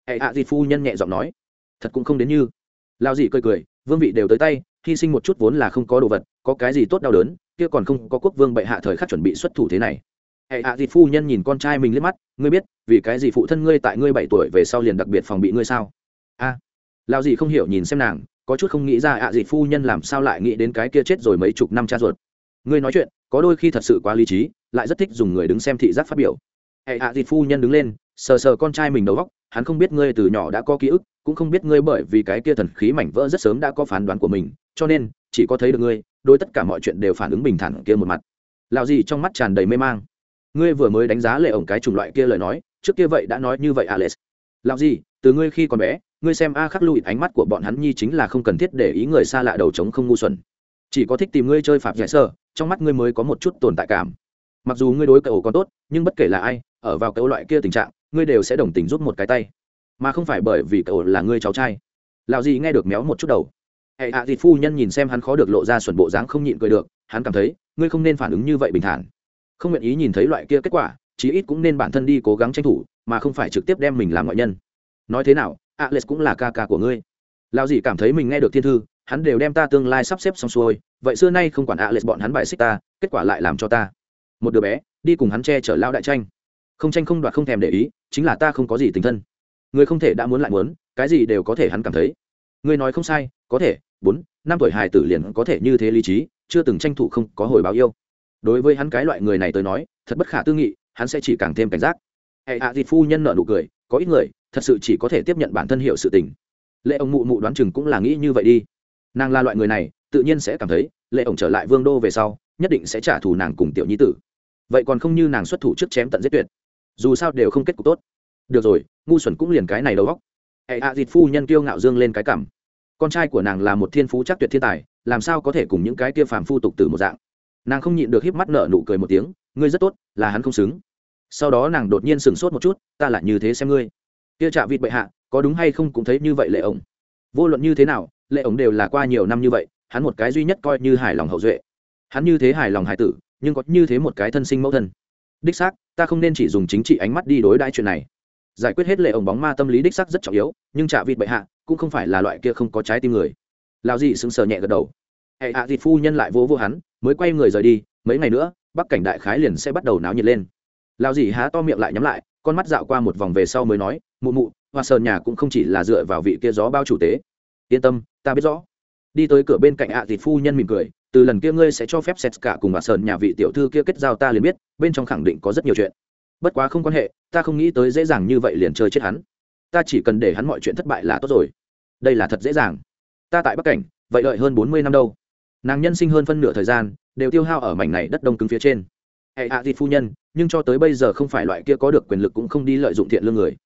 Hệ hạ dịt phu nhân nhẹ giọng nói. Thật cũng không đến như. Lao dị cười cười, vương vị đều tới tay, hy sinh một chút vốn là không có đồ vật có cái gì tốt đau đớn kia còn không có quốc vương bệ hạ thời khắc chuẩn bị xuất thủ thế này. Hệ hạ dịt phu nhân nhìn con trai mình liếc mắt ngươi biết vì cái gì phụ thân ngươi tại ngươi bảy tuổi về sau liền đặc biệt phòng bị ngươi sao? A. À, lao gì không hiểu nhìn xem nàng có chút không nghĩ ra ạ dịt phu nhân làm sao lại nghĩ đến cái kia chết rồi mấy chục năm cha ruột. Ngươi nói chuyện có đôi khi thật sự quá lý trí lại rất thích dùng người đứng xem thị giác phát biểu. Hệ hạ dịt phu nhân đứng lên sờ sờ con trai mình đầu góc hắn không biết ngươi từ nhỏ đã có ký ức cũng không biết ngươi bởi vì cái kia thần khí mảnh vỡ rất sớm đã có phán đoán của mình cho nên chỉ có thấy được ngươi đối tất cả mọi chuyện đều phản ứng bình thản kia một mặt. Lào gì trong mắt tràn đầy mê mang. Ngươi vừa mới đánh giá lệ ổng cái chủng loại kia lời nói, trước kia vậy đã nói như vậy alex. Lào gì từ ngươi khi còn bé, ngươi xem a khắc lụi ánh mắt của bọn hắn nhi chính là không cần thiết để ý người xa lạ đầu trống không ngu xuẩn. Chỉ có thích tìm ngươi chơi phạm giải sơ, trong mắt ngươi mới có một chút tồn tại cảm. Mặc dù ngươi đối cậu còn tốt, nhưng bất kể là ai, ở vào cậu loại kia tình trạng, ngươi đều sẽ đồng tình giúp một cái tay. Mà không phải bởi vì cậu là ngươi cháu trai. Lào gì nghe được méo một chút đầu hệ hạ à phu nhân nhìn xem hắn khó được lộ ra xuẩn bộ dáng không nhịn cười được, hắn cảm thấy, ngươi không nên phản ứng như vậy bình thản. Không nguyện ý nhìn thấy loại kia kết quả, chí ít cũng nên bản thân đi cố gắng tranh thủ, mà không phải trực tiếp đem mình làm ngoại nhân. Nói thế nào, alex cũng là ca ca của ngươi. Lao dì cảm thấy mình nghe được thiên thư, hắn đều đem ta tương lai sắp xếp xong xuôi, vậy xưa nay không quản alex bọn hắn bài xích ta, kết quả lại làm cho ta. Một đứa bé, đi cùng hắn che chở lao đại tranh. Không tranh không đoạt không thèm để ý, chính là ta không có gì tình thân. Người không thể đã muốn lại muốn, cái gì đều có thể hắn cảm thấy. Ngươi nói không sai, có thể bốn, năm tuổi hài tử liền có thể như thế lý trí, chưa từng tranh thủ không có hồi báo yêu. Đối với hắn cái loại người này tới nói, thật bất khả tư nghị, hắn sẽ chỉ càng thêm cảnh giác. Hệ hạ à phu nhân nợ nụ cười, có ít người, thật sự chỉ có thể tiếp nhận bản thân hiệu sự tình. Lệ ông mụ mụ đoán chừng cũng là nghĩ như vậy đi. Nàng là loại người này, tự nhiên sẽ cảm thấy, lệ ổng trở lại vương đô về sau, nhất định sẽ trả thù nàng cùng tiểu nhi tử. Vậy còn không như nàng xuất thủ trước chém tận giết tuyệt. Dù sao đều không kết cục tốt. Được rồi, ngu xuẩn cũng liền cái này đầu góc hệ hạ thịt phu nhân kiêu ngạo dương lên cái cảm con trai của nàng là một thiên phú chắc tuyệt thiên tài, làm sao có thể cùng những cái kia phàm phu tục từ một dạng? Nàng không nhịn được híp mắt nở nụ cười một tiếng, ngươi rất tốt, là hắn không xứng. Sau đó nàng đột nhiên sửng sốt một chút, ta lại như thế xem ngươi. Kia chạ vịt bệ hạ, có đúng hay không cũng thấy như vậy lệ ổng? Vô luận như thế nào, lệ ổng đều là qua nhiều năm như vậy, hắn một cái duy nhất coi như hài lòng hậu duệ. Hắn như thế hài lòng hài tử, nhưng có như thế một cái thân sinh mẫu thân. Đích xác, ta không nên chỉ dùng chính trị ánh mắt đi đối đãi chuyện này. Giải quyết hết lệ ổng bóng ma tâm lý đích xác rất trọng yếu, nhưng trả vịt bệ hạ cũng không phải là loại kia không có trái tim người. Lao dị sững sờ nhẹ gật đầu. Hệ hạ à phu nhân lại vỗ vô hắn, mới quay người rời đi, mấy ngày nữa, bắc cảnh đại khái liền sẽ bắt đầu náo nhiệt lên. Lao dị há to miệng lại nhắm lại, con mắt dạo qua một vòng về sau mới nói, mụ mụ, hoa sơn nhà cũng không chỉ là dựa vào vị kia gió bao chủ tế. Yên tâm, ta biết rõ. Đi tới cửa bên cạnh ạ à phu nhân mỉm cười, từ lần kia ngươi sẽ cho phép xét cả cùng bà sơn nhà vị tiểu thư kia kết giao ta liền biết, bên trong khẳng định có rất nhiều chuyện. Bất quá không quan hệ, ta không nghĩ tới dễ dàng như vậy liền chơi chết hắn. Ta chỉ cần để hắn mọi chuyện thất bại là tốt rồi đây là thật dễ dàng. Ta tại bắc cảnh, vậy đợi hơn bốn mươi năm đâu. Nàng nhân sinh hơn phân nửa thời gian, đều tiêu hao ở mảnh này đất đông cứng phía trên. Hệ hạ thịt phu nhân, nhưng cho tới bây giờ không phải loại kia có được quyền lực cũng không đi lợi dụng thiện lương người.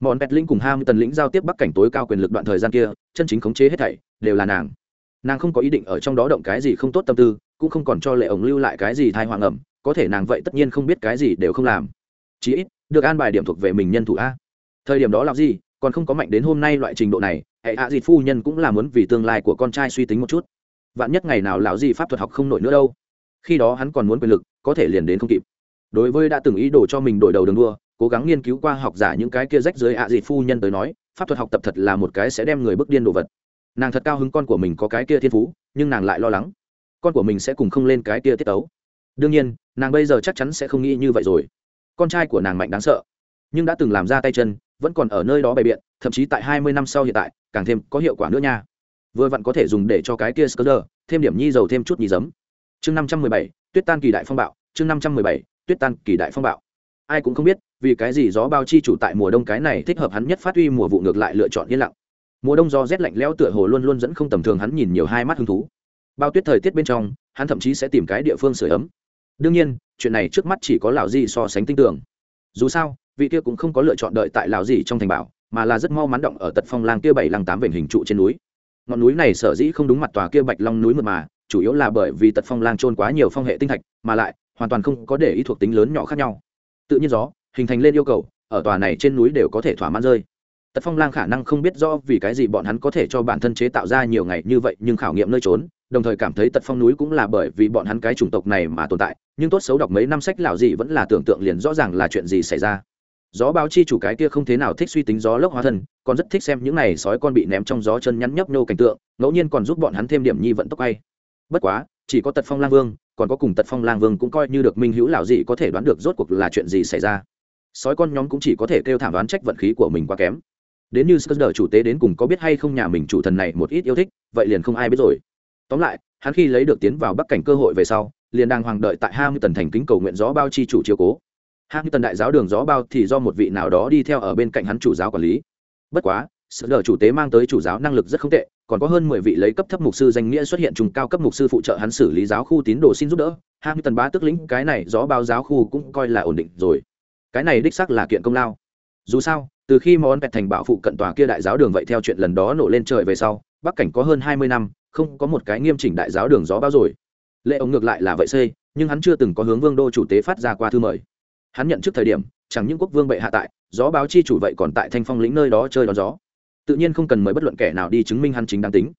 Mòn pet linh cùng ham tần lĩnh giao tiếp bắc cảnh tối cao quyền lực đoạn thời gian kia, chân chính khống chế hết thảy, đều là nàng. Nàng không có ý định ở trong đó động cái gì không tốt tâm tư, cũng không còn cho lệ ổng lưu lại cái gì thai hoàng ẩm, có thể nàng vậy tất nhiên không biết cái gì đều không làm. Chí ít, được an bài điểm thuộc về mình nhân thủ a. Thời điểm đó làm gì, còn không có mạnh đến hôm nay loại trình độ này hệ hạ à gì phu nhân cũng là muốn vì tương lai của con trai suy tính một chút. Vạn nhất ngày nào lão gì pháp thuật học không nổi nữa đâu. Khi đó hắn còn muốn quyền lực, có thể liền đến không kịp. Đối với đã từng ý đồ cho mình đổi đầu đường đua, cố gắng nghiên cứu qua học giả những cái kia rách dưới ạ à gì phu nhân tới nói, pháp thuật học tập thật là một cái sẽ đem người bước điên đồ vật. Nàng thật cao hứng con của mình có cái kia thiên phú, nhưng nàng lại lo lắng. Con của mình sẽ cùng không lên cái kia tiết tấu. Đương nhiên, nàng bây giờ chắc chắn sẽ không nghĩ như vậy rồi. Con trai của nàng mạnh đáng sợ, nhưng đã từng làm ra tay chân vẫn còn ở nơi đó bày biện, thậm chí tại hai mươi năm sau hiện tại, càng thêm có hiệu quả nữa nha. Vừa vặn có thể dùng để cho cái kia scơ thêm điểm nhi dầu thêm chút nhi giấm. Chương năm trăm mười bảy, tuyết tan kỳ đại phong bạo, chương năm trăm mười bảy, tuyết tan kỳ đại phong bạo. Ai cũng không biết, vì cái gì gió bao chi chủ tại mùa đông cái này thích hợp hắn nhất phát huy mùa vụ ngược lại lựa chọn yên lặng. Mùa đông do rét lạnh lẽo tựa hồ luôn luôn dẫn không tầm thường hắn nhìn nhiều hai mắt hứng thú. Bao tuyết thời tiết bên trong, hắn thậm chí sẽ tìm cái địa phương sửa ấm. Đương nhiên, chuyện này trước mắt chỉ có lão di so sánh tinh tưởng. Dù sao vị kia cũng không có lựa chọn đợi tại lão gì trong thành bảo, mà là rất mau mắn động ở tật phong lang kia bảy lăng tám vểnh hình trụ trên núi. Ngọn núi này sở dĩ không đúng mặt tòa kia bạch long núi mượt mà, chủ yếu là bởi vì tật phong lang trôn quá nhiều phong hệ tinh thạch, mà lại, hoàn toàn không có để ý thuộc tính lớn nhỏ khác nhau. Tự nhiên gió, hình thành lên yêu cầu, ở tòa này trên núi đều có thể thỏa mãn rơi. Tật phong lang khả năng không biết rõ vì cái gì bọn hắn có thể cho bản thân chế tạo ra nhiều ngày như vậy, nhưng khảo nghiệm nơi trốn, đồng thời cảm thấy tật phong núi cũng là bởi vì bọn hắn cái chủng tộc này mà tồn tại, nhưng tốt xấu đọc mấy năm sách lão gì vẫn là tưởng tượng liền rõ ràng là chuyện gì xảy ra gió báo chi chủ cái kia không thế nào thích suy tính gió lốc hóa thân, còn rất thích xem những này sói con bị ném trong gió chân nhắn nhấp nô cảnh tượng, ngẫu nhiên còn giúp bọn hắn thêm điểm nhi vận tốc bay bất quá, chỉ có tật phong lang vương, còn có cùng tật phong lang vương cũng coi như được minh hữu lão dị có thể đoán được rốt cuộc là chuyện gì xảy ra. Sói con nhóm cũng chỉ có thể kêu thảm đoán trách vận khí của mình quá kém. Đến như sơ chủ tế đến cùng có biết hay không nhà mình chủ thần này một ít yêu thích, vậy liền không ai biết rồi. Tóm lại, hắn khi lấy được tiến vào bắc cảnh cơ hội về sau, liền đang hoàng đợi tại hai mươi tần thành kính cầu nguyện gió bao chi chủ chiều cố hạng tần đại giáo đường gió bao thì do một vị nào đó đi theo ở bên cạnh hắn chủ giáo quản lý. Bất quá sự lờ chủ tế mang tới chủ giáo năng lực rất không tệ còn có hơn mười vị lấy cấp thấp mục sư danh nghĩa xuất hiện trùng cao cấp mục sư phụ trợ hắn xử lý giáo khu tín đồ xin giúp đỡ. Hạng tần bá tức lĩnh cái này gió bao giáo khu cũng coi là ổn định rồi. Cái này đích xác là kiện công lao. Dù sao từ khi món pẹt thành bảo phụ cận tòa kia đại giáo đường vậy theo chuyện lần đó nổ lên trời về sau bắc cảnh có hơn hai mươi năm không có một cái nghiêm chỉnh đại giáo đường gió bao rồi. Lệ ông ngược lại là vậy xê, nhưng hắn chưa từng có hướng vương đô chủ tế phát ra qua thư mời hắn nhận trước thời điểm, chẳng những quốc vương bệ hạ tại, gió báo chi chủ vậy còn tại thanh phong lĩnh nơi đó chơi đón gió. Tự nhiên không cần mời bất luận kẻ nào đi chứng minh hắn chính đáng tính.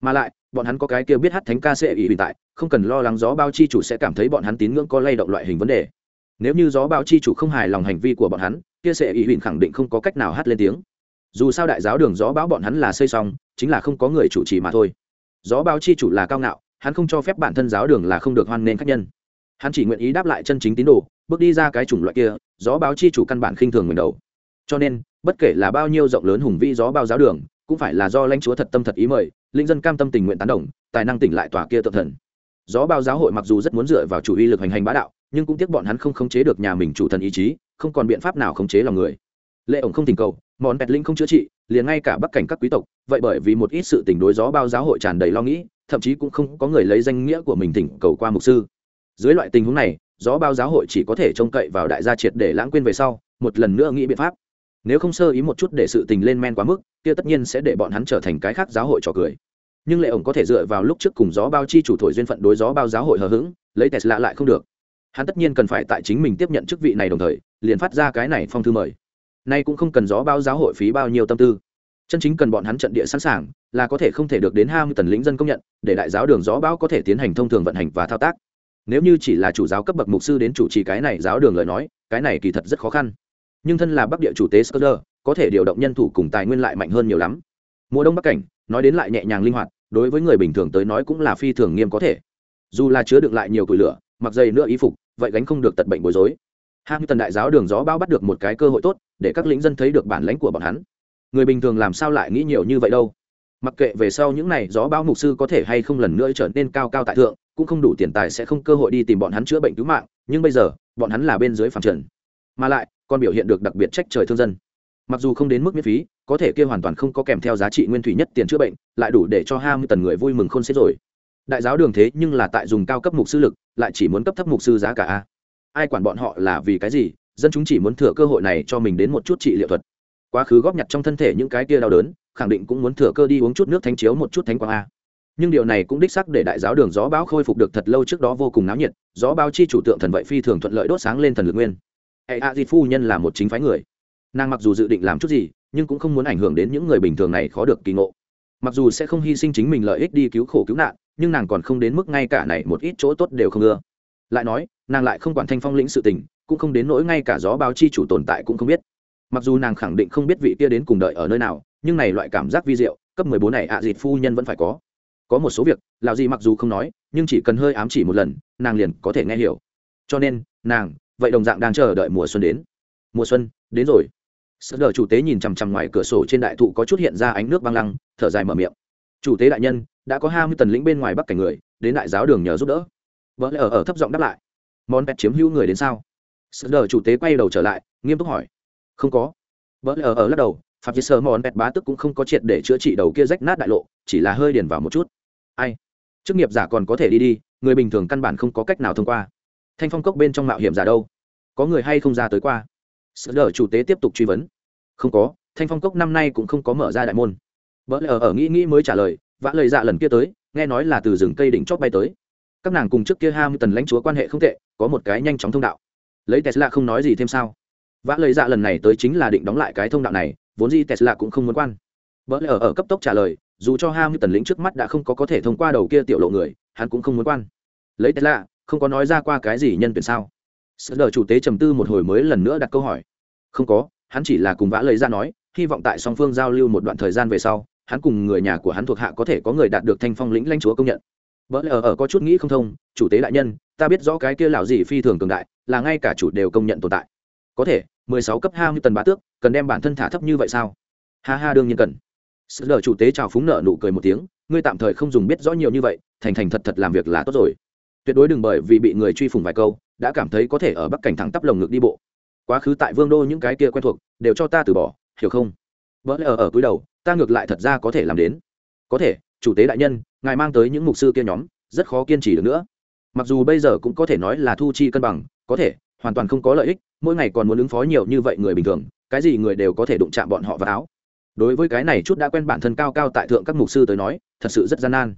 Mà lại, bọn hắn có cái kia biết hát thánh ca sẽ ủy hiện tại, không cần lo lắng gió báo chi chủ sẽ cảm thấy bọn hắn tín ngưỡng có lay động loại hình vấn đề. Nếu như gió báo chi chủ không hài lòng hành vi của bọn hắn, kia sẽ ủy hiện khẳng định không có cách nào hát lên tiếng. Dù sao đại giáo đường gió báo bọn hắn là xây xong, chính là không có người chủ trì mà thôi. Gió báo chi chủ là cao ngạo, hắn không cho phép bản thân giáo đường là không được hoan nghênh khách nhân. Hắn chỉ nguyện ý đáp lại chân chính tín đồ bước đi ra cái chủng loại kia, gió báo chi chủ căn bản khinh thường mình đầu. Cho nên, bất kể là bao nhiêu rộng lớn hùng vĩ gió bao giáo đường, cũng phải là do lãnh chúa thật tâm thật ý mời, linh dân cam tâm tình nguyện tán đồng, tài năng tỉnh lại tòa kia tự thần. Gió bao giáo hội mặc dù rất muốn dựa vào chủ uy lực hành hành bá đạo, nhưng cũng tiếc bọn hắn không khống chế được nhà mình chủ thần ý chí, không còn biện pháp nào khống chế lòng người. Lệ ổng không tình cầu, món bẹt linh không chữa trị, liền ngay cả bắc cảnh các quý tộc, vậy bởi vì một ít sự tình đối gió bao giáo hội tràn đầy lo nghĩ, thậm chí cũng không có người lấy danh nghĩa của mình tỉnh cầu qua mục sư. Dưới loại tình huống này gió bao giáo hội chỉ có thể trông cậy vào đại gia triệt để lãng quên về sau, một lần nữa nghĩ biện pháp. Nếu không sơ ý một chút để sự tình lên men quá mức, kia tất nhiên sẽ để bọn hắn trở thành cái khác giáo hội trò cười. Nhưng lệ ổng có thể dựa vào lúc trước cùng gió bao chi chủ thổi duyên phận đối gió bao giáo hội hờ hững, lấy tesla lại không được. Hắn tất nhiên cần phải tại chính mình tiếp nhận chức vị này đồng thời, liền phát ra cái này phong thư mời. Nay cũng không cần gió bao giáo hội phí bao nhiêu tâm tư. Chân chính cần bọn hắn trận địa sẵn sàng, là có thể không thể được đến hai mươi tần lĩnh dân công nhận, để đại giáo đường gió bão có thể tiến hành thông thường vận hành và thao tác nếu như chỉ là chủ giáo cấp bậc mục sư đến chủ trì cái này giáo đường lời nói, cái này kỳ thật rất khó khăn. Nhưng thân là bắc địa chủ tế sơ có thể điều động nhân thủ cùng tài nguyên lại mạnh hơn nhiều lắm. Mùa đông bắc cảnh, nói đến lại nhẹ nhàng linh hoạt, đối với người bình thường tới nói cũng là phi thường nghiêm có thể. Dù là chứa đựng lại nhiều củi lửa, mặc dây nữa y phục, vậy gánh không được tật bệnh bối rối. Hai tần đại giáo đường gió bao bắt được một cái cơ hội tốt, để các lính dân thấy được bản lãnh của bọn hắn. Người bình thường làm sao lại nghĩ nhiều như vậy đâu? Mặc kệ về sau những này gió bao mục sư có thể hay không lần nữa trở nên cao cao tại thượng cũng không đủ tiền tài sẽ không cơ hội đi tìm bọn hắn chữa bệnh cứu mạng, nhưng bây giờ, bọn hắn là bên dưới phẳng trần. Mà lại, còn biểu hiện được đặc biệt trách trời thương dân. Mặc dù không đến mức miễn phí, có thể kia hoàn toàn không có kèm theo giá trị nguyên thủy nhất tiền chữa bệnh, lại đủ để cho hai mươi tần người vui mừng khôn xếp rồi. Đại giáo đường thế nhưng là tại dùng cao cấp mục sư lực, lại chỉ muốn cấp thấp mục sư giá cả a. Ai quản bọn họ là vì cái gì, dân chúng chỉ muốn thừa cơ hội này cho mình đến một chút trị liệu thuật. Quá khứ góp nhặt trong thân thể những cái kia đau đớn, khẳng định cũng muốn thừa cơ đi uống chút nước thánh chiếu một chút thánh quang a nhưng điều này cũng đích sắc để đại giáo đường gió báo khôi phục được thật lâu trước đó vô cùng náo nhiệt, gió báo chi chủ tượng thần vậy phi thường thuận lợi đốt sáng lên thần lực nguyên. Hệ a, di phu nhân là một chính phái người. Nàng mặc dù dự định làm chút gì, nhưng cũng không muốn ảnh hưởng đến những người bình thường này khó được kỳ ngộ. Mặc dù sẽ không hy sinh chính mình lợi ích đi cứu khổ cứu nạn, nhưng nàng còn không đến mức ngay cả này một ít chỗ tốt đều không ưa. Lại nói, nàng lại không quản thanh phong lĩnh sự tình, cũng không đến nỗi ngay cả gió báo chi chủ tồn tại cũng không biết. Mặc dù nàng khẳng định không biết vị kia đến cùng đợi ở nơi nào, nhưng này loại cảm giác vi diệu, cấp mười bốn này ạ à dịt phu nhân vẫn phải có có một số việc lạo gì mặc dù không nói, nhưng chỉ cần hơi ám chỉ một lần, nàng liền có thể nghe hiểu. Cho nên, nàng, vậy đồng dạng đang chờ đợi mùa xuân đến. Mùa xuân, đến rồi. Sợ đờ chủ tế nhìn chằm chằm ngoài cửa sổ trên đại thụ có chút hiện ra ánh nước băng lăng, thở dài mở miệng. Chủ tế đại nhân, đã có hai mươi tần lĩnh bên ngoài bắc cảnh người, đến đại giáo đường nhờ giúp đỡ. Vợ lẽ ở ở thấp giọng đáp lại. Món pet chiếm hữu người đến sao? Sợ đờ chủ tế quay đầu trở lại, nghiêm túc hỏi. Không có. Vợ lẽ ở ở lắc đầu, phạm vi sơ món pet bá tức cũng không có triệt để chữa trị đầu kia rách nát đại lộ, chỉ là hơi điền vào một chút ai? Chức nghiệp giả còn có thể đi đi, người bình thường căn bản không có cách nào thông qua. Thanh phong cốc bên trong mạo hiểm giả đâu? Có người hay không ra tới qua? Sợ lờ chủ tế tiếp tục truy vấn. Không có, thanh phong cốc năm nay cũng không có mở ra đại môn. Vợ lờ ở nghĩ nghĩ mới trả lời, vã lời dạ lần kia tới, nghe nói là từ rừng cây đỉnh chót bay tới. Các nàng cùng trước kia hai mươi tần lãnh chúa quan hệ không tệ, có một cái nhanh chóng thông đạo. Lấy tesla không nói gì thêm sao? Vã lời dạ lần này tới chính là định đóng lại cái thông đạo này, vốn gì tesla cũng không muốn quan. Vợ lờ ở cấp tốc trả lời dù cho Ham như tần lĩnh trước mắt đã không có có thể thông qua đầu kia tiểu lộ người hắn cũng không muốn quan. Lấy tesla không có nói ra qua cái gì nhân tuyển sao? Sợ đờ chủ tế trầm tư một hồi mới lần nữa đặt câu hỏi. Không có hắn chỉ là cùng vã lời ra nói hy vọng tại song phương giao lưu một đoạn thời gian về sau hắn cùng người nhà của hắn thuộc hạ có thể có người đạt được thanh phong lĩnh lãnh chúa công nhận. Vỡ lờ ở, ở có chút nghĩ không thông chủ tế đại nhân ta biết rõ cái kia lão gì phi thường cường đại là ngay cả chủ đều công nhận tồn tại. Có thể mười sáu cấp hao như tần bá tước cần đem bản thân thả thấp như vậy sao? Ha ha đương nhiên cần sự lờ chủ tế chào phúng nợ nụ cười một tiếng, ngươi tạm thời không dùng biết rõ nhiều như vậy, thành thành thật thật làm việc là tốt rồi. Tuyệt đối đừng bởi vì bị người truy phủng vài câu, đã cảm thấy có thể ở bắc cảnh thẳng tắp lồng ngực đi bộ. Quá khứ tại vương đô những cái kia quen thuộc, đều cho ta từ bỏ, hiểu không? Vỡ lẽ ở ở cúi đầu, ta ngược lại thật ra có thể làm đến. Có thể, chủ tế đại nhân, ngài mang tới những mục sư kia nhóm, rất khó kiên trì được nữa. Mặc dù bây giờ cũng có thể nói là thu chi cân bằng, có thể, hoàn toàn không có lợi ích, mỗi ngày còn muốn ứng phó nhiều như vậy người bình thường, cái gì người đều có thể đụng chạm bọn họ vào áo đối với cái này chút đã quen bản thân cao cao tại thượng các mục sư tới nói, thật sự rất gian nan.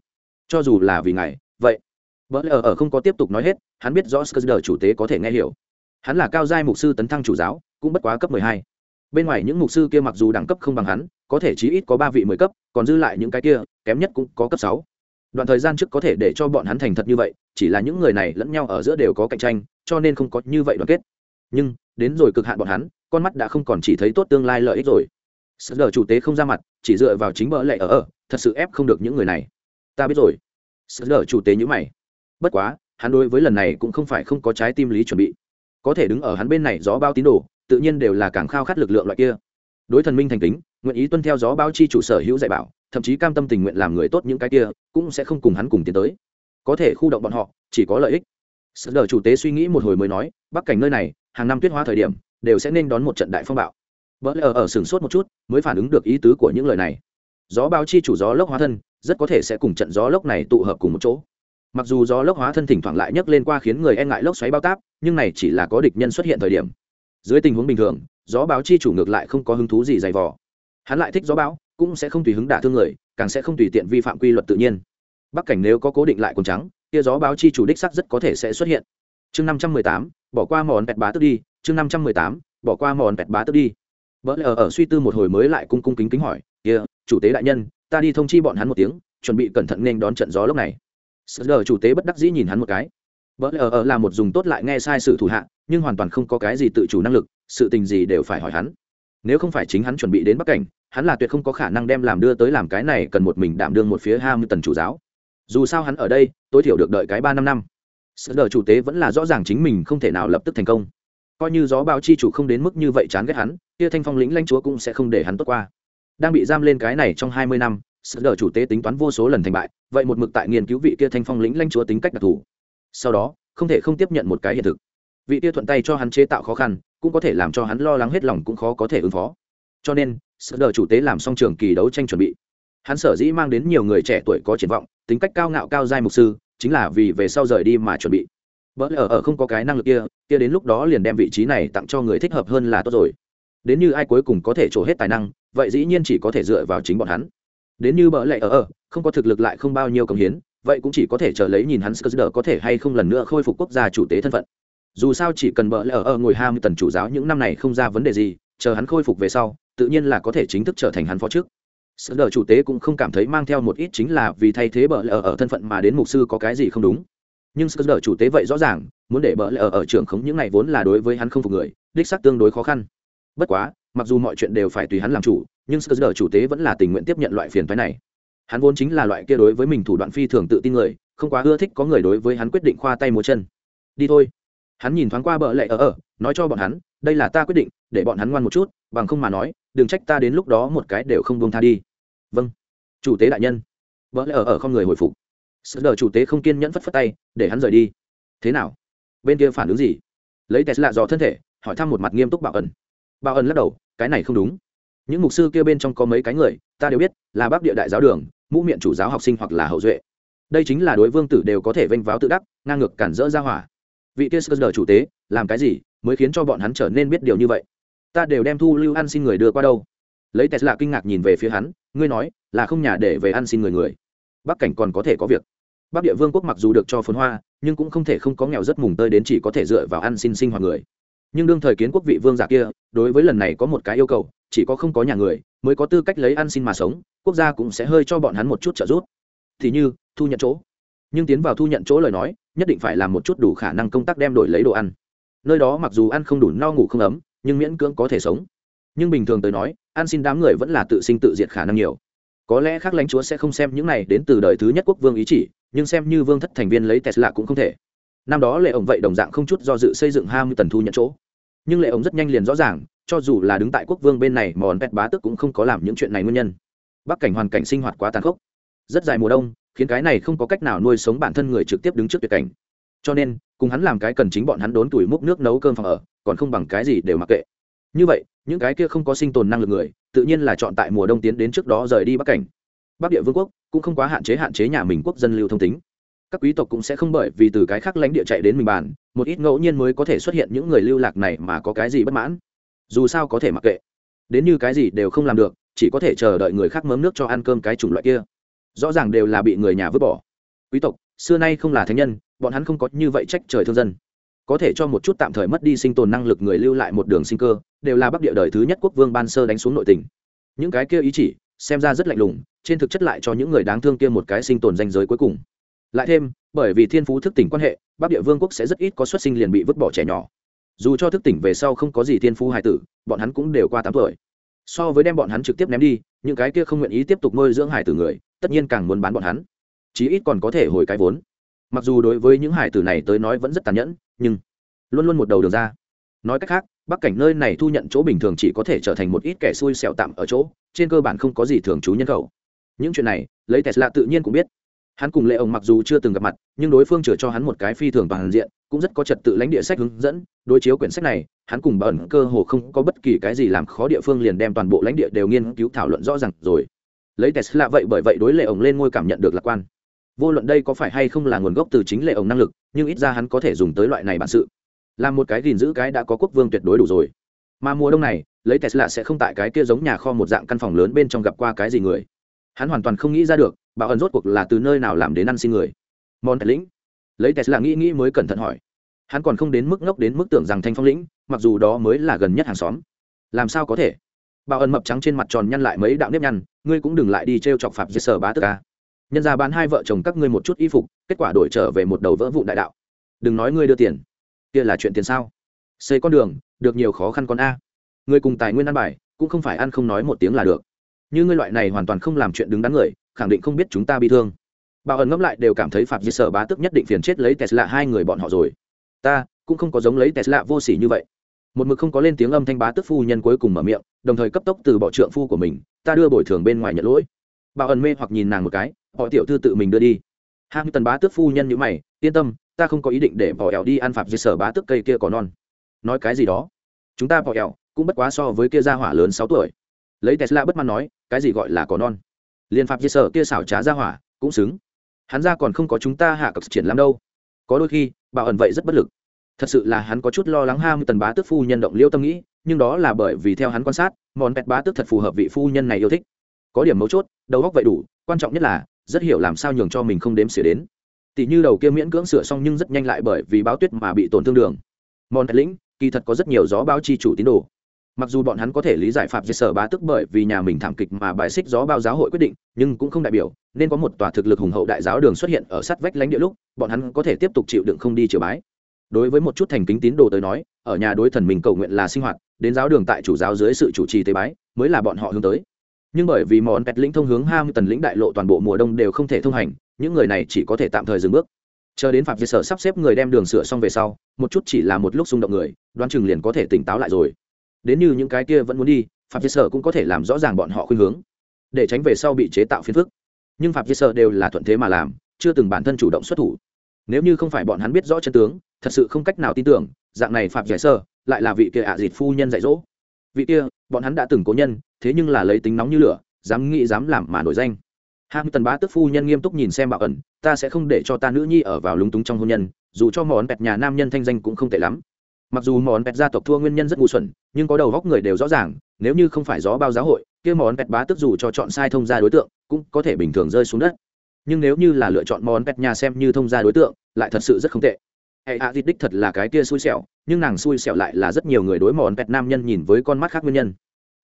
Cho dù là vì ngày vậy vợ lờ ở không có tiếp tục nói hết, hắn biết rõ skr chủ tế có thể nghe hiểu. Hắn là cao giai mục sư tấn thăng chủ giáo, cũng bất quá cấp mười hai. Bên ngoài những mục sư kia mặc dù đẳng cấp không bằng hắn, có thể chí ít có ba vị mười cấp, còn dư lại những cái kia, kém nhất cũng có cấp sáu. Đoạn thời gian trước có thể để cho bọn hắn thành thật như vậy, chỉ là những người này lẫn nhau ở giữa đều có cạnh tranh, cho nên không có như vậy đoàn kết. Nhưng, đến rồi cực hạn bọn hắn, con mắt đã không còn chỉ thấy tốt tương lai lợi ích rồi sợ đờ chủ tế không ra mặt, chỉ dựa vào chính bờ lệ ở ở, thật sự ép không được những người này. Ta biết rồi. Sợ đờ chủ tế nhữ mày. Bất quá, hắn đối với lần này cũng không phải không có trái tim lý chuẩn bị. Có thể đứng ở hắn bên này gió bao tín đồ, tự nhiên đều là càng khao khát lực lượng loại kia. Đối thần minh thành kính, nguyện ý tuân theo gió bao chi chủ sở hữu dạy bảo, thậm chí cam tâm tình nguyện làm người tốt những cái kia, cũng sẽ không cùng hắn cùng tiến tới. Có thể khu động bọn họ, chỉ có lợi ích. Sợ đờ chủ tế suy nghĩ một hồi mới nói, bắc cảnh nơi này, hàng năm tuyết hóa thời điểm, đều sẽ nên đón một trận đại phong bạo vợ lờ ở sừng sốt một chút, mới phản ứng được ý tứ của những lời này. Gió bao chi chủ gió lốc hóa thân, rất có thể sẽ cùng trận gió lốc này tụ hợp cùng một chỗ. Mặc dù gió lốc hóa thân thỉnh thoảng lại nhấc lên qua khiến người e ngại lốc xoáy bao táp, nhưng này chỉ là có địch nhân xuất hiện thời điểm. Dưới tình huống bình thường, gió báo chi chủ ngược lại không có hứng thú gì dày vò. Hắn lại thích gió bão cũng sẽ không tùy hứng đả thương người, càng sẽ không tùy tiện vi phạm quy luật tự nhiên. Bắc cảnh nếu có cố định lại quần trắng, kia gió báo chi chủ đích sắc rất có thể sẽ xuất hiện. Chương năm trăm mười tám, bỏ qua mòn bẹt bá tức đi, chương năm trăm mười tám, bỏ qua mòn bẹt bá tức đi vợ lẽ ở, ở suy tư một hồi mới lại cung cung kính kính hỏi kia chủ tế đại nhân ta đi thông chi bọn hắn một tiếng chuẩn bị cẩn thận nên đón trận gió lúc này. Sờ đờ chủ tế bất đắc dĩ nhìn hắn một cái. Vợ ở ở là một dùng tốt lại nghe sai sự thủ hạ nhưng hoàn toàn không có cái gì tự chủ năng lực sự tình gì đều phải hỏi hắn. Nếu không phải chính hắn chuẩn bị đến bắc cảnh hắn là tuyệt không có khả năng đem làm đưa tới làm cái này cần một mình đảm đương một phía hai mươi tần chủ giáo. Dù sao hắn ở đây tối thiểu được đợi cái ba năm năm. Sơ đờ chủ tế vẫn là rõ ràng chính mình không thể nào lập tức thành công. Coi như gió báo chi chủ không đến mức như vậy chán ghét hắn kia thanh phong lĩnh lãnh chúa cũng sẽ không để hắn tốt qua. Đang bị giam lên cái này trong hai mươi năm sự đỡ chủ tế tính toán vô số lần thành bại, vậy một mực tại nghiên cứu vị kia thanh phong lĩnh lãnh chúa tính cách đặc thù. Sau đó, không thể không tiếp nhận một cái hiện thực. Vị kia thuận tay cho hắn chế tạo khó khăn, cũng có thể làm cho hắn lo lắng hết lòng cũng khó có thể ứng phó. Cho nên sự đỡ chủ tế làm xong trường kỳ đấu tranh chuẩn bị. Hắn sở dĩ mang đến nhiều người trẻ tuổi có triển vọng, tính cách cao ngạo cao giai mục sư, chính là vì về sau rời đi mà chuẩn bị. Bỡ lỡ ở không có cái năng lực kia kia đến lúc đó liền đem vị trí này tặng cho người thích hợp hơn là tốt rồi đến như ai cuối cùng có thể trổ hết tài năng, vậy dĩ nhiên chỉ có thể dựa vào chính bọn hắn. Đến như bỡ lệ ở ở, không có thực lực lại không bao nhiêu công hiến, vậy cũng chỉ có thể chờ lấy nhìn hắn sờ có thể hay không lần nữa khôi phục quốc gia chủ tế thân phận. Dù sao chỉ cần bỡ lệ ở ở ngồi ham tần chủ giáo những năm này không ra vấn đề gì, chờ hắn khôi phục về sau, tự nhiên là có thể chính thức trở thành hắn phó trước. Sợ chủ tế cũng không cảm thấy mang theo một ít chính là vì thay thế bỡ lệ ở ở thân phận mà đến mục sư có cái gì không đúng. Nhưng sợ chủ tế vậy rõ ràng, muốn để bỡ lệ ở ở trưởng khống những này vốn là đối với hắn không phục người, đích xác tương đối khó khăn bất quá, mặc dù mọi chuyện đều phải tùy hắn làm chủ, nhưng sơ đờ chủ tế vẫn là tình nguyện tiếp nhận loại phiền phái này. Hắn vốn chính là loại kia đối với mình thủ đoạn phi thường tự tin người, không quá ưa thích có người đối với hắn quyết định khoa tay múa chân. Đi thôi. Hắn nhìn thoáng qua bợ lệ ở ở, nói cho bọn hắn, đây là ta quyết định, để bọn hắn ngoan một chút, bằng không mà nói, đừng trách ta đến lúc đó một cái đều không buông tha đi. Vâng. Chủ tế đại nhân. Bợ lệ ở ở không người hồi phục. Sự đờ chủ tế không kiên nhẫn phất phất tay, để hắn rời đi. Thế nào? Bên kia phản ứng gì? Lấy tesla dò thân thể, hỏi thăm một mặt nghiêm túc bảo ẩn bao ẩn lắc đầu, cái này không đúng. Những mục sư kia bên trong có mấy cái người, ta đều biết, là bác địa đại giáo đường, mũ miệng chủ giáo học sinh hoặc là hậu duệ. Đây chính là đối vương tử đều có thể vênh váo tự đắc, ngang ngược cản rỡ ra hỏa. Vị kia sơ chủ tế, làm cái gì, mới khiến cho bọn hắn trở nên biết điều như vậy? Ta đều đem thu lưu ăn xin người đưa qua đâu? Lấy tesla kinh ngạc nhìn về phía hắn, ngươi nói, là không nhà để về ăn xin người người. Bắc cảnh còn có thể có việc. Bắc địa vương quốc mặc dù được cho phồn hoa, nhưng cũng không thể không có nghèo rất mùng tơi đến chỉ có thể dựa vào ăn xin sinh hoạt người nhưng đương thời kiến quốc vị vương giả kia, đối với lần này có một cái yêu cầu, chỉ có không có nhà người mới có tư cách lấy ăn xin mà sống, quốc gia cũng sẽ hơi cho bọn hắn một chút trợ giúp. Thì như, thu nhận chỗ. Nhưng tiến vào thu nhận chỗ lời nói, nhất định phải làm một chút đủ khả năng công tác đem đổi lấy đồ ăn. Nơi đó mặc dù ăn không đủ no ngủ không ấm, nhưng miễn cưỡng có thể sống. Nhưng bình thường tới nói, ăn xin đám người vẫn là tự sinh tự diệt khả năng nhiều. Có lẽ khác lãnh chúa sẽ không xem những này đến từ đời thứ nhất quốc vương ý chỉ, nhưng xem như vương thất thành viên lấy tesla cũng không thể. Năm đó lệ ổng vậy đồng dạng không chút do dự xây dựng hai mươi tần thu nhận chỗ nhưng lệ ổng rất nhanh liền rõ ràng, cho dù là đứng tại quốc vương bên này mòn pet bá tức cũng không có làm những chuyện này nguyên nhân. Bắc cảnh hoàn cảnh sinh hoạt quá tàn khốc. Rất dài mùa đông, khiến cái này không có cách nào nuôi sống bản thân người trực tiếp đứng trước tuyệt cảnh. Cho nên, cùng hắn làm cái cần chính bọn hắn đốn tuổi múc nước nấu cơm phòng ở, còn không bằng cái gì đều mặc kệ. Như vậy, những cái kia không có sinh tồn năng lực người, tự nhiên là chọn tại mùa đông tiến đến trước đó rời đi bắc cảnh. Bắc địa vương quốc cũng không quá hạn chế hạn chế nhà mình quốc dân lưu thông tính các quý tộc cũng sẽ không bởi vì từ cái khác lãnh địa chạy đến mình bàn, một ít ngẫu nhiên mới có thể xuất hiện những người lưu lạc này mà có cái gì bất mãn. Dù sao có thể mặc kệ. Đến như cái gì đều không làm được, chỉ có thể chờ đợi người khác mớm nước cho ăn cơm cái chủng loại kia. Rõ ràng đều là bị người nhà vứt bỏ. Quý tộc, xưa nay không là thánh nhân, bọn hắn không có như vậy trách trời thương dân. Có thể cho một chút tạm thời mất đi sinh tồn năng lực người lưu lại một đường sinh cơ, đều là bắc địa đời thứ nhất quốc vương ban sơ đánh xuống nội tỉnh những cái kia ý chỉ, xem ra rất lạnh lùng, trên thực chất lại cho những người đáng thương kia một cái sinh tồn danh giới cuối cùng lại thêm, bởi vì thiên phú thức tỉnh quan hệ, bắc địa vương quốc sẽ rất ít có xuất sinh liền bị vứt bỏ trẻ nhỏ. Dù cho thức tỉnh về sau không có gì thiên phú hài tử, bọn hắn cũng đều qua tám tuổi. So với đem bọn hắn trực tiếp ném đi, những cái kia không nguyện ý tiếp tục nuôi dưỡng hải tử người, tất nhiên càng muốn bán bọn hắn. Chí ít còn có thể hồi cái vốn. Mặc dù đối với những hải tử này tới nói vẫn rất tàn nhẫn, nhưng luôn luôn một đầu đường ra. Nói cách khác, bắc cảnh nơi này thu nhận chỗ bình thường chỉ có thể trở thành một ít kẻ xui xẹo tạm ở chỗ, trên cơ bản không có gì thường trú nhân khẩu. Những chuyện này, lấy tesla tự nhiên cũng biết hắn cùng lệ ông mặc dù chưa từng gặp mặt, nhưng đối phương chừa cho hắn một cái phi thường toàn diện, cũng rất có trật tự lãnh địa sách hướng dẫn. Đối chiếu quyển sách này, hắn cùng bẩn cơ hồ không có bất kỳ cái gì làm khó địa phương liền đem toàn bộ lãnh địa đều nghiên cứu thảo luận rõ ràng rồi. Lấy tesla vậy bởi vậy đối lệ ổng lên ngôi cảm nhận được lạc quan. Vô luận đây có phải hay không là nguồn gốc từ chính lệ ổng năng lực, nhưng ít ra hắn có thể dùng tới loại này bản sự. Làm một cái gìn giữ cái đã có quốc vương tuyệt đối đủ rồi. Mà mùa đông này, lấy tesla sẽ không tại cái kia giống nhà kho một dạng căn phòng lớn bên trong gặp qua cái gì người. Hắn hoàn toàn không nghĩ ra được bảo ẩn rốt cuộc là từ nơi nào làm đến ăn xin người? Mòn lĩnh. Lấy tesla nghĩ nghĩ mới cẩn thận hỏi. Hắn còn không đến mức ngốc đến mức tưởng rằng thanh phong lĩnh, mặc dù đó mới là gần nhất hàng xóm. Làm sao có thể? Bảo ẩn mập trắng trên mặt tròn nhăn lại mấy đạo nếp nhăn, ngươi cũng đừng lại đi t r e o chọc phạm giết sở bá tức ca nhân ra bán hai vợ chồng các ngươi một chút y phục, kết quả đổi trở về một đầu vỡ vụ đại đạo. Đừng nói ngươi đưa tiền. Kia là chuyện tiền sao? Xây con đường, được nhiều khó khăn con a. Ngươi cùng tài nguyên ăn bài, cũng không phải ăn không nói một tiếng là được. Như ngươi loại này hoàn toàn không làm chuyện đứng đắn người khẳng định không biết chúng ta bị thương. Bảo ẩn ngẫm lại đều cảm thấy phạm di sở bá tức nhất định phiền chết lấy tesla hai người bọn họ rồi. Ta cũng không có giống lấy tesla vô s ỉ như vậy. Một mực không có lên tiếng âm thanh bá tức phu nhân cuối cùng mở miệng, đồng thời cấp tốc từ bỏ trượng phu của mình, ta đưa bồi thường bên ngoài nhận lỗi. Bảo ẩn mê hoặc nhìn nàng một cái, họ tiểu thư tự mình đưa đi. Hai tần bá tước phu nhân như mày, yên tâm, ta không có ý định để bỏ ẻo đi ăn phạm di sở bá tước cây kia có non. Nói cái gì đó? Chúng ta bỏ ẻo cũng bất quá so với kia gia hỏa lớn sáu tuổi. Lấy tesla bất mãn nói, cái gì gọi là có non? Liên phạm di sở kia xảo trá ra hỏa, cũng xứng. Hắn ra còn không có chúng ta hạ cập triển lắm đâu. Có đôi khi bảo ẩn vậy rất bất lực. Thật sự là hắn có chút lo lắng ham tần bá tước phu nhân động liêu tâm nghĩ, nhưng đó là bởi vì theo hắn quan sát món pet bá tước thật phù hợp vị phu nhân này yêu thích. Có điểm mấu chốt, đầu góc vậy đủ, quan trọng nhất là, rất hiểu làm sao nhường cho mình không đếm xỉa đến. Tỷ như đầu kia miễn cưỡng sửa xong nhưng rất nhanh lại bởi vì báo tuyết mà bị tổn thương đường. Mòn pet lĩnh, kỳ thật có rất nhiều gió báo chi chủ tín đồ mặc dù bọn hắn có thể lý giải phạm diệt sở bá tức bởi vì nhà mình thảm kịch mà bài xích gió bao giáo hội quyết định, nhưng cũng không đại biểu, nên có một tòa thực lực hùng hậu đại giáo đường xuất hiện ở sát vách lãnh địa lúc, bọn hắn có thể tiếp tục chịu đựng không đi chiều bái. Đối với một chút thành kính tín đồ tới nói, ở nhà đối thần mình cầu nguyện là sinh hoạt, đến giáo đường tại chủ giáo dưới sự chủ trì tế bái, mới là bọn họ hướng tới. Nhưng bởi vì món pet lĩnh thông hướng ham tần lĩnh đại lộ toàn bộ mùa đông đều không thể thông hành, những người này chỉ có thể tạm thời dừng bước. Chờ đến phạm diệt sở sắp xếp người đem đường sửa xong về sau, một chút chỉ là một lúc xung động người, đoán chừng liền có thể tỉnh táo lại rồi đến như những cái kia vẫn muốn đi, phạm vi sở cũng có thể làm rõ ràng bọn họ khuyên hướng, để tránh về sau bị chế tạo phiền phức. Nhưng phạm vi sở đều là thuận thế mà làm, chưa từng bản thân chủ động xuất thủ. Nếu như không phải bọn hắn biết rõ chân tướng, thật sự không cách nào tin tưởng, dạng này phạm giải sơ lại là vị kia ạ à dịt phu nhân dạy dỗ. Vị kia, bọn hắn đã từng cố nhân, thế nhưng là lấy tính nóng như lửa, dám nghĩ dám làm mà nổi danh. Ham tần bá tức phu nhân nghiêm túc nhìn xem bảo ẩn, ta sẽ không để cho ta nữ nhi ở vào lúng túng trong hôn nhân, dù cho món bẹt nhà nam nhân thanh danh cũng không tệ lắm mặc dù món pẹt gia tộc thua nguyên nhân rất ngu xuẩn, nhưng có đầu góc người đều rõ ràng, nếu như không phải gió bao giáo hội, kia món pẹt bá tức dù cho chọn sai thông gia đối tượng, cũng có thể bình thường rơi xuống đất. Nhưng nếu như là lựa chọn món pẹt nhà xem như thông gia đối tượng, lại thật sự rất không tệ. Hệ hạ dịt đích thật là cái kia xui xẻo, nhưng nàng xui xẻo lại là rất nhiều người đối món pẹt nam nhân nhìn với con mắt khác nguyên nhân.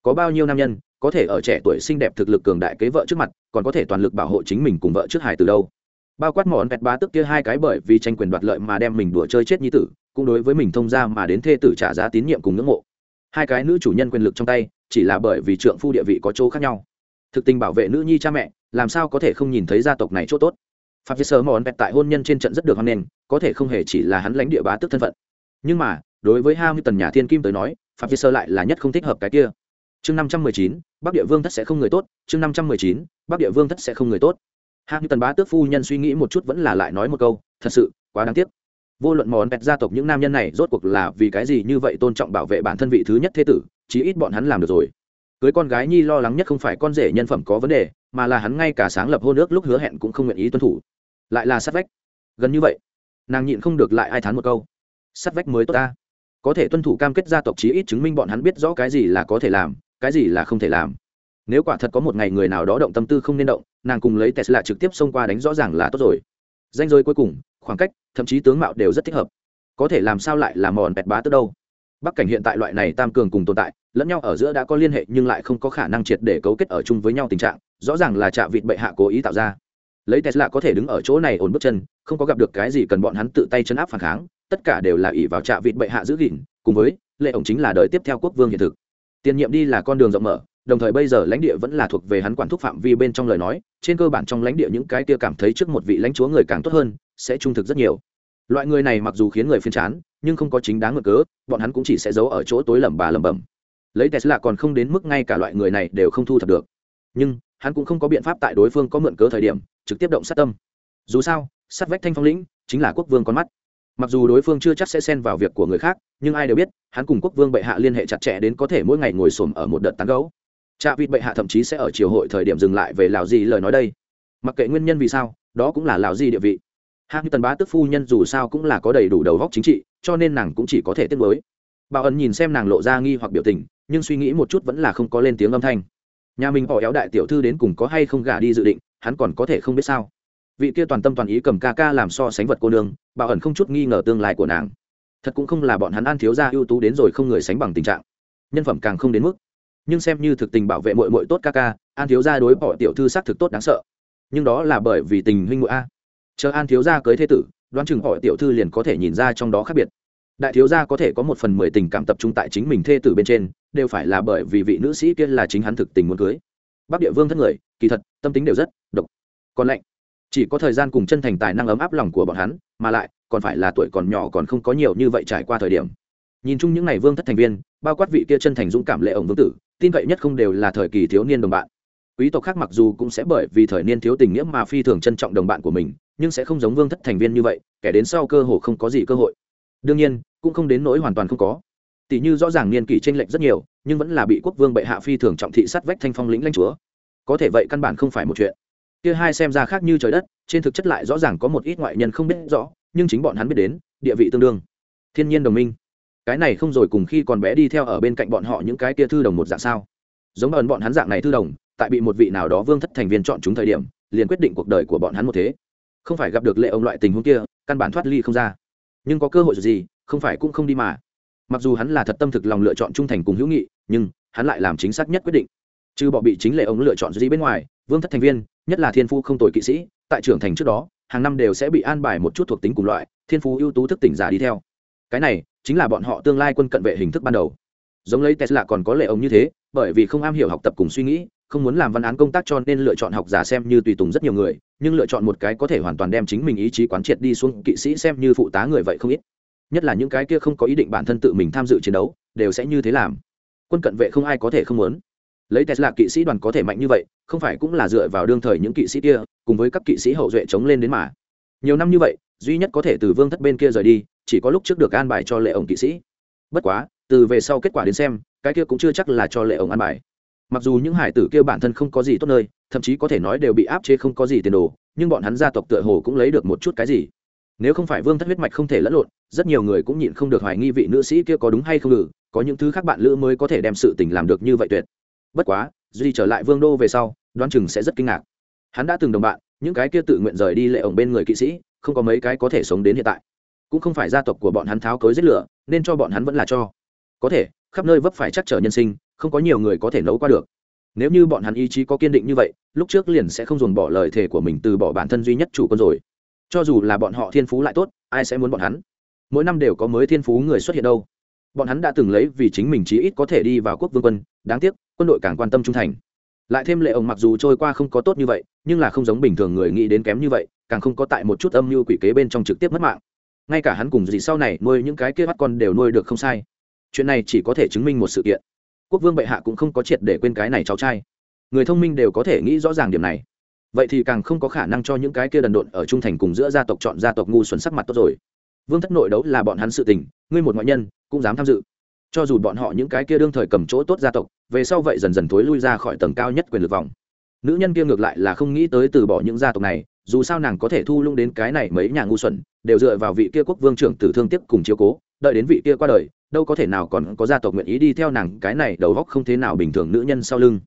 Có bao nhiêu nam nhân, có thể ở trẻ tuổi xinh đẹp thực lực cường đại kế vợ trước mặt, còn có thể toàn lực bảo hộ chính mình cùng vợ trước hải từ đâu? Bao quát món pẹt bá tức kia hai cái bởi vì tranh quyền đoạt lợi mà đem mình đùa chơi chết như tử cũng đối với mình thông ra mà đến thê tử trả giá tín nhiệm cùng ngưỡng mộ. Hai cái nữ chủ nhân quyền lực trong tay, chỉ là bởi vì trượng phu địa vị có chỗ khác nhau. Thực tình bảo vệ nữ nhi cha mẹ, làm sao có thể không nhìn thấy gia tộc này chỗ tốt? Phạm vi sơ mòn bẹt tại hôn nhân trên trận rất được hoan nghênh, có thể không hề chỉ là hắn lãnh địa bá tước thân phận. Nhưng mà, đối với hai mươi tần nhà thiên kim tới nói phạm vi sơ lại là nhất không thích hợp cái kia. Chương năm trăm mười chín, bắc địa vương thất sẽ không người tốt, chương năm trăm mười chín, bắc địa vương thất sẽ không người tốt. Hai mươi tần bá tước phu nhân suy nghĩ một chút vẫn là lại nói một câu, thật sự, quá đáng tiếc vô luận mòn pẹt gia tộc những nam nhân này rốt cuộc là vì cái gì như vậy tôn trọng bảo vệ bản thân vị thứ nhất thế tử, chí ít bọn hắn làm được rồi. Cưới con gái nhi lo lắng nhất không phải con rể nhân phẩm có vấn đề, mà là hắn ngay cả sáng lập hôn ước lúc hứa hẹn cũng không nguyện ý tuân thủ. Lại là sát vách. Gần như vậy, nàng nhịn không được lại ai thán một câu. Sát vách mới tốt ta. Có thể tuân thủ cam kết gia tộc chí ít chứng minh bọn hắn biết rõ cái gì là có thể làm, cái gì là không thể làm. Nếu quả thật có một ngày người nào đó động tâm tư không nên động, nàng cùng lấy tesla trực tiếp xông qua đánh rõ ràng là tốt rồi. Danh giới cuối cùng khoảng cách, thậm chí tướng mạo đều rất thích hợp. Có thể làm sao lại là mòn bẹt bá tức đâu? Bắc cảnh hiện tại loại này tam cường cùng tồn tại, lẫn nhau ở giữa đã có liên hệ nhưng lại không có khả năng triệt để cấu kết ở chung với nhau tình trạng, rõ ràng là trạ vịt bệ hạ cố ý tạo ra. Lấy tesla có thể đứng ở chỗ này ổn bước chân, không có gặp được cái gì cần bọn hắn tự tay chấn áp phản kháng, tất cả đều là ỷ vào trạ vịt bệ hạ giữ gìn, cùng với, lệ ổng chính là đời tiếp theo quốc vương hiện thực. Tiền nhiệm đi là con đường rộng mở đồng thời bây giờ lãnh địa vẫn là thuộc về hắn quản thúc phạm vi bên trong lời nói, trên cơ bản trong lãnh địa những cái kia cảm thấy trước một vị lãnh chúa người càng tốt hơn, sẽ trung thực rất nhiều. Loại người này mặc dù khiến người phiền chán, nhưng không có chính đáng ngược cớ, bọn hắn cũng chỉ sẽ giấu ở chỗ tối lẩm bà lẩm bẩm. Lấy tesla còn không đến mức ngay cả loại người này đều không thu thập được. Nhưng, hắn cũng không có biện pháp tại đối phương có mượn cớ thời điểm, trực tiếp động sát tâm. Dù sao, sát vách thanh phong lĩnh, chính là quốc vương con mắt. Mặc dù đối phương chưa chắc sẽ xen vào việc của người khác, nhưng ai đều biết, hắn cùng quốc vương bệ hạ liên hệ chặt chẽ đến có thể mỗi ngày ngồi xổm ở một đợt tán gấu cha vịt bệ hạ thậm chí sẽ ở triều hội thời điểm dừng lại về lào gì lời nói đây. Mặc kệ nguyên nhân vì sao, đó cũng là lào gì địa vị. Hạng tần bá tức phu nhân dù sao cũng là có đầy đủ đầu góc chính trị, cho nên nàng cũng chỉ có thể tiếp nối bảo ẩn nhìn xem nàng lộ ra nghi hoặc biểu tình, nhưng suy nghĩ một chút vẫn là không có lên tiếng âm thanh. Nhà mình bỏ éo đại tiểu thư đến cùng có hay không gả đi dự định, hắn còn có thể không biết sao. Vị kia toàn tâm toàn ý cầm ca ca làm so sánh vật cô nương, bảo ẩn không chút nghi ngờ tương lai của nàng. Thật cũng không là bọn hắn ăn thiếu gia ưu tú đến rồi không người sánh bằng tình trạng. Nhân phẩm càng không đến mức nhưng xem như thực tình bảo vệ mội mội tốt ca ca, an thiếu gia đối bỏ tiểu thư xác thực tốt đáng sợ. Nhưng đó là bởi vì tình huynh mội a. Chờ an thiếu gia cưới thế tử, đoán chừng họ tiểu thư liền có thể nhìn ra trong đó khác biệt. Đại thiếu gia có thể có một phần mười tình cảm tập trung tại chính mình thê tử bên trên, đều phải là bởi vì vị nữ sĩ kia là chính hắn thực tình muốn cưới. Bắc địa vương thất người, kỳ thật, tâm tính đều rất độc. Còn lạnh, chỉ có thời gian cùng chân thành tài năng ấm áp lòng của bọn hắn, mà lại, còn phải là tuổi còn nhỏ còn không có nhiều như vậy trải qua thời điểm nhìn chung những n à y vương thất thành viên, bao quát vị kia chân thành dũng cảm lệ ổng vương tử, tin cậy nhất không đều là thời kỳ thiếu niên đồng bạn. Quý tộc khác mặc dù cũng sẽ bởi vì thời niên thiếu tình nghĩa mà phi thường trân trọng đồng bạn của mình, nhưng sẽ không giống vương thất thành viên như vậy, kẻ đến sau cơ hồ không có gì cơ hội. Đương nhiên, cũng không đến nỗi hoàn toàn không có. Tỷ như rõ ràng niên kỷ tranh lệch rất nhiều, nhưng vẫn là bị quốc vương bệ hạ phi thường trọng thị sát vách thanh phong lĩnh lãnh chúa. Có thể vậy căn bản không phải một chuyện. Kia hai xem ra khác như trời đất, trên thực chất lại rõ ràng có một ít ngoại nhân không biết rõ, nhưng chính bọn hắn biết đến, địa vị tương đương. Thiên nhiên đồng minh cái này không rồi cùng khi còn bé đi theo ở bên cạnh bọn họ những cái kia thư đồng một dạng sao? Giống ẩn bọn hắn dạng này thư đồng, tại bị một vị nào đó vương thất thành viên chọn chúng thời điểm, liền quyết định cuộc đời của bọn hắn một thế. Không phải gặp được lệ ông loại tình huống kia, căn bản thoát ly không ra. Nhưng có cơ hội gì, không phải cũng không đi mà. Mặc dù hắn là thật tâm thực lòng lựa chọn trung thành cùng hữu nghị, nhưng hắn lại làm chính xác nhất quyết định. Trừ bỏ bị chính lệ ông lựa chọn gì bên ngoài, vương thất thành viên, nhất là thiên phu không tồi kỵ sĩ, tại trưởng thành trước đó, hàng năm đều sẽ bị an bài một chút thuộc tính cùng loại, thiên phú ưu tú thức tỉnh giả đi theo cái này chính là bọn họ tương lai quân cận vệ hình thức ban đầu. Giống lấy tesla còn có lệ ông như thế, bởi vì không am hiểu học tập cùng suy nghĩ, không muốn làm văn án công tác cho nên lựa chọn học giả xem như tùy tùng rất nhiều người, nhưng lựa chọn một cái có thể hoàn toàn đem chính mình ý chí quán triệt đi xuống, kỵ sĩ xem như phụ tá người vậy không ít. Nhất là những cái kia không có ý định bản thân tự mình tham dự chiến đấu, đều sẽ như thế làm. Quân cận vệ không ai có thể không muốn. Lấy tesla kỵ sĩ đoàn có thể mạnh như vậy, không phải cũng là dựa vào đương thời những kỵ sĩ kia, cùng với các kỵ sĩ hậu duệ chống lên đến mà. Nhiều năm như vậy, duy nhất có thể từ vương thất bên kia rời đi chỉ có lúc trước được an bài cho lệ ổng kỵ sĩ. Bất quá, từ về sau kết quả đến xem, cái kia cũng chưa chắc là cho lệ ổng an bài. Mặc dù những hải tử kia bản thân không có gì tốt nơi, thậm chí có thể nói đều bị áp chế không có gì tiền đồ, nhưng bọn hắn gia tộc tựa hồ cũng lấy được một chút cái gì. Nếu không phải vương thất huyết mạch không thể lẫn lộn, rất nhiều người cũng nhịn không được hoài nghi vị nữ sĩ kia có đúng hay không ngự, có những thứ khác bạn lữ mới có thể đem sự tình làm được như vậy tuyệt. Bất quá, duy trở lại vương đô về sau, đoán chừng sẽ rất kinh ngạc. Hắn đã từng đồng bạn, những cái kia tự nguyện rời đi lệ ổng bên người kỵ sĩ, không có mấy cái có thể sống đến hiện tại cũng không phải gia tộc của bọn hắn tháo cối giết lửa, nên cho bọn hắn vẫn là cho. Có thể, khắp nơi vấp phải chắc trở nhân sinh, không có nhiều người có thể nấu qua được. Nếu như bọn hắn ý chí có kiên định như vậy, lúc trước liền sẽ không dồn bỏ lời thề của mình từ bỏ bản thân duy nhất chủ quân rồi. Cho dù là bọn họ thiên phú lại tốt, ai sẽ muốn bọn hắn? Mỗi năm đều có mới thiên phú người xuất hiện đâu. Bọn hắn đã từng lấy vì chính mình chí ít có thể đi vào quốc vương quân, đáng tiếc, quân đội càng quan tâm trung thành. Lại thêm lệ ông mặc dù trôi qua không có tốt như vậy, nhưng là không giống bình thường người nghĩ đến kém như vậy, càng không có tại một chút âm mưu quỷ kế bên trong trực tiếp mất mạng ngay cả hắn cùng gì sau này nuôi những cái kia bắt con đều nuôi được không sai. Chuyện này chỉ có thể chứng minh một sự kiện. Quốc vương bệ hạ cũng không có triệt để quên cái này cháu trai. Người thông minh đều có thể nghĩ rõ ràng điểm này. Vậy thì càng không có khả năng cho những cái kia đần độn ở trung thành cùng giữa gia tộc chọn gia tộc ngu xuẩn sắc mặt tốt rồi. Vương thất nội đấu là bọn hắn sự tình, ngươi một ngoại nhân, cũng dám tham dự. Cho dù bọn họ những cái kia đương thời cầm chỗ tốt gia tộc, về sau vậy dần dần thối lui ra khỏi tầng cao nhất quyền lực vòng. Nữ nhân kia ngược lại là không nghĩ tới từ bỏ những gia tộc này dù sao nàng có thể thu lung đến cái này mấy nhà ngu xuẩn, đều dựa vào vị kia quốc vương trưởng tử thương tiếp cùng chiếu cố, đợi đến vị kia qua đời, đâu có thể nào còn có gia tộc nguyện ý đi theo nàng cái này đầu góc không thế nào bình thường nữ nhân sau lưng.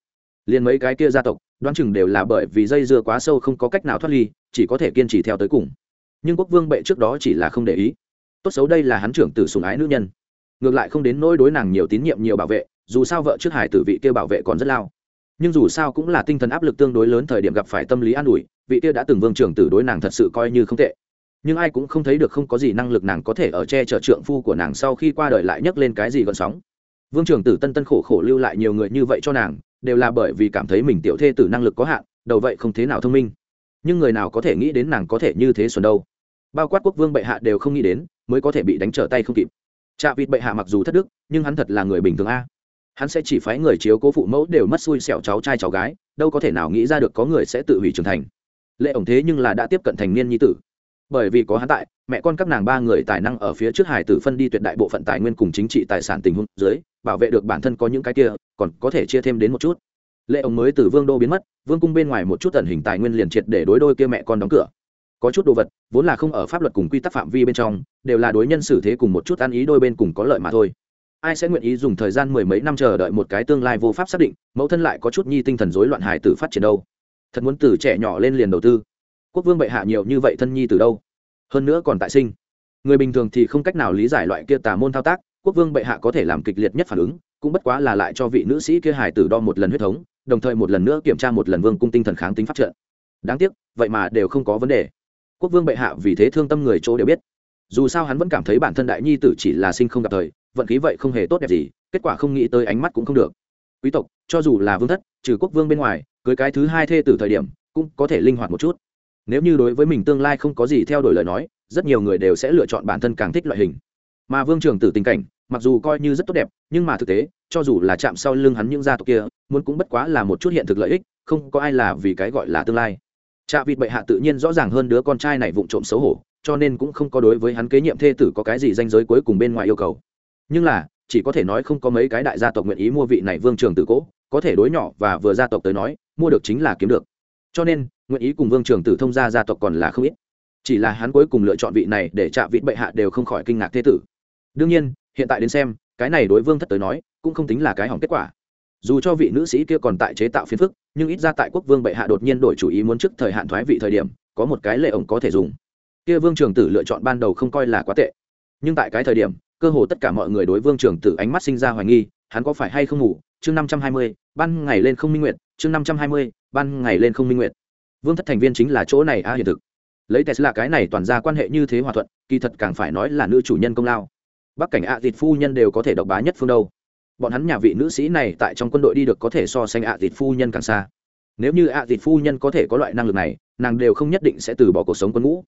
Liền mấy cái kia gia tộc, đoán chừng đều là bởi vì dây dưa quá sâu không có cách nào thoát ly, chỉ có thể kiên trì theo tới cùng. Nhưng quốc vương bệ trước đó chỉ là không để ý. Tốt xấu đây là hắn trưởng tử sùng ái nữ nhân. Ngược lại không đến nỗi đối nàng nhiều tín nhiệm nhiều bảo vệ, dù sao vợ trước hải tử vị kia bảo vệ còn rất lao nhưng dù sao cũng là tinh thần áp lực tương đối lớn thời điểm gặp phải tâm lý an ủi, vị kia đã từng vương trưởng tử đối nàng thật sự coi như không tệ. Nhưng ai cũng không thấy được không có gì năng lực nàng có thể ở che chở trượng phu của nàng sau khi qua đời lại nhấc lên cái gì gọn sóng. Vương trưởng tử tân tân khổ khổ lưu lại nhiều người như vậy cho nàng, đều là bởi vì cảm thấy mình tiểu thê tử năng lực có hạn, đầu vậy không thế nào thông minh. Nhưng người nào có thể nghĩ đến nàng có thể như thế xuân đâu. Bao quát quốc vương bệ hạ đều không nghĩ đến, mới có thể bị đánh trở tay không kịp. Trạ vịt bệ hạ mặc dù thất đức, nhưng hắn thật là người bình thường a hắn sẽ chỉ phái người chiếu cố phụ mẫu đều mất xui xẻo cháu trai cháu gái, đâu có thể nào nghĩ ra được có người sẽ tự hủy trưởng thành. Lệ ổng thế nhưng là đã tiếp cận thành niên nhi tử. Bởi vì có hắn tại, mẹ con các nàng ba người tài năng ở phía trước hải tử phân đi tuyệt đại bộ phận tài nguyên cùng chính trị tài sản tình huống dưới, bảo vệ được bản thân có những cái kia, còn có thể chia thêm đến một chút. Lệ ổng mới từ vương đô biến mất, vương cung bên ngoài một chút tần hình tài nguyên liền triệt để đối đôi kia mẹ con đóng cửa. Có chút đồ vật, vốn là không ở pháp luật cùng quy tắc phạm vi bên trong, đều là đối nhân xử thế cùng một chút ăn ý đôi bên cùng có lợi mà thôi ai sẽ nguyện ý dùng thời gian mười mấy năm chờ đợi một cái tương lai vô pháp xác định, mẫu thân lại có chút nhi tinh thần rối loạn hài tử phát triển đâu. Thật muốn từ trẻ nhỏ lên liền đầu tư. Quốc vương bệ hạ nhiều như vậy thân nhi từ đâu? Hơn nữa còn tại sinh. Người bình thường thì không cách nào lý giải loại kia tà môn thao tác, quốc vương bệ hạ có thể làm kịch liệt nhất phản ứng, cũng bất quá là lại cho vị nữ sĩ kia hải tử đo một lần huyết thống, đồng thời một lần nữa kiểm tra một lần vương cung tinh thần kháng tính phát trợ. Đáng tiếc, vậy mà đều không có vấn đề. Quốc vương bệ hạ vì thế thương tâm người chỗ đều biết. Dù sao hắn vẫn cảm thấy bản thân đại nhi tử chỉ là sinh không gặp thời vận khí vậy không hề tốt đẹp gì, kết quả không nghĩ tới ánh mắt cũng không được. Quý tộc, cho dù là vương thất, trừ quốc vương bên ngoài, cưới cái thứ hai thê từ thời điểm, cũng có thể linh hoạt một chút. Nếu như đối với mình tương lai không có gì theo đuổi lời nói, rất nhiều người đều sẽ lựa chọn bản thân càng thích loại hình. Mà vương trường tử tình cảnh, mặc dù coi như rất tốt đẹp, nhưng mà thực tế, cho dù là chạm sau lưng hắn những gia tộc kia, muốn cũng bất quá là một chút hiện thực lợi ích, không có ai là vì cái gọi là tương lai. Trạ vịt bệ hạ tự nhiên rõ ràng hơn đứa con trai này vụng trộm xấu hổ, cho nên cũng không có đối với hắn kế nhiệm thê tử có cái gì danh giới cuối cùng bên ngoài yêu cầu nhưng là, chỉ có thể nói không có mấy cái đại gia tộc nguyện ý mua vị này vương trường tử cỗ, có thể đối nhỏ và vừa gia tộc tới nói, mua được chính là kiếm được. Cho nên, nguyện ý cùng vương trường tử thông gia gia tộc còn là không ít. Chỉ là hắn cuối cùng lựa chọn vị này để chạm vị bệ hạ đều không khỏi kinh ngạc thế tử. Đương nhiên, hiện tại đến xem, cái này đối vương thất tới nói, cũng không tính là cái hỏng kết quả. Dù cho vị nữ sĩ kia còn tại chế tạo phiến phức, nhưng ít ra tại quốc vương bệ hạ đột nhiên đổi chủ ý muốn trước thời hạn thoái vị thời điểm, có một cái lệ ổng có thể dùng. Kia vương trường tử lựa chọn ban đầu không coi là quá tệ. Nhưng tại cái thời điểm cơ hồ tất cả mọi người đối vương trường tử ánh mắt sinh ra hoài nghi, hắn có phải hay không ngủ? Chương năm trăm hai mươi, ban ngày lên không minh nguyện chương năm trăm hai mươi, ban ngày lên không minh nguyện vương thất thành viên chính là chỗ này a hiện thực. Lấy tesla cái này toàn ra quan hệ như thế hòa thuận, kỳ thật càng phải nói là nữ chủ nhân công lao. Bắc cảnh ạ à thịt phu nhân đều có thể độc bá nhất phương đâu. Bọn hắn nhà vị nữ sĩ này tại trong quân đội đi được có thể so sánh ạ à thịt phu nhân càng xa. Nếu như ạ à thịt phu nhân có thể có loại năng lực này, nàng đều không nhất định sẽ từ bỏ cuộc sống quân ngũ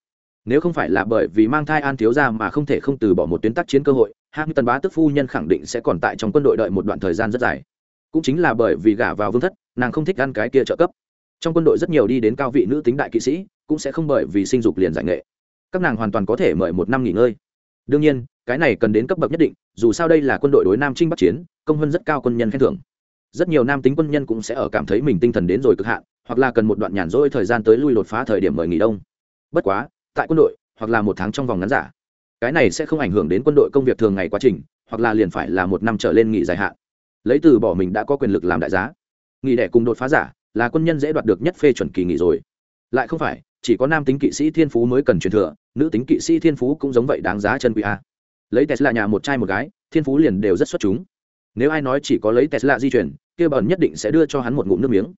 nếu không phải là bởi vì mang thai an thiếu ra mà không thể không từ bỏ một tuyến tác chiến cơ hội hai tần bá tức phu nhân khẳng định sẽ còn tại trong quân đội đợi một đoạn thời gian rất dài. Cũng chính là bởi vì gả vào vương thất, nàng không thích ăn cái kia trợ cấp. Trong quân đội rất nhiều đi đến cao vị nữ tính đại kỵ sĩ, cũng sẽ không bởi vì sinh dục liền giải nghệ các nàng hoàn toàn có thể mời một năm nghỉ ngơi. Đương nhiên, cái này cần đến cấp bậc nhất định, dù sao đây là quân đội đối nam trinh bắc chiến, công hơn rất cao quân nhân khen thưởng. Rất nhiều nam tính quân nhân cũng sẽ ở cảm thấy mình tinh thần đến rồi cực hạn, hoặc là cần một đoạn nhàn rỗi thời gian tới lui đột phá thời điểm mời nghỉ đông. Bất quá tại quân đội, hoặc là một tháng trong vòng ngắn giả. Cái này sẽ không ảnh hưởng đến quân đội công việc thường ngày quá trình, hoặc là liền phải là một năm trở lên nghỉ dài hạn. Lấy từ bỏ mình đã có quyền lực làm đại giá. Nghỉ đẻ cùng đột phá giả, là quân nhân dễ đoạt được nhất phê chuẩn kỳ nghỉ rồi. Lại không phải, chỉ có nam tính kỵ sĩ thiên phú mới cần truyền thừa, nữ tính kỵ sĩ thiên phú cũng giống vậy đáng giá chân quý a. Lấy tesla nhà một trai một gái, thiên phú liền đều rất xuất chúng. Nếu ai nói chỉ có lấy tesla di chuyển, kia bẩn nhất định sẽ đưa cho hắn một ngụm nước miếng.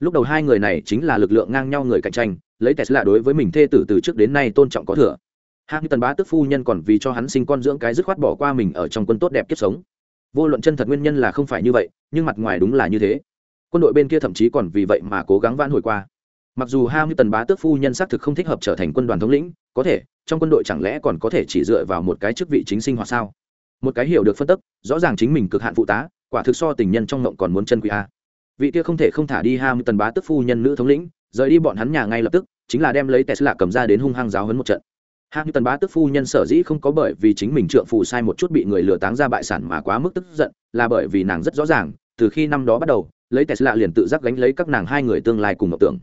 Lúc đầu hai người này chính là lực lượng ngang nhau người cạnh tranh lấy tesla đối với mình thê tử từ trước đến nay tôn trọng có thừa. Hạng tần bá tức phu nhân còn vì cho hắn sinh con dưỡng cái dứt khoát bỏ qua mình ở trong quân tốt đẹp kiếp sống. Vô luận chân thật nguyên nhân là không phải như vậy, nhưng mặt ngoài đúng là như thế. Quân đội bên kia thậm chí còn vì vậy mà cố gắng vãn hồi qua. Mặc dù ham như tần bá tước phu nhân xác thực không thích hợp trở thành quân đoàn thống lĩnh, có thể, trong quân đội chẳng lẽ còn có thể chỉ dựa vào một cái chức vị chính sinh hoạt sao? Một cái hiểu được phân tích rõ ràng chính mình cực hạn phụ tá, quả thực so tình nhân trong mộng còn muốn chân quý a. Vị kia không thể không thả đi ham tần bá tước phu nhân nữ thống lĩnh rời đi bọn hắn nhà ngay lập tức, chính là đem lấy tesla cầm ra đến hung hăng giáo hấn một trận. Ham tần bá tức phu nhân sở dĩ không có bởi vì chính mình trượng phù sai một chút bị người lừa táng ra bại sản mà quá mức tức giận, là bởi vì nàng rất rõ ràng, từ khi năm đó bắt đầu, lấy tesla liền tự giác gánh lấy các nàng hai người tương lai cùng mộng tưởng.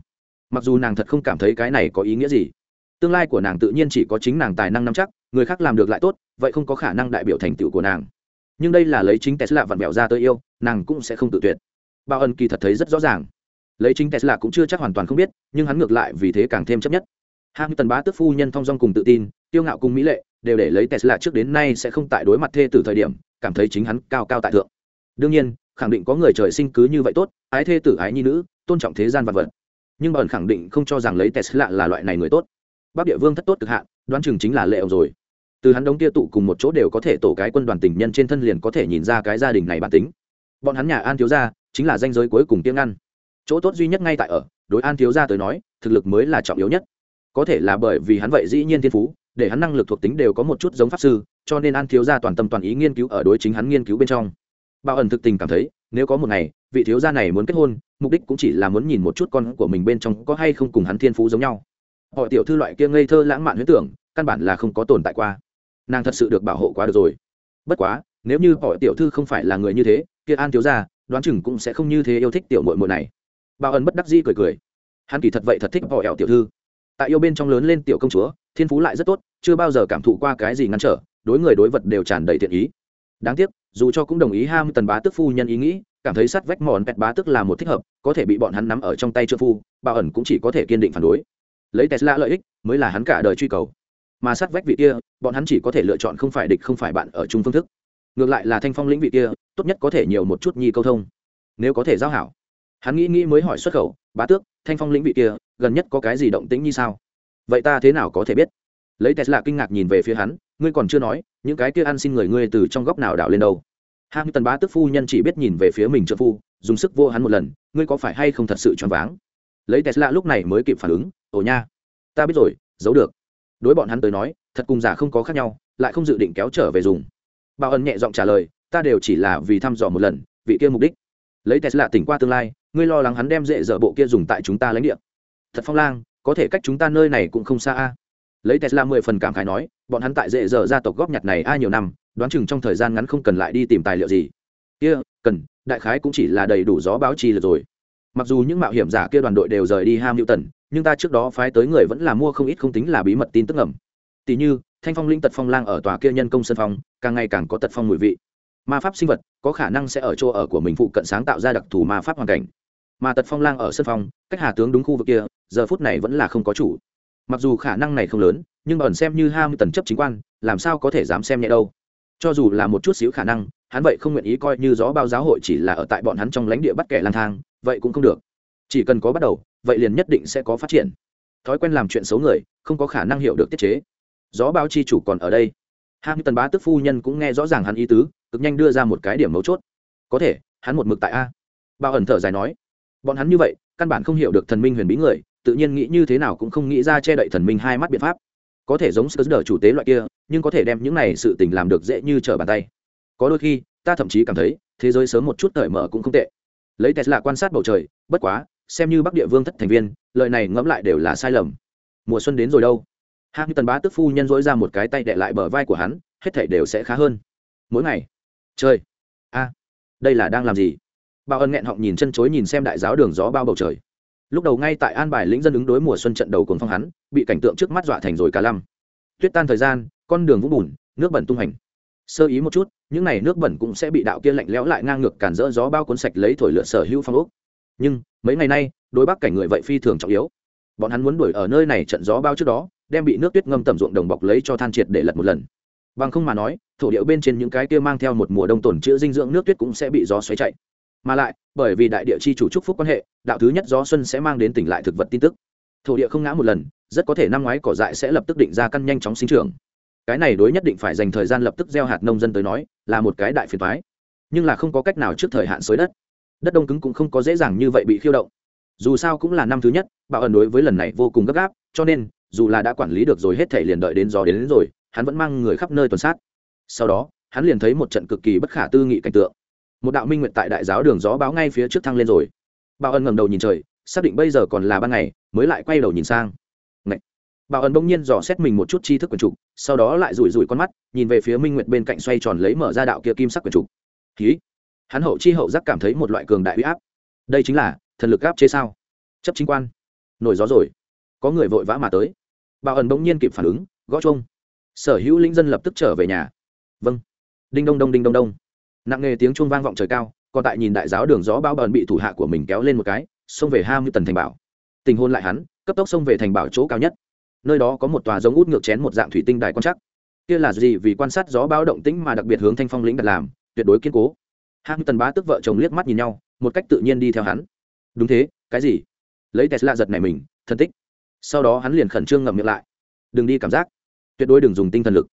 Mặc dù nàng thật không cảm thấy cái này có ý nghĩa gì, tương lai của nàng tự nhiên chỉ có chính nàng tài năng nắm chắc, người khác làm được lại tốt, vậy không có khả năng đại biểu thành tựu của nàng. Nhưng đây là lấy chính tesla vặn vẹo ra tới yêu, nàng cũng sẽ không tự tuyệt. Bao ân kỳ thật thấy rất rõ ràng lấy chính tesla cũng chưa chắc hoàn toàn không biết, nhưng hắn ngược lại vì thế càng thêm chấp nhất. Hạng tần bá tức phu nhân thong dong cùng tự tin tiêu ngạo cùng mỹ lệ, đều để lấy tesla trước đến nay sẽ không tại đối mặt thê từ thời điểm, cảm thấy chính hắn cao cao tại thượng. Đương nhiên, khẳng định có người trời sinh cứ như vậy tốt, ái thê tử ái nhi nữ, tôn trọng thế gian vật vật. Nhưng bẩn khẳng định không cho rằng lấy tesla là loại này người tốt. Bắc địa vương thất tốt cực hạn, đoán chừng chính là lệ ông rồi. Từ hắn đống tia tụ cùng một chỗ đều có thể tổ cái quân đoàn tình nhân trên thân liền có thể nhìn ra cái gia đình này bản tính. Bọn hắn nhà an thiếu gia, chính là danh giới cuối cùng tiếng ngăn chỗ tốt duy nhất ngay tại ở, đối an thiếu gia tới nói, thực lực mới là trọng yếu nhất. Có thể là bởi vì hắn vậy dĩ nhiên thiên phú, để hắn năng lực thuộc tính đều có một chút giống pháp sư, cho nên an thiếu gia toàn tâm toàn ý nghiên cứu ở đối chính hắn nghiên cứu bên trong. Bao ẩn thực tình cảm thấy, nếu có một ngày, vị thiếu gia này muốn kết hôn, mục đích cũng chỉ là muốn nhìn một chút con của mình bên trong có hay không cùng hắn thiên phú giống nhau. Họ tiểu thư loại kia ngây thơ lãng mạn huyết tưởng, căn bản là không có tồn tại qua. Nàng thật sự được bảo hộ quá được rồi. Bất quá, nếu như họ tiểu thư không phải là người như thế, kia an thiếu gia, đoán chừng cũng sẽ không như thế yêu thích tiểu muội muội này bao ẩn bất đắc di cười cười. Hắn kỳ thật vậy thật thích họ ẻo tiểu thư. Tại yêu bên trong lớn lên tiểu công chúa, thiên phú lại rất tốt, chưa bao giờ cảm thụ qua cái gì ngăn trở, đối người đối vật đều tràn đầy thiện ý. Đáng tiếc, dù cho cũng đồng ý ham tần bá tức phu nhân ý nghĩ, cảm thấy sắt vách mòn pẹt bá tức là một thích hợp, có thể bị bọn hắn nắm ở trong tay trợ phu bảo ẩn cũng chỉ có thể kiên định phản đối. Lấy tesla lợi ích, mới là hắn cả đời truy cầu. Mà sát vách vị kia, bọn hắn chỉ có thể lựa chọn không phải địch không phải bạn ở chung phương thức. Ngược lại là thanh phong lĩnh vị kia, tốt nhất có thể nhiều một chút nhi câu thông. Nếu có thể giao hảo hắn nghĩ nghĩ mới hỏi xuất khẩu, bá tước, thanh phong lĩnh vị kia, gần nhất có cái gì động tĩnh như sao? Vậy ta thế nào có thể biết? Lấy tesla kinh ngạc nhìn về phía hắn, ngươi còn chưa nói, những cái kia ăn xin người ngươi từ trong góc nào đảo lên đâu? Hạng tần bá tước phu nhân chỉ biết nhìn về phía mình trợ phu, dùng sức vô hắn một lần, ngươi có phải hay không thật sự choáng váng? Lấy tesla lúc này mới kịp phản ứng, ồ nha, ta biết rồi, giấu được. Đối bọn hắn tới nói, thật cùng giả không có khác nhau, lại không dự định kéo trở về dùng. Bảo ân nhẹ giọng trả lời, ta đều chỉ là vì thăm dò một lần, vị kia mục đích. Lấy tesla tỉnh qua tương lai ngươi lo lắng hắn đem dễ dở bộ kia dùng tại chúng ta lãnh địa. Thật phong lang, có thể cách chúng ta nơi này cũng không xa a. Lấy tesla mười phần cảm khái nói, bọn hắn tại dễ dở gia tộc góp nhặt này ai nhiều năm, đoán chừng trong thời gian ngắn không cần lại đi tìm tài liệu gì. Kia, cần, đại khái cũng chỉ là đầy đủ gió báo trì lượt rồi. Mặc dù những mạo hiểm giả kia đoàn đội đều rời đi ham hữu tần nhưng ta trước đó phái tới người vẫn là mua không ít không tính là bí mật tin tức ngầm. Tỷ như, thanh phong linh tật phong lang ở tòa kia nhân công sân phong càng ngày càng có tật phong mùi vị. Ma pháp sinh vật có khả năng sẽ ở chỗ ở của mình phụ cận sáng tạo ra đặc thù ma pháp hoàn cảnh mà tật phong lang ở sân phong cách hà tướng đúng khu vực kia, giờ phút này vẫn là không có chủ. Mặc dù khả năng này không lớn, nhưng ẩn xem như ham tần chấp chính quan, làm sao có thể dám xem nhẹ đâu. Cho dù là một chút xíu khả năng, hắn vậy không nguyện ý coi như gió bao giáo hội chỉ là ở tại bọn hắn trong lãnh địa bắt kẻ lang thang, vậy cũng không được. Chỉ cần có bắt đầu, vậy liền nhất định sẽ có phát triển. Thói quen làm chuyện xấu người, không có khả năng hiểu được tiết chế. Gió bao chi chủ còn ở đây? Hạng tần bá tức phu nhân cũng nghe rõ ràng hắn ý tứ, cực nhanh đưa ra một cái điểm mấu chốt. Có thể, hắn một mực tại a. Bao ẩn thở dài nói bọn hắn như vậy, căn bản không hiểu được thần minh huyền bí người, tự nhiên nghĩ như thế nào cũng không nghĩ ra che đậy thần minh hai mắt biện pháp. Có thể giống sơ đờ chủ tế loại kia, nhưng có thể đem những này sự tình làm được dễ như trở bàn tay. Có đôi khi, ta thậm chí cảm thấy, thế giới sớm một chút cởi mở cũng không tệ. Lấy tesla quan sát bầu trời, bất quá, xem như bắc địa vương thất thành viên, lời này ngẫm lại đều là sai lầm. Mùa xuân đến rồi đâu? Hạng tần bá tức phu nhân dỗi ra một cái tay đệ lại bờ vai của hắn, hết thảy đều sẽ khá hơn. Mỗi ngày. Chơi a. Đây là đang làm gì? Bao ân nghẹn họng nhìn chân chối nhìn xem đại giáo đường gió bao bầu trời. Lúc đầu ngay tại an bài lĩnh dân ứng đối mùa xuân trận đầu cồn phong hắn, bị cảnh tượng trước mắt dọa thành rồi cả lăm. Tuyết tan thời gian, con đường vũng bùn, nước bẩn tung hành. Sơ ý một chút, những n à y nước bẩn cũng sẽ bị đạo kia lạnh lẽo lại ngang ngược cản rỡ gió bao cuốn sạch lấy thổi lượn sở hữu phong ốc. Nhưng, mấy ngày nay, đối bắc cảnh người vậy phi thường trọng yếu. Bọn hắn muốn đuổi ở nơi này trận gió bao trước đó, đem bị nước tuyết ngâm tầm ruộng đồng bọc lấy cho than triệt để lật một lần. Bằng không mà nói, thổ điệu bên trên những cái kia mang theo một mùa đông tổn chữa dinh dưỡng nước tuyết cũng sẽ bị gió xoáy chạy mà lại bởi vì đại địa chi chủ trúc phúc quan hệ đạo thứ nhất gió xuân sẽ mang đến tỉnh lại thực vật tin tức. Thổ địa không ngã một lần rất có thể năm ngoái cỏ dại sẽ lập tức định ra căn nhanh chóng sinh trưởng. Cái này đối nhất định phải dành thời gian lập tức gieo hạt nông dân tới nói là một cái đại phiền thoái nhưng là không có cách nào trước thời hạn xới đất. Đất đông cứng cũng không có dễ dàng như vậy bị khiêu động. Dù sao cũng là năm thứ nhất bảo ẩn đối với lần này vô cùng gấp gáp cho nên dù là đã quản lý được rồi hết thể liền đợi đến gió đến, đến rồi hắn vẫn mang người khắp nơi tuần sát. Sau đó hắn liền thấy một trận cực kỳ bất khả tư nghị cảnh tượng một đạo minh nguyện tại đại giáo đường gió báo ngay phía trước thăng lên rồi. Bảo ân ngẩng đầu nhìn trời, xác định bây giờ còn là ban ngày, mới lại quay đầu nhìn sang. Ngậy. bảo ân bỗng nhiên dò xét mình một chút chi thức quần trục, sau đó lại rủi rủi con mắt, nhìn về phía minh nguyệt bên cạnh xoay tròn lấy mở ra đạo kia kim sắc quần trục. Ký hắn hậu chi hậu giác cảm thấy một loại cường đại huy áp. Đây chính là thần lực áp chế sao? Chấp chính quan. Nổi gió rồi. Có người vội vã mà tới. Bảo ẩn bỗng nhiên kịp phản ứng, gõ chung sở hữu linh dân lập tức trở về nhà. Vâng. Đinh đông đông, đinh đông đông nặng nề tiếng chuông vang vọng trời cao, còn tại nhìn đại giáo đường gió bao bờn bị thủ hạ của mình kéo lên một cái, xông về ham như tần thành bảo. Tình hôn lại hắn, cấp tốc xông về thành bảo chỗ cao nhất. Nơi đó có một tòa giống út ngược chén một dạng thủy tinh đài quan chắc kia là gì? Vì quan sát gió báo động tĩnh mà đặc biệt hướng thanh phong lĩnh đặt làm, tuyệt đối kiên cố. Ham như tần bá tức vợ chồng liếc mắt nhìn nhau, một cách tự nhiên đi theo hắn. Đúng thế, cái gì? Lấy tesla giật này mình, thân tích. Sau đó hắn liền khẩn trương ngậm miệng lại. Đừng đi cảm giác. Tuyệt đối đừng dùng tinh thần lực.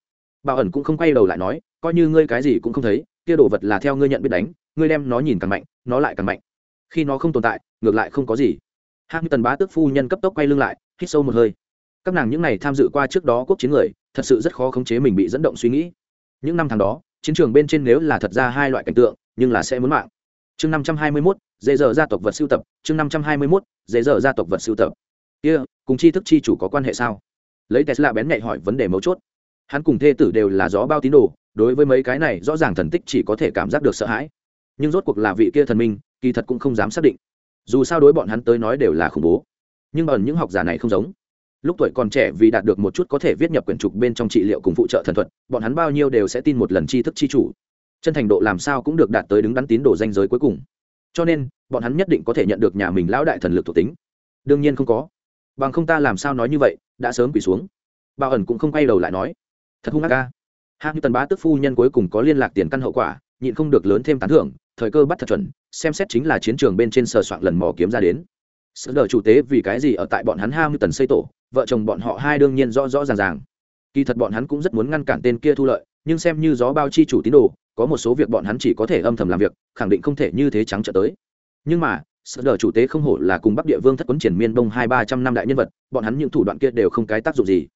Bảo ẩn cũng không quay đầu lại nói, coi như ngươi cái gì cũng không thấy kia đồ vật là theo ngươi nhận biết đánh ngươi đem nó nhìn càng mạnh nó lại càng mạnh. Khi nó không tồn tại ngược lại không có gì. Hạng tần bá tước phu nhân cấp tốc quay lưng lại hít sâu một hơi. Các nàng những n à y tham dự qua trước đó quốc chiến người thật sự rất khó khống chế mình bị dẫn động suy nghĩ. Những năm tháng đó chiến trường bên trên nếu là thật ra hai loại cảnh tượng nhưng là sẽ muốn mạng. Chương năm trăm hai mươi mốt dễ dở gia tộc vật sưu tập. Chương năm trăm hai mươi mốt dễ dở gia tộc vật sưu tập. Kia、yeah, cùng chi thức chi chủ có quan hệ sao? Lấy tesla bén nhạy hỏi vấn đề mấu chốt hắn cùng thê tử đều là gió bao tín đồ, đối với mấy cái này rõ ràng thần tích chỉ có thể cảm giác được sợ hãi. Nhưng rốt cuộc là vị kia thần minh, kỳ thật cũng không dám xác định. Dù sao đối bọn hắn tới nói đều là khủng bố. Nhưng ẩn những học giả này không giống. Lúc tuổi còn trẻ vì đạt được một chút có thể viết nhập quyển trục bên trong trị liệu cùng phụ trợ thần thuật, bọn hắn bao nhiêu đều sẽ tin một lần tri thức tri chủ. Chân thành độ làm sao cũng được đạt tới đứng đắn tín đồ danh giới cuối cùng. Cho nên, bọn hắn nhất định có thể nhận được nhà mình lão đại thần lực thuộc tính. Đương nhiên không có. Bằng không ta làm sao nói như vậy, đã sớm quỳ xuống. Bao ẩn cũng không quay đầu lại nói thật hung ác ca. Hạng tần bá tức phu nhân cuối cùng có liên lạc tiền căn hậu quả, nhịn không được lớn thêm tán thưởng, thời cơ bắt thật chuẩn, xem xét chính là chiến trường bên trên sờ soạn lần mò kiếm ra đến. Sự đờ chủ tế vì cái gì ở tại bọn hắn hai mươi tần xây tổ, vợ chồng bọn họ hai đương nhiên rõ rõ ràng ràng. Kỳ thật bọn hắn cũng rất muốn ngăn cản tên kia thu lợi, nhưng xem như gió bao chi chủ tín đồ, có một số việc bọn hắn chỉ có thể âm thầm làm việc, khẳng định không thể như thế trắng trợ tới. Nhưng mà sợ đờ chủ tế không hổ là cùng bắc địa vương thất quấn triển miên đông hai ba trăm năm đại nhân vật, bọn hắn những thủ đoạn kia đều không cái tác dụng gì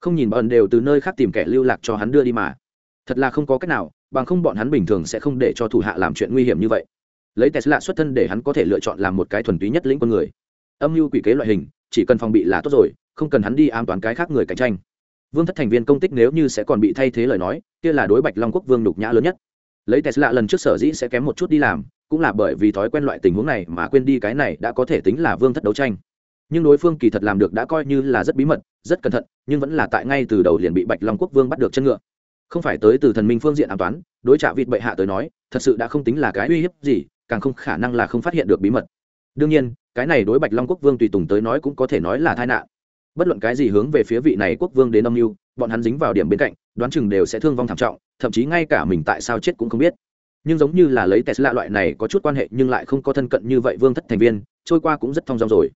không nhìn bận đều từ nơi khác tìm kẻ lưu lạc cho hắn đưa đi mà. Thật là không có cách nào, bằng không bọn hắn bình thường sẽ không để cho thủ hạ làm chuyện nguy hiểm như vậy. Lấy tesla xuất thân để hắn có thể lựa chọn làm một cái thuần túy nhất lĩnh con người. Âm mưu quỷ kế loại hình, chỉ cần phòng bị là tốt rồi, không cần hắn đi ám toán cái khác người cạnh tranh. Vương thất thành viên công tích nếu như sẽ còn bị thay thế lời nói, kia là đối bạch long quốc vương đục nhã lớn nhất. Lấy tesla lần trước sở dĩ sẽ kém một chút đi làm, cũng là bởi vì thói quen loại tình huống này mà quên đi cái này đã có thể tính là vương thất đấu tranh nhưng đối phương kỳ thật làm được đã coi như là rất bí mật, rất cẩn thận, nhưng vẫn là tại ngay từ đầu liền bị bạch long quốc vương bắt được chân ngựa. Không phải tới từ thần minh phương diện an toán đối trả vịt bệ hạ tới nói, thật sự đã không tính là cái uy hiếp gì, càng không khả năng là không phát hiện được bí mật. Đương nhiên, cái này đối bạch long quốc vương tùy tùng tới nói cũng có thể nói là tai nạn. Bất luận cái gì hướng về phía vị này quốc vương đến âm mưu, bọn hắn dính vào điểm bên cạnh, đoán chừng đều sẽ thương vong thảm trọng, thậm chí ngay cả mình tại sao chết cũng không biết. Nhưng giống như là lấy tesla loại này có chút quan hệ nhưng lại không có thân cận như vậy vương thất thành viên, trôi qua cũng rất thong dong rồi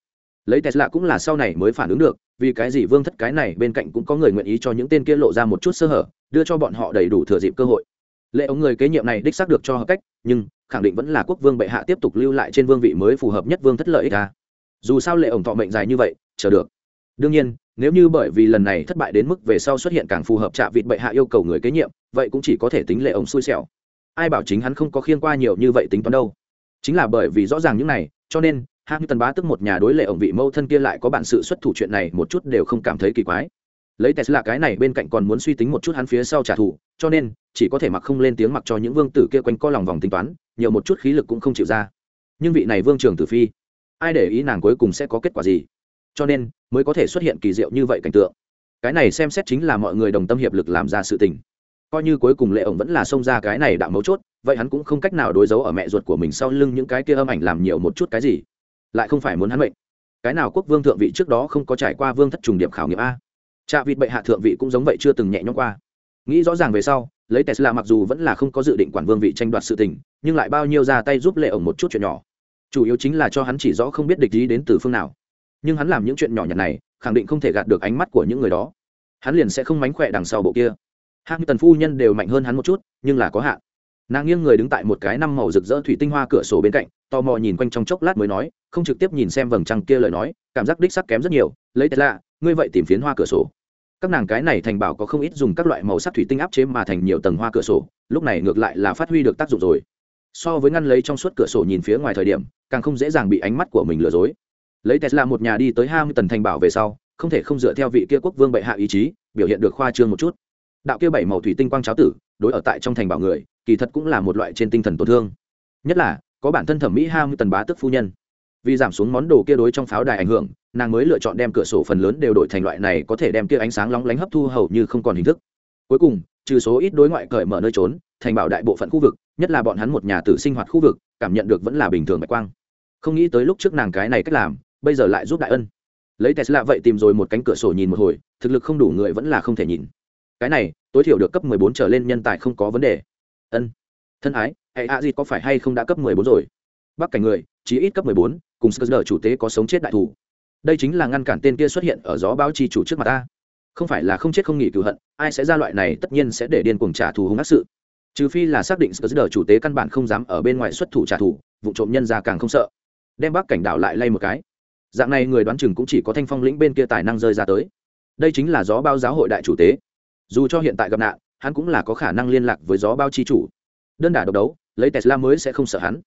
lấy tesla cũng là sau này mới phản ứng được, vì cái gì vương thất cái này bên cạnh cũng có người nguyện ý cho những tên kia lộ ra một chút sơ hở, đưa cho bọn họ đầy đủ thừa dịp cơ hội. Lệ ống người kế nhiệm này đích xác được cho hợp cách, nhưng khẳng định vẫn là quốc vương bệ hạ tiếp tục lưu lại trên vương vị mới phù hợp nhất vương thất lợi ích ta dù sao lệ ổng thọ mệnh dài như vậy, chờ được. Đương nhiên, nếu như bởi vì lần này thất bại đến mức về sau xuất hiện càng phù hợp trạ vịt bệ hạ yêu cầu người kế nhiệm, vậy cũng chỉ có thể tính lệ ổng xui xẻo. Ai bảo chính hắn không có khiên qua nhiều như vậy tính toán đâu. Chính là bởi vì rõ ràng những này, cho nên hạng như tần bá tức một nhà đối lệ ổng vị mâu thân kia lại có bản sự xuất thủ chuyện này một chút đều không cảm thấy kỳ quái. Lấy tesla cái này bên cạnh còn muốn suy tính một chút hắn phía sau trả thù, cho nên, chỉ có thể mặc không lên tiếng mặc cho những vương tử kia quanh co lòng vòng tính toán, nhiều một chút khí lực cũng không chịu ra. Nhưng vị này vương trường tử phi, ai để ý nàng cuối cùng sẽ có kết quả gì? Cho nên, mới có thể xuất hiện kỳ diệu như vậy cảnh tượng. Cái này xem xét chính là mọi người đồng tâm hiệp lực làm ra sự tình. Coi như cuối cùng lệ ổng vẫn là xông ra cái này đạo mấu chốt, vậy hắn cũng không cách nào đối giấu ở mẹ ruột của mình sau lưng những cái kia âm ảnh làm nhiều một chút cái gì lại không phải muốn hắn mệnh. Cái nào quốc vương thượng vị trước đó không có trải qua vương thất trùng điểm khảo nghiệm a? Trạ vịt bệ hạ thượng vị cũng giống vậy chưa từng nhẹ nhõm qua. Nghĩ rõ ràng về sau, lấy tesla mặc dù vẫn là không có dự định quản vương vị tranh đoạt sự tình, nhưng lại bao nhiêu ra tay giúp lệ ổng một chút chuyện nhỏ. Chủ yếu chính là cho hắn chỉ rõ không biết địch ý đến từ phương nào. Nhưng hắn làm những chuyện nhỏ nhặt này, khẳng định không thể gạt được ánh mắt của những người đó. Hắn liền sẽ không mánh khỏe đằng sau bộ kia. Hạng tần phu nhân đều mạnh hơn hắn một chút, nhưng là có hạn. Nàng nghiêng người đứng tại một cái năm màu rực rỡ thủy tinh hoa cửa sổ bên cạnh, tò mò nhìn quanh trong chốc lát mới nói không trực tiếp nhìn xem vầng trăng kia lời nói, cảm giác đích sắc kém rất nhiều, lấy tệ lạ ngươi vậy tìm phiến hoa cửa sổ. Các nàng cái này thành bảo có không ít dùng các loại màu sắc thủy tinh áp chế mà thành nhiều tầng hoa cửa sổ, lúc này ngược lại là phát huy được tác dụng rồi. So với ngăn lấy trong suốt cửa sổ nhìn phía ngoài thời điểm, càng không dễ dàng bị ánh mắt của mình lừa dối. Lấy tesla một nhà đi tới hai mươi tầng thành bảo về sau, không thể không dựa theo vị kia quốc vương bệ hạ ý chí, biểu hiện được khoa trương một chút. Đạo kia bảy màu thủy tinh quang cháo tử, đối ở tại trong thành bảo người, kỳ thật cũng là một loại trên tinh thần tổn thương. Nhất là, có bản thân thẩm mỹ hai mươi tần bá tức phu nhân vì giảm xuống món đồ kia đối trong pháo đài ảnh hưởng, nàng mới lựa chọn đem cửa sổ phần lớn đều đổi thành loại này có thể đem kia ánh sáng lóng lánh hấp thu hầu như không còn hình thức. Cuối cùng, trừ số ít đối ngoại cởi mở nơi trốn, thành bảo đại bộ phận khu vực, nhất là bọn hắn một nhà tử sinh hoạt khu vực, cảm nhận được vẫn là bình thường bạch quang. Không nghĩ tới lúc trước nàng cái này cách làm, bây giờ lại giúp đại ân. Lấy tesla vậy tìm rồi một cánh cửa sổ nhìn một hồi, thực lực không đủ người vẫn là không thể nhìn. Cái này, tối thiểu được cấp 14 trở lên nhân tài không có vấn đề. Ân. Thân ái, hệ a di có phải hay không đã cấp 14 rồi? Bắc cảnh người chỉ ít cấp 14, cùng sơ chủ tế có sống chết đại thủ. Đây chính là ngăn cản tên kia xuất hiện ở gió báo chi chủ trước mặt ta. Không phải là không chết không nghỉ cựu hận ai sẽ ra loại này tất nhiên sẽ để điên cuồng trả thù hung ác sự. Trừ phi là xác định sơ chủ tế căn bản không dám ở bên ngoài xuất thủ trả thù vụ trộm nhân ra càng không sợ. Đem bắc cảnh đảo lại lay một cái. Dạng này người đoán chừng cũng chỉ có thanh phong lĩnh bên kia tài năng rơi ra tới. Đây chính là gió bao giáo hội đại chủ tế. Dù cho hiện tại gặp nạn hắn cũng là có khả năng liên lạc với gió bao chi chủ. Đơn đả độc đấu lấy tesla mới sẽ không sợ hắn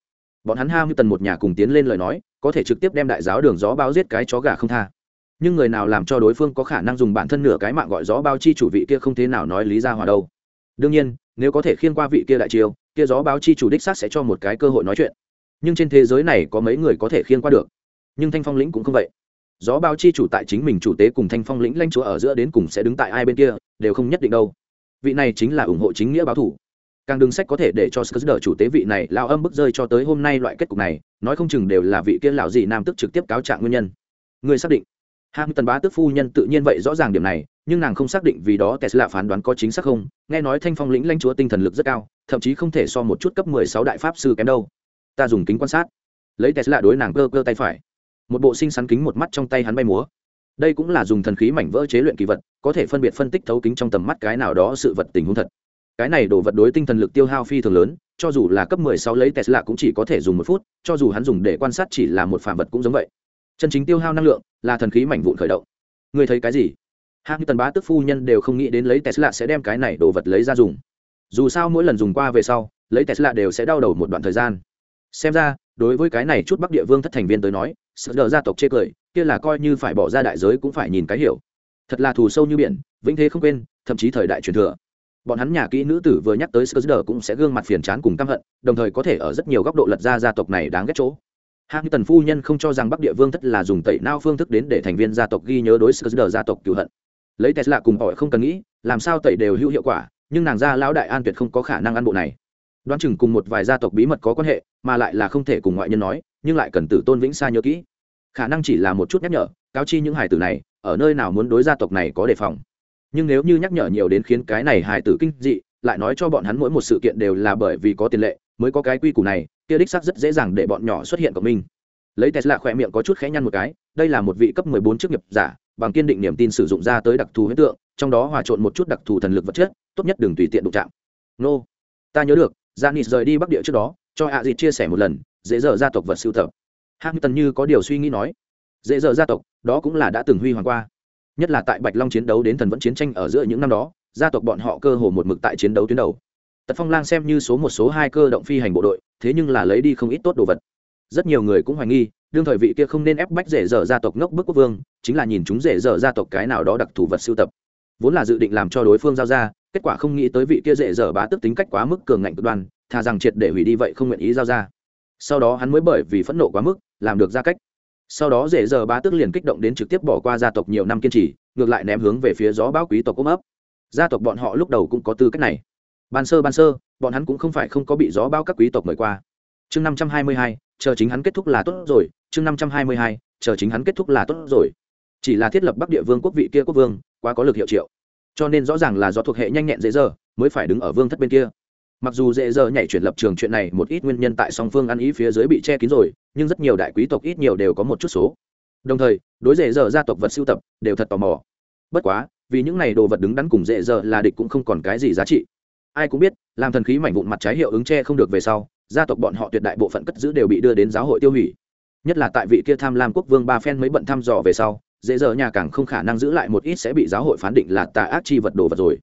bọn hắn ham tần một nhà cùng tiến lên lời nói, có thể trực tiếp đem đại giáo đường gió bao giết cái chó gà không tha. Nhưng người nào làm cho đối phương có khả năng dùng bản thân nửa cái mạng gọi gió bao chi chủ vị kia không thế nào nói lý ra hòa đâu. Đương nhiên, nếu có thể khiên qua vị kia đại chiêu kia gió báo chi chủ đích xác sẽ cho một cái cơ hội nói chuyện. Nhưng trên thế giới này có mấy người có thể khiên qua được? Nhưng thanh phong lĩnh cũng không vậy. Gió báo chi chủ tại chính mình chủ tế cùng thanh phong lĩnh lanh chúa ở giữa đến cùng sẽ đứng tại ai bên kia, đều không nhất định đâu. Vị này chính là ủng hộ chính nghĩa báo thủ càng đường sách có thể để cho sơ đỡ chủ tế vị này, lao âm bức rơi cho tới hôm nay loại kết cục này, nói không chừng đều là vị kia lão gì nam tức trực tiếp cáo trạng nguyên nhân. Người xác định. Hạng tần bá tức phu nhân tự nhiên vậy rõ ràng điểm này, nhưng nàng không xác định vì đó tesla phán đoán có chính xác không, nghe nói thanh phong lĩnh lãnh chúa tinh thần lực rất cao, thậm chí không thể so một chút cấp mười sáu đại pháp sư kém đâu. Ta dùng kính quan sát. Lấy tesla đối nàng cơ cơ tay phải. Một bộ sinh sắn kính một mắt trong tay hắn bay múa. Đây cũng là dùng thần khí mảnh vỡ chế luyện kỳ vật, có thể phân biệt phân tích thấu kính trong tầm mắt cái nào đó sự vật tình huống thật cái này đổ vật đối tinh thần lực tiêu hao phi thường lớn, cho dù là cấp 16 lấy tesla cũng chỉ có thể dùng một phút, cho dù hắn dùng để quan sát chỉ là một phàm vật cũng giống vậy. Chân chính tiêu hao năng lượng là thần khí mảnh vụn khởi động. Người thấy cái gì? Hạng tần bá tức phu nhân đều không nghĩ đến lấy tesla sẽ đem cái này đồ vật lấy ra dùng. Dù sao mỗi lần dùng qua về sau, lấy tesla đều sẽ đau đầu một đoạn thời gian. Xem ra, đối với cái này chút bắc địa vương thất thành viên tới nói sự đờ gia tộc chê cười, kia là coi như phải bỏ ra đại giới cũng phải nhìn cái hiểu. Thật là thù sâu như biển, vĩnh thế không quên, thậm chí thời đại truyền thừa bọn hắn nhà kỹ nữ tử vừa nhắc tới sơ cũng sẽ gương mặt phiền chán cùng căm hận, đồng thời có thể ở rất nhiều góc độ lật ra gia tộc này đáng ghét chỗ. Hạng tần phu nhân không cho rằng bắc địa vương thất là dùng tẩy nao phương thức đến để thành viên gia tộc ghi nhớ đối sơ gia tộc cựu hận. Lấy tesla cùng hỏi không cần nghĩ, làm sao tẩy đều hữu hiệu quả, nhưng nàng gia lão đại an tuyệt không có khả năng ăn bộ này. Đoán chừng cùng một vài gia tộc bí mật có quan hệ, mà lại là không thể cùng ngoại nhân nói, nhưng lại cần tử tôn vĩnh xa nhớ kỹ. Khả năng chỉ là một chút nhắc nhở, cáo chi những hài tử này, ở nơi nào muốn đối gia tộc này có đề phòng nhưng nếu như nhắc nhở nhiều đến khiến cái này hài tử kinh dị lại nói cho bọn hắn mỗi một sự kiện đều là bởi vì có tiền lệ mới có cái quy củ này kia đích xác rất dễ dàng để bọn nhỏ xuất hiện của mình lấy tesla khỏe miệng có chút khẽ nhăn một cái đây là một vị cấp 14 chức nghiệp giả bằng kiên định niềm tin sử dụng ra tới đặc thù hiện tượng trong đó hòa trộn một chút đặc thù thần lực vật chất tốt nhất đừng tùy tiện đụng chạm nô ta nhớ được Janis rời đi Bắc Địa trước đó, cho hạ à chia sẻ một lần, dễ dở gia tộc vật sưu tập. tần như có điều suy nghĩ nói, dễ dở gia tộc, đó cũng là đã từng huy hoàng qua. Nhất là tại Bạch Long chiến đấu đến thần vẫn chiến tranh ở giữa những năm đó, gia tộc bọn họ cơ hồ một mực tại chiến đấu tuyến đầu. Tật Phong Lang xem như số một số hai cơ động phi hành bộ đội, thế nhưng là lấy đi không ít tốt đồ vật. Rất nhiều người cũng hoài nghi, đương thời vị kia không nên ép bách rể dở gia tộc ngốc bức quốc vương, chính là nhìn chúng rể dở gia tộc cái nào đó đặc thù vật sưu tập. Vốn là dự định làm cho đối phương giao ra, kết quả không nghĩ tới vị kia rể dở bá tức tính cách quá mức cường ngạnh cực đoan thà rằng triệt để hủy đi vậy không nguyện ý giao ra sau đó hắn mới bởi vì phẫn nộ quá mức làm được ra cách sau đó dễ dở bá tức liền kích động đến trực tiếp bỏ qua gia tộc nhiều năm kiên trì, ngược lại ném hướng về phía gió bão quý tộc ôm ấp. Gia tộc bọn họ lúc đầu cũng có tư cách này. Ban sơ ban sơ, bọn hắn cũng không phải không có bị gió bão các quý tộc mời qua. Chương năm trăm hai mươi hai, chờ chính hắn kết thúc là tốt rồi. Chương năm trăm hai mươi hai, chờ chính hắn kết thúc là tốt rồi. Chỉ là thiết lập bắc địa vương quốc vị kia quốc vương, quá có lực hiệu triệu. Cho nên rõ ràng là do thuộc hệ nhanh nhẹn dễ dở, mới phải đứng ở vương thất bên kia mặc dù dễ dở nhảy chuyển lập trường chuyện này, một ít nguyên nhân tại song phương ăn ý phía dưới bị che kín rồi, nhưng rất nhiều đại quý tộc ít nhiều đều có một chút số. Đồng thời, đối dễ dở gia tộc vật sưu tập đều thật tò mò. Bất quá, vì những này đồ vật đứng đắn cùng dễ dở là địch cũng không còn cái gì giá trị. Ai cũng biết, làm thần khí mảnh vụn mặt trái hiệu ứng che không được về sau, gia tộc bọn họ tuyệt đại bộ phận cất giữ đều bị đưa đến giáo hội tiêu hủy. Nhất là tại vị kia tham lam quốc vương ba phen mới bận thăm dò về sau, dễ dở nhà càng không khả năng giữ lại một ít sẽ bị giáo hội phán định là tà ác chi vật đồ vật rồi.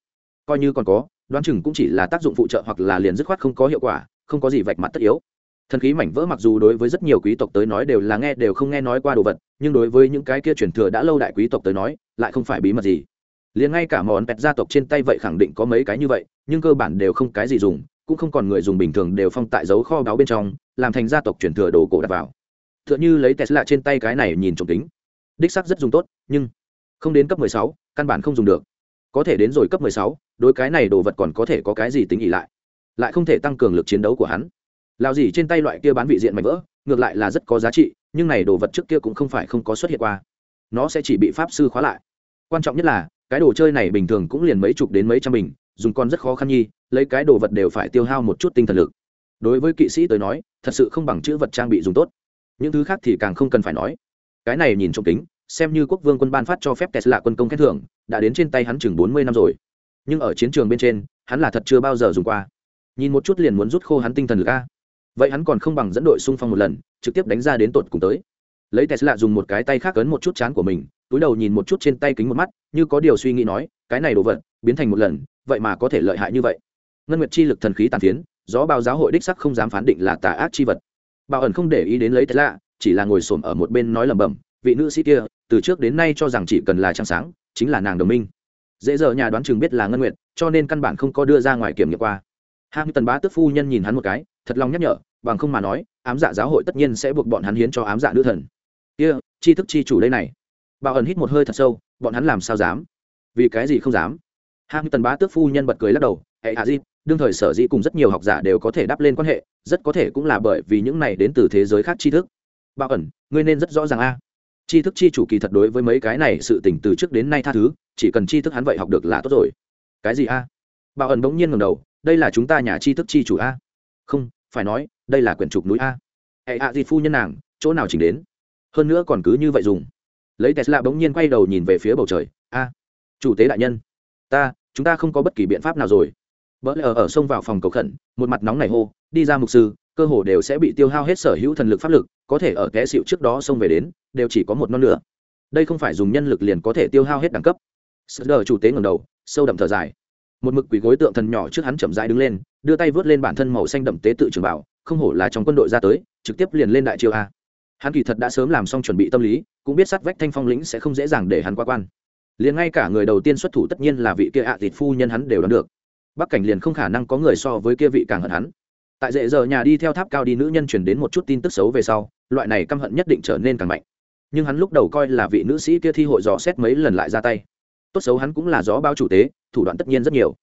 Coi như còn có đoán chừng cũng chỉ là tác dụng phụ trợ hoặc là liền dứt khoát không có hiệu quả không có gì vạch mặt tất yếu. Thần khí mảnh vỡ mặc dù đối với rất nhiều quý tộc tới nói đều là nghe đều không nghe nói qua đồ vật nhưng đối với những cái kia truyền thừa đã lâu đại quý tộc tới nói lại không phải bí mật gì. Liền ngay cả món pẹt gia tộc trên tay vậy khẳng định có mấy cái như vậy nhưng cơ bản đều không cái gì dùng cũng không còn người dùng bình thường đều phong tại dấu kho báu bên trong làm thành gia tộc truyền thừa đồ cổ đặt vào. T h ư ợ n h ư lấy tesla trên tay cái này nhìn trộm tính đích sắc rất dùng tốt nhưng không đến cấp 16, căn bản không dùng được có thể đến rồi cấp 16, đối cái này đồ vật còn có thể có cái gì tính ỉ lại? Lại không thể tăng cường lực chiến đấu của hắn. Lao gì trên tay loại kia bán vị diện mạnh vỡ ngược lại là rất có giá trị nhưng này đồ vật trước kia cũng không phải không có xuất hiện qua. Nó sẽ chỉ bị pháp sư khóa lại. Quan trọng nhất là cái đồ chơi này bình thường cũng liền mấy chục đến mấy trăm bình dùng con rất khó khăn nhi lấy cái đồ vật đều phải tiêu hao một chút tinh thần lực. Đối với kỵ sĩ tới nói thật sự không bằng chữ vật trang bị dùng tốt. Những thứ khác thì càng không cần phải nói. Cái này nhìn trong kính xem như quốc vương quân ban phát cho phép tesla quân công khen thưởng đã đến trên tay hắn chừng bốn mươi năm rồi. Nhưng ở chiến trường bên trên, hắn là thật chưa bao giờ dùng qua. Nhìn một chút liền muốn rút khô hắn tinh thần lực a. Vậy hắn còn không bằng dẫn đội xung phong một lần, trực tiếp đánh ra đến tột cùng tới. Lấy tesla dùng một cái tay khác ấn một chút chán của mình, túi đầu nhìn một chút trên tay kính một mắt, như có điều suy nghĩ nói, cái này đồ vật, biến thành một lần, vậy mà có thể lợi hại như vậy. Ngân nguyệt chi lực thần khí tàn phiến, gió bao giáo hội đích sắc không dám phán định là tà ác chi vật. Bảo ẩn không để ý đến lấy tesla, chỉ là ngồi xổm ở một bên nói lẩm bẩm, vị nữ sĩ kia, từ trước đến nay cho rằng chỉ cần là trăng sáng chính là nàng đồng minh. Dễ dở nhà đoán chừng biết là ngân nguyện cho nên căn bản không có đưa ra ngoài kiểm nghiệm qua. Ham tần bá tức phu nhân nhìn hắn một cái thật lòng nhắc nhở bằng không mà nói ám dạ giáo hội tất nhiên sẽ buộc bọn hắn hiến cho ám dạ nữ thần. Kia、yeah, chi thức chi chủ đây này. Bảo ẩn hít một hơi thật sâu bọn hắn làm sao dám? Vì cái gì không dám? Ham tần bá tước phu nhân bật cười lắc đầu hệ hạ à, di đương thời sở dĩ cùng rất nhiều học giả đều có thể đáp lên quan hệ rất có thể cũng là bởi vì những này đến từ thế giới khác tri thức. Bảo ẩn ngươi nên rất rõ ràng a tri thức chi chủ kỳ thật đối với mấy cái này sự tỉnh từ trước đến nay tha thứ, chỉ cần tri thức hắn vậy học được là tốt rồi. Cái gì a? Bảo ẩn bỗng nhiên ngầm đầu, đây là chúng ta nhà tri thức chi chủ a? Không, phải nói, đây là quyển trục núi a. Hệ hạ gì phu nhân nàng, chỗ nào chỉnh đến? Hơn nữa còn cứ như vậy dùng. Lấy tesla bỗng nhiên quay đầu nhìn về phía bầu trời, a. Chủ tế đại nhân, ta, chúng ta không có bất kỳ biện pháp nào rồi. Vỡ lờ ở xông vào phòng cầu khẩn, một mặt nóng này hô, đi ra mục sư cơ hồ đều sẽ bị tiêu hao hết sở hữu thần lực pháp lực, có thể ở té xịu trước đó xông về đến, đều chỉ có một non nữa đây không phải dùng nhân lực liền có thể tiêu hao hết đẳng cấp. Sờ đờ chủ tế ngầm đầu, sâu đậm thở dài. Một mực quỷ gối tượng thần nhỏ trước hắn chậm rãi đứng lên, đưa tay vớt lên bản thân màu xanh đậm tế tự trường bảo, không hổ là trong quân đội ra tới, trực tiếp liền lên đại triều a. Hắn kỳ thật đã sớm làm xong chuẩn bị tâm lý, cũng biết sát vách thanh phong lĩnh sẽ không dễ dàng để hắn qua quan. Liền ngay cả người đầu tiên xuất thủ tất nhiên là vị kia ạ à thịt phu nhân hắn đều đoán được. Bắc cảnh liền không khả năng có người so với kia vị càng hận hắn tại dễ giờ nhà đi theo tháp cao đi nữ nhân truyền đến một chút tin tức xấu về sau, loại này căm hận nhất định trở nên càng mạnh. Nhưng hắn lúc đầu coi là vị nữ sĩ kia thi hội dò xét mấy lần lại ra tay. Tốt xấu hắn cũng là gió bao chủ tế, thủ đoạn tất nhiên rất nhiều.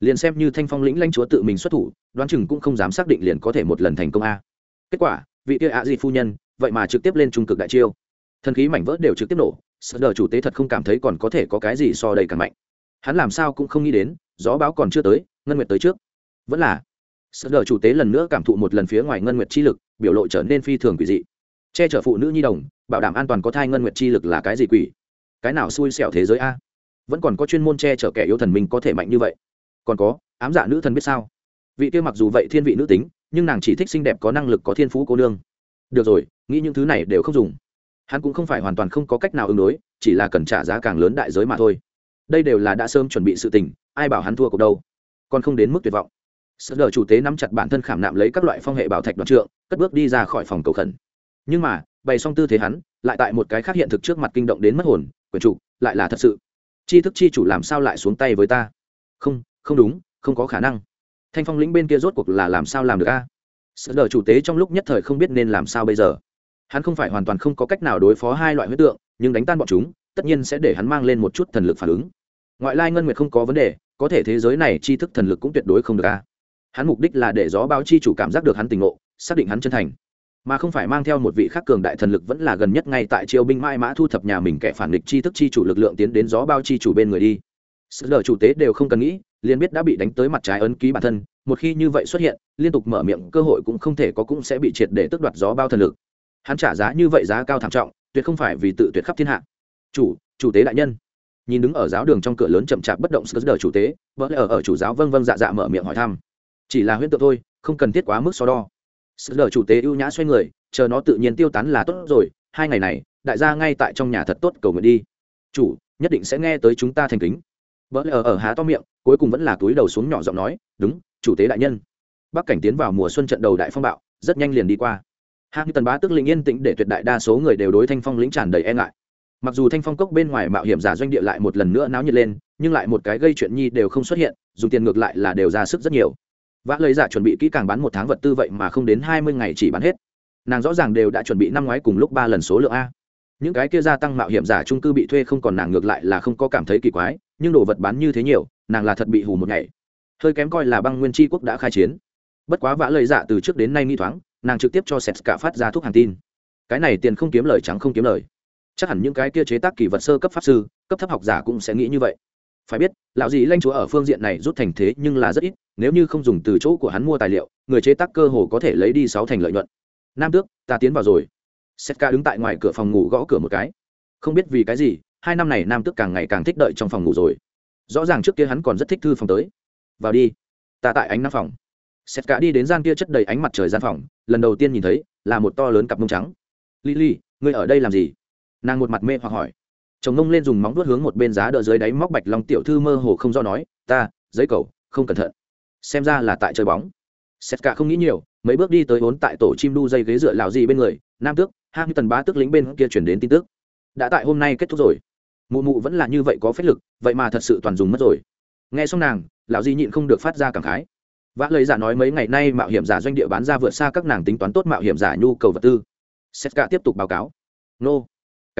Liền xem như thanh phong lĩnh lanh chúa tự mình xuất thủ, đoán chừng cũng không dám xác định liền có thể một lần thành công a. Kết quả, vị kia ạ à gì phu nhân, vậy mà trực tiếp lên trung cực đại chiêu. Thần khí mảnh vỡ đều trực tiếp nổ, sợ đờ chủ tế thật không cảm thấy còn có thể có cái gì so đầy càng mạnh. Hắn làm sao cũng không nghĩ đến, gió báo còn chưa tới, ngân nguyệt tới trước. Vẫn là sợ đờ chủ tế lần nữa cảm thụ một lần phía ngoài ngân nguyệt chi lực, biểu lộ trở nên phi thường quỷ dị. Che chở phụ nữ nhi đồng, bảo đảm an toàn có thai ngân nguyệt chi lực là cái gì quỷ? Cái nào xui xẻo thế giới a? Vẫn còn có chuyên môn che chở kẻ yêu thần mình có thể mạnh như vậy. Còn có, ám dạ nữ thần biết sao? Vị kia mặc dù vậy thiên vị nữ tính, nhưng nàng chỉ thích xinh đẹp có năng lực có thiên phú cô nương. Được rồi, nghĩ những thứ này đều không dùng. Hắn cũng không phải hoàn toàn không có cách nào ứng đối, chỉ là cần trả giá càng lớn đại giới mà thôi. Đây đều là đã sớm chuẩn bị sự tình, ai bảo hắn thua cuộc đâu? Còn không đến mức tuyệt vọng sợ đờ chủ tế nắm chặt bản thân khảm nạm lấy các loại phong hệ bảo thạch đoạn trượng, cất bước đi ra khỏi phòng cầu khẩn. Nhưng mà, bày xong tư thế hắn, lại tại một cái khác hiện thực trước mặt kinh động đến mất hồn, quyền chủ, lại là thật sự. Chi thức chi chủ làm sao lại xuống tay với ta? Không không đúng, không có khả năng. Thanh phong lĩnh bên kia rốt cuộc là làm sao làm được a? Sợ đờ chủ tế trong lúc nhất thời không biết nên làm sao bây giờ. Hắn không phải hoàn toàn không có cách nào đối phó hai loại huyết tượng, nhưng đánh tan bọn chúng, tất nhiên sẽ để hắn mang lên một chút thần lực phản ứng. Ngoại lai ngân nguyệt không có vấn đề, có thể thế giới này chi thức thần lực cũng tuyệt đối không được a hắn mục đích là để gió báo chi chủ cảm giác được hắn tình ngộ, xác định hắn chân thành. Mà không phải mang theo một vị khác cường đại thần lực vẫn là gần nhất ngay tại triều binh mai mã thu thập nhà mình kẻ phản địch chi thức chi chủ lực lượng tiến đến gió bao chi chủ bên người đi. Sự lờ chủ tế đều không cần nghĩ, liền biết đã bị đánh tới mặt trái ấn ký bản thân, một khi như vậy xuất hiện, liên tục mở miệng, cơ hội cũng không thể có cũng sẽ bị triệt để tước đoạt gió bao thần lực. Hắn trả giá như vậy giá cao thảm trọng, tuyệt không phải vì tự tuyệt khắp thiên hạ. Chủ chủ tế đại nhân. Nhìn đứng ở giáo đường trong cửa lớn chậm chạp bất động sờ đờ chủ tế vỡ ở ở chủ giáo vâng vâng dạ dạ mở miệng hỏi thăm chỉ là huyễn tượng thôi, không cần thiết quá mức so đo. Sự lờ chủ tế ưu nhã xoay người, chờ nó tự nhiên tiêu tán là tốt rồi, hai ngày này, đại gia ngay tại trong nhà thật tốt cầu nguyện đi. Chủ, nhất định sẽ nghe tới chúng ta thành kính. Vỡ ở ở há to miệng, cuối cùng vẫn là túi đầu xuống nhỏ giọng nói, đúng, chủ tế đại nhân. Bắc cảnh tiến vào mùa xuân trận đầu đại phong bạo, rất nhanh liền đi qua. Hạng tần bá tức linh yên tĩnh để tuyệt đại đa số người đều đối thanh phong lĩnh tràn đầy e ngại. Mặc dù thanh phong cốc bên ngoài mạo hiểm giả doanh địa lại một lần nữa náo nhiệt lên, nhưng lại một cái gây chuyện nhi đều không xuất hiện, dùng tiền ngược lại là đều ra sức rất nhiều vã lấy giả dạ chuẩn bị kỹ càng bán một tháng vật tư vậy mà không đến hai mươi ngày chỉ bán hết. Nàng rõ ràng đều đã chuẩn bị năm ngoái cùng lúc ba lần số lượng a. Những cái kia gia tăng mạo hiểm giả trung cư bị thuê không còn nàng ngược lại là không có cảm thấy kỳ quái, nhưng đồ vật bán như thế nhiều, nàng là thật bị hù một ngày. Hơi kém coi là băng nguyên tri quốc đã khai chiến. Bất quá vã lời dạ từ trước đến nay nghi thoáng, nàng trực tiếp cho sẹt cả phát ra thuốc hàng tin. Cái này tiền không kiếm lời trắng không kiếm lời. Chắc hẳn những cái kia chế tác kỳ vật sơ cấp pháp sư, cấp thấp học giả cũng sẽ nghĩ như vậy phải biết, lão gì lanh chúa ở phương diện này rút thành thế nhưng là rất ít, nếu như không dùng từ chỗ của hắn mua tài liệu, người chế tác cơ hồ có thể lấy đi sáu thành lợi nhuận. Nam tước, ta tiến vào rồi. Setka đứng tại ngoài cửa phòng ngủ gõ cửa một cái. Không biết vì cái gì, hai năm này nam tước càng ngày càng thích đợi trong phòng ngủ rồi. Rõ ràng trước kia hắn còn rất thích thư phòng tới. Vào đi. Ta tại ánh năm phòng. Setka đi đến gian kia chất đầy ánh mặt trời gian phòng, lần đầu tiên nhìn thấy là một to lớn cặp mông trắng. Lily, ngươi ở đây làm gì? Nàng một mặt mê hoặc hỏi chồng ngông lên dùng móng vuốt hướng một bên giá đỡ dưới đáy móc bạch long tiểu thư mơ hồ không do nói, ta, giấy cầu, không cẩn thận. Xem ra là tại chơi bóng. Sét cả không nghĩ nhiều, mấy bước đi tới vốn tại tổ chim đu dây ghế dựa lào gì bên người, nam tước hang tần bá tước lính bên kia chuyển đến tin tức. Đã tại hôm nay kết thúc rồi. Mụ mụ vẫn là như vậy có phép lực, vậy mà thật sự toàn dùng mất rồi. Nghe xong nàng, lão di nhịn không được phát ra cảm khái. Vã lời giả dạ nói mấy ngày nay mạo hiểm giả doanh địa bán ra vượt xa các nàng tính toán tốt mạo hiểm giả nhu cầu vật tư. Setka cả tiếp tục báo cáo. Nô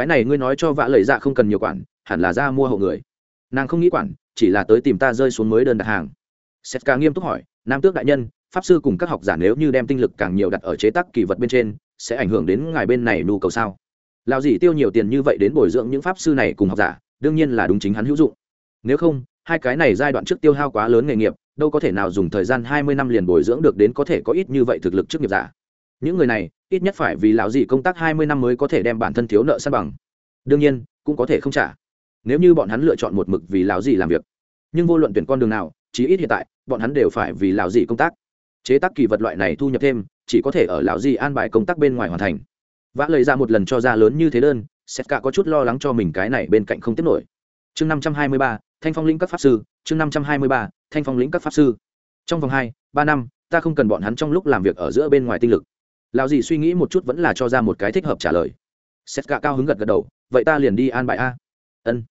cái này ngươi nói cho vã lời dạ không cần nhiều quản, hẳn là ra mua hộ người. Nàng không nghĩ quản, chỉ là tới tìm ta rơi xuống mới đơn đặt hàng. Setka nghiêm túc hỏi, nam tước đại nhân, pháp sư cùng các học giả nếu như đem tinh lực càng nhiều đặt ở chế tác kỳ vật bên trên, sẽ ảnh hưởng đến ngài bên này nhu cầu sao? Lao gì tiêu nhiều tiền như vậy đến bồi dưỡng những pháp sư này cùng học giả, đương nhiên là đúng chính hắn hữu dụng. Nếu không, hai cái này giai đoạn trước tiêu hao quá lớn nghề nghiệp, đâu có thể nào dùng thời gian hai mươi năm liền bồi dưỡng được đến có thể có ít như vậy thực lực trước nghiệp giả những người này, ít nhất phải vì lão gì công tác hai mươi năm mới có thể đem bản thân thiếu nợ san bằng. Đương nhiên, cũng có thể không trả. Nếu như bọn hắn lựa chọn một mực vì lão gì làm việc. Nhưng vô luận tuyển con đường nào, chí ít hiện tại, bọn hắn đều phải vì lão gì công tác. Chế tác kỳ vật loại này thu nhập thêm, chỉ có thể ở lão gì an bài công tác bên ngoài hoàn thành. Vã lời ra một lần cho ra lớn như thế đơn sét cả có chút lo lắng cho mình cái này bên cạnh không tiếp nổi. Chương năm trăm hai mươi ba, thanh phong lĩnh các pháp sư. Chương năm trăm hai mươi ba, thanh phong lĩnh các pháp sư. Trong vòng hai, ba năm, ta không cần bọn hắn trong lúc làm việc ở giữa bên ngoài tinh lực lão dì suy nghĩ một chút vẫn là cho ra một cái thích hợp trả lời. Xét cả cao hứng gật gật đầu, vậy ta liền đi an bài a. Ân.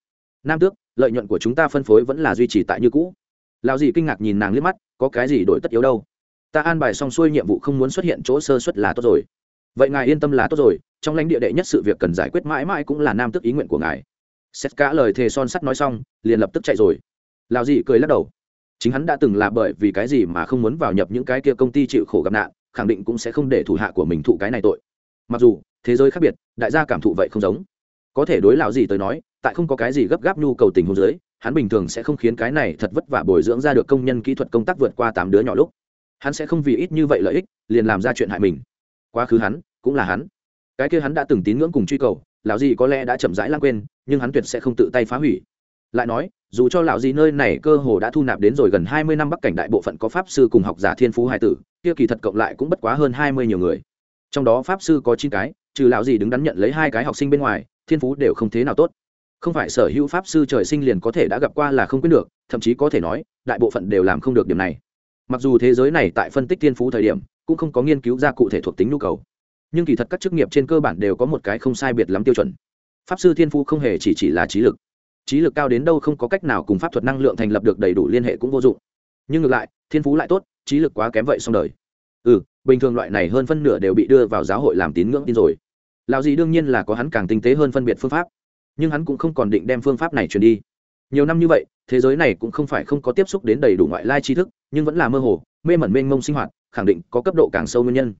Nam tước, lợi nhuận của chúng ta phân phối vẫn là duy trì tại như cũ. Lão dì kinh ngạc nhìn nàng liếc mắt, có cái gì đổi tất yếu đâu? Ta an bài xong xuôi nhiệm vụ không muốn xuất hiện chỗ sơ xuất là tốt rồi. Vậy ngài yên tâm là tốt rồi, trong lãnh địa đệ nhất sự việc cần giải quyết mãi mãi cũng là nam tức ý nguyện của ngài. Xét cả lời thề son sắt nói xong, liền lập tức chạy rồi. Lào dị cười lắc đầu. Chính hắn đã từng là bởi vì cái gì mà không muốn vào nhập những cái kia công ty chịu khổ gặp nạn khẳng định cũng sẽ không để thủ hạ của mình thụ cái này tội. Mặc dù, thế giới khác biệt, đại gia cảm thụ vậy không giống. Có thể đối lão gì tới nói, tại không có cái gì gấp gáp nhu cầu tình huống dưới, hắn bình thường sẽ không khiến cái này thật vất vả bồi dưỡng ra được công nhân kỹ thuật công tác vượt qua tám đứa nhỏ lúc. Hắn sẽ không vì ít như vậy lợi ích, liền làm ra chuyện hại mình. Quá khứ hắn, cũng là hắn. Cái kia hắn đã từng tín ngưỡng cùng truy cầu, lão gì có lẽ đã chậm rãi lãng quên, nhưng hắn tuyệt sẽ không tự tay phá hủy. Lại nói dù cho lão gì nơi này cơ hồ đã thu nạp đến rồi gần hai mươi năm bắc cảnh đại bộ phận có pháp sư cùng học giả thiên phú hai tử, kia kỳ thật cộng lại cũng bất quá hơn hai mươi nhiều người. Trong đó pháp sư có chín cái, trừ lão gì đứng đắn nhận lấy hai cái học sinh bên ngoài, thiên phú đều không thế nào tốt. Không phải sở hữu pháp sư trời sinh liền có thể đã gặp qua là không quyết được, thậm chí có thể nói, đại bộ phận đều làm không được điểm này. Mặc dù thế giới này tại phân tích thiên phú thời điểm, cũng không có nghiên cứu ra cụ thể thuộc tính nhu cầu. Nhưng kỳ thật các chức nghiệp trên cơ bản đều có một cái không sai biệt lắm tiêu chuẩn. Pháp sư thiên phú không hề chỉ chỉ là trí lực trí lực cao đến đâu không có cách nào cùng pháp thuật năng lượng thành lập được đầy đủ liên hệ cũng vô dụng. Nhưng ngược lại, thiên phú lại tốt, trí lực quá kém vậy xong đời. Ừ bình thường loại này hơn phân nửa đều bị đưa vào giáo hội làm tín ngưỡng tin rồi. Lào gì đương nhiên là có hắn càng tinh tế hơn phân biệt phương pháp, nhưng hắn cũng không còn định đem phương pháp này truyền đi. Nhiều năm như vậy, thế giới này cũng không phải không có tiếp xúc đến đầy đủ ngoại lai tri thức, nhưng vẫn là mơ hồ, mê mẩn mênh mông sinh hoạt, khẳng định có cấp độ càng sâu nguyên nhân.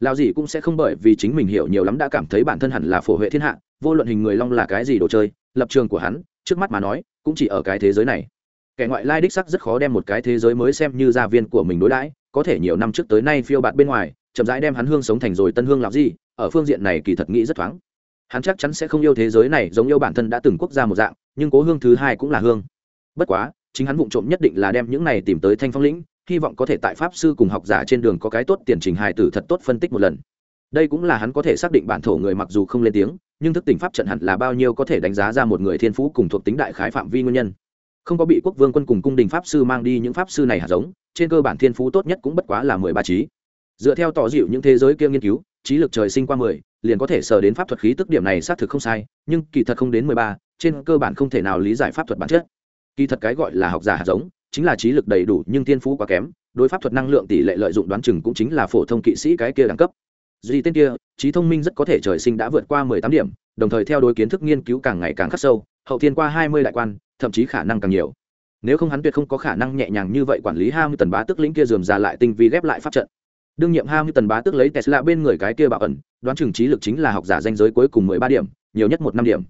Lão gì cũng sẽ không bởi vì chính mình hiểu nhiều lắm đã cảm thấy bản thân hẳn là phổ huệ thiên hạ, vô luận hình người long là cái gì đồ chơi, lập trường của hắn trước mắt mà nói, cũng chỉ ở cái thế giới này. Kẻ ngoại lai đích sắc rất khó đem một cái thế giới mới xem như gia viên của mình đối đãi, có thể nhiều năm trước tới nay phiêu bạt bên ngoài, chậm rãi đem hắn hương sống thành rồi tân hương làm gì ở phương diện này kỳ thật nghĩ rất thoáng. Hắn chắc chắn sẽ không yêu thế giới này giống yêu bản thân đã từng quốc gia một dạng, nhưng cố hương thứ hai cũng là hương. Bất quá, chính hắn vụng trộm nhất định là đem những này tìm tới thanh phong lĩnh, hy vọng có thể tại pháp sư cùng học giả trên đường có cái tốt tiền trình hài tử thật tốt phân tích một lần. Đây cũng là hắn có thể xác định bản thổ người mặc dù không lên tiếng nhưng thức tỉnh pháp trận hẳn là bao nhiêu có thể đánh giá ra một người thiên phú cùng thuộc tính đại khái phạm vi nguyên nhân. Không có bị quốc vương quân cùng cung đình pháp sư mang đi những pháp sư này hạt giống, trên cơ bản thiên phú tốt nhất cũng bất quá là mười ba trí. Dựa theo tỏ dịu những thế giới kia nghiên cứu, trí lực trời sinh qua mười, liền có thể sờ đến pháp thuật khí tức điểm này xác thực không sai, nhưng kỳ thật không đến mười ba, trên cơ bản không thể nào lý giải pháp thuật bản chất. Kỳ thật cái gọi là học giả hạt giống, chính là trí lực đầy đủ nhưng thiên phú quá kém, đối pháp thuật năng lượng tỷ lệ lợi dụng đoán chừng cũng chính là phổ thông kỵ sĩ cái kia đẳng cấp duy tên kia, trí thông minh rất có thể trời sinh đã vượt qua mười tám điểm, đồng thời theo đôi kiến thức nghiên cứu càng ngày càng khắc sâu, hậu thiên qua hai mươi đại quan, thậm chí khả năng càng nhiều. Nếu không hắn tuyệt không có khả năng nhẹ nhàng như vậy quản lý hai mươi tần bá tức lĩnh kia dườm ra lại tinh vi ghép lại pháp trận. Đương nhiệm hai mươi tần bá tức lấy tesla bên người cái kia bảo ẩn, đoán chừng trí lực chính là học giả danh giới cuối cùng mười ba điểm, nhiều nhất một năm điểm.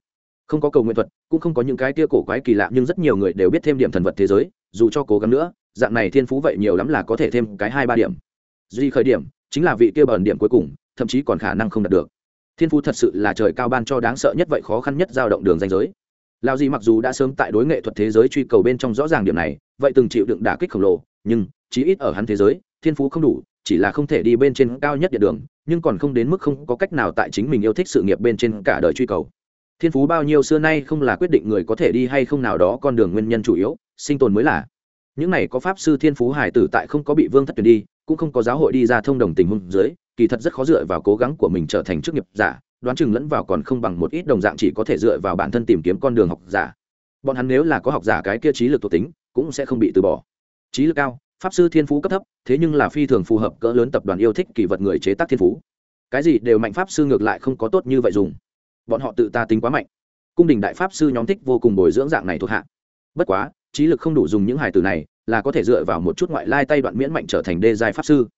Không có cầu nguyện thuật, cũng không có những cái kia cổ quái kỳ lạ, nhưng rất nhiều người đều biết thêm điểm thần vật thế giới, dù cho cố gắng nữa, dạng này thiên phú vậy nhiều lắm là có thể thêm cái hai ba điểm. Duy khởi điểm, chính là vị kia bẩn điểm cuối cùng thậm chí còn khả năng không đạt được. Thiên phú thật sự là trời cao ban cho đáng sợ nhất vậy khó khăn nhất giao động đường danh giới. Lao gì mặc dù đã sớm tại đối nghệ thuật thế giới truy cầu bên trong rõ ràng điểm này, vậy từng chịu đựng đả kích khổng lồ, nhưng, chí ít ở hắn thế giới, thiên phú không đủ, chỉ là không thể đi bên trên cao nhất địa đường, nhưng còn không đến mức không có cách nào tại chính mình yêu thích sự nghiệp bên trên cả đời truy cầu. Thiên phú bao nhiêu xưa nay không là quyết định người có thể đi hay không nào đó con đường nguyên nhân chủ yếu, sinh tồn mới là. Những này có pháp sư thiên phú hải tử tại không có bị vương thất tuyển đi, cũng không có giáo hội đi ra thông đồng tình huống dưới kỳ thật rất khó dựa vào cố gắng của mình trở thành chức nghiệp giả, đoán chừng lẫn vào còn không bằng một ít đồng dạng chỉ có thể dựa vào bản thân tìm kiếm con đường học giả. Bọn hắn nếu là có học giả cái kia trí lực thuộc tính, cũng sẽ không bị từ bỏ. Trí lực cao, pháp sư thiên phú cấp thấp, thế nhưng là phi thường phù hợp cỡ lớn tập đoàn yêu thích kỳ vật người chế tác thiên phú. Cái gì đều mạnh pháp sư ngược lại không có tốt như vậy dùng. Bọn họ tự ta tính quá mạnh. Cung đình đại pháp sư nhóm thích vô cùng bồi dưỡng dạng này thuộc hạ. Bất quá, trí lực không đủ dùng những hài từ này, là có thể dựa vào một chút ngoại lai tay đoạn miễn mạnh trở thành đê giai pháp sư.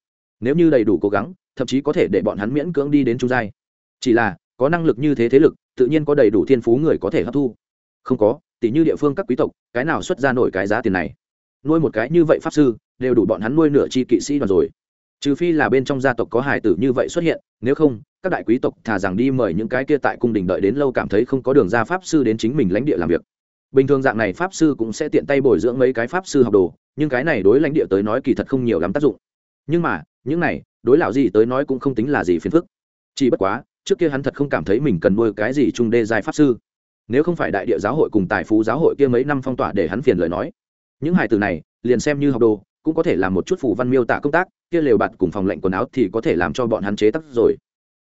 Nếu như đầy đủ cố gắng thậm chí có thể để bọn hắn miễn cưỡng đi đến trung giai. Chỉ là, có năng lực như thế thế lực, tự nhiên có đầy đủ thiên phú người có thể hấp thu. Không có tỷ như địa phương các quý tộc, cái nào xuất ra nổi cái giá tiền này? Nuôi một cái như vậy pháp sư, đều đủ bọn hắn nuôi nửa chi kỵ sĩ đoàn rồi. Trừ phi là bên trong gia tộc có hài tử như vậy xuất hiện, nếu không, các đại quý tộc thà rằng đi mời những cái kia tại cung đình đợi đến lâu cảm thấy không có đường ra pháp sư đến chính mình lãnh địa làm việc. Bình thường dạng này pháp sư cũng sẽ tiện tay bồi dưỡng mấy cái pháp sư học đồ, nhưng cái này đối lãnh địa tới nói kỳ thật không nhiều lắm tác dụng. Nhưng mà, những này đối lão gì tới nói cũng không tính là gì phiền phức. Chỉ bất quá, trước kia hắn thật không cảm thấy mình cần nuôi cái gì trung đê giai pháp sư. Nếu không phải đại địa giáo hội cùng tài phú giáo hội kia mấy năm phong tỏa để hắn phiền lời nói, những hài từ này, liền xem như học đồ, cũng có thể làm một chút phù văn miêu tả công tác, kia lều bạt cùng phòng lệnh quần áo thì có thể làm cho bọn hắn chế tắc rồi.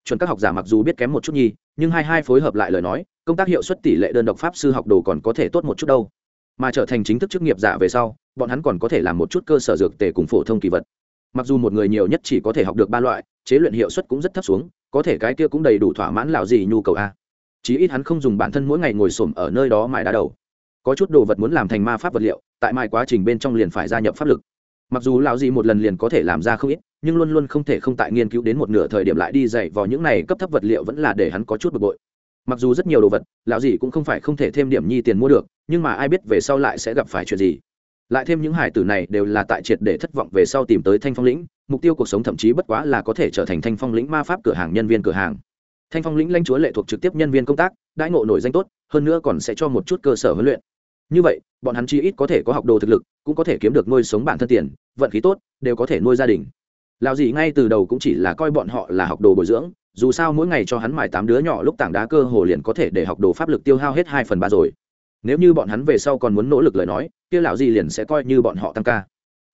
Chuẩn các học giả mặc dù biết kém một chút nhi nhưng hai hai phối hợp lại lời nói, công tác hiệu suất tỷ lệ đơn độc pháp sư học đồ còn có thể tốt một chút đâu. Mà trở thành chính thức chức nghiệp giả về sau, bọn hắn còn có thể làm một chút cơ sở dược tề cùng phổ thông kỳ vật mặc dù một người nhiều nhất chỉ có thể học được ba loại, chế luyện hiệu suất cũng rất thấp xuống, có thể cái kia cũng đầy đủ thỏa mãn lào gì nhu cầu a. Chí ít hắn không dùng bản thân mỗi ngày ngồi xổm ở nơi đó mài đá đầu. Có chút đồ vật muốn làm thành ma pháp vật liệu, tại mài quá trình bên trong liền phải gia nhập pháp lực. Mặc dù lão gì một lần liền có thể làm ra không ít, nhưng luôn luôn không thể không tại nghiên cứu đến một nửa thời điểm lại đi dạy vào những này cấp thấp vật liệu vẫn là để hắn có chút bực bội. Mặc dù rất nhiều đồ vật, lão gì cũng không phải không thể thêm điểm nhi tiền mua được, nhưng mà ai biết về sau lại sẽ gặp phải chuyện gì lại thêm những hải tử này đều là tại triệt để thất vọng về sau tìm tới thanh phong lĩnh, mục tiêu cuộc sống thậm chí bất quá là có thể trở thành thanh phong lĩnh ma pháp cửa hàng nhân viên cửa hàng. Thanh phong lĩnh lãnh chúa lệ thuộc trực tiếp nhân viên công tác, đãi ngộ nổi danh tốt, hơn nữa còn sẽ cho một chút cơ sở huấn luyện. Như vậy, bọn hắn chi ít có thể có học đồ thực lực, cũng có thể kiếm được nuôi sống bản thân tiền, vận khí tốt, đều có thể nuôi gia đình. Lào gì ngay từ đầu cũng chỉ là coi bọn họ là học đồ bồi dưỡng, dù sao mỗi ngày cho hắn mài tám đứa nhỏ lúc tảng đá cơ hồ liền có thể để học đồ pháp lực tiêu hao hết hai phần ba rồi nếu như bọn hắn về sau còn muốn nỗ lực lời nói, kia lão gì liền sẽ coi như bọn họ tăng ca.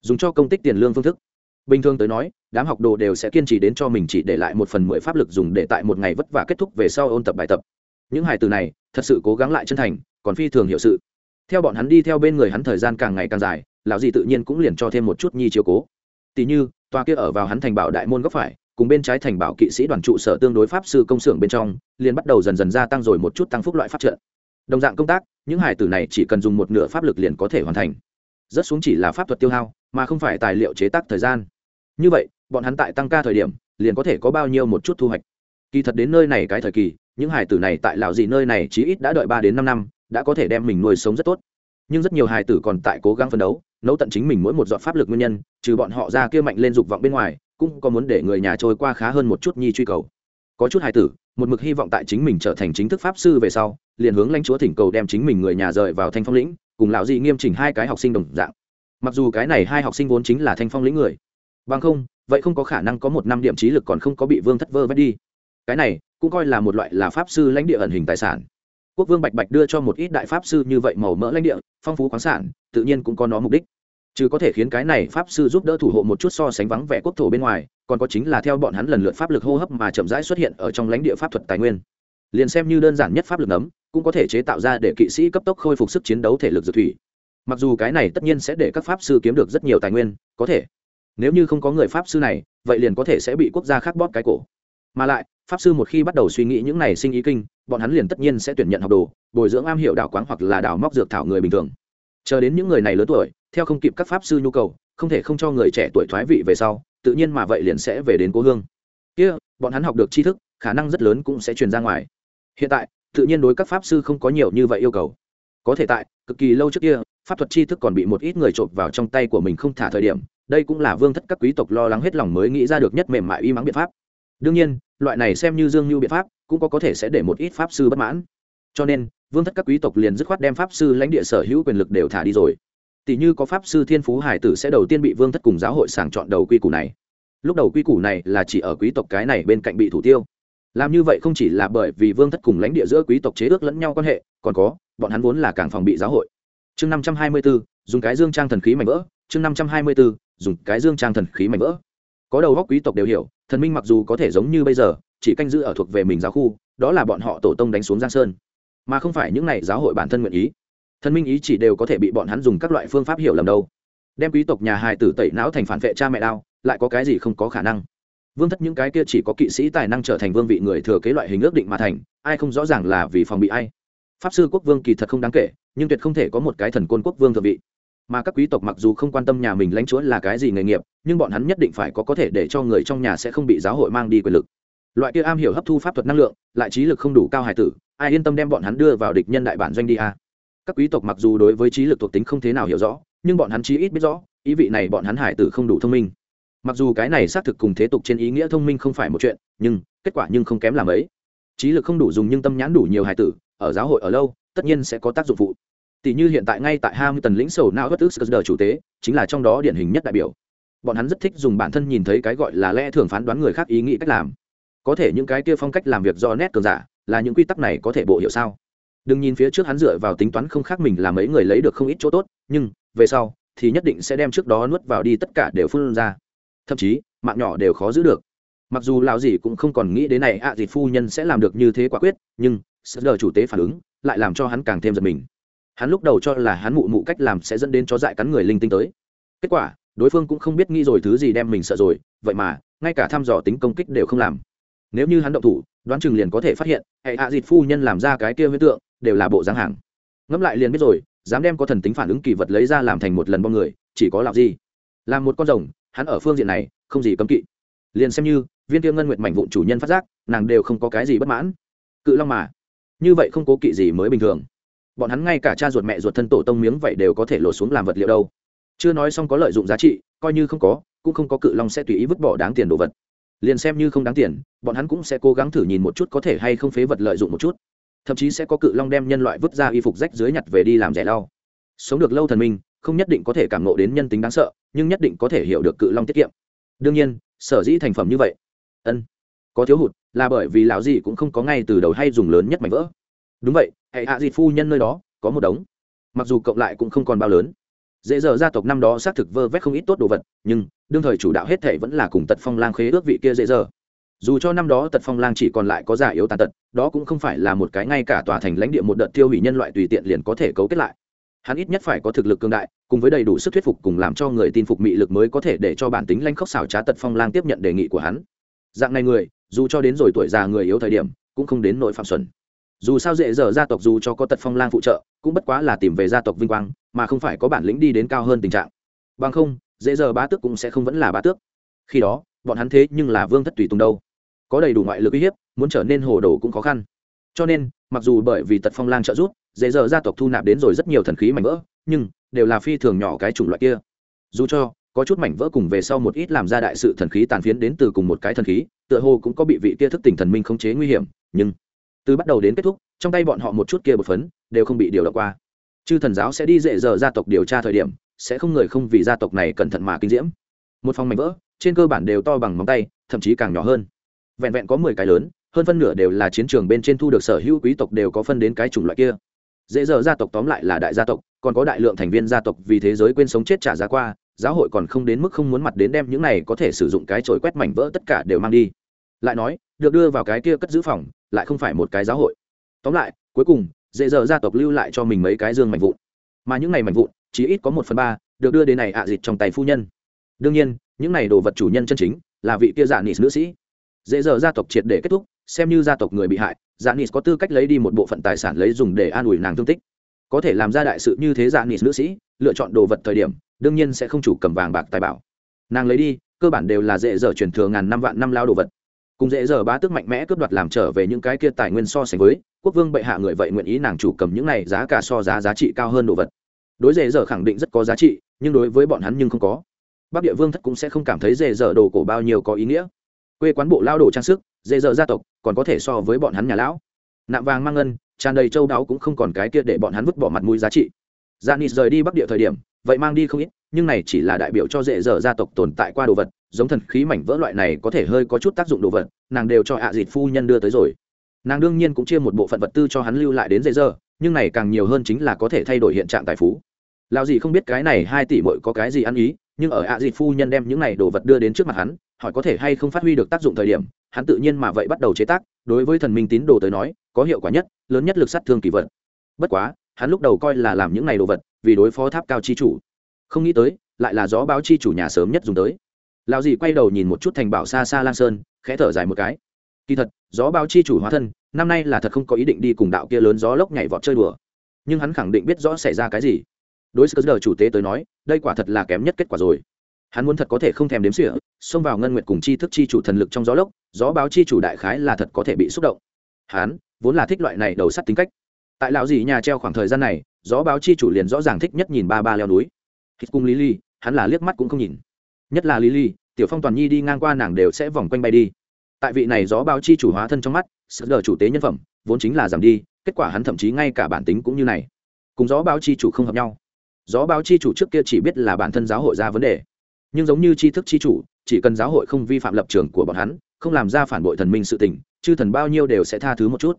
Dùng cho công tích tiền lương phương thức. Bình thường tới nói, đám học đồ đều sẽ kiên trì đến cho mình chỉ để lại một phần mười pháp lực dùng để tại một ngày vất vả kết thúc về sau ôn tập bài tập. Những hài từ này, thật sự cố gắng lại chân thành, còn phi thường hiệu sự. Theo bọn hắn đi theo bên người hắn thời gian càng ngày càng dài, lão gì tự nhiên cũng liền cho thêm một chút nhi chiếu cố. Tỷ như, tòa kia ở vào hắn thành bảo đại môn góc phải, cùng bên trái thành bảo kỵ sĩ đoàn trụ sở tương đối pháp sư công xưởng bên trong, liền bắt đầu dần dần gia tăng rồi một chút tăng phúc loại pháp trận đồng dạng công tác, những hải tử này chỉ cần dùng một nửa pháp lực liền có thể hoàn thành. Rất xuống chỉ là pháp thuật tiêu hao, mà không phải tài liệu chế tác thời gian. Như vậy, bọn hắn tại tăng ca thời điểm, liền có thể có bao nhiêu một chút thu hoạch. Kỳ thật đến nơi này cái thời kỳ, những hải tử này tại lào gì nơi này chí ít đã đợi ba đến năm năm, đã có thể đem mình nuôi sống rất tốt. Nhưng rất nhiều hải tử còn tại cố gắng phấn đấu, nấu tận chính mình mỗi một dọn pháp lực nguyên nhân, trừ bọn họ ra kia mạnh lên dục vọng bên ngoài, cũng có muốn để người nhà trôi qua khá hơn một chút nhi truy cầu có chút hài tử, một mực hy vọng tại chính mình trở thành chính thức pháp sư về sau, liền hướng lãnh chúa thỉnh cầu đem chính mình người nhà rời vào thanh phong lĩnh, cùng lão dị nghiêm chỉnh hai cái học sinh đồng dạng. Mặc dù cái này hai học sinh vốn chính là thanh phong lĩnh người, bằng không, vậy không có khả năng có một năm điểm trí lực còn không có bị vương thất vơ vét đi. Cái này, cũng coi là một loại là pháp sư lãnh địa ẩn hình tài sản. Quốc vương bạch bạch đưa cho một ít đại pháp sư như vậy màu mỡ lãnh địa, phong phú khoáng sản, tự nhiên cũng có nó mục đích. Chứ có thể khiến cái này pháp sư giúp đỡ thủ hộ một chút so sánh vắng vẻ quốc thổ bên ngoài còn có chính là theo bọn hắn lần lượt pháp lực hô hấp mà chậm rãi xuất hiện ở trong lãnh địa pháp thuật tài nguyên. Liền xem như đơn giản nhất pháp lực nấm, cũng có thể chế tạo ra để kỵ sĩ cấp tốc khôi phục sức chiến đấu thể lực dược thủy. Mặc dù cái này tất nhiên sẽ để các pháp sư kiếm được rất nhiều tài nguyên, có thể. Nếu như không có người pháp sư này, vậy liền có thể sẽ bị quốc gia khác bóp cái cổ. Mà lại, pháp sư một khi bắt đầu suy nghĩ những này sinh ý kinh, bọn hắn liền tất nhiên sẽ tuyển nhận học đồ, bồi dưỡng am hiểu đào quáng hoặc là đào móc dược thảo người bình thường. Chờ đến những người này lớn tuổi, theo không kịp các pháp sư nhu cầu, không thể không cho người trẻ tuổi thoái vị về sau tự nhiên mà vậy liền sẽ về đến cố hương. Kia, bọn hắn học được tri thức, khả năng rất lớn cũng sẽ truyền ra ngoài. Hiện tại, tự nhiên đối các pháp sư không có nhiều như vậy yêu cầu. Có thể tại, cực kỳ lâu trước kia, pháp thuật tri thức còn bị một ít người trộm vào trong tay của mình không thả thời điểm, đây cũng là vương thất các quý tộc lo lắng hết lòng mới nghĩ ra được nhất mềm mại y mắng biện pháp. Đương nhiên, loại này xem như dương như biện pháp, cũng có có thể sẽ để một ít pháp sư bất mãn. Cho nên, vương thất các quý tộc liền dứt khoát đem pháp sư lãnh địa sở hữu quyền lực đều thả đi rồi tỷ như có pháp sư thiên phú hải tử sẽ đầu tiên bị vương thất cùng giáo hội sàng chọn đầu quy củ này. Lúc đầu quy củ này là chỉ ở quý tộc cái này bên cạnh bị thủ tiêu. Làm như vậy không chỉ là bởi vì vương thất cùng lãnh địa giữa quý tộc chế ước lẫn nhau quan hệ, còn có, bọn hắn vốn là càng phòng bị giáo hội. Chương năm trăm hai mươi b ố dùng cái dương trang thần khí mảnh vỡ. Chương năm trăm hai mươi b ố dùng cái dương trang thần khí mảnh vỡ. Có đầu góc quý tộc đều hiểu, thần minh mặc dù có thể giống như bây giờ, chỉ canh giữ ở thuộc về mình giáo khu, đó là bọn họ tổ tông đánh xuống giang sơn. Mà không phải những n à y giáo hội bản thân nguyện ý thần minh ý chỉ đều có thể bị bọn hắn dùng các loại phương pháp hiểu lầm đâu. Đem quý tộc nhà hài tử tẩy não thành phản vệ cha mẹ đao, lại có cái gì không có khả năng? Vương thất những cái kia chỉ có kỵ sĩ tài năng trở thành vương vị người thừa kế loại hình ước định mà thành, ai không rõ ràng là vì phòng bị ai. Pháp sư quốc vương kỳ thật không đáng kể, nhưng tuyệt không thể có một cái thần côn quốc vương thượng vị. Mà các quý tộc mặc dù không quan tâm nhà mình lãnh chúa là cái gì nghề nghiệp, nhưng bọn hắn nhất định phải có có thể để cho người trong nhà sẽ không bị giáo hội mang đi quyền lực. Loại kia am hiểu hấp thu pháp thuật năng lượng, lại trí lực không đủ cao hài tử, ai yên tâm đem bọn hắn đưa vào địch nhân đại bản doanh đi a? Các quý tộc mặc dù đối với trí lực thuộc tính không thế nào hiểu rõ, nhưng bọn hắn chí ít biết rõ, ý vị này bọn hắn hải tử không đủ thông minh. Mặc dù cái này xác thực cùng thế tục trên ý nghĩa thông minh không phải một chuyện, nhưng kết quả nhưng không kém làm ấy. Trí lực không đủ dùng nhưng tâm nhãn đủ nhiều hải tử, ở giáo hội ở lâu, tất nhiên sẽ có tác dụng phụ. Tỷ như hiện tại ngay tại ham tần lĩnh sầu não bất ức sờ chủ tế, chính là trong đó điển hình nhất đại biểu. Bọn hắn rất thích dùng bản thân nhìn thấy cái gọi là lẽ thường phán đoán người khác ý nghĩ cách làm. Có thể những cái kia phong cách làm việc do nét cường giả, là những quy tắc này có thể bộ hiểu sao? Đừng nhìn phía trước hắn dựa vào tính toán không khác mình là mấy người lấy được không ít chỗ tốt nhưng về sau thì nhất định sẽ đem trước đó nuốt vào đi tất cả đều phun ra. Thậm chí mạng nhỏ đều khó giữ được. Mặc dù lão gì cũng không còn nghĩ đến này ạ à, phu nhân sẽ làm được như thế quả quyết nhưng sợ giờ chủ tế phản ứng lại làm cho hắn càng thêm giật mình. Hắn lúc đầu cho là hắn mụ mụ cách làm sẽ dẫn đến chó dại cắn người linh tinh tới. Kết quả đối phương cũng không biết nghĩ rồi thứ gì đem mình sợ rồi vậy mà ngay cả thăm dò tính công kích đều không làm. Nếu như hắn động thủ đoán chừng liền có thể phát hiện hệ hạ dịt phu nhân làm ra cái kia huyết tượng đều là bộ dáng hàng. Ngẫm lại liền biết rồi, dám đem có thần tính phản ứng kỳ vật lấy ra làm thành một lần bom người, chỉ có làm gì làm một con rồng, hắn ở phương diện này, không gì cấm kỵ. Liền xem như, viên tiêu ngân nguyệt mảnh vụn chủ nhân phát giác, nàng đều không có cái gì bất mãn. Cự long mà. Như vậy không cố kỵ gì mới bình thường. Bọn hắn ngay cả cha ruột mẹ ruột thân tổ tông miếng vậy đều có thể lột xuống làm vật liệu đâu. Chưa nói xong có lợi dụng giá trị, coi như không có, cũng không có cự long sẽ tùy ý vứt bỏ đáng tiền đồ vật. Liền xem như không đáng tiền, bọn hắn cũng sẽ cố gắng thử nhìn một chút có thể hay không phế vật lợi dụng một chút thậm chí sẽ có cự long đem nhân loại vứt ra y phục rách dưới nhặt về đi làm rẻ lau. Sống được lâu thần minh, không nhất định có thể cảm nộ đến nhân tính đáng sợ, nhưng nhất định có thể hiểu được cự long tiết kiệm. Đương nhiên, sở dĩ thành phẩm như vậy. Ân, có thiếu hụt, là bởi vì lão gì cũng không có ngay từ đầu hay dùng lớn nhất mảnh vỡ. Đúng vậy, hệ hạ dịt phu nhân nơi đó, có một đống. Mặc dù cộng lại cũng không còn bao lớn. Dễ dở gia tộc năm đó xác thực vơ vét không ít tốt đồ vật, nhưng đương thời chủ đạo hết thể vẫn là cùng tật phong lang khế ước vị kia dễ dở dù cho năm đó tật phong lang chỉ còn lại có giả yếu tàn tật, đó cũng không phải là một cái ngay cả tòa thành lãnh địa một đợt tiêu hủy nhân loại tùy tiện liền có thể cấu kết lại. Hắn ít nhất phải có thực lực cương đại, cùng với đầy đủ sức thuyết phục cùng làm cho người tin phục mị lực mới có thể để cho bản tính lanh khóc xảo trá tật phong lang tiếp nhận đề nghị của hắn. Dạng này người, dù cho đến rồi tuổi già người yếu thời điểm, cũng không đến nội phạm xuân dù sao dễ dở gia tộc dù cho có tật phong lang phụ trợ, cũng bất quá là tìm về gia tộc vinh quang, mà không phải có bản lĩnh đi đến cao hơn tình trạng. Bằng không, dễ dở bá tước cũng sẽ không vẫn là bá tước. Khi đó, bọn hắn thế nhưng là vương thất tùy tùng đâu có đầy đủ ngoại lực uy hiếp, muốn trở nên hồ đồ cũng khó khăn. Cho nên, mặc dù bởi vì tật phong lang trợ giúp, dễ dở gia tộc thu nạp đến rồi rất nhiều thần khí mảnh vỡ, nhưng đều là phi thường nhỏ cái chủng loại kia. Dù cho có chút mảnh vỡ cùng về sau một ít làm ra đại sự thần khí tàn phiến đến từ cùng một cái thần khí, tựa hồ cũng có bị vị kia thức tỉnh thần minh khống chế nguy hiểm, nhưng từ bắt đầu đến kết thúc, trong tay bọn họ một chút kia một phấn đều không bị điều động qua. Chư thần giáo sẽ đi dễ dở gia tộc điều tra thời điểm, sẽ không người không vì gia tộc này cẩn thận mà kinh diễm. Một phòng mảnh vỡ, trên cơ bản đều to bằng móng tay, thậm chí càng nhỏ hơn vẹn vẹn có mười cái lớn, hơn phân nửa đều là chiến trường bên trên thu được sở hữu quý tộc đều có phân đến cái chủng loại kia. Dễ dở gia tộc tóm lại là đại gia tộc, còn có đại lượng thành viên gia tộc vì thế giới quên sống chết trả giá qua, giáo hội còn không đến mức không muốn mặt đến đem những này có thể sử dụng cái chổi quét mảnh vỡ tất cả đều mang đi. Lại nói, được đưa vào cái kia cất giữ phòng, lại không phải một cái giáo hội. Tóm lại, cuối cùng, dễ dở gia tộc lưu lại cho mình mấy cái dương mảnh vụn. Mà những này mảnh vụn, chỉ ít có một phần ba được đưa đến này ạ à dịt trong tay phu nhân. Đương nhiên, những này đồ vật chủ nhân chân chính là vị kia giả nị nữ sĩ dễ dở gia tộc triệt để kết thúc, xem như gia tộc người bị hại dạ nị có tư cách lấy đi một bộ phận tài sản lấy dùng để an ủi nàng thương tích. Có thể làm ra đại sự như thế dạ nị nữ sĩ, lựa chọn đồ vật thời điểm, đương nhiên sẽ không chủ cầm vàng bạc tài bảo. Nàng lấy đi, cơ bản đều là dễ dở truyền thừa ngàn năm vạn năm lao đồ vật. Cùng dễ dở bá tước mạnh mẽ cướp đoạt làm trở về những cái kia tài nguyên so sánh với, quốc vương bệ hạ người vậy nguyện ý nàng chủ cầm những này giá cả so giá giá trị cao hơn đồ vật. Đối dễ dở khẳng định rất có giá trị, nhưng đối với bọn hắn nhưng không có. Bắc địa vương thất cũng sẽ không cảm thấy dễ dở đồ cổ bao nhiêu có ý nghĩa quê quán bộ lao đồ trang sức dễ dở gia tộc còn có thể so với bọn hắn nhà lão nạm vàng mang ngân tràn đầy châu đáo cũng không còn cái kia để bọn hắn vứt bỏ mặt mũi giá trị Janis rời đi Bắc Địa thời điểm, vậy mang đi không ít, nhưng này chỉ là đại biểu cho dễ dở gia tộc tồn tại qua đồ vật, giống thần khí mảnh vỡ loại này có thể hơi có chút tác dụng đồ vật, nàng đều cho ạ à dịt phu nhân đưa tới rồi. Nàng đương nhiên cũng chia một bộ phận vật tư cho hắn lưu lại đến dễ dở, nhưng này càng nhiều hơn chính là có thể thay đổi hiện trạng tài phú. Lão gì không biết cái này hai tỷ muội có cái gì ăn ý, nhưng ở ạ à dịt phu nhân đem những này đồ vật đưa đến trước mặt hắn, hỏi có thể hay không phát huy được tác dụng thời điểm, hắn tự nhiên mà vậy bắt đầu chế tác, đối với thần minh tín đồ tới nói, có hiệu quả nhất, lớn nhất lực sát thương kỳ vật. Bất quá, hắn lúc đầu coi là làm những này đồ vật vì đối phó tháp cao chi chủ. Không nghĩ tới lại là gió báo chi chủ nhà sớm nhất dùng tới. Lão dì quay đầu nhìn một chút thành bảo xa xa lang sơn khẽ thở dài một cái. Kỳ thật gió báo chi chủ hóa thân năm nay là thật không có ý định đi cùng đạo kia lớn gió lốc nhảy vọt chơi đùa. Nhưng hắn khẳng định biết rõ xảy ra cái gì đối với chủ tế tới nói, đây quả thật là kém nhất kết quả rồi. Hắn muốn thật có thể không thèm đếm xỉa, xông vào ngân nguyệt cùng chi thức chi chủ thần lực trong gió lốc, gió báo chi chủ đại khái là thật có thể bị xúc động. Hắn vốn là thích loại này đầu sắt tính cách. Tại lão dì nhà treo khoảng thời gian này, gió báo chi chủ liền rõ ràng thích nhất nhìn ba ba leo núi. Hít cung lý ly hắn là liếc mắt cũng không nhìn. Nhất là lý ly tiểu phong toàn nhi đi ngang qua nàng đều sẽ vòng quanh bay đi. Tại vị này gió báo chi chủ hóa thân trong mắt sự lờ chủ tế nhân phẩm vốn chính là giảm đi, kết quả hắn thậm chí ngay cả bản tính cũng như này. Cùng gió báo chi chủ không hợp nhau gió báo chi chủ trước kia chỉ biết là bản thân giáo hội ra vấn đề. Nhưng giống như tri thức chi chủ, chỉ cần giáo hội không vi phạm lập trường của bọn hắn, không làm ra phản bội thần minh sự tình, chư thần bao nhiêu đều sẽ tha thứ một chút.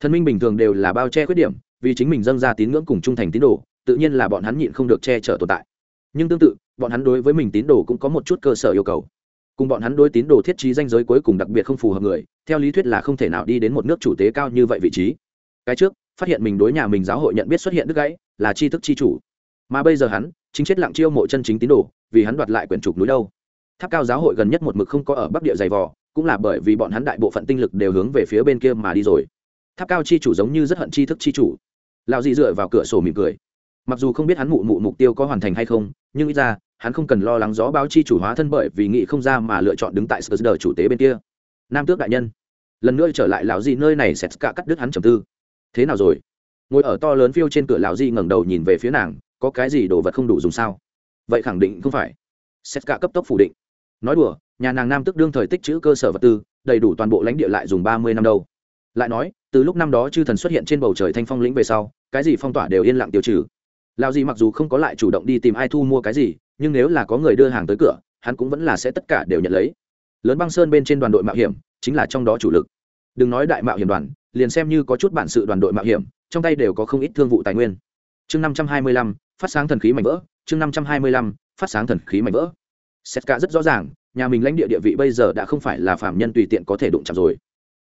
Thần minh bình thường đều là bao che khuyết điểm, vì chính mình dâng ra tín ngưỡng cùng trung thành tín đồ, tự nhiên là bọn hắn nhịn không được che chở tồn tại. Nhưng tương tự, bọn hắn đối với mình tín đồ cũng có một chút cơ sở yêu cầu. Cùng bọn hắn đối tín đồ thiết trí danh giới cuối cùng đặc biệt không phù hợp người, theo lý thuyết là không thể nào đi đến một nước chủ tế cao như vậy vị trí. Cái trước, phát hiện mình đối nhà mình giáo hội nhận biết xuất hiện đứt gãy, là tri thức chi chủ mà bây giờ hắn, chính chết lặng chiêu mộ chân chính tín đồ, vì hắn đoạt lại quyển trục núi đâu. Tháp cao giáo hội gần nhất một mực không có ở bắc địa dày vò, cũng là bởi vì bọn hắn đại bộ phận tinh lực đều hướng về phía bên kia mà đi rồi. Tháp cao chi chủ giống như rất hận chi thức chi chủ. Lão dị dựa vào cửa sổ mỉm cười. Mặc dù không biết hắn mụ mụ mục tiêu có hoàn thành hay không, nhưng ít ra, hắn không cần lo lắng gió báo chi chủ hóa thân bởi vì nghị không ra mà lựa chọn đứng tại sờ chủ tế bên kia. Nam tước đại nhân, lần nữa trở lại lão dị nơi này sẽ cả cắt đứt hắn trầm tư. Thế nào rồi? Ngồi ở to lớn phiêu trên cửa lão dị ngẩng đầu nhìn về phía nàng có cái gì đồ vật không đủ dùng sao? Vậy khẳng định không phải. Xét cả cấp tốc phủ định. Nói đùa, nhà nàng nam tức đương thời tích chữ cơ sở vật tư, đầy đủ toàn bộ lãnh địa lại dùng ba mươi năm đâu. Lại nói, từ lúc năm đó chư thần xuất hiện trên bầu trời thanh phong lĩnh về sau, cái gì phong tỏa đều yên lặng tiêu trừ. Lao gì mặc dù không có lại chủ động đi tìm ai thu mua cái gì, nhưng nếu là có người đưa hàng tới cửa, hắn cũng vẫn là sẽ tất cả đều nhận lấy. Lớn băng sơn bên trên đoàn đội mạo hiểm, chính là trong đó chủ lực. Đừng nói đại mạo hiểm đoàn, liền xem như có chút bản sự đoàn đội mạo hiểm, trong tay đều có không ít thương vụ tài nguyên. Chương năm trăm hai mươi lăm phát sáng thần khí mảnh vỡ, chương năm trăm hai mươi lăm, phát sáng thần khí mảnh vỡ. Xét cả rất rõ ràng, nhà mình lãnh địa địa vị bây giờ đã không phải là phạm nhân tùy tiện có thể đụng chạm rồi.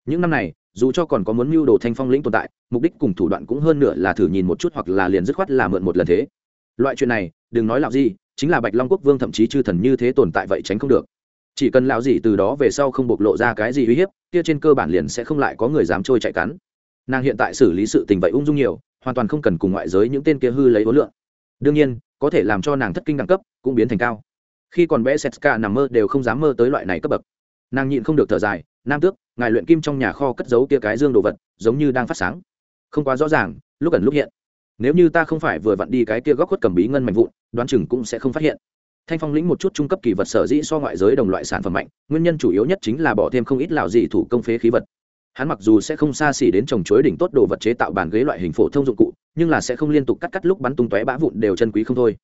Những năm này, dù cho còn có muốn mưu đồ thanh phong lĩnh tồn tại, mục đích cùng thủ đoạn cũng hơn nữa là thử nhìn một chút hoặc là liền dứt khoát là mượn một lần thế. Loại chuyện này, đừng nói lão gì chính là bạch long quốc vương thậm chí chư thần như thế tồn tại vậy tránh không được. Chỉ cần lão gì từ đó về sau không bộc lộ ra cái gì uy hiếp, kia trên cơ bản liền sẽ không lại có người dám trôi chạy cắn. Nàng hiện tại xử lý sự tình vậy ung dung nhiều, hoàn toàn không cần cùng ngoại giới những tên kia hư lấy hối lượng đương nhiên, có thể làm cho nàng thất kinh đẳng cấp cũng biến thành cao. Khi còn bé setka nằm mơ đều không dám mơ tới loại này cấp bậc. Nàng nhịn không được thở dài, nam tước, ngài luyện kim trong nhà kho cất giấu kia cái dương đồ vật, giống như đang phát sáng. Không quá rõ ràng, lúc ẩn lúc hiện. Nếu như ta không phải vừa vặn đi cái kia góc khuất cầm bí ngân mạnh vụn, đoán chừng cũng sẽ không phát hiện. Thanh phong lĩnh một chút trung cấp kỳ vật sở dĩ so ngoại giới đồng loại sản phẩm mạnh, nguyên nhân chủ yếu nhất chính là bỏ thêm không ít lạo dị thủ công phế khí vật hắn mặc dù sẽ không xa xỉ đến trồng chuối đỉnh tốt đồ vật chế tạo bàn ghế loại hình phổ thông dụng cụ, nhưng là sẽ không liên tục cắt cắt lúc bắn tung tóe bã vụn đều chân quý không thôi.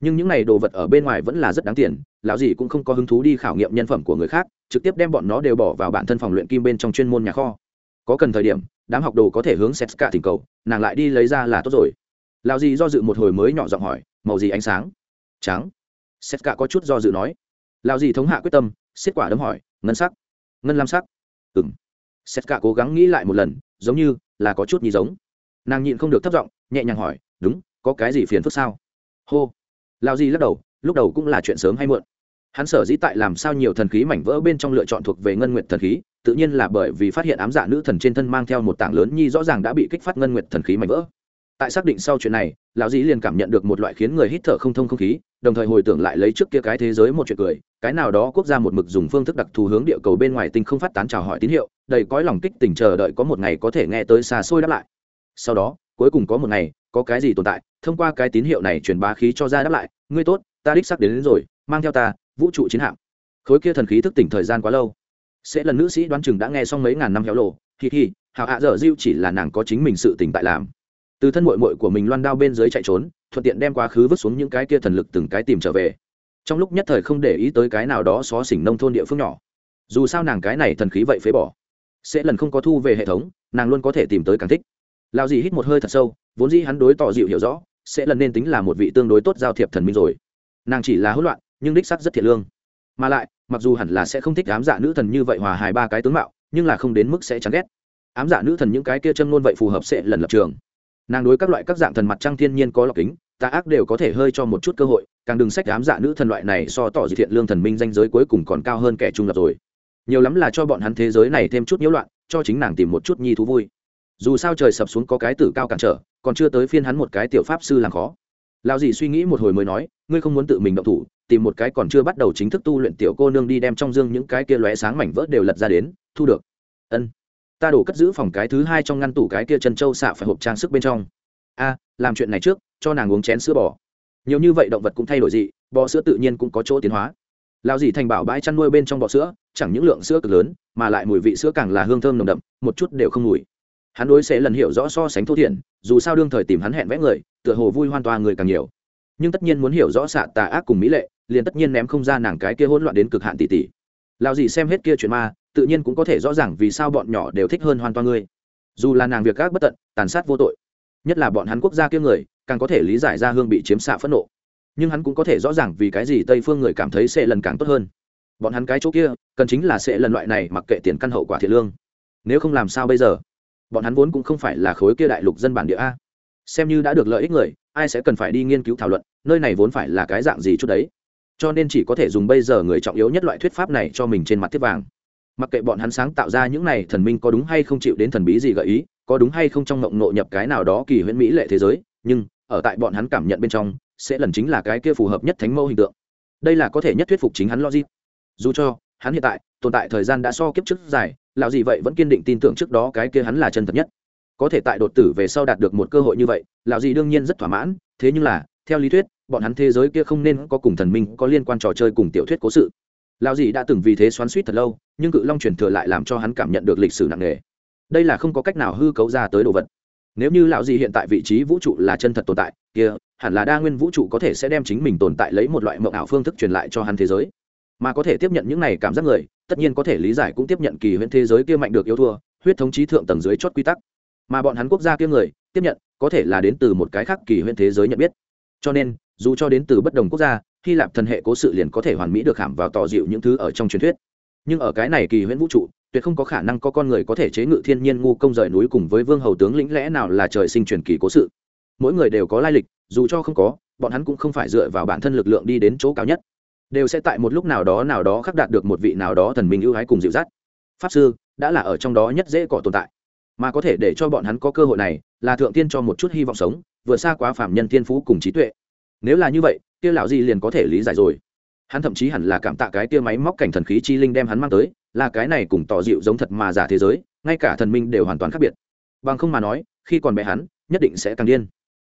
Nhưng những này đồ vật ở bên ngoài vẫn là rất đáng tiền, lão gì cũng không có hứng thú đi khảo nghiệm nhân phẩm của người khác, trực tiếp đem bọn nó đều bỏ vào bản thân phòng luyện kim bên trong chuyên môn nhà kho. Có cần thời điểm, đám học đồ có thể hướng setska thỉnh cầu, nàng lại đi lấy ra là tốt rồi. Lão gì do dự một hồi mới nhỏ giọng hỏi, màu gì ánh sáng? Trắng. Setska có chút do dự nói. Lão gì thống hạ quyết tâm, xiết quả đấm hỏi, ngân sắc. Ngân lam sắc. Ừng Sét cả cố gắng nghĩ lại một lần, giống như là có chút nhì giống. Nàng nhịn không được thất giọng, nhẹ nhàng hỏi, đúng, có cái gì phiền phức sao? Hô. Lao di lắc đầu, lúc đầu cũng là chuyện sớm hay muộn. Hắn sở dĩ tại làm sao nhiều thần khí mảnh vỡ bên trong lựa chọn thuộc về ngân nguyện thần khí, tự nhiên là bởi vì phát hiện ám dạ nữ thần trên thân mang theo một tảng lớn nhi rõ ràng đã bị kích phát ngân nguyện thần khí mảnh vỡ tại xác định sau chuyện này lão dĩ liền cảm nhận được một loại khiến người hít thở không thông không khí đồng thời hồi tưởng lại lấy trước kia cái thế giới một chuyện cười cái nào đó quốc gia một mực dùng phương thức đặc thù hướng địa cầu bên ngoài tinh không phát tán chào hỏi tín hiệu đầy cõi lòng kích tình chờ đợi có một ngày có thể nghe tới xa xôi đáp lại. Sau đó cuối cùng có một ngày có cái gì tồn tại thông qua cái tín hiệu này truyền bá khí cho ra đáp lại ngươi tốt ta đích xác đến, đến rồi mang theo ta vũ trụ chiến hạm. Khối kia thần khí thức tỉnh thời gian quá lâu. Sẽ lần nữ sĩ đoán chừng đã nghe xong mấy ngàn năm héo lộ Thì thì, hào hạ dở diêu chỉ là nàng có chính mình sự tỉnh tại làm từ thân mội mội của mình loan đao bên dưới chạy trốn, thuận tiện đem quá khứ vứt xuống những cái kia thần lực từng cái tìm trở về. Trong lúc nhất thời không để ý tới cái nào đó xó xỉnh nông thôn địa phương nhỏ. Dù sao nàng cái này thần khí vậy phế bỏ. Sẽ lần không có thu về hệ thống, nàng luôn có thể tìm tới càng thích. Lao dì hít một hơi thật sâu, vốn dĩ hắn đối tỏ dịu hiểu rõ, sẽ lần nên tính là một vị tương đối tốt giao thiệp thần minh rồi. Nàng chỉ là hỗn loạn, nhưng đích sắc rất thiệt lương. Mà lại, mặc dù hẳn là sẽ không thích ám dạ nữ thần như vậy hòa hài ba cái tướng mạo, nhưng là không đến mức sẽ chán ghét. Ám dạ nữ thần những cái kia châm ngôn vậy phù hợp sẽ lần lập trường nàng đối các loại các dạng thần mặt trăng thiên nhiên có lọc kính, tà ác đều có thể hơi cho một chút cơ hội, càng đừng sách đám dạ nữ thần loại này so tỏ dị thiện lương thần minh danh giới cuối cùng còn cao hơn kẻ trung lập rồi. Nhiều lắm là cho bọn hắn thế giới này thêm chút nhiễu loạn, cho chính nàng tìm một chút nhi thú vui. Dù sao trời sập xuống có cái tử cao cản trở, còn chưa tới phiên hắn một cái tiểu pháp sư làm khó. Lao dì suy nghĩ một hồi mới nói, ngươi không muốn tự mình động thủ, tìm một cái còn chưa bắt đầu chính thức tu luyện tiểu cô nương đi đem trong dương những cái kia lóe sáng mảnh vỡ đều lật ra đến, thu được. Ân ta đổ cất giữ phòng cái thứ hai trong ngăn tủ cái kia chân châu xạ phải hộp trang sức bên trong. A, làm chuyện này trước, cho nàng uống chén sữa bò. Nhiều như vậy động vật cũng thay đổi dị, bò sữa tự nhiên cũng có chỗ tiến hóa. Lao dì thành bảo bãi chăn nuôi bên trong bò sữa, chẳng những lượng sữa cực lớn, mà lại mùi vị sữa càng là hương thơm nồng đậm, một chút đều không mùi. Hắn đối sẽ lần hiểu rõ so sánh thô thiển, dù sao đương thời tìm hắn hẹn vẽ người, tựa hồ vui hoàn toàn người càng nhiều. Nhưng tất nhiên muốn hiểu rõ xạ tà ác cùng mỹ lệ, liền tất nhiên ném không ra nàng cái kia hỗn loạn đến cực hạn tỷ tỷ lao dì xem hết kia chuyện ma tự nhiên cũng có thể rõ ràng vì sao bọn nhỏ đều thích hơn hoàn toàn ngươi. Dù là nàng việc các bất tận, tàn sát vô tội, nhất là bọn hắn quốc gia kia người, càng có thể lý giải ra hương bị chiếm xạ phẫn nộ. Nhưng hắn cũng có thể rõ ràng vì cái gì tây phương người cảm thấy sẽ lần càng tốt hơn. Bọn hắn cái chỗ kia, cần chính là sẽ lần loại này mặc kệ tiền căn hậu quả thiệt lương. Nếu không làm sao bây giờ? Bọn hắn vốn cũng không phải là khối kia đại lục dân bản địa a. Xem như đã được lợi ích người, ai sẽ cần phải đi nghiên cứu thảo luận, nơi này vốn phải là cái dạng gì chút đấy? Cho nên chỉ có thể dùng bây giờ người trọng yếu nhất loại thuyết pháp này cho mình trên mặt tiếp vàng mặc kệ bọn hắn sáng tạo ra những này thần minh có đúng hay không chịu đến thần bí gì gợi ý, có đúng hay không trong ngộng nộ nhập cái nào đó kỳ huyễn mỹ lệ thế giới, nhưng, ở tại bọn hắn cảm nhận bên trong, sẽ lần chính là cái kia phù hợp nhất thánh mẫu hình tượng. Đây là có thể nhất thuyết phục chính hắn logic. Dù cho, hắn hiện tại, tồn tại thời gian đã so kiếp trước dài, lão gì vậy vẫn kiên định tin tưởng trước đó cái kia hắn là chân thật nhất. Có thể tại đột tử về sau đạt được một cơ hội như vậy, lão gì đương nhiên rất thỏa mãn, thế nhưng là, theo lý thuyết, bọn hắn thế giới kia không nên có cùng thần minh có liên quan trò chơi cùng tiểu thuyết cố sự lão dì đã từng vì thế xoắn suýt thật lâu, nhưng cự long truyền thừa lại làm cho hắn cảm nhận được lịch sử nặng nề. Đây là không có cách nào hư cấu ra tới đồ vật. Nếu như lão dì hiện tại vị trí vũ trụ là chân thật tồn tại, kia, hẳn là đa nguyên vũ trụ có thể sẽ đem chính mình tồn tại lấy một loại mộng ảo phương thức truyền lại cho hắn thế giới. Mà có thể tiếp nhận những này cảm giác người, tất nhiên có thể lý giải cũng tiếp nhận kỳ huyễn thế giới kia mạnh được yêu thua, huyết thống trí thượng tầng dưới chót quy tắc. Mà bọn hắn quốc gia kia người, tiếp nhận, có thể là đến từ một cái khác kỳ huyễn thế giới nhận biết. Cho nên, dù cho đến từ bất đồng quốc gia hy lạp thần hệ cố sự liền có thể hoàn mỹ được hàm vào tỏ dịu những thứ ở trong truyền thuyết. Nhưng ở cái này kỳ huyễn vũ trụ, tuyệt không có khả năng có con người có thể chế ngự thiên nhiên ngu công rời núi cùng với vương hầu tướng lĩnh lẽ nào là trời sinh truyền kỳ cố sự. Mỗi người đều có lai lịch, dù cho không có, bọn hắn cũng không phải dựa vào bản thân lực lượng đi đến chỗ cao nhất. Đều sẽ tại một lúc nào đó nào đó khắc đạt được một vị nào đó thần minh ưu ái cùng dịu dắt. Pháp sư đã là ở trong đó nhất dễ cỏ tồn tại. Mà có thể để cho bọn hắn có cơ hội này là thượng tiên cho một chút hy vọng sống vừa xa quá phạm nhân thiên phú cùng trí tuệ. Nếu là như vậy kia lão gì liền có thể lý giải rồi. Hắn thậm chí hẳn là cảm tạ cái kia máy móc cảnh thần khí chi linh đem hắn mang tới, là cái này cùng tỏ dịu giống thật mà giả thế giới, ngay cả thần minh đều hoàn toàn khác biệt. Bằng không mà nói, khi còn bé hắn, nhất định sẽ càng điên.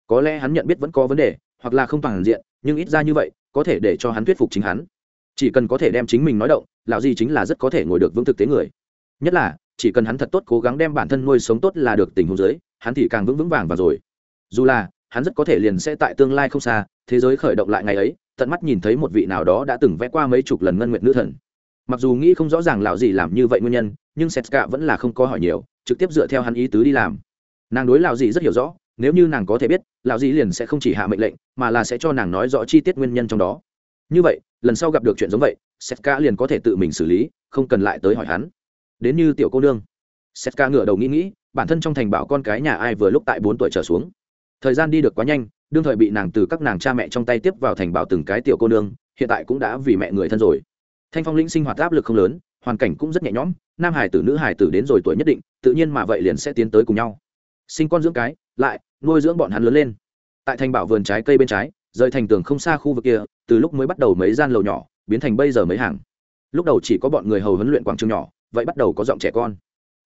Có lẽ hắn nhận biết vẫn có vấn đề, hoặc là không toàn diện, nhưng ít ra như vậy, có thể để cho hắn thuyết phục chính hắn. Chỉ cần có thể đem chính mình nói động, lão gì chính là rất có thể ngồi được vững thực tế người. Nhất là, chỉ cần hắn thật tốt cố gắng đem bản thân nuôi sống tốt là được tình huống giới hắn thì càng vững vững vàng và rồi. Dù là hắn rất có thể liền sẽ tại tương lai không xa, thế giới khởi động lại ngày ấy, tận mắt nhìn thấy một vị nào đó đã từng vẽ qua mấy chục lần ngân nguyện nữ thần. Mặc dù nghĩ không rõ ràng lão gì làm như vậy nguyên nhân, nhưng setka vẫn là không có hỏi nhiều, trực tiếp dựa theo hắn ý tứ đi làm. Nàng đối lão gì rất hiểu rõ, nếu như nàng có thể biết, lão gì liền sẽ không chỉ hạ mệnh lệnh, mà là sẽ cho nàng nói rõ chi tiết nguyên nhân trong đó. Như vậy, lần sau gặp được chuyện giống vậy, setka liền có thể tự mình xử lý, không cần lại tới hỏi hắn. Đến như tiểu cô nương, setka ngửa đầu nghĩ nghĩ, bản thân trong thành bảo con cái nhà ai vừa lúc tại bốn tuổi trở xuống thời gian đi được quá nhanh, đương thời bị nàng từ các nàng cha mẹ trong tay tiếp vào thành bảo từng cái tiểu cô nương, hiện tại cũng đã vì mẹ người thân rồi. Thanh phong lĩnh sinh hoạt áp lực không lớn, hoàn cảnh cũng rất nhẹ nhõm, nam hải tử, nữ hải tử đến rồi tuổi nhất định, tự nhiên mà vậy liền sẽ tiến tới cùng nhau. Sinh con dưỡng cái, lại, nuôi dưỡng bọn hắn lớn lên. Tại thành bảo vườn trái cây bên trái, rời thành tường không xa khu vực kia, từ lúc mới bắt đầu mấy gian lầu nhỏ, biến thành bây giờ mấy hàng. Lúc đầu chỉ có bọn người hầu huấn luyện quảng trường nhỏ, vậy bắt đầu có giọng trẻ con.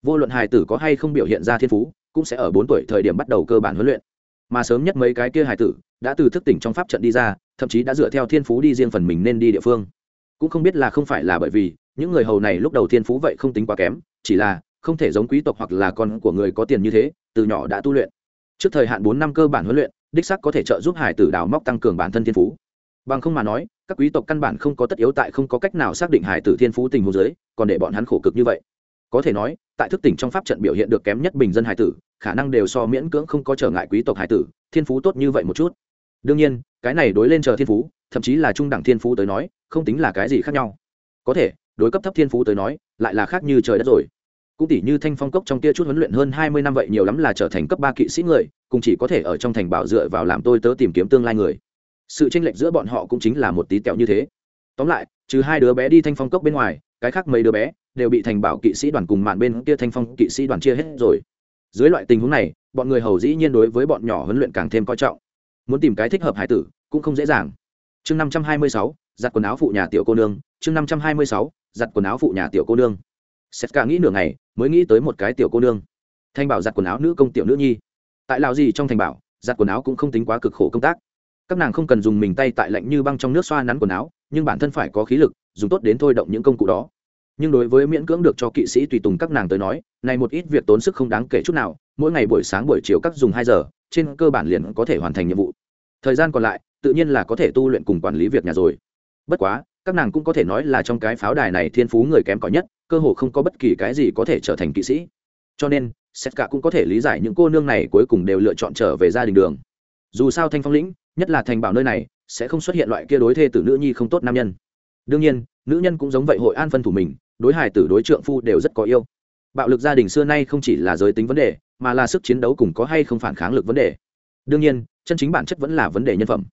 Vô luận hài tử có hay không biểu hiện ra thiên phú, cũng sẽ ở bốn tuổi thời điểm bắt đầu cơ bản huấn luyện mà sớm nhất mấy cái kia hải tử đã từ thức tỉnh trong pháp trận đi ra, thậm chí đã dựa theo thiên phú đi riêng phần mình nên đi địa phương. Cũng không biết là không phải là bởi vì, những người hầu này lúc đầu thiên phú vậy không tính quá kém, chỉ là không thể giống quý tộc hoặc là con của người có tiền như thế, từ nhỏ đã tu luyện. Trước thời hạn bốn năm cơ bản huấn luyện, đích sắc có thể trợ giúp hải tử đào móc tăng cường bản thân thiên phú. Bằng không mà nói, các quý tộc căn bản không có tất yếu tại không có cách nào xác định hải tử thiên phú tình huống giới còn để bọn hắn khổ cực như vậy có thể nói, tại thức tỉnh trong pháp trận biểu hiện được kém nhất bình dân hải tử, khả năng đều so miễn cưỡng không có trở ngại quý tộc hải tử, thiên phú tốt như vậy một chút. Đương nhiên, cái này đối lên chờ thiên phú, thậm chí là trung đẳng thiên phú tới nói, không tính là cái gì khác nhau. Có thể, đối cấp thấp thiên phú tới nói, lại là khác như trời đất rồi. Cũng tỷ như thanh phong cốc trong kia chút huấn luyện hơn hai mươi năm vậy nhiều lắm là trở thành cấp ba kỵ sĩ người, cùng chỉ có thể ở trong thành bảo dựa vào làm tôi tớ tìm kiếm tương lai người. Sự tranh lệch giữa bọn họ cũng chính là một tí tẹo như thế. Tóm lại, trừ hai đứa bé đi thanh phong cốc bên ngoài, cái khác mấy đứa bé đều bị thành bảo kỵ sĩ đoàn cùng mạn bên kia thanh phong kỵ sĩ đoàn chia hết rồi. Dưới loại tình huống này, bọn người hầu dĩ nhiên đối với bọn nhỏ huấn luyện càng thêm coi trọng. Muốn tìm cái thích hợp hải tử, cũng không dễ dàng. Chương năm trăm hai mươi sáu, giặt quần áo phụ nhà tiểu cô nương. Chương năm trăm hai mươi sáu, giặt quần áo phụ nhà tiểu cô nương. Sét cả nghĩ nửa ngày, mới nghĩ tới một cái tiểu cô nương. Thanh bảo giặt quần áo nữ công tiểu nữ nhi. Tại lào gì trong thành bảo, giặt quần áo cũng không tính quá cực khổ công tác. Các nàng không cần dùng mình tay tại lạnh như băng trong nước xoa nắn quần áo, nhưng bản thân phải có khí lực, dùng tốt đến thôi động những công cụ đó nhưng đối với miễn cưỡng được cho kỵ sĩ tùy tùng các nàng tới nói, này một ít việc tốn sức không đáng kể chút nào, mỗi ngày buổi sáng buổi chiều các dùng hai giờ, trên cơ bản liền có thể hoàn thành nhiệm vụ. Thời gian còn lại, tự nhiên là có thể tu luyện cùng quản lý việc nhà rồi. Bất quá, các nàng cũng có thể nói là trong cái pháo đài này thiên phú người kém cỏi nhất, cơ hồ không có bất kỳ cái gì có thể trở thành kỵ sĩ. Cho nên sét cả cũng có thể lý giải những cô nương này cuối cùng đều lựa chọn trở về gia đình đường. Dù sao thanh phong lĩnh, nhất là thành bảo nơi này, sẽ không xuất hiện loại kia đối thê tử nữ nhi không tốt nam nhân. Đương nhiên, nữ nhân cũng giống vậy hội an phân thủ mình đối hài tử đối trượng phu đều rất có yêu. Bạo lực gia đình xưa nay không chỉ là giới tính vấn đề, mà là sức chiến đấu cùng có hay không phản kháng lực vấn đề. Đương nhiên, chân chính bản chất vẫn là vấn đề nhân phẩm.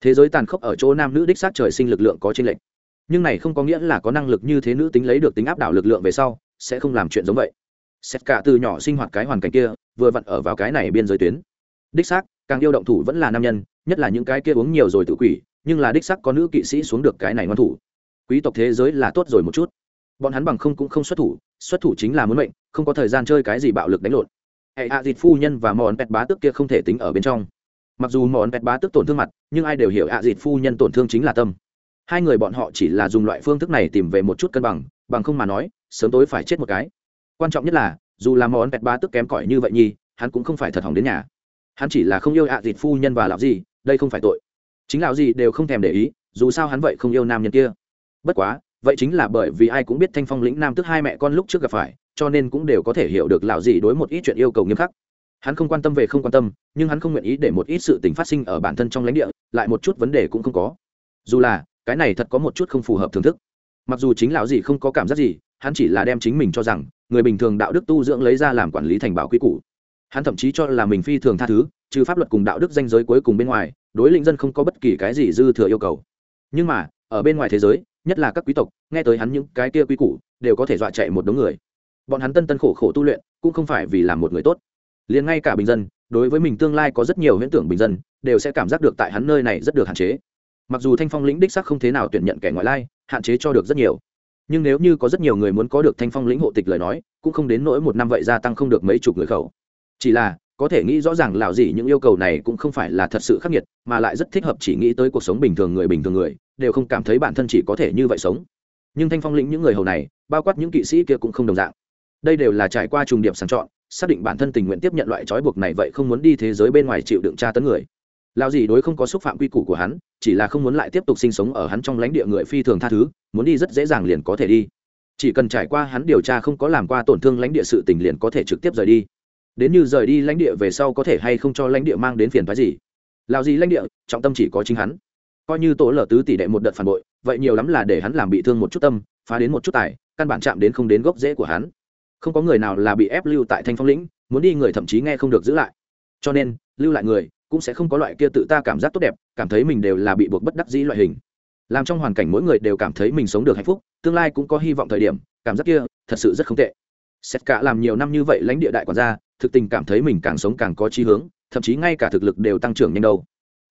Thế giới tàn khốc ở chỗ nam nữ đích xác trời sinh lực lượng có trên lệnh nhưng này không có nghĩa là có năng lực như thế nữ tính lấy được tính áp đảo lực lượng về sau, sẽ không làm chuyện giống vậy. Xét cả từ nhỏ sinh hoạt cái hoàn cảnh kia, vừa vặn ở vào cái này biên giới tuyến. Đích xác, càng yêu động thủ vẫn là nam nhân, nhất là những cái kia uống nhiều rồi tự quỷ, nhưng là đích xác có nữ kỵ sĩ xuống được cái này ngoan thủ. Quý tộc thế giới là tốt rồi một chút bọn hắn bằng không cũng không xuất thủ xuất thủ chính là muốn mệnh, không có thời gian chơi cái gì bạo lực đánh lộn. Hệ hạ dịt phu nhân và món pẹt bá tước kia không thể tính ở bên trong. Mặc dù món pẹt bá tước tổn thương mặt, nhưng ai đều hiểu hạ dịt phu nhân tổn thương chính là tâm. Hai người bọn họ chỉ là dùng loại phương thức này tìm về một chút cân bằng bằng không mà nói, sớm tối phải chết một cái. Quan trọng nhất là, dù là món pẹt bá tước kém cỏi như vậy nhi hắn cũng không phải thật hỏng đến nhà. Hắn chỉ là không yêu hạ dịt phu nhân và lão gì, đây không phải tội. Chính lão gì đều không thèm để ý, dù sao hắn vậy không yêu nam nhân kia. Bất quá vậy chính là bởi vì ai cũng biết thanh phong lĩnh nam tức hai mẹ con lúc trước gặp phải, cho nên cũng đều có thể hiểu được lão gì đối một ít chuyện yêu cầu nghiêm khắc. Hắn không quan tâm về không quan tâm, nhưng hắn không nguyện ý để một ít sự tình phát sinh ở bản thân trong lãnh địa, lại một chút vấn đề cũng không có. Dù là, cái này thật có một chút không phù hợp thưởng thức. Mặc dù chính lão gì không có cảm giác gì, hắn chỉ là đem chính mình cho rằng, người bình thường đạo đức tu dưỡng lấy ra làm quản lý thành bảo quy củ. Hắn thậm chí cho là mình phi thường tha thứ, trừ pháp luật cùng đạo đức danh giới cuối cùng bên ngoài, đối lĩnh dân không có bất kỳ cái gì dư thừa yêu cầu. Nhưng mà, ở bên ngoài thế giới nhất là các quý tộc, nghe tới hắn những cái kia quy củ, đều có thể dọa chạy một đống người. Bọn hắn tân tân khổ khổ tu luyện, cũng không phải vì làm một người tốt. Liền ngay cả bình dân, đối với mình tương lai có rất nhiều huyễn tưởng bình dân, đều sẽ cảm giác được tại hắn nơi này rất được hạn chế. Mặc dù thanh phong lĩnh đích sắc không thế nào tuyển nhận kẻ ngoại lai, hạn chế cho được rất nhiều. Nhưng nếu như có rất nhiều người muốn có được thanh phong lĩnh hộ tịch lời nói, cũng không đến nỗi một năm vậy gia tăng không được mấy chục người khẩu. Chỉ là có thể nghĩ rõ ràng lào gì những yêu cầu này cũng không phải là thật sự khắc nghiệt, mà lại rất thích hợp chỉ nghĩ tới cuộc sống bình thường người bình thường người, đều không cảm thấy bản thân chỉ có thể như vậy sống. Nhưng thanh phong lĩnh những người hầu này, bao quát những kỵ sĩ kia cũng không đồng dạng. Đây đều là trải qua trùng điểm sàng chọn, xác định bản thân tình nguyện tiếp nhận loại trói buộc này vậy không muốn đi thế giới bên ngoài chịu đựng tra tấn người. Lao gì đối không có xúc phạm quy củ của hắn, chỉ là không muốn lại tiếp tục sinh sống ở hắn trong lãnh địa người phi thường tha thứ, muốn đi rất dễ dàng liền có thể đi. Chỉ cần trải qua hắn điều tra không có làm qua tổn thương lãnh địa sự tình liền có thể trực tiếp rời đi đến như rời đi lãnh địa về sau có thể hay không cho lãnh địa mang đến phiền phái gì? Lào gì lãnh địa, trọng tâm chỉ có chính hắn. Coi như tổ lở tứ tỷ đệ một đợt phản bội, vậy nhiều lắm là để hắn làm bị thương một chút tâm, phá đến một chút tài, căn bản chạm đến không đến gốc rễ của hắn. Không có người nào là bị ép lưu tại thanh phong lĩnh, muốn đi người thậm chí nghe không được giữ lại. Cho nên, lưu lại người, cũng sẽ không có loại kia tự ta cảm giác tốt đẹp, cảm thấy mình đều là bị buộc bất đắc dĩ loại hình. Làm trong hoàn cảnh mỗi người đều cảm thấy mình sống được hạnh phúc, tương lai cũng có hy vọng thời điểm, cảm giác kia thật sự rất không tệ. Xét cả làm nhiều năm như vậy lãnh địa đại quản gia thực tình cảm thấy mình càng sống càng có chí hướng, thậm chí ngay cả thực lực đều tăng trưởng nhanh đâu.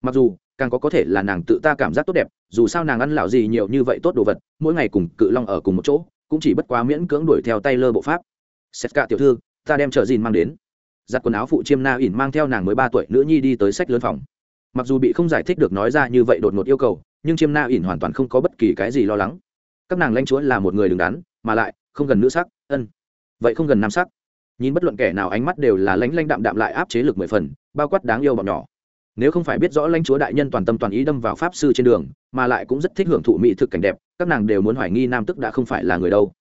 Mặc dù, càng có có thể là nàng tự ta cảm giác tốt đẹp, dù sao nàng ăn lão gì nhiều như vậy tốt đồ vật, mỗi ngày cùng cự long ở cùng một chỗ, cũng chỉ bất quá miễn cưỡng đuổi theo tay lơ bộ pháp. Xét cả tiểu thư, ta đem trợ dìn mang đến. Giặt quần áo phụ chiêm na ỉn mang theo nàng mới ba tuổi nữ nhi đi tới sách lớn phòng. Mặc dù bị không giải thích được nói ra như vậy đột ngột yêu cầu, nhưng chiêm na ỉn hoàn toàn không có bất kỳ cái gì lo lắng. Các nàng lanh chúa là một người đứng đắn, mà lại không gần nữ sắc, ân. Vậy không gần nam sắc nhìn bất luận kẻ nào ánh mắt đều là lánh lanh đạm đạm lại áp chế lực mười phần, bao quát đáng yêu bọn nhỏ. Nếu không phải biết rõ lãnh chúa đại nhân toàn tâm toàn ý đâm vào pháp sư trên đường, mà lại cũng rất thích hưởng thụ mỹ thực cảnh đẹp, các nàng đều muốn hoài nghi nam tức đã không phải là người đâu.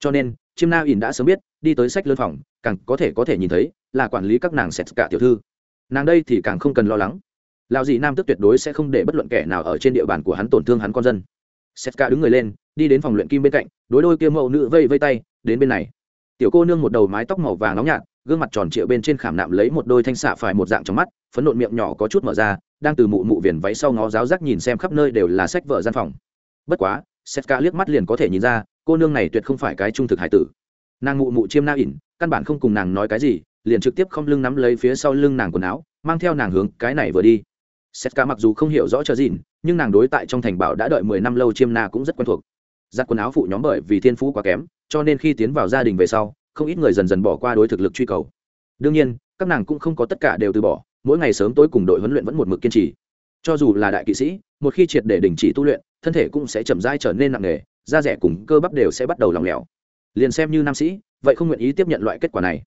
Cho nên, chiêm na ỉn đã sớm biết, đi tới sách lân phòng, càng có thể có thể nhìn thấy là quản lý các nàng sệt cả tiểu thư. Nàng đây thì càng không cần lo lắng. Lào gì nam tức tuyệt đối sẽ không để bất luận kẻ nào ở trên địa bàn của hắn tổn thương hắn con dân. Sét cả đứng người lên, đi đến phòng luyện kim bên cạnh, đối đôi kia mẫu nữ vây vây tay, đến bên này tiểu cô nương một đầu mái tóc màu vàng nóng nhạt, gương mặt tròn trịa bên trên khảm nạm lấy một đôi thanh xạ phải một dạng trong mắt, phấn nộn miệng nhỏ có chút mở ra, đang từ mụ mụ viền váy sau ngó giáo giác nhìn xem khắp nơi đều là sách vợ gian phòng. Bất quá, setka liếc mắt liền có thể nhìn ra, cô nương này tuyệt không phải cái trung thực hải tử. Nàng mụ mụ chiêm na ỉn, căn bản không cùng nàng nói cái gì, liền trực tiếp không lưng nắm lấy phía sau lưng nàng quần áo, mang theo nàng hướng cái này vừa đi. Setka mặc dù không hiểu rõ chờ dìn nhưng nàng đối tại trong thành bảo đã đợi mười năm lâu chiêm na cũng rất quen thuộc. Giặt quần áo phụ nhóm bởi vì thiên phú quá kém cho nên khi tiến vào gia đình về sau, không ít người dần dần bỏ qua đối thực lực truy cầu. Đương nhiên, các nàng cũng không có tất cả đều từ bỏ, mỗi ngày sớm tối cùng đội huấn luyện vẫn một mực kiên trì. Cho dù là đại kỵ sĩ, một khi triệt để đình chỉ tu luyện, thân thể cũng sẽ chậm rãi trở nên nặng nề, da rẻ cùng cơ bắp đều sẽ bắt đầu lỏng lẻo. Liền xem như nam sĩ, vậy không nguyện ý tiếp nhận loại kết quả này.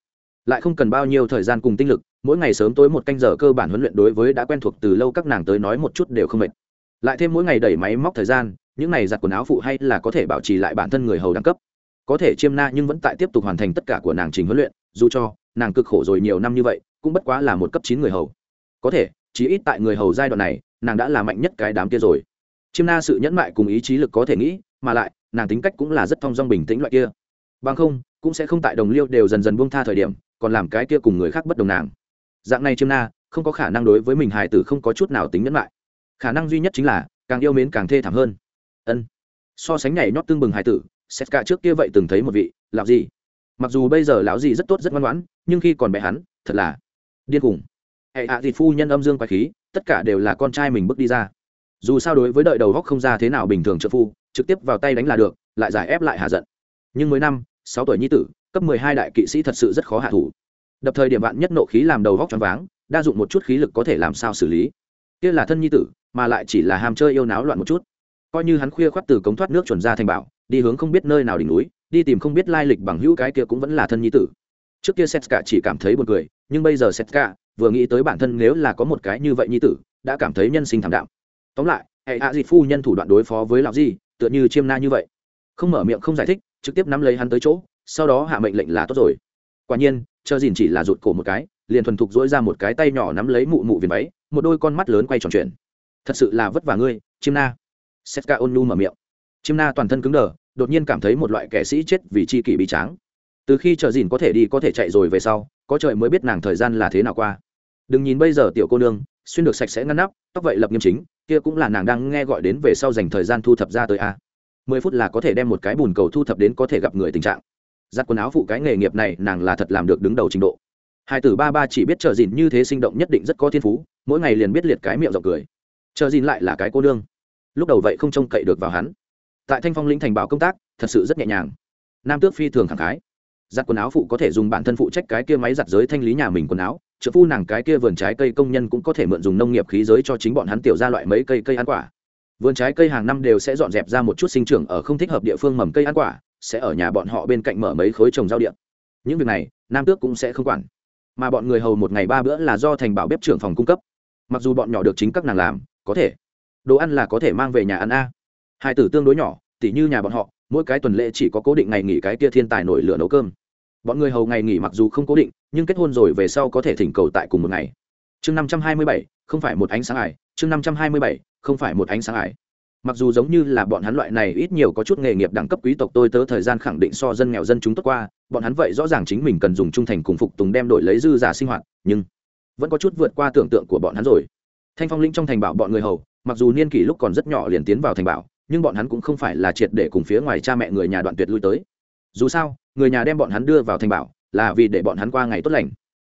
Lại không cần bao nhiêu thời gian cùng tinh lực, mỗi ngày sớm tối một canh giờ cơ bản huấn luyện đối với đã quen thuộc từ lâu các nàng tới nói một chút đều không mệt. Lại thêm mỗi ngày đẩy máy móc thời gian, những này giặt quần áo phụ hay là có thể bảo trì lại bản thân người hầu đẳng cấp có thể chiêm na nhưng vẫn tại tiếp tục hoàn thành tất cả của nàng trình huấn luyện, dù cho nàng cực khổ rồi nhiều năm như vậy, cũng bất quá là một cấp chín người hầu. Có thể chỉ ít tại người hầu giai đoạn này, nàng đã là mạnh nhất cái đám kia rồi. Chiêm na sự nhẫn mại cùng ý chí lực có thể nghĩ, mà lại, nàng tính cách cũng là rất thong dong bình tĩnh loại kia. Bằng không, cũng sẽ không tại đồng liêu đều dần dần buông tha thời điểm, còn làm cái kia cùng người khác bất đồng nàng. Dạng này chiêm na, không có khả năng đối với mình hài tử không có chút nào tính nhẫn mại. Khả năng duy nhất chính là, càng yêu mến càng thê thảm hơn. Ân. So sánh nhảy nhót tương bừng hài tử xét cả trước kia vậy từng thấy một vị, lão gì? Mặc dù bây giờ lão gì rất tốt rất ngoan ngoãn, nhưng khi còn bé hắn, thật là điên khủng hệ hạ gì phu nhân âm dương quái khí, tất cả đều là con trai mình bước đi ra. Dù sao đối với đợi đầu góc không ra thế nào bình thường trợ phu, trực tiếp vào tay đánh là được, lại giải ép lại hạ giận. Nhưng mới năm, sáu tuổi nhi tử, cấp mười hai đại kỵ sĩ thật sự rất khó hạ thủ. Đập thời điểm bạn nhất nộ khí làm đầu góc choáng váng, đa dụng một chút khí lực có thể làm sao xử lý. Kia là thân nhi tử, mà lại chỉ là ham chơi yêu náo loạn một chút. Coi như hắn khuya khoắt từ cống thoát nước chuẩn ra thành bảo đi hướng không biết nơi nào đỉnh núi, đi tìm không biết lai lịch bằng hữu cái kia cũng vẫn là thân nhi tử. Trước kia Setka chỉ cảm thấy buồn cười, nhưng bây giờ Setka vừa nghĩ tới bản thân nếu là có một cái như vậy nhi tử, đã cảm thấy nhân sinh thảm đạm. Tóm lại, hệ hạ dịt phu nhân thủ đoạn đối phó với lão gì tựa như chiêm na như vậy. Không mở miệng không giải thích, trực tiếp nắm lấy hắn tới chỗ, sau đó hạ mệnh lệnh là tốt rồi. Quả nhiên, chờ dìn chỉ là rụt cổ một cái, liền thuần thục dỗi ra một cái tay nhỏ nắm lấy mụ mụ viền váy, một đôi con mắt lớn quay tròn chuyển. thật sự là vất vả ngươi, chiêm na. Setka ôn nu mở miệng chiêm na toàn thân cứng đờ, đột nhiên cảm thấy một loại kẻ sĩ chết vì chi kỷ bị tráng. Từ khi chờ dìn có thể đi có thể chạy rồi về sau, có trời mới biết nàng thời gian là thế nào qua. Đừng nhìn bây giờ tiểu cô nương, xuyên được sạch sẽ ngăn nắp, tóc vậy lập nghiêm chính, kia cũng là nàng đang nghe gọi đến về sau dành thời gian thu thập ra tới a. Mười phút là có thể đem một cái bùn cầu thu thập đến có thể gặp người tình trạng. Giặt quần áo phụ cái nghề nghiệp này, nàng là thật làm được đứng đầu trình độ. Hai tử ba ba chỉ biết chờ dìn như thế sinh động nhất định rất có thiên phú, mỗi ngày liền biết liệt cái miệng rộng cười. Chờ dìn lại là cái cô nương. Lúc đầu vậy không trông cậy được vào hắn tại thanh phong lĩnh thành bảo công tác, thật sự rất nhẹ nhàng. Nam tước phi thường khẳng khái. Giặt quần áo phụ có thể dùng bản thân phụ trách cái kia máy giặt giới thanh lý nhà mình quần áo, trợ phu nàng cái kia vườn trái cây công nhân cũng có thể mượn dùng nông nghiệp khí giới cho chính bọn hắn tiểu ra loại mấy cây cây ăn quả. Vườn trái cây hàng năm đều sẽ dọn dẹp ra một chút sinh trưởng ở không thích hợp địa phương mầm cây ăn quả, sẽ ở nhà bọn họ bên cạnh mở mấy khối trồng rau điện. Những việc này, nam tước cũng sẽ không quản. Mà bọn người hầu một ngày ba bữa là do thành bảo bếp trưởng phòng cung cấp. Mặc dù bọn nhỏ được chính các nàng làm, có thể. Đồ ăn là có thể mang về nhà ăn a hai tử tương đối nhỏ, tỉ như nhà bọn họ, mỗi cái tuần lễ chỉ có cố định ngày nghỉ cái kia thiên tài nổi lửa nấu cơm. Bọn người hầu ngày nghỉ mặc dù không cố định, nhưng kết hôn rồi về sau có thể thỉnh cầu tại cùng một ngày. Chương năm trăm hai mươi bảy, không phải một ánh sáng ải. Chương năm trăm hai mươi bảy, không phải một ánh sáng ải. Mặc dù giống như là bọn hắn loại này ít nhiều có chút nghề nghiệp đẳng cấp quý tộc, tôi tớ thời gian khẳng định so dân nghèo dân chúng tốt qua, bọn hắn vậy rõ ràng chính mình cần dùng trung thành cùng phục tùng đem đổi lấy dư giả sinh hoạt, nhưng vẫn có chút vượt qua tưởng tượng của bọn hắn rồi. Thanh phong linh trong thành bảo bọn người hầu, mặc dù niên kỷ lúc còn rất nhỏ liền tiến vào thành bảo nhưng bọn hắn cũng không phải là triệt để cùng phía ngoài cha mẹ người nhà đoạn tuyệt lui tới. Dù sao, người nhà đem bọn hắn đưa vào thành bảo là vì để bọn hắn qua ngày tốt lành.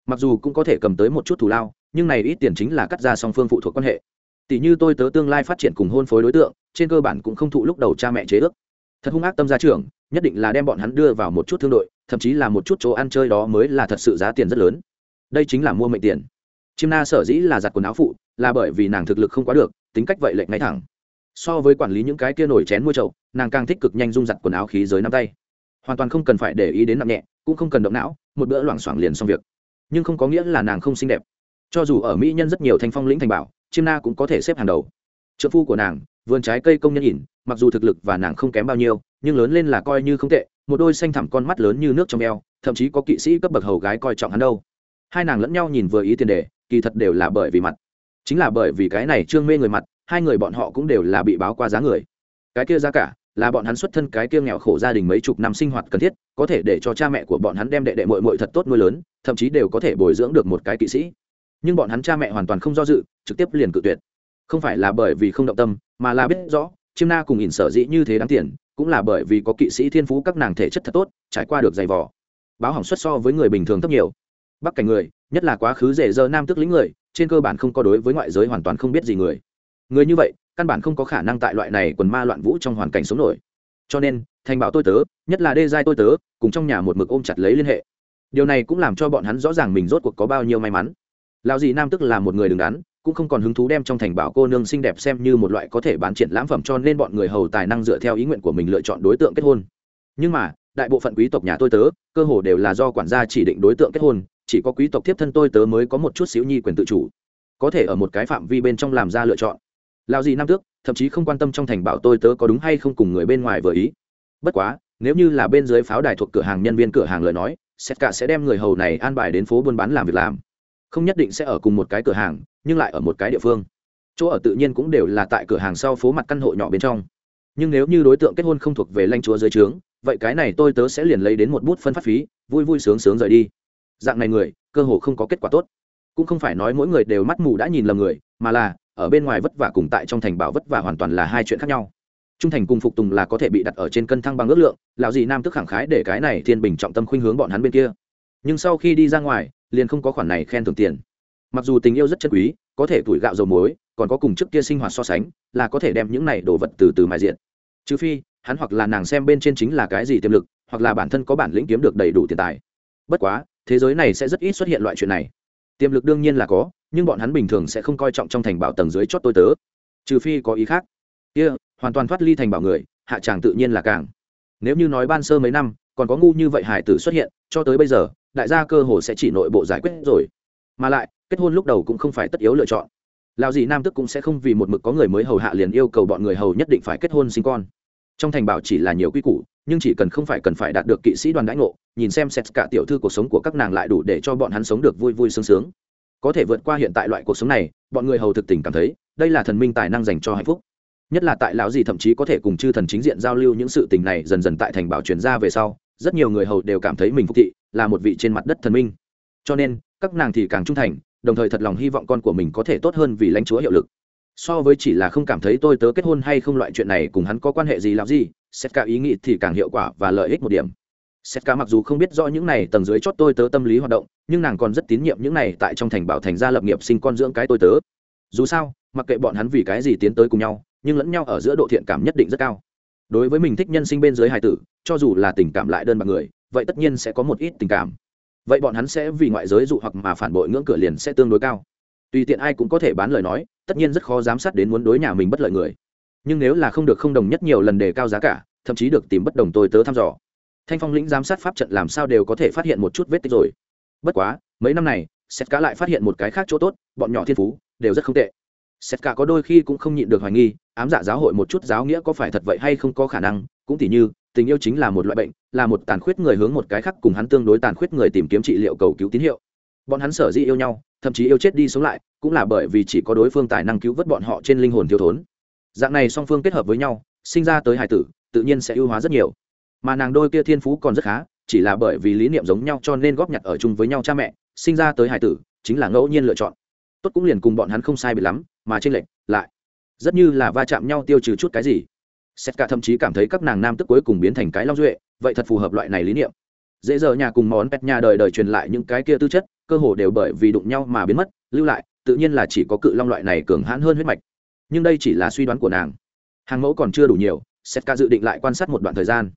Mặc dù cũng có thể cầm tới một chút thù lao, nhưng này ít tiền chính là cắt ra song phương phụ thuộc quan hệ. Tỷ như tôi tớ tương lai phát triển cùng hôn phối đối tượng, trên cơ bản cũng không thụ lúc đầu cha mẹ chế ước. Thật hung ác tâm gia trưởng, nhất định là đem bọn hắn đưa vào một chút thương đội, thậm chí là một chút chỗ ăn chơi đó mới là thật sự giá tiền rất lớn. Đây chính là mua mệnh tiền. Chim na sở dĩ là giặt quần áo phụ, là bởi vì nàng thực lực không quá được, tính cách vậy lệnh ngay thẳng so với quản lý những cái kia nổi chén mua chậu, nàng càng thích cực nhanh dung giặt quần áo khí giới năm tay. Hoàn toàn không cần phải để ý đến nặng nhẹ, cũng không cần động não, một bữa loảng xoảng liền xong việc. Nhưng không có nghĩa là nàng không xinh đẹp. Cho dù ở mỹ nhân rất nhiều thanh phong lĩnh thành bảo, chiêm na cũng có thể xếp hàng đầu. Trợ phu của nàng, vườn trái cây công nhân nhìn, mặc dù thực lực và nàng không kém bao nhiêu, nhưng lớn lên là coi như không tệ, một đôi xanh thẳm con mắt lớn như nước trong eo, thậm chí có kỵ sĩ cấp bậc hầu gái coi trọng hắn đâu. Hai nàng lẫn nhau nhìn vừa ý tiền đề, kỳ thật đều là bởi vì mặt. Chính là bởi vì cái này trương mê người mặt hai người bọn họ cũng đều là bị báo qua giá người. Cái kia giá cả, là bọn hắn xuất thân cái kia nghèo khổ gia đình mấy chục năm sinh hoạt cần thiết, có thể để cho cha mẹ của bọn hắn đem đệ đệ mội mội thật tốt nuôi lớn, thậm chí đều có thể bồi dưỡng được một cái kỵ sĩ. Nhưng bọn hắn cha mẹ hoàn toàn không do dự, trực tiếp liền cự tuyệt. Không phải là bởi vì không động tâm, mà là biết rõ, chiêm na cùng ỉn sở dĩ như thế đáng tiền, cũng là bởi vì có kỵ sĩ thiên phú các nàng thể chất thật tốt, trải qua được giày vò. Báo hỏng xuất so với người bình thường thấp nhiều. Bắc cảnh người, nhất là quá khứ rể rơ nam tức lĩnh người, trên cơ bản không có đối với ngoại giới hoàn toàn không biết gì người người như vậy, căn bản không có khả năng tại loại này quần ma loạn vũ trong hoàn cảnh sống nổi. Cho nên, thành bảo tôi tớ, nhất là đê giai tôi tớ, cùng trong nhà một mực ôm chặt lấy liên hệ. Điều này cũng làm cho bọn hắn rõ ràng mình rốt cuộc có bao nhiêu may mắn. Lão dì nam tức là một người đứng đắn, cũng không còn hứng thú đem trong thành bảo cô nương xinh đẹp xem như một loại có thể bán triển lãm phẩm cho nên bọn người hầu tài năng dựa theo ý nguyện của mình lựa chọn đối tượng kết hôn. Nhưng mà, đại bộ phận quý tộc nhà tôi tớ, cơ hồ đều là do quản gia chỉ định đối tượng kết hôn, chỉ có quý tộc tiếp thân tôi tớ mới có một chút xíu nhi quyền tự chủ. Có thể ở một cái phạm vi bên trong làm ra lựa chọn lao gì năm tước, thậm chí không quan tâm trong thành bảo tôi tớ có đúng hay không cùng người bên ngoài vừa ý. Bất quá, nếu như là bên dưới pháo đài thuộc cửa hàng nhân viên cửa hàng lời nói sét cả sẽ đem người hầu này an bài đến phố buôn bán làm việc làm. Không nhất định sẽ ở cùng một cái cửa hàng, nhưng lại ở một cái địa phương. Chỗ ở tự nhiên cũng đều là tại cửa hàng sau phố mặt căn hộ nhỏ bên trong. Nhưng nếu như đối tượng kết hôn không thuộc về lãnh chúa dưới trướng, vậy cái này tôi tớ sẽ liền lấy đến một bút phân phát phí, vui vui sướng sướng rời đi. Dạng này người, cơ hồ không có kết quả tốt. Cũng không phải nói mỗi người đều mắt mù đã nhìn lầm người, mà là ở bên ngoài vất vả cùng tại trong thành bảo vất vả hoàn toàn là hai chuyện khác nhau. Trung thành cùng phục tùng là có thể bị đặt ở trên cân thăng bằng ước lượng, lão dì nam tức khẳng khái để cái này thiên bình trọng tâm khuynh hướng bọn hắn bên kia. Nhưng sau khi đi ra ngoài, liền không có khoản này khen thưởng tiền. Mặc dù tình yêu rất chân quý, có thể tuổi gạo dầu muối, còn có cùng trước kia sinh hoạt so sánh, là có thể đem những này đồ vật từ từ mài diện. Trừ phi, hắn hoặc là nàng xem bên trên chính là cái gì tiềm lực, hoặc là bản thân có bản lĩnh kiếm được đầy đủ tiền tài. Bất quá, thế giới này sẽ rất ít xuất hiện loại chuyện này. Tiềm lực đương nhiên là có nhưng bọn hắn bình thường sẽ không coi trọng trong thành bảo tầng dưới chót tôi tớ. Trừ phi có ý khác. Kia、yeah, hoàn toàn thoát ly thành bảo người hạ tràng tự nhiên là càng. Nếu như nói ban sơ mấy năm còn có ngu như vậy hải tử xuất hiện cho tới bây giờ đại gia cơ hồ sẽ chỉ nội bộ giải quyết rồi. Mà lại kết hôn lúc đầu cũng không phải tất yếu lựa chọn. Lào gì nam tức cũng sẽ không vì một mực có người mới hầu hạ liền yêu cầu bọn người hầu nhất định phải kết hôn sinh con. Trong thành bảo chỉ là nhiều quy củ nhưng chỉ cần không phải cần phải đạt được kỵ sĩ đoàn đãi ngộ nhìn xem xét cả tiểu thư cuộc sống của các nàng lại đủ để cho bọn hắn sống được vui vui sướng sướng có thể vượt qua hiện tại loại cuộc sống này, bọn người hầu thực tình cảm thấy, đây là thần minh tài năng dành cho hạnh phúc. Nhất là tại lão gì thậm chí có thể cùng chư thần chính diện giao lưu những sự tình này dần dần tại thành bảo truyền ra về sau, rất nhiều người hầu đều cảm thấy mình phúc thị, là một vị trên mặt đất thần minh. Cho nên, các nàng thì càng trung thành, đồng thời thật lòng hy vọng con của mình có thể tốt hơn vì lãnh chúa hiệu lực. So với chỉ là không cảm thấy tôi tớ kết hôn hay không loại chuyện này cùng hắn có quan hệ gì làm gì xét cả ý nghĩ thì càng hiệu quả và lợi ích một điểm. Xét cả mặc dù không biết rõ những này tầng dưới chót tôi tớ tâm lý hoạt động nhưng nàng còn rất tín nhiệm những này tại trong thành bảo thành gia lập nghiệp sinh con dưỡng cái tôi tớ. Dù sao, mặc kệ bọn hắn vì cái gì tiến tới cùng nhau, nhưng lẫn nhau ở giữa độ thiện cảm nhất định rất cao. Đối với mình thích nhân sinh bên dưới hài tử, cho dù là tình cảm lại đơn bạc người, vậy tất nhiên sẽ có một ít tình cảm. Vậy bọn hắn sẽ vì ngoại giới dụ hoặc mà phản bội ngưỡng cửa liền sẽ tương đối cao. Tùy tiện ai cũng có thể bán lời nói, tất nhiên rất khó giám sát đến muốn đối nhà mình bất lợi người. Nhưng nếu là không được không đồng nhất nhiều lần đề cao giá cả, thậm chí được tìm bất đồng tôi tớ thăm dò. Thanh phong lĩnh giám sát pháp trận làm sao đều có thể phát hiện một chút vết tích rồi bất quá, mấy năm này sét cá lại phát hiện một cái khác chỗ tốt, bọn nhỏ thiên phú đều rất không tệ. Sét cá có đôi khi cũng không nhịn được hoài nghi, ám giả giáo hội một chút giáo nghĩa có phải thật vậy hay không có khả năng, cũng tỉ như, tình yêu chính là một loại bệnh, là một tàn khuyết người hướng một cái khác cùng hắn tương đối tàn khuyết người tìm kiếm trị liệu cầu cứu tín hiệu. Bọn hắn sở dĩ yêu nhau, thậm chí yêu chết đi sống lại, cũng là bởi vì chỉ có đối phương tài năng cứu vớt bọn họ trên linh hồn thiếu thốn. Dạng này song phương kết hợp với nhau, sinh ra tới hải tử, tự nhiên sẽ ưu hóa rất nhiều. Mà nàng đôi kia thiên phú còn rất khá chỉ là bởi vì lý niệm giống nhau cho nên góp nhặt ở chung với nhau cha mẹ, sinh ra tới hải tử, chính là ngẫu nhiên lựa chọn. Tốt cũng liền cùng bọn hắn không sai bị lắm, mà tranh lệch lại. Rất như là va chạm nhau tiêu trừ chút cái gì. Xét cả thậm chí cảm thấy các nàng nam tức cuối cùng biến thành cái long duệ, vậy thật phù hợp loại này lý niệm. Dễ dở nhà cùng món pet nhà đời đời truyền lại những cái kia tư chất, cơ hồ đều bởi vì đụng nhau mà biến mất, lưu lại, tự nhiên là chỉ có cự long loại này cường hãn hơn huyết mạch. Nhưng đây chỉ là suy đoán của nàng. Hàng mẫu còn chưa đủ nhiều xét cả dự định lại quan sát một đoạn thời gian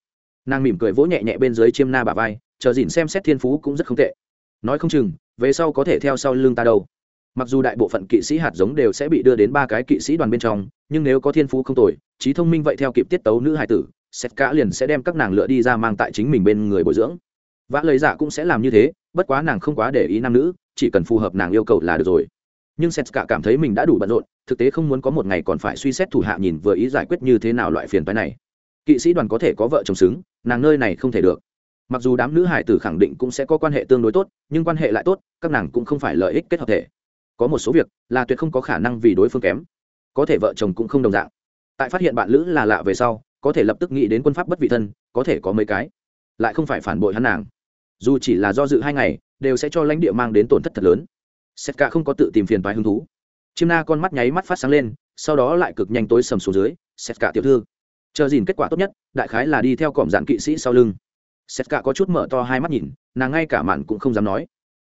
nàng mỉm cười vỗ nhẹ nhẹ bên dưới chiêm na bà vai, chờ dìn xem xét thiên phú cũng rất không tệ. Nói không chừng, về sau có thể theo sau lưng ta đâu. Mặc dù đại bộ phận kỵ sĩ hạt giống đều sẽ bị đưa đến ba cái kỵ sĩ đoàn bên trong, nhưng nếu có thiên phú không tồi, trí thông minh vậy theo kịp tiết tấu nữ hải tử xét cả liền sẽ đem các nàng lựa đi ra mang tại chính mình bên người bồi dưỡng. Vã lời giả dạ cũng sẽ làm như thế, bất quá nàng không quá để ý nam nữ, chỉ cần phù hợp nàng yêu cầu là được rồi. Nhưng xét cả cảm thấy mình đã đủ bận rộn, thực tế không muốn có một ngày còn phải suy xét thủ hạ nhìn vừa ý giải quyết như thế nào loại phiền phái này kỵ sĩ đoàn có thể có vợ chồng xứng, nàng nơi này không thể được. Mặc dù đám nữ hải tử khẳng định cũng sẽ có quan hệ tương đối tốt, nhưng quan hệ lại tốt, các nàng cũng không phải lợi ích kết hợp thể. Có một số việc là tuyệt không có khả năng vì đối phương kém. Có thể vợ chồng cũng không đồng dạng. Tại phát hiện bạn lữ là lạ về sau, có thể lập tức nghĩ đến quân pháp bất vị thân, có thể có mấy cái. Lại không phải phản bội hắn nàng. Dù chỉ là do dự hai ngày, đều sẽ cho lãnh địa mang đến tổn thất thật lớn. Sét cả không có tự tìm phiền toái hứng thú. Chim na con mắt nháy mắt phát sáng lên, sau đó lại cực nhanh tối sầm xuống dưới, Sét cả tiểu thư chờ dìn kết quả tốt nhất, đại khái là đi theo cọm dạn kỵ sĩ sau lưng. Sét cả có chút mở to hai mắt nhìn, nàng ngay cả mạn cũng không dám nói.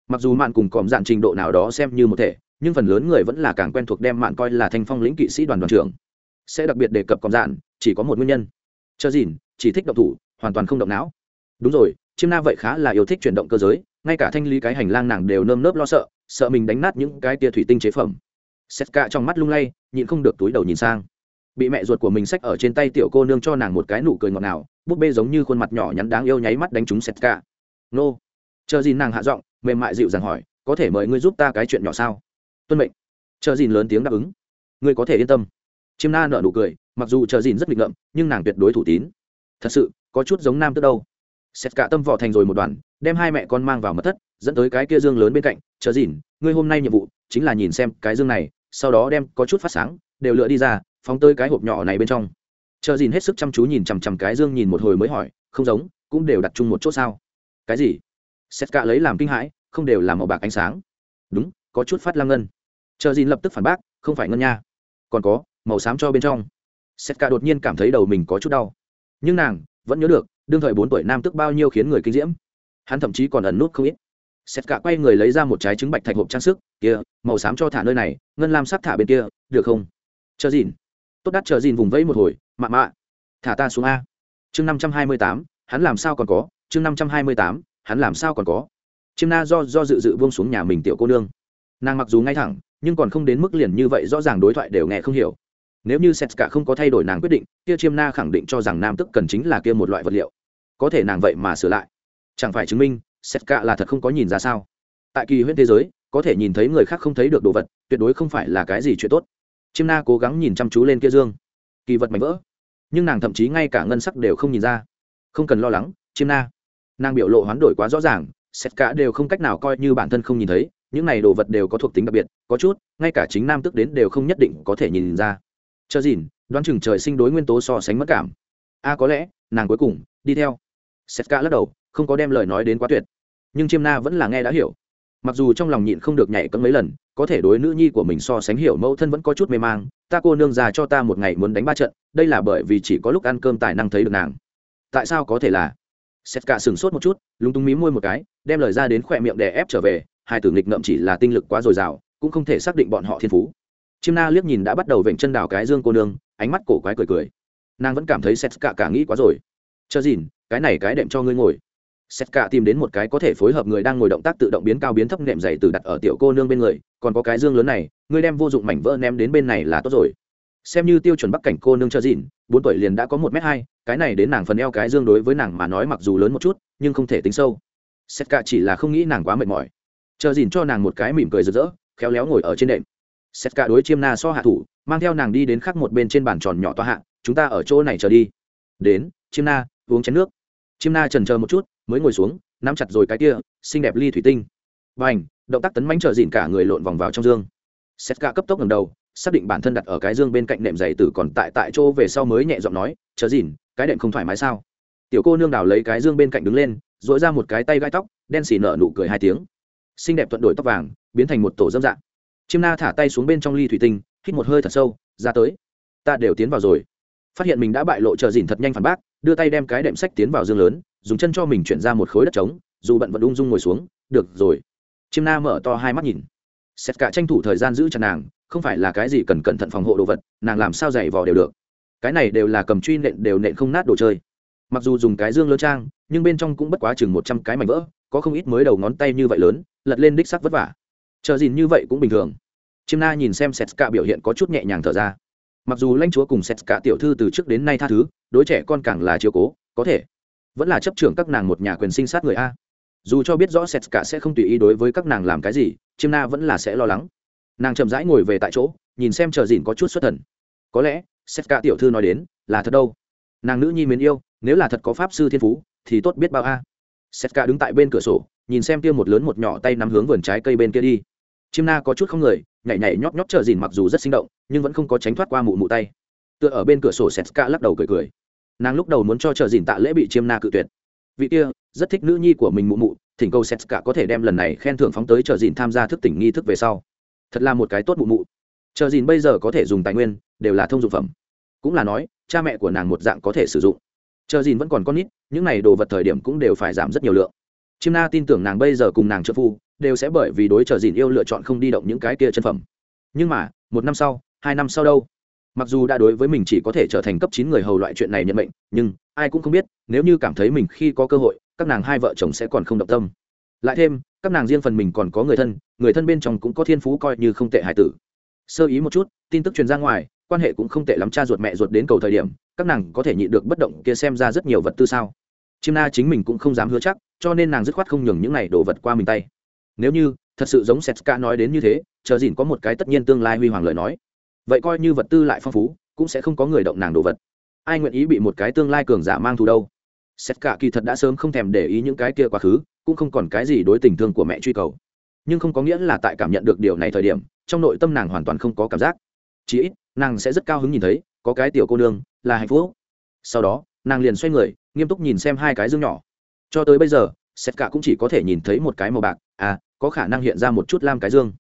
Mặc dù mạn cùng cọm dạn trình độ nào đó xem như một thể, nhưng phần lớn người vẫn là càng quen thuộc đem mạn coi là thanh phong lĩnh kỵ sĩ đoàn đoàn trưởng. Sẽ đặc biệt đề cập cọm dạn chỉ có một nguyên nhân. Chờ dìn chỉ thích động thủ, hoàn toàn không động não. Đúng rồi, chiêm na vậy khá là yêu thích chuyển động cơ giới, ngay cả thanh lý cái hành lang nàng đều nơm nớp lo sợ sợ mình đánh nát những cái tia thủy tinh chế phẩm. Sét cả trong mắt lung lay, nhịn không được túi đầu nhìn sang bị mẹ ruột của mình xách ở trên tay tiểu cô nương cho nàng một cái nụ cười ngọt ngào, búp bê giống như khuôn mặt nhỏ nhắn đáng yêu nháy mắt đánh trúng xét cả nô. Chờ gì nàng hạ giọng, mềm mại dịu dàng hỏi, có thể mời ngươi giúp ta cái chuyện nhỏ sao? Tuân mệnh. Chờ dìn lớn tiếng đáp ứng. Ngươi có thể yên tâm. Chiêm na nở nụ cười, mặc dù chờ dìn rất nghịch ngợm, nhưng nàng tuyệt đối thủ tín. Thật sự, có chút giống nam tức đâu. Xét cả tâm vỏ thành rồi một đoàn, đem hai mẹ con mang vào mật thất, dẫn tới cái kia dương lớn bên cạnh. Chờ dìn, ngươi hôm nay nhiệm vụ chính là nhìn xem cái dương này, sau đó đem có chút phát sáng, đều lựa đi ra phóng tới cái hộp nhỏ này bên trong. Chờ dìn hết sức chăm chú nhìn chằm chằm cái dương nhìn một hồi mới hỏi, không giống, cũng đều đặt chung một chỗ sao? Cái gì? Xét cả lấy làm kinh hãi, không đều là màu bạc ánh sáng. Đúng, có chút phát lam ngân. Chờ dìn lập tức phản bác, không phải ngân nha, còn có, màu xám cho bên trong. Xét cả đột nhiên cảm thấy đầu mình có chút đau. Nhưng nàng vẫn nhớ được, đương thời bốn tuổi nam tức bao nhiêu khiến người kinh diễm. Hắn thậm chí còn ẩn nút không ít. Xét cả quay người lấy ra một trái trứng bạch thạch hộp trang sức, kia, màu xám cho thả nơi này, ngân lam sắc thả bên kia, được không? Chờ dìn tốt đắt chờ dìn vùng vẫy một hồi, mạ mạ. Thả ta xuống a. Chương năm trăm hai mươi tám, hắn làm sao còn có? Chương năm trăm hai mươi tám, hắn làm sao còn có? Chiêm na do do dự dự buông xuống nhà mình tiểu cô nương. Nàng mặc dù ngay thẳng, nhưng còn không đến mức liền như vậy rõ ràng đối thoại đều nghe không hiểu. Nếu như setka không có thay đổi nàng quyết định, kia chiêm na khẳng định cho rằng nam tức cần chính là kia một loại vật liệu. Có thể nàng vậy mà sửa lại. Chẳng phải chứng minh setka là thật không có nhìn ra sao? Tại kỳ huyễn thế giới, có thể nhìn thấy người khác không thấy được đồ vật, tuyệt đối không phải là cái gì chuyện tốt chiêm na cố gắng nhìn chăm chú lên kia dương. Kỳ vật mảnh vỡ. Nhưng nàng thậm chí ngay cả ngân sắc đều không nhìn ra. Không cần lo lắng, chiêm na. Nàng biểu lộ hoán đổi quá rõ ràng, xét cả đều không cách nào coi như bản thân không nhìn thấy, những này đồ vật đều có thuộc tính đặc biệt, có chút, ngay cả chính nam tức đến đều không nhất định có thể nhìn ra. Chờ dìn đoán chừng trời sinh đối nguyên tố so sánh mất cảm. A, có lẽ, nàng cuối cùng, đi theo. Xét cả lắc đầu, không có đem lời nói đến quá tuyệt. Nhưng chiêm na vẫn là nghe đã hiểu mặc dù trong lòng nhịn không được nhảy cấm mấy lần, có thể đối nữ nhi của mình so sánh hiểu mẫu thân vẫn có chút mê mang, ta cô nương già cho ta một ngày muốn đánh ba trận, đây là bởi vì chỉ có lúc ăn cơm tài năng thấy được nàng. Tại sao có thể là? Sét cả sừng sốt một chút, lúng túng mí môi một cái, đem lời ra đến khỏe miệng đè ép trở về, hai tử nghịch ngợm chỉ là tinh lực quá dồi dào, cũng không thể xác định bọn họ thiên phú. Chim na liếc nhìn đã bắt đầu vểnh chân đào cái dương cô nương, ánh mắt cổ quái cười cười. Nàng vẫn cảm thấy Sét cả cả nghĩ quá rồi. Chờ dìn cái này cái đệm cho ngươi ngồi. Sét cả tìm đến một cái có thể phối hợp người đang ngồi động tác tự động biến cao biến thấp nệm dày từ đặt ở tiểu cô nương bên người, còn có cái dương lớn này ngươi đem vô dụng mảnh vỡ ném đến bên này là tốt rồi. Xem như tiêu chuẩn bắc cảnh cô nương cho dịn, bốn tuổi liền đã có một m hai, cái này đến nàng phần eo cái dương đối với nàng mà nói mặc dù lớn một chút, nhưng không thể tính sâu. Sét cả chỉ là không nghĩ nàng quá mệt mỏi. Chờ dìn cho nàng một cái mỉm cười rực rỡ, khéo léo ngồi ở trên đệm. Sét cả đối chiêm na so hạ thủ, mang theo nàng đi đến khắc một bên trên bàn tròn nhỏ toa hạ, chúng ta ở chỗ này chờ đi. Đến, chiêm na, uống chén nước. Chiêm na chần chờ một chút mới ngồi xuống, nắm chặt rồi cái kia, xinh đẹp ly thủy tinh. Và ảnh động tác tấn mánh trợ dịn cả người lộn vòng vào trong dương. Xét ca cấp tốc ngầm đầu, xác định bản thân đặt ở cái dương bên cạnh nệm giày tử còn tại tại chỗ về sau mới nhẹ giọng nói, trợ dịn, cái đệm không thoải mái sao? Tiểu cô nương đào lấy cái dương bên cạnh đứng lên dội ra một cái tay gai tóc, đen xì nở nụ cười hai tiếng. Xinh đẹp thuận đổi tóc vàng, biến thành một tổ dâm dạng. Chiêm na thả tay xuống bên trong ly thủy tinh, hít một hơi thật sâu, ra tới, ta đều tiến vào rồi. Phát hiện mình đã bại lộ trợ dịn thật nhanh phản bác đưa tay đem cái đệm sách tiến vào dương lớn, dùng chân cho mình chuyển ra một khối đất trống, dù bận vẫn ung dung ngồi xuống, được rồi. Chiêm na mở to hai mắt nhìn. Xét cả tranh thủ thời gian giữ chặt nàng, không phải là cái gì cần cẩn thận phòng hộ đồ vật, nàng làm sao dày vò đều được. Cái này đều là cầm truy nện, đều nện không nát đồ chơi. Mặc dù dùng cái dương lớn trang, nhưng bên trong cũng bất quá chừng một trăm cái mảnh vỡ, có không ít mới đầu ngón tay như vậy lớn, lật lên đích sắc vất vả. Chờ gìn như vậy cũng bình thường. Chiêm na nhìn xem sét cả biểu hiện có chút nhẹ nhàng thở ra mặc dù lãnh chúa cùng sét cả tiểu thư từ trước đến nay tha thứ, đối trẻ con càng là chiếu cố, có thể. Vẫn là chấp trưởng các nàng một nhà quyền sinh sát người a. Dù cho biết rõ sét cả sẽ không tùy ý đối với các nàng làm cái gì, chiêm na vẫn là sẽ lo lắng. Nàng chậm rãi ngồi về tại chỗ, nhìn xem chờ dìn có chút xuất thần. Có lẽ sét cả tiểu thư nói đến, là thật đâu? Nàng nữ nhi mến yêu, nếu là thật có pháp sư thiên phú, thì tốt biết bao a. Sét cả đứng tại bên cửa sổ, nhìn xem kia một lớn một nhỏ tay nắm hướng vườn trái cây bên kia đi chim na có chút không người, nhảy nhảy nhóp nhóp chờ dìn mặc dù rất sinh động, nhưng vẫn không có tránh thoát qua mụ mụ tay. Tựa ở bên cửa sổ sét ca lắc đầu cười cười. Nàng lúc đầu muốn cho chờ dìn tạ lễ bị chiêm na cự tuyệt. Vị kia, rất thích nữ nhi của mình mụ mụ, thỉnh cầu sét ca có thể đem lần này khen thưởng phóng tới chờ dìn tham gia thức tỉnh nghi thức về sau. Thật là một cái tốt mụ mụ. Chờ dìn bây giờ có thể dùng tài nguyên, đều là thông dụng phẩm. Cũng là nói, cha mẹ của nàng một dạng có thể sử dụng. Chờ dìn vẫn còn con nít, những này đồ vật thời điểm cũng đều phải giảm rất nhiều lượng. Chim na tin tưởng nàng bây giờ cùng nàng trợ phu đều sẽ bởi vì đối trở dìn yêu lựa chọn không đi động những cái kia chân phẩm. Nhưng mà, một năm sau, hai năm sau đâu? Mặc dù đã đối với mình chỉ có thể trở thành cấp chín người hầu loại chuyện này nhận mệnh, nhưng, ai cũng không biết, nếu như cảm thấy mình khi có cơ hội, các nàng hai vợ chồng sẽ còn không động tâm. Lại thêm, các nàng riêng phần mình còn có người thân người thân bên trong cũng có thiên phú coi như không tệ hải tử. Sơ ý một chút, tin tức truyền ra ngoài, quan hệ cũng không tệ lắm, cha ruột mẹ ruột đến cầu thời điểm, các nàng có thể nhịn được bất động kia xem ra rất nhiều vật tư sao? Chim na chính mình cũng không dám hứa chắc, cho nên nàng dứt khoát không nhường những này đổ vật qua mình tay nếu như, thật sự giống setka nói đến như thế, chờ dìn có một cái tất nhiên tương lai huy hoàng lời nói. Vậy coi như vật tư lại phong phú, cũng sẽ không có người động nàng đồ vật. Ai nguyện ý bị một cái tương lai cường giả mang thù đâu? Setka kỳ thật đã sớm không thèm để ý những cái kia quá khứ, cũng không còn cái gì đối tình thương của mẹ truy cầu. Nhưng không có nghĩa là tại cảm nhận được điều này thời điểm, trong nội tâm nàng hoàn toàn không có cảm giác. Chỉ ít, nàng sẽ rất cao hứng nhìn thấy, có cái tiểu cô nương, là hạnh phúc. Sau đó, nàng liền xoay người, nghiêm túc nhìn xem hai cái dương nhỏ. Cho tới bây giờ sét cả cũng chỉ có thể nhìn thấy một cái màu bạc. À có khả năng hiện ra một chút lam cái dương.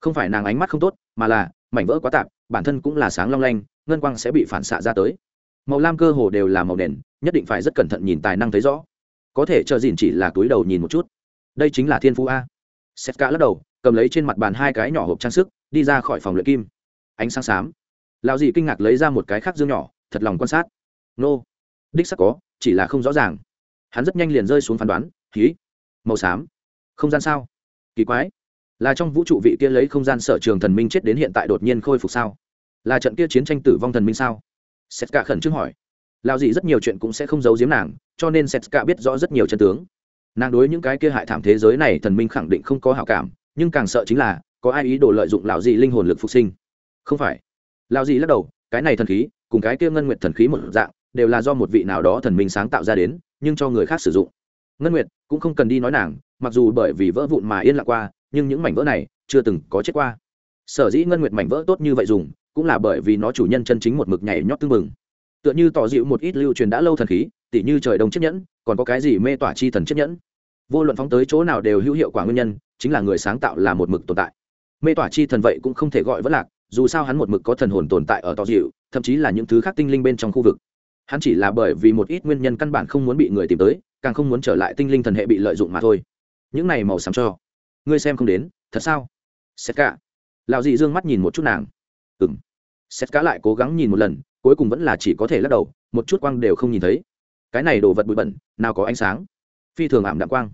Không phải nàng ánh mắt không tốt mà là mảnh vỡ quá tạp bản thân cũng là sáng long lanh ngân quang sẽ bị phản xạ ra tới. Màu lam cơ hồ đều là màu nền, nhất định phải rất cẩn thận nhìn tài năng thấy rõ. Có thể chờ dìn chỉ là túi đầu nhìn một chút. Đây chính là thiên phú a. Sét cả lắc đầu cầm lấy trên mặt bàn hai cái nhỏ hộp trang sức đi ra khỏi phòng luyện kim. Ánh sáng xám. Lão dì kinh ngạc lấy ra một cái khác dương nhỏ thật lòng quan sát. Nô. Đích sắc có chỉ là không rõ ràng. Hắn rất nhanh liền rơi xuống phán đoán khí màu xám. Không gian sao? Kỳ quái. Là trong vũ trụ vị kia lấy không gian sở trường thần minh chết đến hiện tại đột nhiên khôi phục sao? Là trận kia chiến tranh tử vong thần minh sao? Sét cả khẩn trương hỏi. Lao gì rất nhiều chuyện cũng sẽ không giấu giếm nàng, cho nên sét cả biết rõ rất nhiều chân tướng. Nàng đối những cái kia hại thảm thế giới này thần minh khẳng định không có hảo cảm, nhưng càng sợ chính là, có ai ý đồ lợi dụng lão gì linh hồn lực phục sinh? Không phải. Lao gì lắc đầu, cái này thần khí, cùng cái kia ngân nguyệt thần khí một dạng, đều là do một vị nào đó thần minh sáng tạo ra đến, nhưng cho người khác sử dụng. Ngân nguyệt cũng không cần đi nói nàng, mặc dù bởi vì vỡ vụn mà yên lặng qua, nhưng những mảnh vỡ này chưa từng có chết qua. Sở dĩ ngân nguyệt mảnh vỡ tốt như vậy dùng, cũng là bởi vì nó chủ nhân chân chính một mực nhảy nhót tưng mừng tựa như tỏ dịu một ít lưu truyền đã lâu thần khí, tỉ như trời đông chiếc nhẫn, còn có cái gì mê tỏa chi thần chiếc nhẫn. Vô luận phóng tới chỗ nào đều hữu hiệu quả nguyên nhân, chính là người sáng tạo là một mực tồn tại. Mê tỏa chi thần vậy cũng không thể gọi vẫn lạc, dù sao hắn một mực có thần hồn tồn tại ở tỏ dịu, thậm chí là những thứ khác tinh linh bên trong khu vực hắn chỉ là bởi vì một ít nguyên nhân căn bản không muốn bị người tìm tới, càng không muốn trở lại tinh linh thần hệ bị lợi dụng mà thôi. Những này màu xám cho. Ngươi xem không đến, thật sao? Xét cả. Lão dị dương mắt nhìn một chút nàng. Ừng xét cả lại cố gắng nhìn một lần, cuối cùng vẫn là chỉ có thể lắc đầu, một chút quang đều không nhìn thấy. Cái này đồ vật bụi bẩn, nào có ánh sáng. Phi thường ảm đạm quang.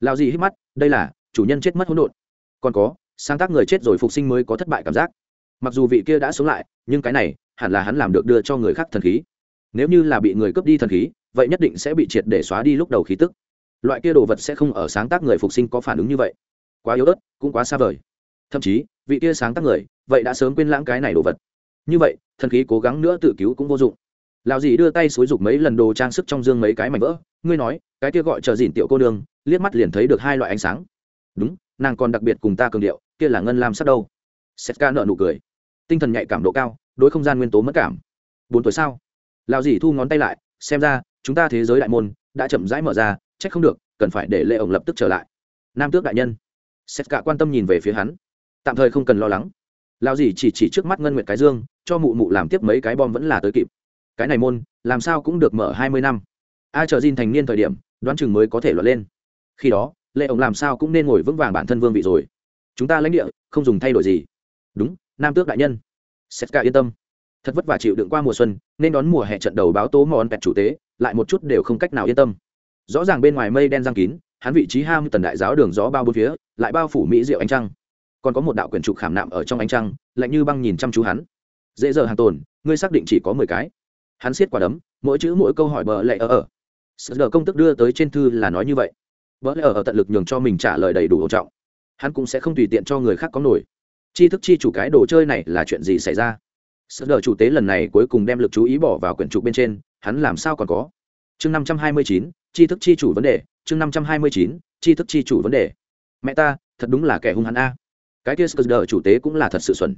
Lão dị hít mắt, đây là, chủ nhân chết mất hỗn độn. Còn có, sáng tác người chết rồi phục sinh mới có thất bại cảm giác. Mặc dù vị kia đã sống lại, nhưng cái này, hẳn là hắn làm được đưa cho người khác thần khí nếu như là bị người cướp đi thần khí, vậy nhất định sẽ bị triệt để xóa đi lúc đầu khí tức. Loại kia đồ vật sẽ không ở sáng tác người phục sinh có phản ứng như vậy. Quá yếu ớt, cũng quá xa vời. Thậm chí, vị kia sáng tác người, vậy đã sớm quên lãng cái này đồ vật. Như vậy, thần khí cố gắng nữa tự cứu cũng vô dụng. Lào dì đưa tay xối rục mấy lần đồ trang sức trong dương mấy cái mảnh vỡ, ngươi nói, cái kia gọi chờ dìn tiểu cô nương, liếc mắt liền thấy được hai loại ánh sáng. Đúng, nàng còn đặc biệt cùng ta cường điệu, kia là ngân lam sắc đâu. Setka nợ nụ cười. Tinh thần nhạy cảm độ cao, đối không gian nguyên tố mất cảm. Bốn tuổi sao? Lao dì thu ngón tay lại, xem ra, chúng ta thế giới đại môn, đã chậm rãi mở ra c h ắ c không được, cần phải để lệ ổng lập tức trở lại. Nam tước đại nhân. Sét cả quan tâm nhìn về phía hắn. Tạm thời không cần lo lắng. Lao dì chỉ chỉ trước mắt ngân nguyệt cái dương, cho mụ mụ làm tiếp mấy cái bom vẫn là tới kịp. Cái này môn, làm sao cũng được mở hai mươi năm. Ai chờ Jin thành niên thời điểm, đoán chừng mới có thể lọt lên. Khi đó lệ ổng làm sao cũng nên ngồi vững vàng bản thân vương vị rồi. Chúng ta lãnh địa, không dùng thay đổi gì. Đúng, nam tước đại nhân. Sét cả yên tâm thật vất vả chịu đựng qua mùa xuân, nên đón mùa hè trận đầu báo tố mòn pẹt chủ tế, lại một chút đều không cách nào yên tâm. Rõ ràng bên ngoài mây đen giang kín, hắn vị trí ham tần đại giáo đường gió bao bốn phía, lại bao phủ mỹ diệu ánh trăng. Còn có một đạo quyển trục khảm nạm ở trong ánh trăng, lạnh như băng nhìn chăm chú hắn. Dễ dở hàng tồn, ngươi xác định chỉ có mười cái. Hắn siết quả đấm, mỗi chữ mỗi câu hỏi bờ lệ ở ở. Sự công tức đưa tới trên thư là nói như vậy. Bờ lệ ở ở tận lực nhường cho mình trả lời đầy đủ hỗ trọng. Hắn cũng sẽ không tùy tiện cho người khác có nổi. Chi thức chi chủ cái đồ chơi này là chuyện gì xảy ra? Sợ đờ chủ tế lần này cuối cùng đem lực chú ý bỏ vào quyển trục bên trên, hắn làm sao còn có? Chương năm trăm hai mươi chín, tri thức chi chủ vấn đề, chương năm trăm hai mươi chín, tri thức chi chủ vấn đề. Mẹ ta, thật đúng là kẻ hung hắn a. Cái kia Sợ đờ chủ tế cũng là thật sự xuẩn.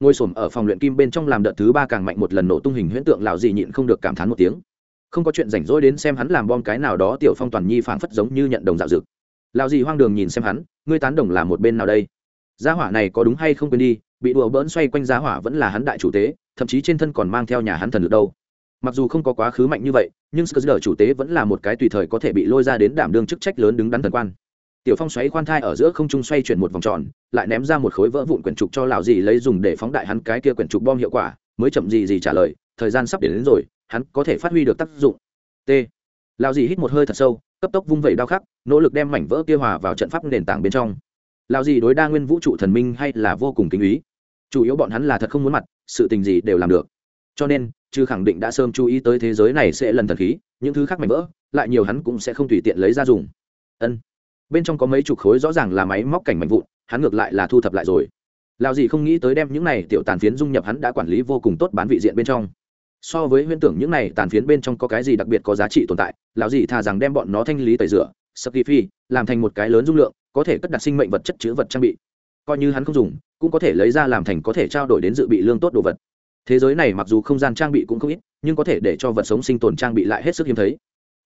Ngồi s ở phòng luyện kim bên trong làm đợt thứ ba càng mạnh một lần nổ tung hình huyễn tượng lào gì nhịn không được cảm thán một tiếng. Không có chuyện rảnh rỗi đến xem hắn làm bom cái nào đó, tiểu phong toàn nhi phảng phất giống như nhận đồng dạo dực. Lào gì hoang đường nhìn xem hắn, ngươi tán đồng là một bên nào đây? Gia hỏa này có đúng hay không quên đi bị đùa bỡn xoay quanh gia hỏa vẫn là hắn đại chủ tế thậm chí trên thân còn mang theo nhà hắn thần lực đâu. Mặc dù không có quá khứ mạnh như vậy nhưng sờ chủ tế vẫn là một cái tùy thời có thể bị lôi ra đến đảm đương chức trách lớn đứng đắn thần quan. Tiểu phong xoáy khoan thai ở giữa không trung xoay chuyển một vòng tròn lại ném ra một khối vỡ vụn quyển trục cho lão dì lấy dùng để phóng đại hắn cái kia quyển trục bom hiệu quả mới chậm gì gì trả lời thời gian sắp đến, đến rồi hắn có thể phát huy được tác dụng. T. Lão dì hít một hơi thật sâu cấp tốc vung vẩy đau khắc nỗ lực đem mảnh vỡ kia hòa vào trận pháp nền tảng bên trong lão gì đối đa nguyên vũ trụ thần minh hay là vô cùng kính ý? Chủ yếu bọn hắn là thật không muốn mặt, sự tình gì đều làm được. Cho nên chứ khẳng định đã sớm chú ý tới thế giới này sẽ lần thần khí, những thứ khác mảnh vỡ, lại nhiều hắn cũng sẽ không tùy tiện lấy ra dùng. Ân. Bên trong có mấy chục khối rõ ràng là máy móc cảnh mạnh vụn, hắn ngược lại là thu thập lại rồi. Lao gì không nghĩ tới đem những này tiểu tàn phiến dung nhập hắn đã quản lý vô cùng tốt bán vị diện bên trong. So với huyễn tưởng những này tàn phiến bên trong có cái gì đặc biệt có giá trị tồn tại, lão gì thà rằng đem bọn nó thanh lý tẩy rửa sắp phi, làm thành một cái lớn dung lượng có thể cất đặt sinh mệnh vật chất chứa vật trang bị. Coi như hắn không dùng, cũng có thể lấy ra làm thành có thể trao đổi đến dự bị lương tốt đồ vật. Thế giới này mặc dù không gian trang bị cũng không ít, nhưng có thể để cho vật sống sinh tồn trang bị lại hết sức hiếm thấy.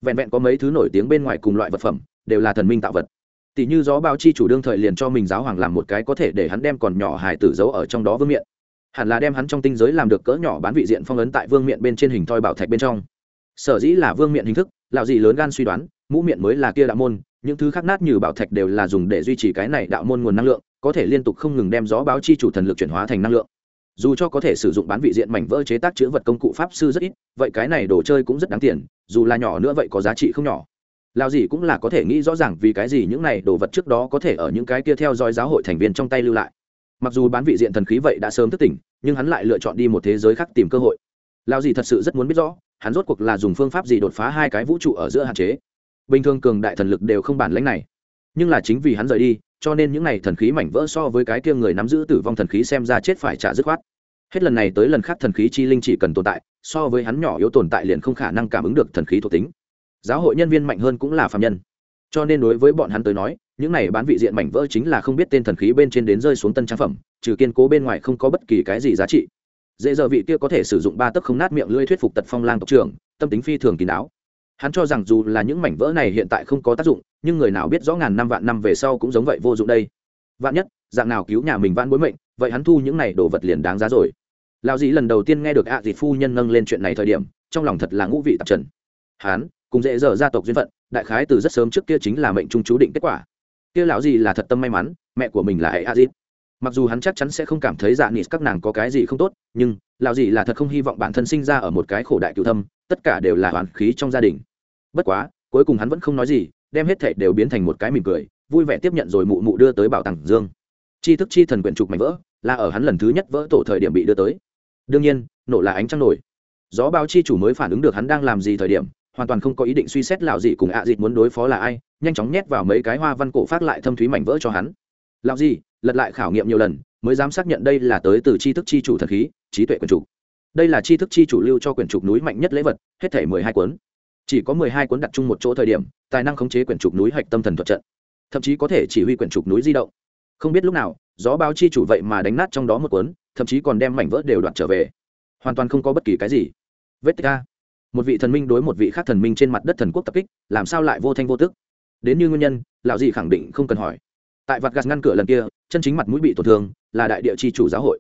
Vẹn vẹn có mấy thứ nổi tiếng bên ngoài cùng loại vật phẩm, đều là thần minh tạo vật. Tỷ như gió bao chi chủ đương thời liền cho mình giáo hoàng làm một cái có thể để hắn đem còn nhỏ hài tử giấu ở trong đó vương miện. Hẳn là đem hắn trong tinh giới làm được cỡ nhỏ bán vị diện phong ấn tại vương miện bên trên hình thoi bảo thạch bên trong. Sở dĩ là vương miện hình thức lạo dị lớn gan suy đoán, mũ miệng mới là kia đạo môn những thứ khác nát như bảo thạch đều là dùng để duy trì cái này đạo môn nguồn năng lượng, có thể liên tục không ngừng đem gió báo chi chủ thần lực chuyển hóa thành năng lượng. Dù cho có thể sử dụng bán vị diện mảnh vỡ chế tác chữ vật công cụ pháp sư rất ít, vậy cái này đồ chơi cũng rất đáng tiền, dù là nhỏ nữa vậy có giá trị không nhỏ. Lao gì cũng là có thể nghĩ rõ ràng vì cái gì những này đồ vật trước đó có thể ở những cái kia theo dõi giáo hội thành viên trong tay lưu lại. Mặc dù bán vị diện thần khí vậy đã sớm thức tỉnh, nhưng hắn lại lựa chọn đi một thế giới khác tìm cơ hội. Lao gì thật sự rất muốn biết rõ, hắn rốt cuộc là dùng phương pháp gì đột phá hai cái vũ trụ ở giữa hạn chế bình thường cường đại thần lực đều không bản lãnh này. Nhưng là chính vì hắn rời đi, cho nên những n à y thần khí mảnh vỡ so với cái kia người nắm giữ tử vong thần khí xem ra chết phải trả dứt khoát. Hết lần này tới lần khác thần khí chi linh chỉ cần tồn tại, so với hắn nhỏ yếu tồn tại liền không khả năng cảm ứng được thần khí thuộc tính. Giáo hội nhân viên mạnh hơn cũng là phạm nhân. Cho nên đối với bọn hắn tới nói, những này bán vị diện mảnh vỡ chính là không biết tên thần khí bên trên đến rơi xuống tân trang phẩm, trừ kiên cố bên ngoài không có bất kỳ cái gì giá trị. Dễ giờ vị kia có thể sử dụng ba tấc không nát miệng lưỡi thuyết phục tật phong lang tộc trưởng, tâm tính phi thường kín đáo hắn cho rằng dù là những mảnh vỡ này hiện tại không có tác dụng, nhưng người nào biết rõ ngàn năm vạn năm về sau cũng giống vậy vô dụng đây. Vạn nhất, dạng nào cứu nhà mình vãn bối mệnh, vậy hắn thu những này đồ vật liền đáng giá rồi. Lao dĩ lần đầu tiên nghe được ạ à dì phu nhân nâng lên chuyện này thời điểm, trong lòng thật là ngũ vị tạp trần. Hắn, cùng dễ dở gia tộc duyên phận, đại khái từ rất sớm trước kia chính là mệnh trung chú định kết quả. Kia lão gì là thật tâm may mắn, mẹ của mình là hệ a dịp mặc dù hắn chắc chắn sẽ không cảm thấy dạ nịt các nàng có cái gì không tốt, nhưng, lão gì là thật không hy vọng bản thân sinh ra ở một cái khổ đại cựu thâm tất cả đều là hoàn khí trong gia đình. Bất quá, cuối cùng hắn vẫn không nói gì, đem hết thảy đều biến thành một cái mỉm cười, vui vẻ tiếp nhận rồi mụ mụ đưa tới bảo tàng dương. Chi thức chi thần quyển trục mảnh vỡ, là ở hắn lần thứ nhất vỡ tổ thời điểm bị đưa tới. Đương nhiên, nổ là ánh trăng nổi. Gió báo chi chủ mới phản ứng được hắn đang làm gì thời điểm, hoàn toàn không có ý định suy xét lão dị cùng ạ à dịt muốn đối phó là ai, nhanh chóng nhét vào mấy cái hoa văn cổ phát lại thâm thúy mảnh vỡ cho hắn. Lão dị, lật lại khảo nghiệm nhiều lần, mới dám xác nhận đây là tới từ chi thức chi chủ thần khí, trí tuệ quyển trục đây là tri thức chi chủ lưu cho quyển trục núi mạnh nhất lễ vật, hết thể mười hai cuốn. Chỉ có mười hai cuốn đặt chung một chỗ thời điểm, tài năng khống chế quyển trục núi hạch tâm thần thuật trận. Thậm chí có thể chỉ huy quyển trục núi di động. Không biết lúc nào, gió báo chi chủ vậy mà đánh nát trong đó một cuốn, thậm chí còn đem mảnh vỡ đều đoạt trở về. Hoàn toàn không có bất kỳ cái gì. Vết tích a. Một vị thần minh đối một vị khác thần minh trên mặt đất thần quốc tập kích, làm sao lại vô thanh vô tức? Đến như nguyên nhân, lão gì khẳng định không cần hỏi. Tại vạt gạt ngăn cửa lần kia, chân chính mặt mũi bị tổn thương, là đại địa chi chủ giáo hội.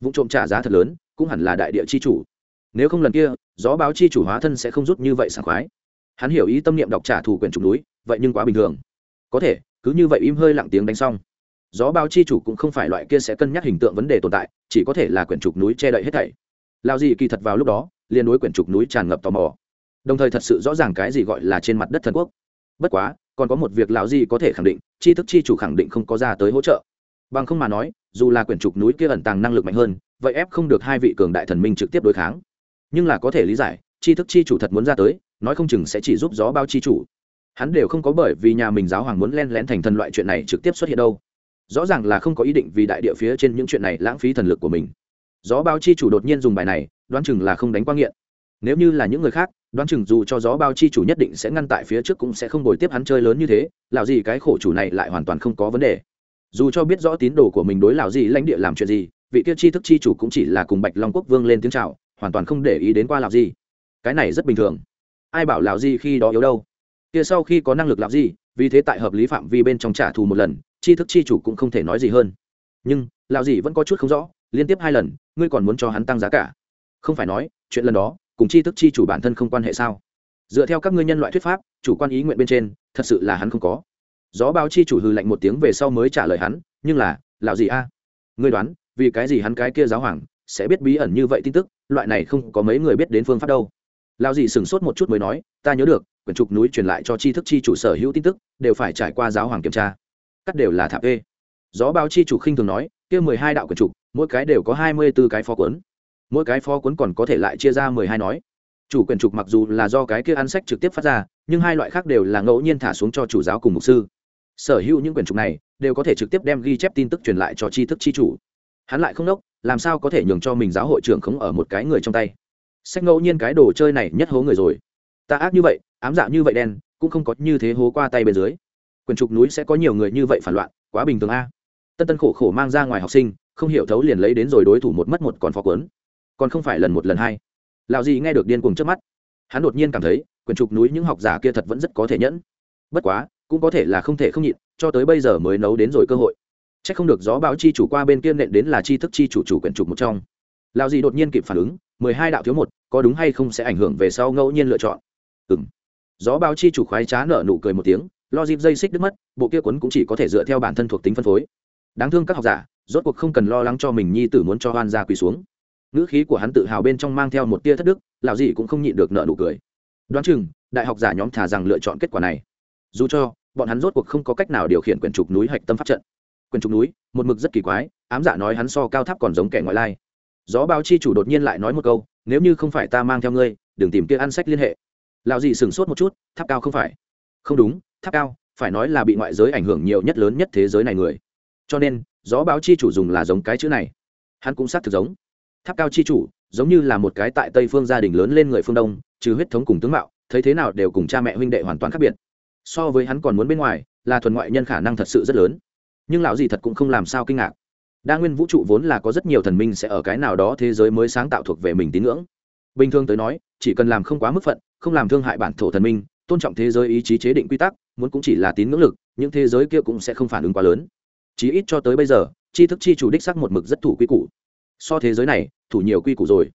Vụ trộm trả giá thật lớn cũng hẳn là đại địa chi chủ. Nếu không lần kia, gió báo chi chủ hóa thân sẽ không rút như vậy sảng khoái. Hắn hiểu ý tâm niệm đọc trả thủ quyền trùng núi, vậy nhưng quá bình thường. Có thể, cứ như vậy im hơi lặng tiếng đánh xong. Gió báo chi chủ cũng không phải loại kia sẽ cân nhắc hình tượng vấn đề tồn tại, chỉ có thể là quyển trục núi che đậy hết thảy. Lao gì kỳ thật vào lúc đó, liền đối quyển trục núi tràn ngập tò mò. Đồng thời thật sự rõ ràng cái gì gọi là trên mặt đất thần quốc. Bất quá, còn có một việc lão gì có thể khẳng định chi thức chi chủ khẳng định không có ra tới hỗ trợ. Bằng không mà nói, dù là quyển trục núi kia ẩn tàng năng lực mạnh hơn vậy ép không được hai vị cường đại thần minh trực tiếp đối kháng. Nhưng là có thể lý giải chi thức chi chủ thật muốn ra tới, nói không chừng sẽ chỉ giúp gió bao chi chủ. Hắn đều không có bởi vì nhà mình giáo hoàng muốn len lén thành thần loại chuyện này trực tiếp xuất hiện đâu. Rõ ràng là không có ý định vì đại địa phía trên những chuyện này lãng phí thần lực của mình. Gió bao chi chủ đột nhiên dùng bài này, đoán chừng là không đánh qua nghiện. Nếu như là những người khác, đoán chừng dù cho gió bao chi chủ nhất định sẽ ngăn tại phía trước cũng sẽ không bồi tiếp hắn chơi lớn như thế lào gì cái khổ chủ này lại hoàn toàn không có vấn đề. Dù cho biết rõ tín đồ của mình đối lào gì lãnh địa làm chuyện gì vị kia chi thức chi chủ cũng chỉ là cùng bạch long quốc vương lên tiếng chào, hoàn toàn không để ý đến qua lạp di. Cái này rất bình thường. Ai bảo lạp di khi đó yếu đâu? Kia sau khi có năng lực lạp di, vì thế tại hợp lý phạm vi bên trong trả thù một lần chi thức chi chủ cũng không thể nói gì hơn. Nhưng, lạp di vẫn có chút không rõ, liên tiếp hai lần, ngươi còn muốn cho hắn tăng giá cả. Không phải nói, chuyện lần đó, cùng chi thức chi chủ bản thân không quan hệ sao? Dựa theo các ngươi nhân loại thuyết pháp, chủ quan ý nguyện bên trên, thật sự là hắn không có. Gió báo chi chủ hư lạnh một tiếng về sau mới trả lời hắn, nhưng là lão gì a, ngươi đoán vì cái gì hắn cái kia giáo hoàng sẽ biết bí ẩn như vậy tin tức, loại này không có mấy người biết đến phương pháp đâu. Lão dì sửng sốt một chút mới nói, ta nhớ được, quyển trục núi truyền lại cho tri thức chi chủ sở hữu tin tức, đều phải trải qua giáo hoàng kiểm tra. Cắt đều là thạp ê. Gió báo chi chủ khinh thường nói, kia mười hai đạo quyển trục, mỗi cái đều có hai mươi b ố cái phó cuốn. Mỗi cái phó cuốn còn có thể lại chia ra mười hai nói. Chủ quyển trục mặc dù là do cái kia ăn sách trực tiếp phát ra, nhưng hai loại khác đều là ngẫu nhiên thả xuống cho chủ giáo cùng mục sư. Sở hữu những quyển trục này, đều có thể trực tiếp đem ghi chép tin tức truyền lại cho tri thức chi chủ hắn lại không đốc làm sao có thể nhường cho mình giáo hội trưởng khống ở một cái người trong tay? Sách ngẫu nhiên cái đồ chơi này nhất hố người rồi. Ta ác như vậy, ám dạ như vậy đen, cũng không có như thế hố qua tay bên dưới. Quyền trục núi sẽ có nhiều người như vậy phản loạn, quá bình thường a. Tân tân khổ khổ mang ra ngoài học sinh, không hiểu thấu liền lấy đến rồi đối thủ một mất một còn phó quấn còn không phải lần một lần hai. Lào gì nghe được điên cuồng trước mắt. Hắn đột nhiên cảm thấy, quyền trục núi những học giả kia thật vẫn rất có thể nhẫn. Bất quá, cũng có thể là không thể không nhịn, cho tới bây giờ mới nấu đến rồi cơ hội c h ắ c không được gió báo chi chủ qua bên kia nện đến là chi thức chi chủ chủ quyển trục một trong. Lao gì đột nhiên kịp phản ứng, mười hai đạo thiếu một, có đúng hay không sẽ ảnh hưởng về sau ngẫu nhiên lựa chọn? Ừ m gió báo chi chủ khoái trá nở nụ cười một tiếng, lo dịp dây xích đứt mất, bộ kia quấn cũng chỉ có thể dựa theo bản thân thuộc tính phân phối. Đáng thương các học giả, rốt cuộc không cần lo lắng cho mình nhi tử muốn cho hoan ra quỳ xuống. Ngữ khí của hắn tự hào bên trong mang theo một tia thất đức lào gì cũng không nhịn được nợ nụ cười. Đoán chừng, đại học giả nhóm thả rằng lựa chọn kết quả này. Dù cho, bọn hắn rốt cuộc không có cách nào điều khiển quyển trục núi hạch tâm pháp trận quyền trục núi, một mực rất kỳ quái, ám giả nói hắn so cao tháp còn giống kẻ ngoại lai. Gió báo chi chủ đột nhiên lại nói một câu, nếu như không phải ta mang theo ngươi, đừng tìm kia ăn sách liên hệ. Lạo dị sửng sốt một chút, tháp cao không phải. Không đúng, tháp cao, phải nói là bị ngoại giới ảnh hưởng nhiều nhất lớn nhất thế giới này người. Cho nên, gió báo chi chủ dùng là giống cái chữ này. Hắn cũng xác thực giống. Tháp cao chi chủ, giống như là một cái tại tây phương gia đình lớn lên người phương đông, trừ huyết thống cùng tướng mạo, thấy thế nào đều cùng cha mẹ huynh đệ hoàn toàn khác biệt. So với hắn còn muốn bên ngoài, là thuần ngoại nhân khả năng thật sự rất lớn nhưng lão gì thật cũng không làm sao kinh ngạc. Đa nguyên vũ trụ vốn là có rất nhiều thần minh sẽ ở cái nào đó thế giới mới sáng tạo thuộc về mình tín ngưỡng. Bình thường tới nói, chỉ cần làm không quá mức phận, không làm thương hại bản thổ thần minh, tôn trọng thế giới ý chí chế định quy tắc, muốn cũng chỉ là tín ngưỡng lực, những thế giới kia cũng sẽ không phản ứng quá lớn. Chí ít cho tới bây giờ, tri thức chi chủ đích sắc một mực rất thủ quy củ. So thế giới này, thủ nhiều quy củ rồi.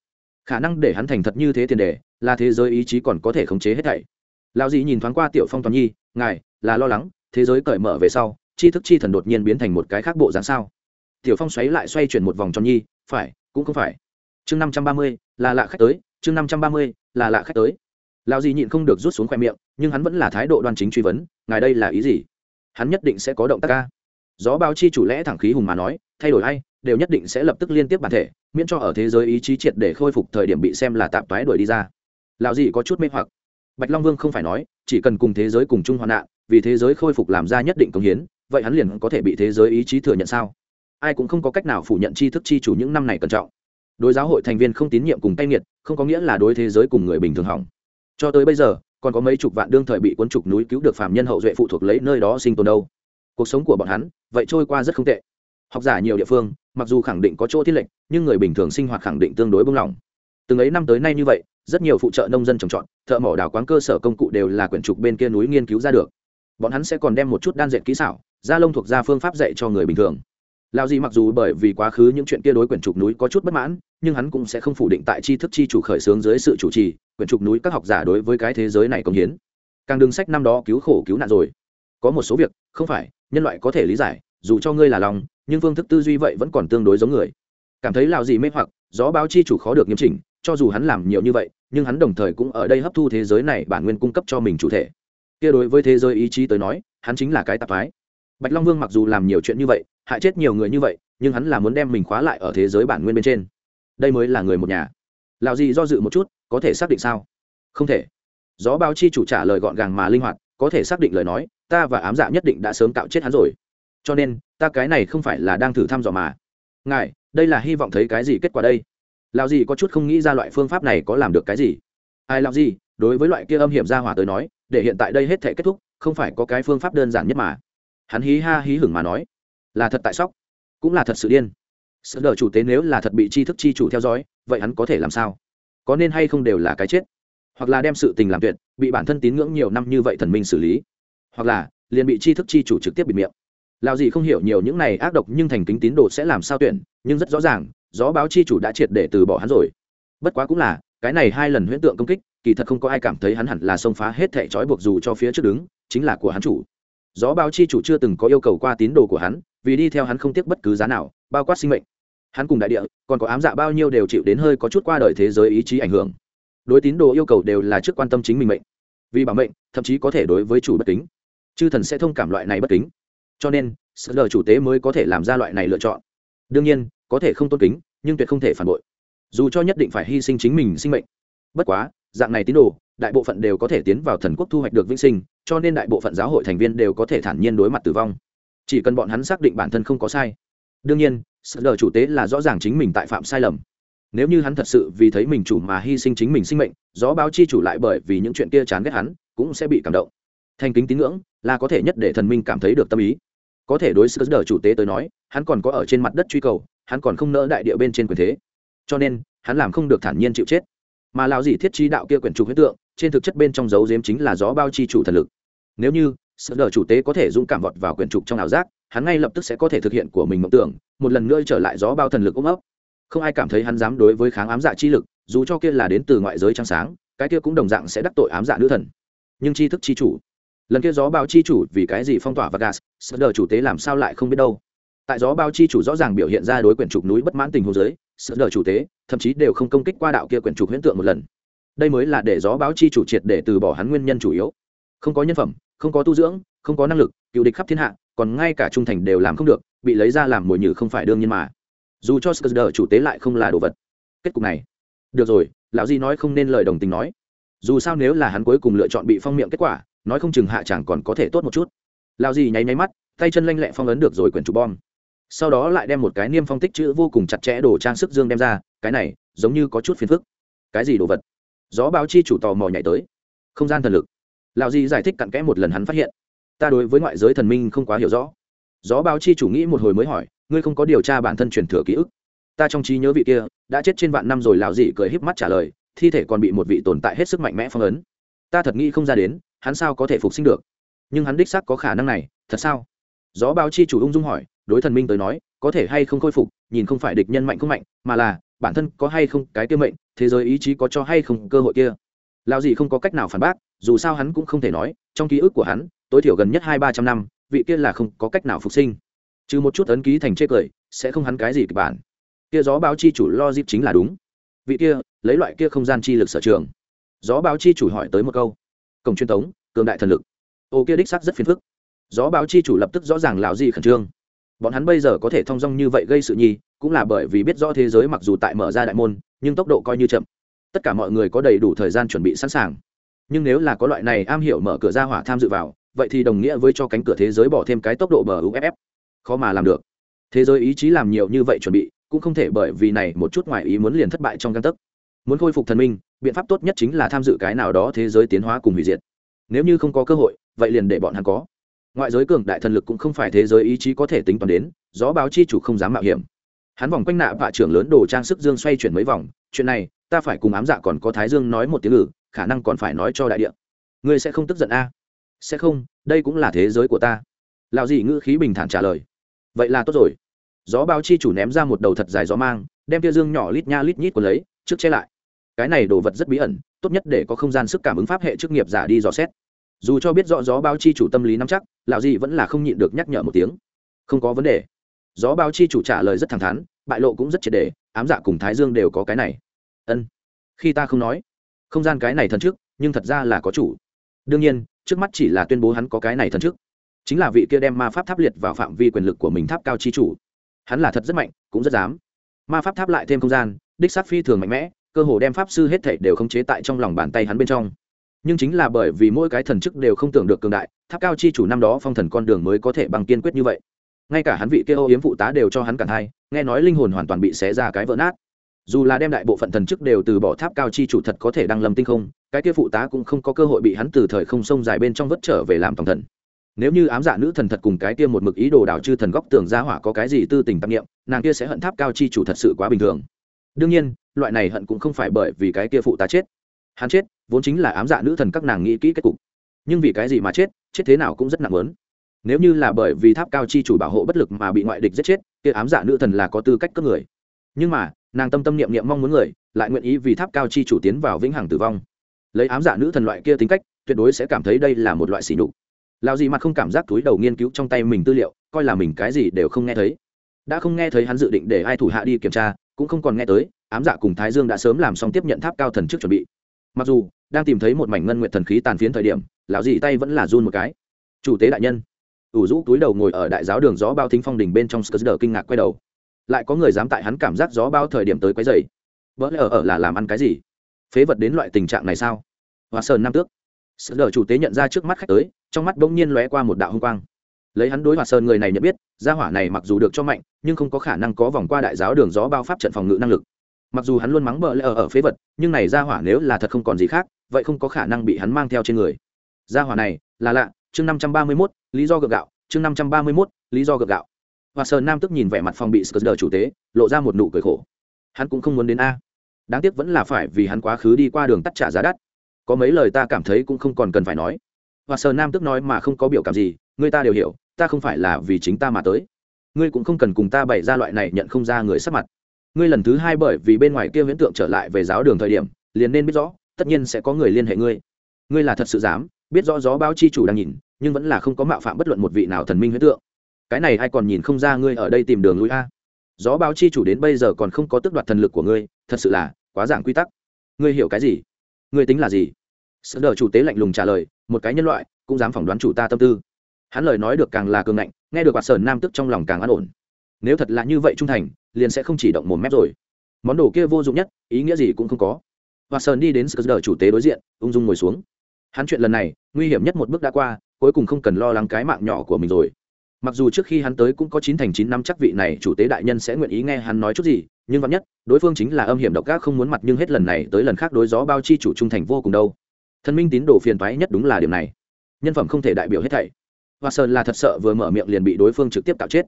Khả năng để hắn thành thật như thế tiền đề, là thế giới ý chí còn có thể khống chế hết thảy. Lão dì nhìn thoáng qua tiểu phong toàn nhi, ngài, là lo lắng, thế giới cởi mở về sau tri thức chi thần đột nhiên biến thành một cái khác bộ dáng sao? Tiểu phong xoáy lại xoay chuyển một vòng tròn nhi, phải, cũng không phải. Chương năm trăm ba mươi, là lạ khách tới, chương năm trăm ba mươi, là lạ khách tới. Lao gì nhịn không được rút xuống khoe miệng, nhưng hắn vẫn là thái độ đoan chính truy vấn, ngài đây là ý gì? Hắn nhất định sẽ có động tác ca. Gió bao chi chủ lẽ thẳng khí hùng mà nói, thay đổi hay đều nhất định sẽ lập tức liên tiếp bản thể, miễn cho ở thế giới ý chí triệt để khôi phục thời điểm bị xem là tạp toái đuổi đi ra. Lão gì có chút mê hoặc. Bạch long vương không phải nói, chỉ cần cùng thế giới cùng chung hoạn nạn, vì thế giới khôi phục làm ra nhất định công hiến vậy hắn liền có thể bị thế giới ý chí thừa nhận sao? Ai cũng không có cách nào phủ nhận tri thức chi chủ những năm này cẩn trọng. Đối giáo hội thành viên không tín nhiệm cùng tay nghiệt, không có nghĩa là đối thế giới cùng người bình thường hỏng. Cho tới bây giờ, còn có mấy chục vạn đương thời bị cuốn trục núi cứu được phạm nhân hậu duệ phụ thuộc lấy nơi đó sinh tồn đâu. Cuộc sống của bọn hắn, vậy trôi qua rất không tệ. Học giả nhiều địa phương, mặc dù khẳng định có chỗ thiết lệnh nhưng người bình thường sinh hoạt khẳng định tương đối bông lỏng từng ấy năm tới nay như vậy, rất nhiều phụ trợ nông dân trồng trọt, thợ mỏ đào quán cơ sở công cụ đều là quyển trục bên kia núi nghiên cứu ra được. Bọn hắn sẽ còn đem một chút đan dệt kỹ xảo Gia lông thuộc ra phương pháp dạy cho người bình thường. Lao gì mặc dù bởi vì quá khứ những chuyện kia đối quyển trục núi có chút bất mãn, nhưng hắn cũng sẽ không phủ định tại tri thức chi chủ khởi xướng dưới sự chủ trì, quyển trục núi các học giả đối với cái thế giới này công hiến. Càng đường sách năm đó cứu khổ cứu nạn rồi. Có một số việc, không phải, nhân loại có thể lý giải, dù cho ngươi là lòng, nhưng phương thức tư duy vậy vẫn còn tương đối giống người. Cảm thấy lào gì mê hoặc, gió báo chi chủ khó được nghiêm chỉnh, cho dù hắn làm nhiều như vậy, nhưng hắn đồng thời cũng ở đây hấp thu thế giới này bản nguyên cung cấp cho mình chủ thể. Kia đối với thế giới ý chí tới nói, hắn chính là cái tạp phái bạch long vương mặc dù làm nhiều chuyện như vậy, hại chết nhiều người như vậy, nhưng hắn là muốn đem mình khóa lại ở thế giới bản nguyên bên trên. Đây mới là người một nhà. Lào gì do dự một chút, có thể xác định sao? Không thể. Gió báo chi chủ trả lời gọn gàng mà linh hoạt, có thể xác định lời nói, ta và ám dạ nhất định đã sớm tạo chết hắn rồi. Cho nên, ta cái này không phải là đang thử thăm dò mà. Ngài, đây là hy vọng thấy cái gì kết quả đây? Lão gì có chút không nghĩ ra loại phương pháp này có làm được cái gì. Ai làm gì đối với loại kia âm hiểm ra hỏa tới nói, để hiện tại đây hết thể kết thúc, không phải có cái phương pháp đơn giản nhất mà hắn hí ha hí hửng mà nói, là thật tại sóc, cũng là thật sự điên. Sợ đờ chủ tế nếu là thật bị chi thức chi chủ theo dõi, vậy hắn có thể làm sao? Có nên hay không đều là cái chết. Hoặc là đem sự tình làm tuyệt, bị bản thân tín ngưỡng nhiều năm như vậy thần minh xử lý. Hoặc là, liền bị chi thức chi chủ trực tiếp bịt miệng. Lao gì không hiểu nhiều những này ác độc nhưng thành kính tín đồ sẽ làm sao tuyển, nhưng rất rõ ràng, gió báo chi chủ đã triệt để từ bỏ hắn rồi. Bất quá cũng là, cái này hai lần huyễn tượng công kích, kỳ thật không có ai cảm thấy hắn hẳn là xông phá hết thể trói buộc dù cho phía trước đứng, chính là của hắn chủ gió báo chi chủ chưa từng có yêu cầu qua tín đồ của hắn, vì đi theo hắn không tiếc bất cứ giá nào, bao quát sinh mệnh. Hắn cùng đại địa, còn có ám dạ bao nhiêu đều chịu đến hơi có chút qua đời thế giới ý chí ảnh hưởng. Đối tín đồ yêu cầu đều là trước quan tâm chính mình mệnh. Vì bảo mệnh, thậm chí có thể đối với chủ bất kính. Chư thần sẽ thông cảm loại này bất kính. Cho nên sợ lờ chủ tế mới có thể làm ra loại này lựa chọn. Đương nhiên, có thể không tôn kính, nhưng tuyệt không thể phản bội. Dù cho nhất định phải hy sinh chính mình sinh mệnh. Bất quá, dạng này tín đồ đại bộ phận đều có thể tiến vào thần quốc thu hoạch được vĩnh sinh, cho nên đại bộ phận giáo hội thành viên đều có thể thản nhiên đối mặt tử vong. Chỉ cần bọn hắn xác định bản thân không có sai. Đương nhiên sợ lờ chủ tế là rõ ràng chính mình tại phạm sai lầm. Nếu như hắn thật sự vì thấy mình chủ mà hy sinh chính mình sinh mệnh, gió báo chi chủ lại bởi vì những chuyện kia chán ghét hắn, cũng sẽ bị cảm động. Thành kính tín ngưỡng là có thể nhất để thần minh cảm thấy được tâm ý. Có thể đối xử đờ chủ tế tới nói, hắn còn có ở trên mặt đất truy cầu, hắn còn không nỡ đại địa bên trên quyền thế. Cho nên, hắn làm không được thản nhiên chịu chết. Mà lao gì thiết trí đạo kia quyển trục huyết tượng trên thực chất bên trong dấu diếm chính là gió bao chi chủ thần lực. Nếu như sợ đờ chủ tế có thể dũng cảm vọt vào quyển trục trong ảo giác, hắn ngay lập tức sẽ có thể thực hiện của mình mộng tưởng, một lần nữa trở lại gió bao thần lực ôm ấp. Không ai cảm thấy hắn dám đối với kháng ám dạ chi lực, dù cho kia là đến từ ngoại giới trăng sáng, cái kia cũng đồng dạng sẽ đắc tội ám dạ nữ thần. Nhưng chi thức chi chủ, lần kia gió bao chi chủ vì cái gì phong tỏa và gas sợ đờ chủ tế làm sao lại không biết đâu. Tại gió bao chi chủ rõ ràng biểu hiện ra đối quyển trục núi bất mãn tình hồ giới sợ đờ chủ tế thậm chí đều không công kích qua đạo kia quyển trục huyễn tượng một lần đây mới là để gió báo chi chủ triệt để từ bỏ hắn nguyên nhân chủ yếu. Không có nhân phẩm, không có tu dưỡng, không có năng lực, cựu địch khắp thiên hạ, còn ngay cả trung thành đều làm không được, bị lấy ra làm mồi nhử không phải đương nhiên mà. Dù cho sờ chủ tế lại không là đồ vật. Kết cục này. Được rồi, lão di nói không nên lời đồng tình nói. Dù sao nếu là hắn cuối cùng lựa chọn bị phong miệng kết quả, nói không chừng hạ chẳng còn có thể tốt một chút. Lão di nháy nháy mắt, tay chân lanh lẹ phong ấn được rồi quyển trục bom. Sau đó lại đem một cái niêm phong tích chữ vô cùng chặt chẽ đồ trang sức dương đem ra, cái này giống như có chút phiền phức. Cái gì đồ vật? Gió báo chi chủ tò mò nhảy tới. Không gian thần lực. Lão di giải thích cặn kẽ một lần hắn phát hiện. Ta đối với ngoại giới thần minh không quá hiểu rõ. Gió báo chi chủ nghĩ một hồi mới hỏi, ngươi không có điều tra bản thân truyền thừa ký ức. Ta trong trí nhớ vị kia, đã chết trên vạn năm rồi, lão dị cười híp mắt trả lời, thi thể còn bị một vị tồn tại hết sức mạnh mẽ phong ấn. Ta thật nghĩ không ra đến, hắn sao có thể phục sinh được? Nhưng hắn đích xác có khả năng này, thật sao? Gió báo chi chủ ung dung hỏi, đối thần minh tới nói, có thể hay không khôi phục, nhìn không phải địch nhân mạnh không mạnh, mà là bản thân có hay không cái tiêu mệnh, thế giới ý chí có cho hay không cơ hội kia? Lao gì không có cách nào phản bác, dù sao hắn cũng không thể nói, trong ký ức của hắn, tối thiểu gần nhất hai ba trăm năm, vị kia là không có cách nào phục sinh. Trừ một chút ấn ký thành chê cười, sẽ không hắn cái gì kịch bản. Kia gió báo chi chủ lo dịp chính là đúng. Vị kia, lấy loại kia không gian chi lực sở trường. Gió báo chi chủ hỏi tới một câu. Cổng truyền thống cường đại thần lực. Ô kia đích sắc rất phiền phức. Gió báo chi chủ lập tức rõ ràng lão gì khẩn trương. Bọn hắn bây giờ có thể thong dong như vậy gây sự nhi cũng là bởi vì biết rõ thế giới mặc dù tại mở ra đại môn, nhưng tốc độ coi như chậm. Tất cả mọi người có đầy đủ thời gian chuẩn bị sẵn sàng. Nhưng nếu là có loại này am hiểu mở cửa ra hỏa tham dự vào, vậy thì đồng nghĩa với cho cánh cửa thế giới bỏ thêm cái tốc độ bờ uff khó mà làm được. Thế giới ý chí làm nhiều như vậy chuẩn bị, cũng không thể bởi vì này một chút ngoài ý muốn liền thất bại trong căn tấc. Muốn khôi phục thần minh, biện pháp tốt nhất chính là tham dự cái nào đó thế giới tiến hóa cùng hủy diệt. Nếu như không có cơ hội, vậy liền để bọn hắn có. Ngoại giới cường đại thần lực cũng không phải thế giới ý chí có thể tính toán đến, gió báo chi chủ không dám mạo hiểm hắn vòng quanh nạ vạ trưởng lớn đồ trang sức dương xoay chuyển mấy vòng, chuyện này, ta phải cùng ám dạ còn có thái dương nói một tiếng ngữ khả năng còn phải nói cho đại địa. Ngươi sẽ không tức giận a? Sẽ không, đây cũng là thế giới của ta. Lạo dị ngữ khí bình thản trả lời. Vậy là tốt rồi. Gió báo chi chủ ném ra một đầu thật dài gió mang, đem tia dương nhỏ lít nha lít nhít của lấy, trước che lại. Cái này đồ vật rất bí ẩn, tốt nhất để có không gian sức cảm ứng pháp hệ chức nghiệp giả đi dò xét. Dù cho biết rõ gió báo chi chủ tâm lý nắm chắc, lão dị vẫn là không nhịn được nhắc nhở một tiếng. Không có vấn đề gió báo chi chủ trả lời rất thẳng thắn, bại lộ cũng rất triệt đề, ám dạ cùng thái dương đều có cái này. Ân. Khi ta không nói, không gian cái này thần trước, nhưng thật ra là có chủ. Đương nhiên, trước mắt chỉ là tuyên bố hắn có cái này thần trước. Chính là vị kia đem ma pháp tháp liệt vào phạm vi quyền lực của mình tháp cao chi chủ. Hắn là thật rất mạnh, cũng rất dám. Ma pháp tháp lại thêm không gian, đích sát phi thường mạnh mẽ, cơ hồ đem pháp sư hết thảy đều khống chế tại trong lòng bàn tay hắn bên trong. Nhưng chính là bởi vì mỗi cái thần chức đều không tưởng được cường đại, tháp cao chi chủ năm đó phong thần con đường mới có thể bằng kiên quyết như vậy ngay cả hắn vị kia ô yếm phụ tá đều cho hắn cản hai nghe nói linh hồn hoàn toàn bị xé ra cái vỡ nát. Dù là đem đại bộ phận thần chức đều từ bỏ tháp cao chi chủ thật có thể đăng lâm tinh không, cái kia phụ tá cũng không có cơ hội bị hắn từ thời không sông dài bên trong vất trở về làm tổng thần. Nếu như ám dạ nữ thần thật cùng cái kia một mực ý đồ đảo chư thần góc tường ra hỏa có cái gì tư tình tâm niệm, nàng kia sẽ hận tháp cao chi chủ thật sự quá bình thường. Đương nhiên, loại này hận cũng không phải bởi vì cái kia phụ tá chết. Hắn chết, vốn chính là ám dạ nữ thần các nàng nghĩ kỹ kết cục. Nhưng vì cái gì mà chết chết thế nào cũng rất nặng lớn nếu như là bởi vì tháp cao chi chủ bảo hộ bất lực mà bị ngoại địch giết chết, kia ám giả nữ thần là có tư cách cướp người. Nhưng mà, nàng tâm tâm niệm niệm mong muốn người, lại nguyện ý vì tháp cao chi chủ tiến vào vĩnh hằng tử vong. Lấy ám giả nữ thần loại kia tính cách, tuyệt đối sẽ cảm thấy đây là một loại sỉ nhục. Lao gì mặt không cảm giác túi đầu nghiên cứu trong tay mình tư liệu, coi là mình cái gì đều không nghe thấy. Đã không nghe thấy hắn dự định để ai thủ hạ đi kiểm tra, cũng không còn nghe tới, ám dạ cùng thái dương đã sớm làm xong tiếp nhận tháp cao thần trước chuẩn bị. Mặc dù, đang tìm thấy một mảnh ngân nguyện thần khí tàn phiến thời điểm, lão dị tay vẫn là run một cái. Chủ tế đại nhân ủ rũ túi đầu ngồi ở đại giáo đường gió bao thính phong đình bên trong sờ kinh ngạc quay đầu. Lại có người dám tại hắn cảm giác gió bao thời điểm tới quấy dày vỡ ở ở là làm ăn cái gì? Phế vật đến loại tình trạng này sao? Hòa sơn nam tước. Sờ chủ tế nhận ra trước mắt khách tới, trong mắt bỗng nhiên lóe qua một đạo hung quang. Lấy hắn đối hòa sơn người này nhận biết, gia hỏa này mặc dù được cho mạnh, nhưng không có khả năng có vòng qua đại giáo đường gió bao pháp trận phòng ngự năng lực. Mặc dù hắn luôn mắng bợ lẽ ở ở phế vật, nhưng này gia hỏa nếu là thật không còn gì khác, vậy không có khả năng bị hắn mang theo trên người. Gia hỏa này, là lạ chương năm trăm ba mươi mốt, lý do gượng gạo, chương năm trăm ba mươi mốt, lý do gượng gạo. Và sơn nam tức nhìn vẻ mặt phòng bị sờ chủ tế, lộ ra một nụ cười khổ. Hắn cũng không muốn đến a. Đáng tiếc vẫn là phải vì hắn quá khứ đi qua đường tắt trả giá đắt. Có mấy lời ta cảm thấy cũng không còn cần phải nói. Và sơn nam tức nói mà không có biểu cảm gì, người ta đều hiểu, ta không phải là vì chính ta mà tới. Ngươi cũng không cần cùng ta bày ra loại này nhận không ra người sắc mặt. Ngươi lần thứ hai bởi vì bên ngoài kia viễn tượng trở lại về giáo đường thời điểm, liền nên biết rõ, tất nhiên sẽ có người liên hệ ngươi. Ngươi là thật sự dám? Biết rõ gió báo chi chủ đang nhìn, nhưng vẫn là không có mạo phạm bất luận một vị nào thần minh huyết tượng. Cái này ai còn nhìn không ra ngươi ở đây tìm đường lui a? Gió báo chi chủ đến bây giờ còn không có tước đoạt thần lực của ngươi, thật sự là quá giảng quy tắc. Ngươi hiểu cái gì? Ngươi tính là gì? Sợ đờ chủ tế lạnh lùng trả lời, một cái nhân loại, cũng dám phỏng đoán chủ ta tâm tư. Hắn lời nói được càng là cường ngạnh, nghe được quạt sờn nam tức trong lòng càng an ổn. Nếu thật là như vậy trung thành, liền sẽ không chỉ động một mép rồi. Món đồ kia vô dụng nhất, ý nghĩa gì cũng không có. Và sơn đi đến sờ chủ tế đối diện, ung dung ngồi xuống hắn chuyện lần này, nguy hiểm nhất một bước đã qua, cuối cùng không cần lo lắng cái mạng nhỏ của mình rồi. Mặc dù trước khi hắn tới cũng có chín thành chín năm chắc vị này chủ tế đại nhân sẽ nguyện ý nghe hắn nói chút gì, nhưng vắn nhất, đối phương chính là âm hiểm độc ác không muốn mặt nhưng hết lần này tới lần khác đối gió bao chi chủ trung thành vô cùng đâu. Thần minh tín đồ phiền toái nhất đúng là điểm này. Nhân phẩm không thể đại biểu hết thảy. Và sơn là thật sợ vừa mở miệng liền bị đối phương trực tiếp tạo chết.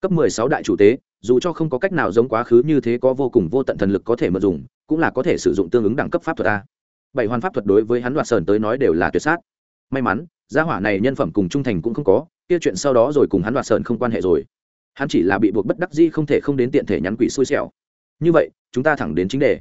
Cấp mười sáu đại chủ tế, dù cho không có cách nào giống quá khứ như thế có vô cùng vô tận thần lực có thể mở dùng, cũng là có thể sử dụng tương ứng đẳng cấp pháp thuật a bảy hoàn pháp thuật đối với hắn đoạt sơn tới nói đều là tuyệt sát. May mắn, gia hỏa này nhân phẩm cùng trung thành cũng không có, kia chuyện sau đó rồi cùng hắn đoạt sơn không quan hệ rồi. Hắn chỉ là bị buộc bất đắc dĩ không thể không đến tiện thể nhắn quỷ xui xẻo. Như vậy, chúng ta thẳng đến chính đề.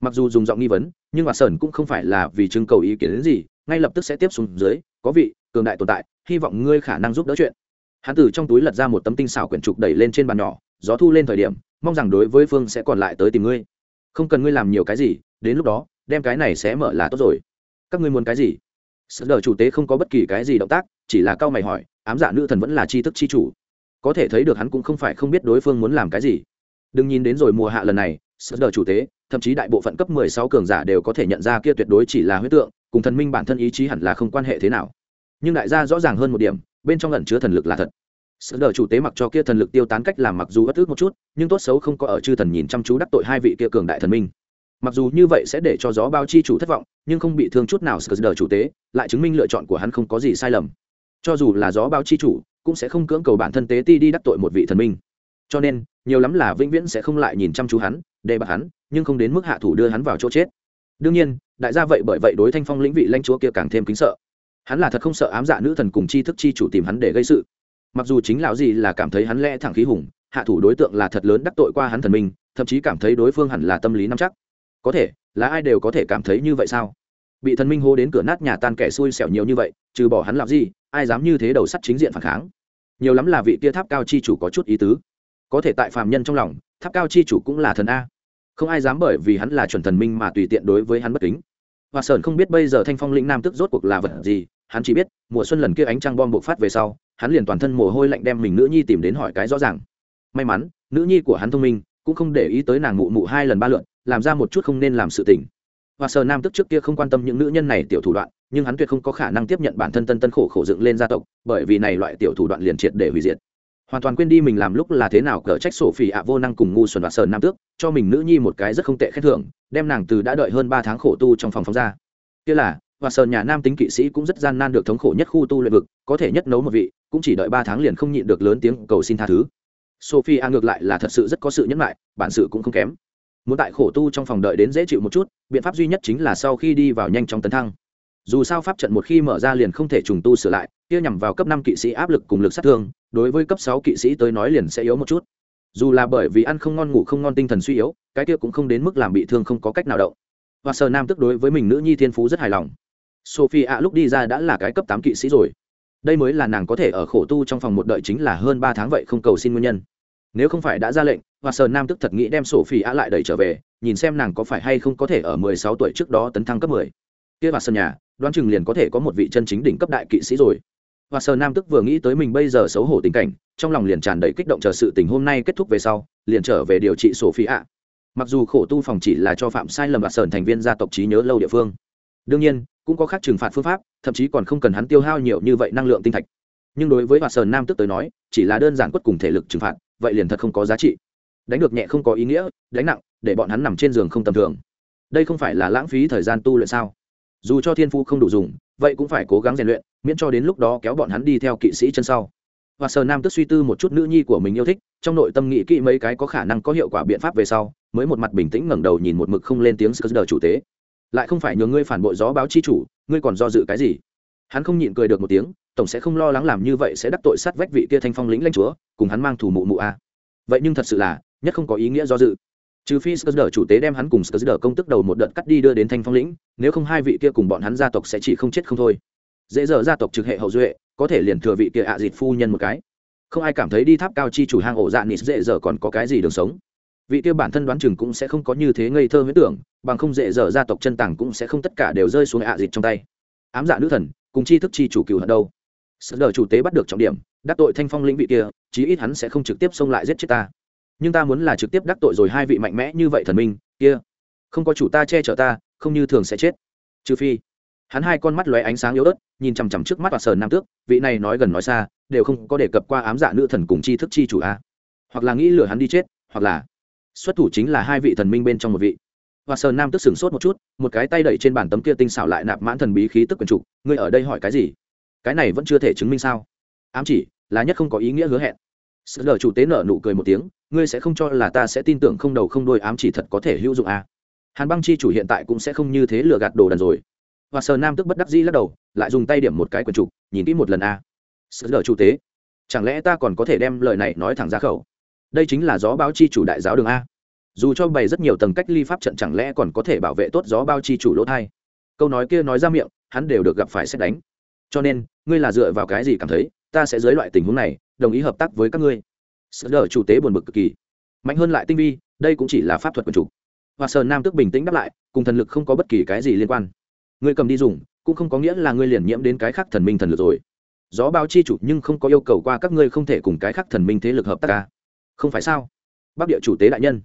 Mặc dù dùng giọng nghi vấn, nhưng đoạt sơn cũng không phải là vì trưng cầu ý kiến đến gì, ngay lập tức sẽ tiếp xuống dưới, có vị, cường đại tồn tại, hy vọng ngươi khả năng giúp đỡ chuyện. Hắn từ trong túi lật ra một tấm tinh xảo quyển trục đẩy lên trên bàn nhỏ, gió thu lên thời điểm, mong rằng đối với phương sẽ còn lại tới tìm ngươi. Không cần ngươi làm nhiều cái gì, đến lúc đó đem cái này sẽ mở là tốt rồi. Các ngươi muốn cái gì? Sợ đờ chủ tế không có bất kỳ cái gì động tác, chỉ là cao mày hỏi, ám dạ nữ thần vẫn là tri thức chi chủ. Có thể thấy được hắn cũng không phải không biết đối phương muốn làm cái gì. Đừng nhìn đến rồi mùa hạ lần này sợ đờ chủ tế, thậm chí đại bộ phận cấp mười sáu cường giả đều có thể nhận ra kia tuyệt đối chỉ là huyết tượng, cùng thần minh bản thân ý chí hẳn là không quan hệ thế nào. Nhưng đại gia rõ ràng hơn một điểm, bên trong ẩn chứa thần lực là thật. Sợ đờ chủ tế mặc cho kia thần lực tiêu tán cách làm mặc dù bất ước một chút, nhưng tốt xấu không có ở chư thần nhìn chăm chú đắc tội hai vị kia cường đại thần minh mặc dù như vậy sẽ để cho gió bao chi chủ thất vọng, nhưng không bị thương chút nào sờ đờ chủ tế, lại chứng minh lựa chọn của hắn không có gì sai lầm. Cho dù là gió bao chi chủ, cũng sẽ không cưỡng cầu bản thân tế ti đi đắc tội một vị thần minh. Cho nên, nhiều lắm là vĩnh viễn sẽ không lại nhìn chăm chú hắn để bạc hắn, nhưng không đến mức hạ thủ đưa hắn vào chỗ chết. Đương nhiên, đại gia vậy bởi vậy đối thanh phong lĩnh vị lãnh chúa kia càng thêm kính sợ. Hắn là thật không sợ ám dạ nữ thần cùng chi thức chi chủ tìm hắn để gây sự. Mặc dù chính lão gì là cảm thấy hắn lẽ thẳng khí hùng, hạ thủ đối tượng là thật lớn đắc tội qua hắn thần minh, thậm chí cảm thấy đối phương hẳn là tâm lý nắm chắc có thể, là ai đều có thể cảm thấy như vậy sao? Bị thần minh hô đến cửa nát nhà tan kẻ xui xẻo nhiều như vậy, trừ bỏ hắn làm gì, ai dám như thế đầu sắt chính diện phản kháng? Nhiều lắm là vị tia tháp cao chi chủ có chút ý tứ. Có thể tại phàm nhân trong lòng, tháp cao chi chủ cũng là thần a. Không ai dám bởi vì hắn là chuẩn thần minh mà tùy tiện đối với hắn bất kính. Hoa sơn không biết bây giờ thanh phong lĩnh nam tức rốt cuộc là vật gì, hắn chỉ biết, mùa xuân lần kia ánh trăng bom bộc phát về sau, hắn liền toàn thân mồ hôi lạnh đem mình nữ nhi tìm đến hỏi cái rõ ràng. May mắn, nữ nhi của hắn thông minh, cũng không để ý tới nàng mụ mụ hai lần ba lượn làm ra một chút không nên làm sự tình. Và sờ nam tức trước kia không quan tâm những nữ nhân này tiểu thủ đoạn, nhưng hắn tuyệt không có khả năng tiếp nhận bản thân tân tân khổ khổ dựng lên gia tộc, bởi vì này loại tiểu thủ đoạn liền triệt để hủy diệt. Hoàn toàn quên đi mình làm lúc là thế nào cở trách sổ phỉ ạ vô năng cùng ngu xuẩn và sờ nam tước, cho mình nữ nhi một cái rất không tệ khen thưởng, đem nàng từ đã đợi hơn ba tháng khổ tu trong phòng phóng ra. Kia là, và sờ nhà nam tính kỵ sĩ cũng rất gian nan được thống khổ nhất khu tu luyện vực, có thể nhất nấu một vị, cũng chỉ đợi ba tháng liền không nhịn được lớn tiếng cầu xin tha thứ. Sophie a ngược lại là thật sự rất có sự nhẫn lại bản sự cũng không kém muốn tại khổ tu trong phòng đợi đến dễ chịu một chút, biện pháp duy nhất chính là sau khi đi vào nhanh chóng tấn thăng. Dù sao pháp trận một khi mở ra liền không thể trùng tu sửa lại, kia nhằm vào cấp năm kỵ sĩ áp lực cùng lực sát thương, đối với cấp sáu kỵ sĩ tới nói liền sẽ yếu một chút. Dù là bởi vì ăn không ngon ngủ không ngon tinh thần suy yếu, cái kia cũng không đến mức làm bị thương không có cách nào động. Và sờ nam tức đối với mình nữ nhi thiên phú rất hài lòng. Sophie ạ lúc đi ra đã là cái cấp tám kỵ sĩ rồi. Đây mới là nàng có thể ở khổ tu trong phòng một đợi chính là hơn ba tháng vậy không cầu xin nguyên nhân nếu không phải đã ra lệnh, hoa sơn nam tức thật nghĩ đem sổ phi á lại đẩy trở về, nhìn xem nàng có phải hay không có thể ở mười sáu tuổi trước đó tấn thăng cấp mười. Kia hoa sơn nhà, đoán chừng liền có thể có một vị chân chính đỉnh cấp đại kỵ sĩ rồi. Hoa sơn nam tức vừa nghĩ tới mình bây giờ xấu hổ tình cảnh, trong lòng liền tràn đầy kích động chờ sự tình hôm nay kết thúc về sau, liền trở về điều trị sổ phi ạ mặc dù khổ tu phòng chỉ là cho phạm sai lầm và sơn thành viên gia tộc trí nhớ lâu địa phương. Đương nhiên, cũng có khác trừng phạt phương pháp, thậm chí còn không cần hắn tiêu hao nhiều như vậy năng lượng tinh thạch. Nhưng đối với hòa sơn nam tức tới nói, chỉ là đơn giản quất cùng thể lực trừng phạt vậy liền thật không có giá trị. Đánh được nhẹ không có ý nghĩa, đánh nặng, để bọn hắn nằm trên giường không tầm thường. Đây không phải là lãng phí thời gian tu luyện sao? Dù cho thiên phu không đủ dùng, vậy cũng phải cố gắng rèn luyện, miễn cho đến lúc đó kéo bọn hắn đi theo kỵ sĩ chân sau. Và sờ nam tức suy tư một chút nữ nhi của mình yêu thích, trong nội tâm nghĩ kỹ mấy cái có khả năng có hiệu quả biện pháp về sau, mới một mặt bình tĩnh ngẩng đầu nhìn một mực không lên tiếng sờ chủ tế. Lại không phải nhờ ngươi phản bội gió báo chi chủ, ngươi còn do dự cái gì? Hắn không nhịn cười được một tiếng, tổng sẽ không lo lắng làm như vậy sẽ đắc tội sát vách vị kia thanh phong lĩnh lãnh chúa, cùng hắn mang thủ mụ mụ a. Vậy nhưng thật sự là, nhất không có ý nghĩa do dự. Trừ phi sờ chủ tế đem hắn cùng sờ công tức đầu một đợt cắt đi đưa đến thanh phong lĩnh, nếu không hai vị kia cùng bọn hắn gia tộc sẽ chỉ không chết không thôi. Dễ dở gia tộc trực hệ hậu duệ, có thể liền thừa vị kia ạ à dịt phu nhân một cái. Không ai cảm thấy đi tháp cao chi chủ hang ổ dạ nịt dễ dở còn có cái gì đường sống. Vị kia bản thân đoán chừng cũng sẽ không có như thế ngây thơ huyết tưởng, bằng không dễ dở gia tộc chân tàng cũng sẽ không tất cả đều rơi xuống ạ à dịt trong tay. Ám dạ nữ thần cùng chi thức chi chủ cựu hận đâu. Sợ đờ chủ tế bắt được trọng điểm, đắc tội thanh phong lĩnh vị kia, chí ít hắn sẽ không trực tiếp xông lại giết chết ta. Nhưng ta muốn là trực tiếp đắc tội rồi hai vị mạnh mẽ như vậy thần minh, kia, không có chủ ta che chở ta, không như thường sẽ chết. Trừ phi, hắn hai con mắt lóe ánh sáng yếu ớt, nhìn chằm chằm trước mắt và sờ nam tước, vị này nói gần nói xa, đều không có đề cập qua ám dạ nữ thần cùng chi thức chi chủ a. Hoặc là nghĩ lừa hắn đi chết, hoặc là xuất thủ chính là hai vị thần minh bên trong một vị và sờ nam tức sửng sốt một chút, một cái tay đẩy trên bàn tấm kia tinh xảo lại nạp mãn thần bí khí tức quần trục, ngươi ở đây hỏi cái gì? Cái này vẫn chưa thể chứng minh sao? Ám chỉ, là nhất không có ý nghĩa hứa hẹn. Sự lờ chủ tế nở nụ cười một tiếng, ngươi sẽ không cho là ta sẽ tin tưởng không đầu không đôi ám chỉ thật có thể hữu dụng à. hàn băng chi chủ hiện tại cũng sẽ không như thế lừa gạt đồ đần rồi. Và sờ nam tức bất đắc dĩ lắc đầu, lại dùng tay điểm một cái quần trục, nhìn kỹ một lần a à. sự lờ chủ tế, chẳng lẽ ta còn có thể đem lời này nói thẳng ra khẩu? Đây chính là gió báo chi chủ đại giáo đường a dù cho bày rất nhiều tầng cách ly pháp trận chẳng lẽ còn có thể bảo vệ tốt gió bao chi chủ lỗ thai? Câu nói kia nói ra miệng, hắn đều được gặp phải xét đánh. Cho nên, ngươi là dựa vào cái gì cảm thấy ta sẽ dưới loại tình huống này đồng ý hợp tác với các ngươi? Sợ đỡ chủ tế buồn bực cực kỳ. Mạnh hơn lại tinh vi, đây cũng chỉ là pháp thuật quần chủ. Và sờ nam tức bình tĩnh đáp lại, cùng thần lực không có bất kỳ cái gì liên quan. Ngươi cầm đi dùng, cũng không có nghĩa là ngươi liền nhiễm đến cái khác thần minh thần lực rồi. Gió bao chi chủ nhưng không có yêu cầu qua các ngươi không thể cùng cái khác thần minh thế lực hợp tác ca không phải sao? Bắc địa chủ tế đại nhân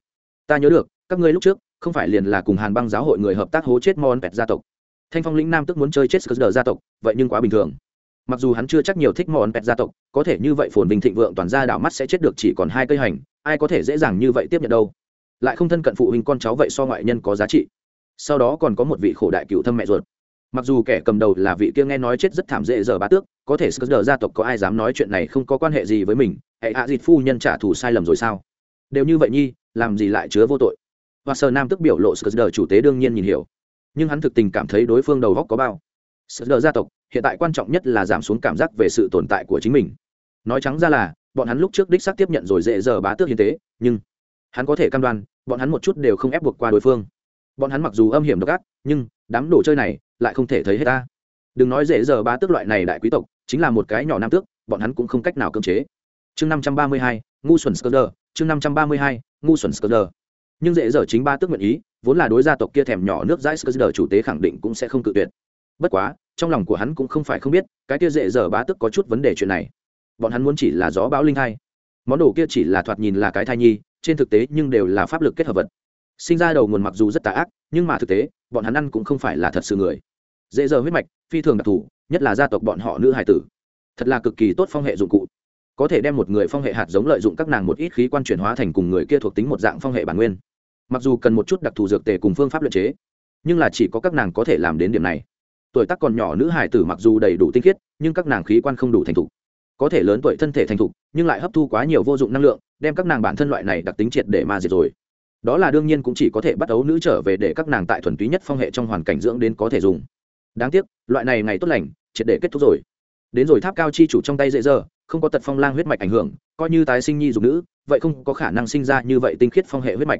ta nhớ được, các ngươi lúc trước, không phải liền là cùng hàn băng giáo hội người hợp tác hố chết mon pẹt gia tộc. Thanh phong lĩnh nam tức muốn chơi chết sờ gia tộc, vậy nhưng quá bình thường. Mặc dù hắn chưa chắc nhiều thích mòn pet gia tộc, có thể như vậy phồn bình thịnh vượng toàn gia đảo mắt sẽ chết được chỉ còn hai cây hành, ai có thể dễ dàng như vậy tiếp nhận đâu. Lại không thân cận phụ huynh con cháu vậy so ngoại nhân có giá trị. Sau đó còn có một vị khổ đại cựu thâm mẹ ruột. Mặc dù kẻ cầm đầu là vị kia nghe nói chết rất thảm dễ giờ bá tước, có thể sờ gia tộc có ai dám nói chuyện này không có quan hệ gì với mình, hệ hạ dịt phu nhân trả thù sai lầm rồi sao? Đều như vậy nhi làm gì lại chứa vô tội? Và sờ nam tức biểu lộ sờ chủ tế đương nhiên nhìn hiểu. Nhưng hắn thực tình cảm thấy đối phương đầu góc có bao. Sờ gia tộc, hiện tại quan trọng nhất là giảm xuống cảm giác về sự tồn tại của chính mình. Nói trắng ra là, bọn hắn lúc trước đích xác tiếp nhận rồi dễ giờ bá tước hiến tế, nhưng hắn có thể cam đoan, bọn hắn một chút đều không ép buộc qua đối phương. Bọn hắn mặc dù âm hiểm độc ác, nhưng đám đồ chơi này lại không thể thấy hết ta. Đừng nói dễ giờ bá tước loại này đại quý tộc, chính là một cái nhỏ nam tước, bọn hắn cũng không cách nào cưỡng chế. Chương năm trăm ba mươi hai, ngu xuẩn scơ chương năm trăm ba mươi hai, ngu xuẩn scơ nhưng dễ dở chính ba tước nguyện ý, vốn là đối gia tộc kia thèm nhỏ nước dãi scơ chủ tế khẳng định cũng sẽ không cự tuyệt. Bất quá, trong lòng của hắn cũng không phải không biết, cái kia dễ dở bá tức có chút vấn đề chuyện này. Bọn hắn muốn chỉ là gió bão linh thai món đồ kia chỉ là thoạt nhìn là cái thai nhi, trên thực tế nhưng đều là pháp lực kết hợp vật. Sinh ra đầu nguồn mặc dù rất tà ác, nhưng mà thực tế, bọn hắn ăn cũng không phải là thật sự người. Dễ dở huyết mạch, phi thường đặc thù, nhất là gia tộc bọn họ nữ hải tử. Thật là cực kỳ tốt phong hệ dụng cụ có thể đem một người phong hệ hạt giống lợi dụng các nàng một ít khí quan chuyển hóa thành cùng người kia thuộc tính một dạng phong hệ bản nguyên. Mặc dù cần một chút đặc thù dược tề cùng phương pháp luyện chế, nhưng là chỉ có các nàng có thể làm đến điểm này. Tuổi tác còn nhỏ nữ hải tử mặc dù đầy đủ tinh khiết, nhưng các nàng khí quan không đủ thành thục. Có thể lớn tuổi thân thể thành thục, nhưng lại hấp thu quá nhiều vô dụng năng lượng, đem các nàng bản thân loại này đặc tính triệt để mà diệt rồi. Đó là đương nhiên cũng chỉ có thể bắt ấu nữ trở về để các nàng tại thuần túy nhất phong hệ trong hoàn cảnh dưỡng đến có thể dùng. Đáng tiếc, loại này ngày tốt lành, triệt để kết thúc rồi. Đến rồi tháp cao chi chủ trong tay dễ dơ không có tật phong lang huyết mạch ảnh hưởng, coi như tái sinh nhi dục nữ, vậy không có khả năng sinh ra như vậy tinh khiết phong hệ huyết mạch.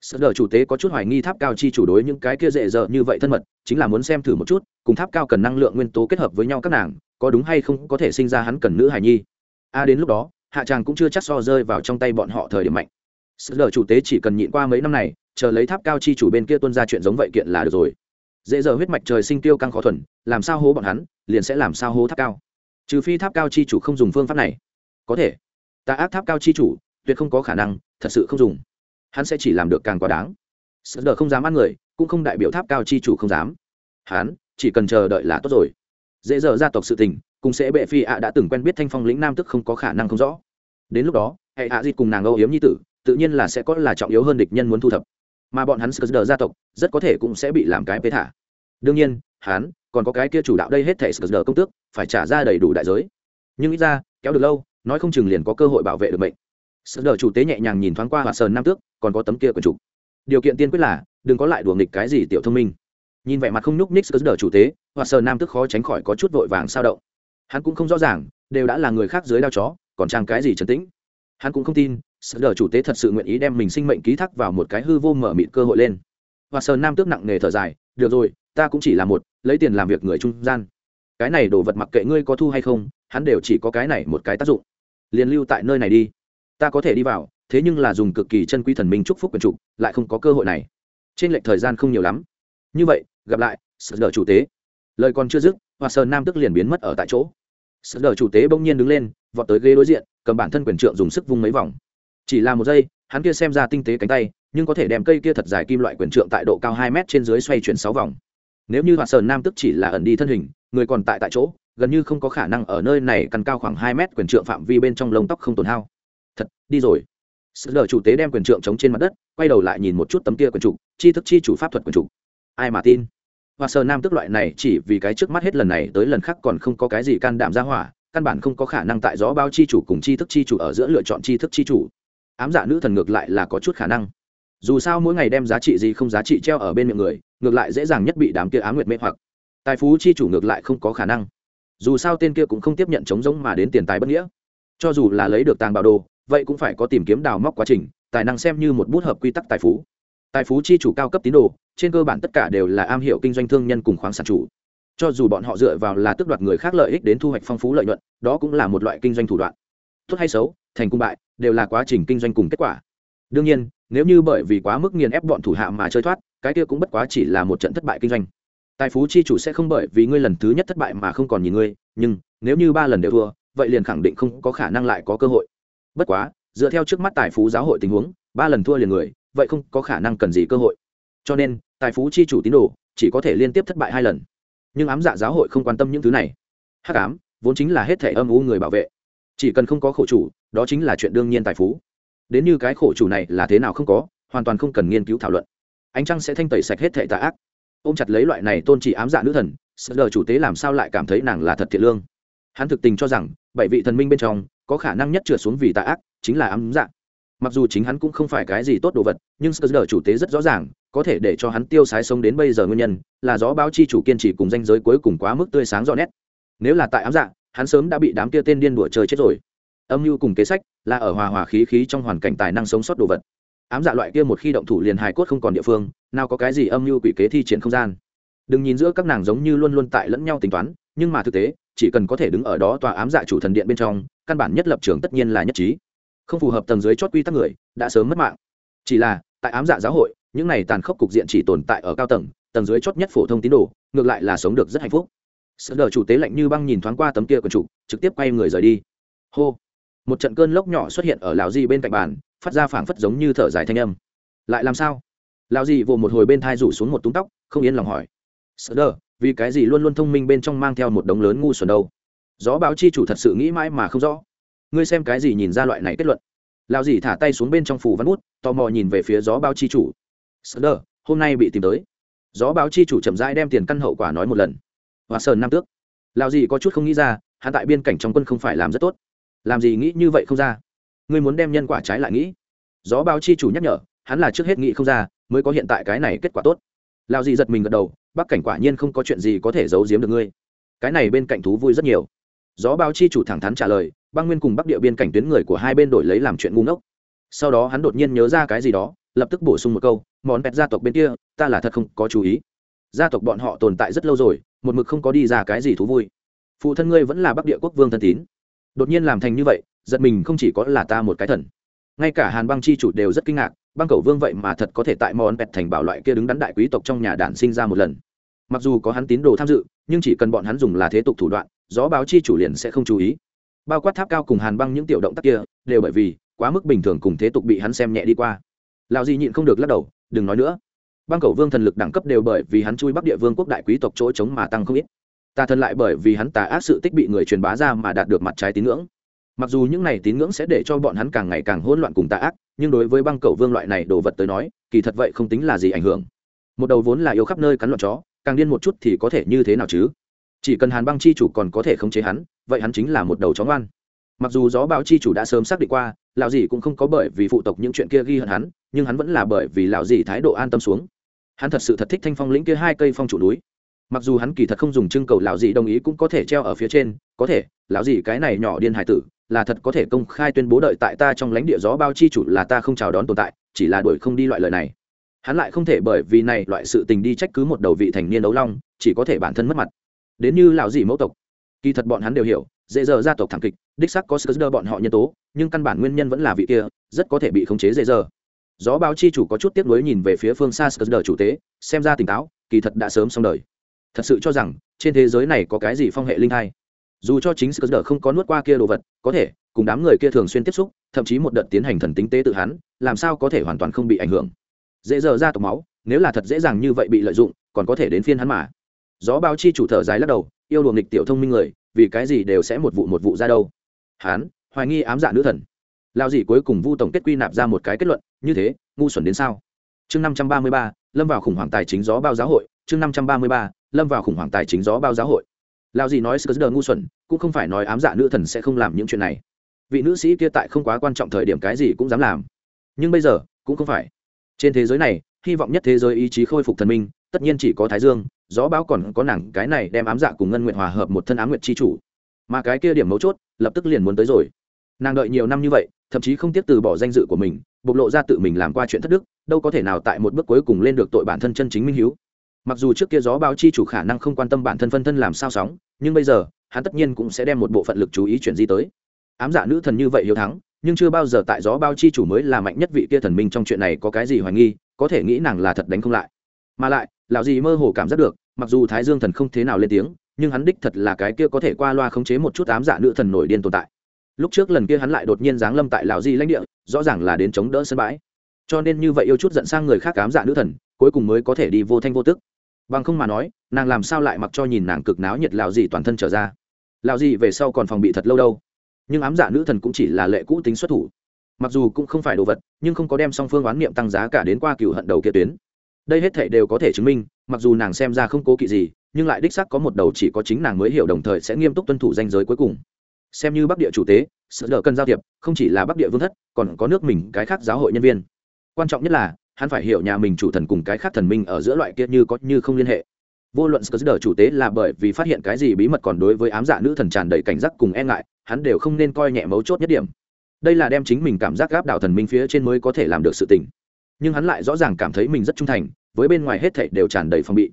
Sợ đờ chủ tế có chút hoài nghi tháp cao chi chủ đối những cái kia dễ dở như vậy thân mật, chính là muốn xem thử một chút, cùng tháp cao cần năng lượng nguyên tố kết hợp với nhau các nàng, có đúng hay không có thể sinh ra hắn cần nữ hài nhi. A đến lúc đó, hạ tràng cũng chưa chắc so rơi vào trong tay bọn họ thời điểm mạnh. Sợ lờ chủ tế chỉ cần nhịn qua mấy năm này, chờ lấy tháp cao chi chủ bên kia tuân ra chuyện giống vậy kiện là được rồi. Dễ dợ huyết mạch trời sinh tiêu căng khó thuần, làm sao hố bọn hắn, liền sẽ làm sao hố tháp cao trừ phi tháp cao chi chủ không dùng phương pháp này. Có thể. Ta ác tháp cao chi chủ, tuyệt không có khả năng, thật sự không dùng. Hắn sẽ chỉ làm được càng quá đáng. Sợ đờ không dám ăn người, cũng không đại biểu tháp cao chi chủ không dám. Hắn, chỉ cần chờ đợi là tốt rồi. Dễ dở gia tộc sự tình, cùng sẽ bệ phi ạ đã từng quen biết thanh phong lĩnh nam tức không có khả năng không rõ. Đến lúc đó, hệ hạ dịt cùng nàng âu yếm nhi tử, tự nhiên là sẽ có là trọng yếu hơn địch nhân muốn thu thập. Mà bọn hắn sờ gia tộc, rất có thể cũng sẽ bị làm cái bế thả. Đương nhiên, hắn còn có cái kia chủ đạo đây hết thể sờ công tước, phải trả ra đầy đủ đại giới. Nhưng ít ra, kéo được lâu, nói không chừng liền có cơ hội bảo vệ được mệnh. Sờ chủ tế nhẹ nhàng nhìn thoáng qua hoạt sờn nam tước, còn có tấm kia quần chủ. Điều kiện tiên quyết là, đừng có lại đùa nghịch cái gì tiểu thông minh. Nhìn vẻ mặt không nhúc ních sờ chủ tế, hoạt sờn nam tước khó tránh khỏi có chút vội vàng sao động. Hắn cũng không rõ ràng, đều đã là người khác dưới đao chó, còn trang cái gì trấn tĩnh. Hắn cũng không tin sờ đờ chủ tế thật sự nguyện ý đem mình sinh mệnh ký thác vào một cái hư vô mở mịt cơ hội lên. Hoạt sờ nam tước nặng nề thở dài, được rồi, ta cũng chỉ là một lấy tiền làm việc người trung gian. Cái này đồ vật mặc kệ ngươi có thu hay không, hắn đều chỉ có cái này một cái tác dụng. Liền lưu tại nơi này đi. Ta có thể đi vào, thế nhưng là dùng cực kỳ chân quý thần minh chúc phúc quyền trục lại không có cơ hội này. Trên lệch thời gian không nhiều lắm. Như vậy, gặp lại sợ đờ chủ tế. Lời còn chưa dứt, hoa sơn nam tức liền biến mất ở tại chỗ. Sợ đờ chủ tế bỗng nhiên đứng lên, vọt tới ghế đối diện, cầm bản thân quyền trượng dùng sức vung mấy vòng. Chỉ là một giây, hắn kia xem ra tinh tế cánh tay, nhưng có thể đem cây kia thật dài kim loại quyền trượng tại độ cao hai mét trên dưới xoay chuyển sáu vòng nếu như họa sơn nam tức chỉ là ẩn đi thân hình, người còn tại tại chỗ, gần như không có khả năng ở nơi này căn cao khoảng hai mét quyền trượng phạm vi bên trong lông tóc không tổn hao. Thật, đi rồi. Sự lờ chủ tế đem quyền trượng chống trên mặt đất, quay đầu lại nhìn một chút tấm kia quyền trục chi thức chi chủ pháp thuật quyền trục. Ai mà tin? Hoa sơ nam tức loại này chỉ vì cái trước mắt hết lần này tới lần khác còn không có cái gì can đảm ra hỏa, căn bản không có khả năng tại gió bao chi chủ cùng chi thức chi chủ ở giữa lựa chọn chi thức chi chủ. Ám dạ nữ thần ngược lại là có chút khả năng dù sao mỗi ngày đem giá trị gì không giá trị treo ở bên miệng người, ngược lại dễ dàng nhất bị đám kia ám nguyệt mê hoặc. Tài phú chi chủ ngược lại không có khả năng. Dù sao tên kia cũng không tiếp nhận chống giống mà đến tiền tài bất nghĩa. Cho dù là lấy được tàng bảo đồ, vậy cũng phải có tìm kiếm đào móc quá trình, tài năng xem như một bút hợp quy tắc tài phú. Tài phú chi chủ cao cấp tín đồ, trên cơ bản tất cả đều là am hiểu kinh doanh thương nhân cùng khoáng sản chủ. Cho dù bọn họ dựa vào là tước đoạt người khác lợi ích đến thu hoạch phong phú lợi nhuận, đó cũng là một loại kinh doanh thủ đoạn. Tốt hay xấu, thành công bại, đều là quá trình kinh doanh cùng kết quả đương nhiên, nếu như bởi vì quá mức nghiền ép bọn thủ hạ mà chơi thoát, cái kia cũng bất quá chỉ là một trận thất bại kinh doanh. Tài phú chi chủ sẽ không bởi vì ngươi lần thứ nhất thất bại mà không còn nhìn ngươi, nhưng nếu như ba lần đều thua, vậy liền khẳng định không có khả năng lại có cơ hội. Bất quá, dựa theo trước mắt tài phú giáo hội tình huống, ba lần thua liền người, vậy không có khả năng cần gì cơ hội. Cho nên, tài phú chi chủ tín đồ chỉ có thể liên tiếp thất bại hai lần. Nhưng ám dạ giáo hội không quan tâm những thứ này. Hắc ám vốn chính là hết thể âm u người bảo vệ. Chỉ cần không có khổ chủ, đó chính là chuyện đương nhiên tài phú đến như cái khổ chủ này là thế nào không có, hoàn toàn không cần nghiên cứu thảo luận. Ánh trăng sẽ thanh tẩy sạch hết thệ tà ác. Ô m chặt lấy loại này tôn chỉ ám dạ nữ thần sợ lờ chủ tế làm sao lại cảm thấy nàng là thật thiện lương? Hắn thực tình cho rằng, bảy vị thần minh bên trong, có khả năng nhất trượt xuống vì tà ác, chính là ám dạ. Mặc dù chính hắn cũng không phải cái gì tốt đồ vật, nhưng sơ lờ chủ tế rất rõ ràng, có thể để cho hắn tiêu sái sống đến bây giờ nguyên nhân, là gió báo chi chủ kiên trì cùng danh giới cuối cùng quá mức tươi sáng rõ nét. Nếu là tại ám dạ hắn sớm đã bị đám kia tên điên đùa chơi chết rồi âm mưu cùng kế sách, là ở hòa hòa khí khí trong hoàn cảnh tài năng sống sót đồ vật. Ám dạ loại kia một khi động thủ liền hài cốt không còn địa phương, nào có cái gì âm mưu quỷ kế thi triển không gian. Đừng nhìn giữa các nàng giống như luôn luôn tại lẫn nhau tính toán, nhưng mà thực tế, chỉ cần có thể đứng ở đó tòa ám dạ chủ thần điện bên trong, căn bản nhất lập trường tất nhiên là nhất trí. Không phù hợp tầng dưới chót quy tắc người, đã sớm mất mạng. Chỉ là, tại ám dạ giáo hội, những này tàn khốc cục diện chỉ tồn tại ở cao tầng tầng dưới chót nhất phổ thông tín đồ, ngược lại là sống được rất hạnh phúc. Sợ đờ chủ tế lạnh như băng nhìn thoáng qua tấm kia của chủ, trực tiếp quay người rời đi. Hô một trận cơn lốc nhỏ xuất hiện ở Lão di bên cạnh bàn, phát ra phảng phất giống như thở dài thanh âm. Lại làm sao? Lão di vồ một hồi bên thai rủ xuống một túng tóc, không yên lòng hỏi. Sợ đờ, vì cái gì luôn luôn thông minh bên trong mang theo một đống lớn ngu xuẩn đâu? Gió báo chi chủ thật sự nghĩ mãi mà không rõ. Ngươi xem cái gì nhìn ra loại này kết luận? Lão Di thả tay xuống bên trong phủ văn bút, tò mò nhìn về phía gió báo chi chủ. Sợ đờ, hôm nay bị tìm tới. Gió báo chi chủ chậm rãi đem tiền căn hậu quả nói một lần. Và sơn nam tước. Lão Di có chút không nghĩ ra, hắn tại biên cảnh trong quân không phải làm rất tốt làm gì nghĩ như vậy không ra? Ngươi muốn đem nhân quả trái lại nghĩ. Gió báo chi chủ nhắc nhở, hắn là trước hết nghĩ không ra, mới có hiện tại cái này kết quả tốt. Lao dì giật mình gật đầu, bắc cảnh quả nhiên không có chuyện gì có thể giấu giếm được ngươi. Cái này bên cạnh thú vui rất nhiều. Gió báo chi chủ thẳng thắn trả lời, băng nguyên cùng bắc địa biên cảnh tuyến người của hai bên đổi lấy làm chuyện ngu ngốc. Sau đó hắn đột nhiên nhớ ra cái gì đó, lập tức bổ sung một câu, món pet gia tộc bên kia, ta là thật không có chú ý. Gia tộc bọn họ tồn tại rất lâu rồi, một mực không có đi ra cái gì thú vui. Phụ thân ngươi vẫn là bắc địa quốc vương thân tín đột nhiên làm thành như vậy, giật mình không chỉ có là ta một cái thần. Ngay cả hàn băng chi chủ đều rất kinh ngạc, băng cầu vương vậy mà thật có thể tại món pẹt thành bảo loại kia đứng đắn đại quý tộc trong nhà đản sinh ra một lần. Mặc dù có hắn tín đồ tham dự, nhưng chỉ cần bọn hắn dùng là thế tục thủ đoạn, gió báo chi chủ liền sẽ không chú ý. Bao quát tháp cao cùng hàn băng những tiểu động tác kia, đều bởi vì quá mức bình thường cùng thế tục bị hắn xem nhẹ đi qua. Lào gì nhịn không được lắc đầu, đừng nói nữa. Băng cầu vương thần lực đẳng cấp đều bởi vì hắn chui bắc địa vương quốc đại quý tộc chỗ chống mà tăng không ít tà thần lại bởi vì hắn tà ác sự tích bị người truyền bá ra mà đạt được mặt trái tín ngưỡng. Mặc dù những này tín ngưỡng sẽ để cho bọn hắn càng ngày càng hỗn loạn cùng tà ác, nhưng đối với băng cầu vương loại này đồ vật tới nói, kỳ thật vậy không tính là gì ảnh hưởng. Một đầu vốn là yêu khắp nơi cắn loạn chó, càng điên một chút thì có thể như thế nào chứ? Chỉ cần hàn băng chi chủ còn có thể khống chế hắn, vậy hắn chính là một đầu chó ngoan. Mặc dù gió báo chi chủ đã sớm xác định qua, lão dì cũng không có bởi vì phụ tộc những chuyện kia ghi hận hắn, nhưng hắn vẫn là bởi vì lão dì thái độ an tâm xuống. Hắn thật sự thật thích thanh phong lĩnh kia hai cây phong chủ núi mặc dù hắn kỳ thật không dùng trưng cầu lão dị đồng ý cũng có thể treo ở phía trên, có thể, lão dị cái này nhỏ điên hải tử, là thật có thể công khai tuyên bố đợi tại ta trong lãnh địa gió bao chi chủ là ta không chào đón tồn tại, chỉ là đuổi không đi loại lời này. Hắn lại không thể bởi vì này loại sự tình đi trách cứ một đầu vị thành niên đấu long, chỉ có thể bản thân mất mặt. Đến như lão dị mẫu tộc, kỳ thật bọn hắn đều hiểu, dễ dở gia tộc thảm kịch, đích sắc có sức đỡ bọn họ nhân tố, nhưng căn bản nguyên nhân vẫn là vị kia, rất có thể bị khống chế dễ dở. Gió báo chi chủ có chút tiếc nuối nhìn về phía phương xa sức đỡ chủ tế, xem ra tỉnh táo, kỳ thật đã sớm xong đời thật sự cho rằng trên thế giới này có cái gì phong hệ linh thai. Dù cho chính sức đỡ không có nuốt qua kia đồ vật có thể cùng đám người kia thường xuyên tiếp xúc thậm chí một đợt tiến hành thần tính tế tự hắn làm sao có thể hoàn toàn không bị ảnh hưởng. Dễ dở ra tộc máu nếu là thật dễ dàng như vậy bị lợi dụng còn có thể đến phiên hắn mà. Gió báo chi chủ thở dài lắc đầu yêu luồng nghịch tiểu thông minh người vì cái gì đều sẽ một vụ một vụ ra đâu. Hắn, hoài nghi ám dạ nữ thần. Lao gì cuối cùng vu tổng kết quy nạp ra một cái kết luận như thế ngu xuẩn đến sao? Chương năm trăm ba mươi ba lâm vào khủng hoảng tài chính gió bao giáo hội chương năm trăm ba mươi ba lâm vào khủng hoảng tài chính gió bao giáo hội. Lao gì nói sờ ngu xuẩn, cũng không phải nói ám dạ nữ thần sẽ không làm những chuyện này. Vị nữ sĩ kia tại không quá quan trọng thời điểm cái gì cũng dám làm. Nhưng bây giờ, cũng không phải. Trên thế giới này, hy vọng nhất thế giới ý chí khôi phục thần minh, tất nhiên chỉ có thái dương, gió bão còn có nàng, cái này đem ám dạ cùng ngân nguyện hòa hợp một thân ám nguyện c h i chủ. Mà cái kia điểm mấu chốt, lập tức liền muốn tới rồi. Nàng đợi nhiều năm như vậy, thậm chí không tiếp từ bỏ danh dự của mình, bộc lộ ra tự mình làm qua chuyện thất đức, đâu có thể nào tại một bước cuối cùng lên được tội bản thân chân chính minh h mặc dù trước kia gió báo chi chủ khả năng không quan tâm bản thân phân thân làm sao sóng, nhưng bây giờ, hắn tất nhiên cũng sẽ đem một bộ phận lực chú ý chuyển di tới. Ám dạ nữ thần như vậy hiếu thắng, nhưng chưa bao giờ tại gió bao chi chủ mới là mạnh nhất vị kia thần minh trong chuyện này có cái gì hoài nghi, có thể nghĩ nàng là thật đánh không lại. Mà lại, lão gì mơ hồ cảm giác được, mặc dù thái dương thần không thế nào lên tiếng, nhưng hắn đích thật là cái kia có thể qua loa khống chế một chút ám dạ nữ thần nổi điên tồn tại. Lúc trước lần kia hắn lại đột nhiên giáng lâm tại lão di lãnh địa, rõ ràng là đến chống đỡ sân bãi. Cho nên như vậy yêu chút giận sang người khác ám dạ nữ thần, cuối cùng mới có thể đi vô thanh vô tức bằng không mà nói, nàng làm sao lại mặc cho nhìn nàng cực náo nhiệt lão gì toàn thân trở ra? Lão gì về sau còn phòng bị thật lâu đâu. Nhưng ám giả nữ thần cũng chỉ là lệ cũ tính xuất thủ. Mặc dù cũng không phải đồ vật, nhưng không có đem song phương oán niệm tăng giá cả đến qua cựu hận đầu kia tuyến. Đây hết thể đều có thể chứng minh, mặc dù nàng xem ra không cố kỵ gì, nhưng lại đích xác có một đầu chỉ có chính nàng mới hiểu đồng thời sẽ nghiêm túc tuân thủ danh giới cuối cùng. Xem như bắc địa chủ tế sự đỡ cần giao thiệp, không chỉ là bắc địa vương thất, còn có nước mình cái khác giáo hội nhân viên. Quan trọng nhất là hắn phải hiểu nhà mình chủ thần cùng cái khác thần minh ở giữa loại kia như có như không liên hệ. Vô luận sờ đỡ chủ tế là bởi vì phát hiện cái gì bí mật còn đối với ám dạ nữ thần tràn đầy cảnh giác cùng e ngại, hắn đều không nên coi nhẹ mấu chốt nhất điểm. Đây là đem chính mình cảm giác gáp đảo thần minh phía trên mới có thể làm được sự tình. Nhưng hắn lại rõ ràng cảm thấy mình rất trung thành, với bên ngoài hết thảy đều tràn đầy phòng bị.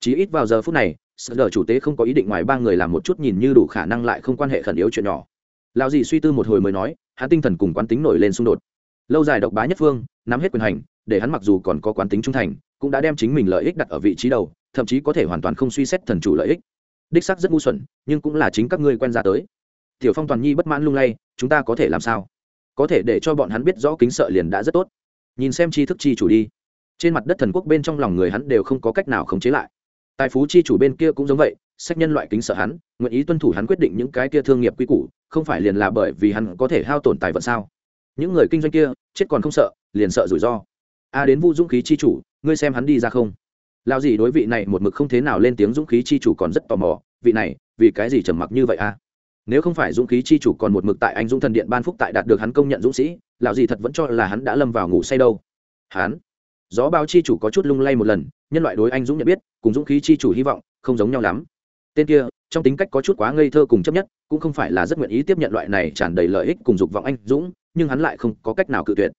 Chỉ ít vào giờ phút này sợ đờ chủ tế không có ý định ngoài ba người làm một chút nhìn như đủ khả năng lại không quan hệ khẩn yếu chuyện nhỏ. Lao gì suy tư một hồi mới nói, hắn tinh thần cùng quán tính nổi lên xung đột. Lâu dài độc bá nhất phương, nắm hết quyền hành để hắn mặc dù còn có quán tính trung thành, cũng đã đem chính mình lợi ích đặt ở vị trí đầu, thậm chí có thể hoàn toàn không suy xét thần chủ lợi ích. Đích sắc rất ngu xuẩn, nhưng cũng là chính các ngươi quen ra tới. Tiểu phong toàn nhi bất mãn lung lay, chúng ta có thể làm sao? Có thể để cho bọn hắn biết rõ kính sợ liền đã rất tốt. Nhìn xem tri thức chi chủ đi. Trên mặt đất thần quốc bên trong lòng người hắn đều không có cách nào khống chế lại. Tài phú chi chủ bên kia cũng giống vậy, sách nhân loại kính sợ hắn, nguyện ý tuân thủ hắn quyết định những cái kia thương nghiệp quy củ, không phải liền là bởi vì hắn có thể hao tổn tài vận sao? Những người kinh doanh kia, chết còn không sợ, liền sợ rủi ro a đến vu dũng khí chi chủ, ngươi xem hắn đi ra không? Lao gì đối vị này một mực không thế nào lên tiếng dũng khí chi chủ còn rất tò mò, vị này, vì cái gì trầm mặc như vậy a? Nếu không phải dũng khí chi chủ còn một mực tại anh dũng thần điện ban phúc tại đạt được hắn công nhận dũng sĩ, lão gì thật vẫn cho là hắn đã lâm vào ngủ say đâu. Hắn, gió bao chi chủ có chút lung lay một lần, nhân loại đối anh dũng nhận biết, cùng dũng khí chi chủ hy vọng, không giống nhau lắm. Tên kia, trong tính cách có chút quá ngây thơ cùng chấp nhất, cũng không phải là rất nguyện ý tiếp nhận loại này tràn đầy lợi ích cùng dục vọng anh dũng, nhưng hắn lại không có cách nào cự tuyệt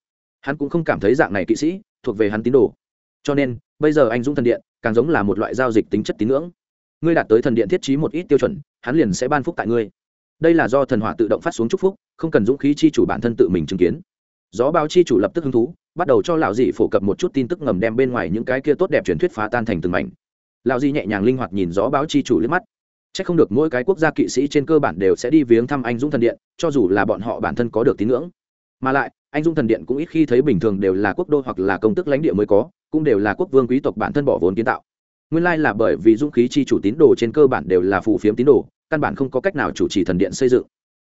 hắn cũng không cảm thấy dạng này kỵ sĩ thuộc về hắn tín đồ. Cho nên, bây giờ anh dũng thần điện càng giống là một loại giao dịch tính chất tín ngưỡng. Ngươi đạt tới thần điện thiết trí một ít tiêu chuẩn, hắn liền sẽ ban phúc tại ngươi. Đây là do thần hỏa tự động phát xuống chúc phúc, không cần dũng khí chi chủ bản thân tự mình chứng kiến. Gió Báo chi chủ lập tức hứng thú, bắt đầu cho lão dị phổ cập một chút tin tức ngầm đem bên ngoài những cái kia tốt đẹp truyền thuyết phá tan thành từng mảnh. Lão dị nhẹ nhàng linh hoạt nhìn gió báo chi chủ liếc mắt. C h ắ c không được mỗi cái quốc gia kỵ sĩ trên cơ bản đều sẽ đi viếng thăm anh dũng thần điện, cho dù là bọn họ bản thân có được tín ngưỡng. Mà lại anh Dung thần điện cũng ít khi thấy bình thường đều là quốc đô hoặc là công tức lãnh địa mới có, cũng đều là quốc vương quý tộc bản thân bỏ vốn kiến tạo. Nguyên lai là bởi vì dũng khí chi chủ tín đồ trên cơ bản đều là phụ phiếm tín đồ, căn bản không có cách nào chủ trì thần điện xây dựng.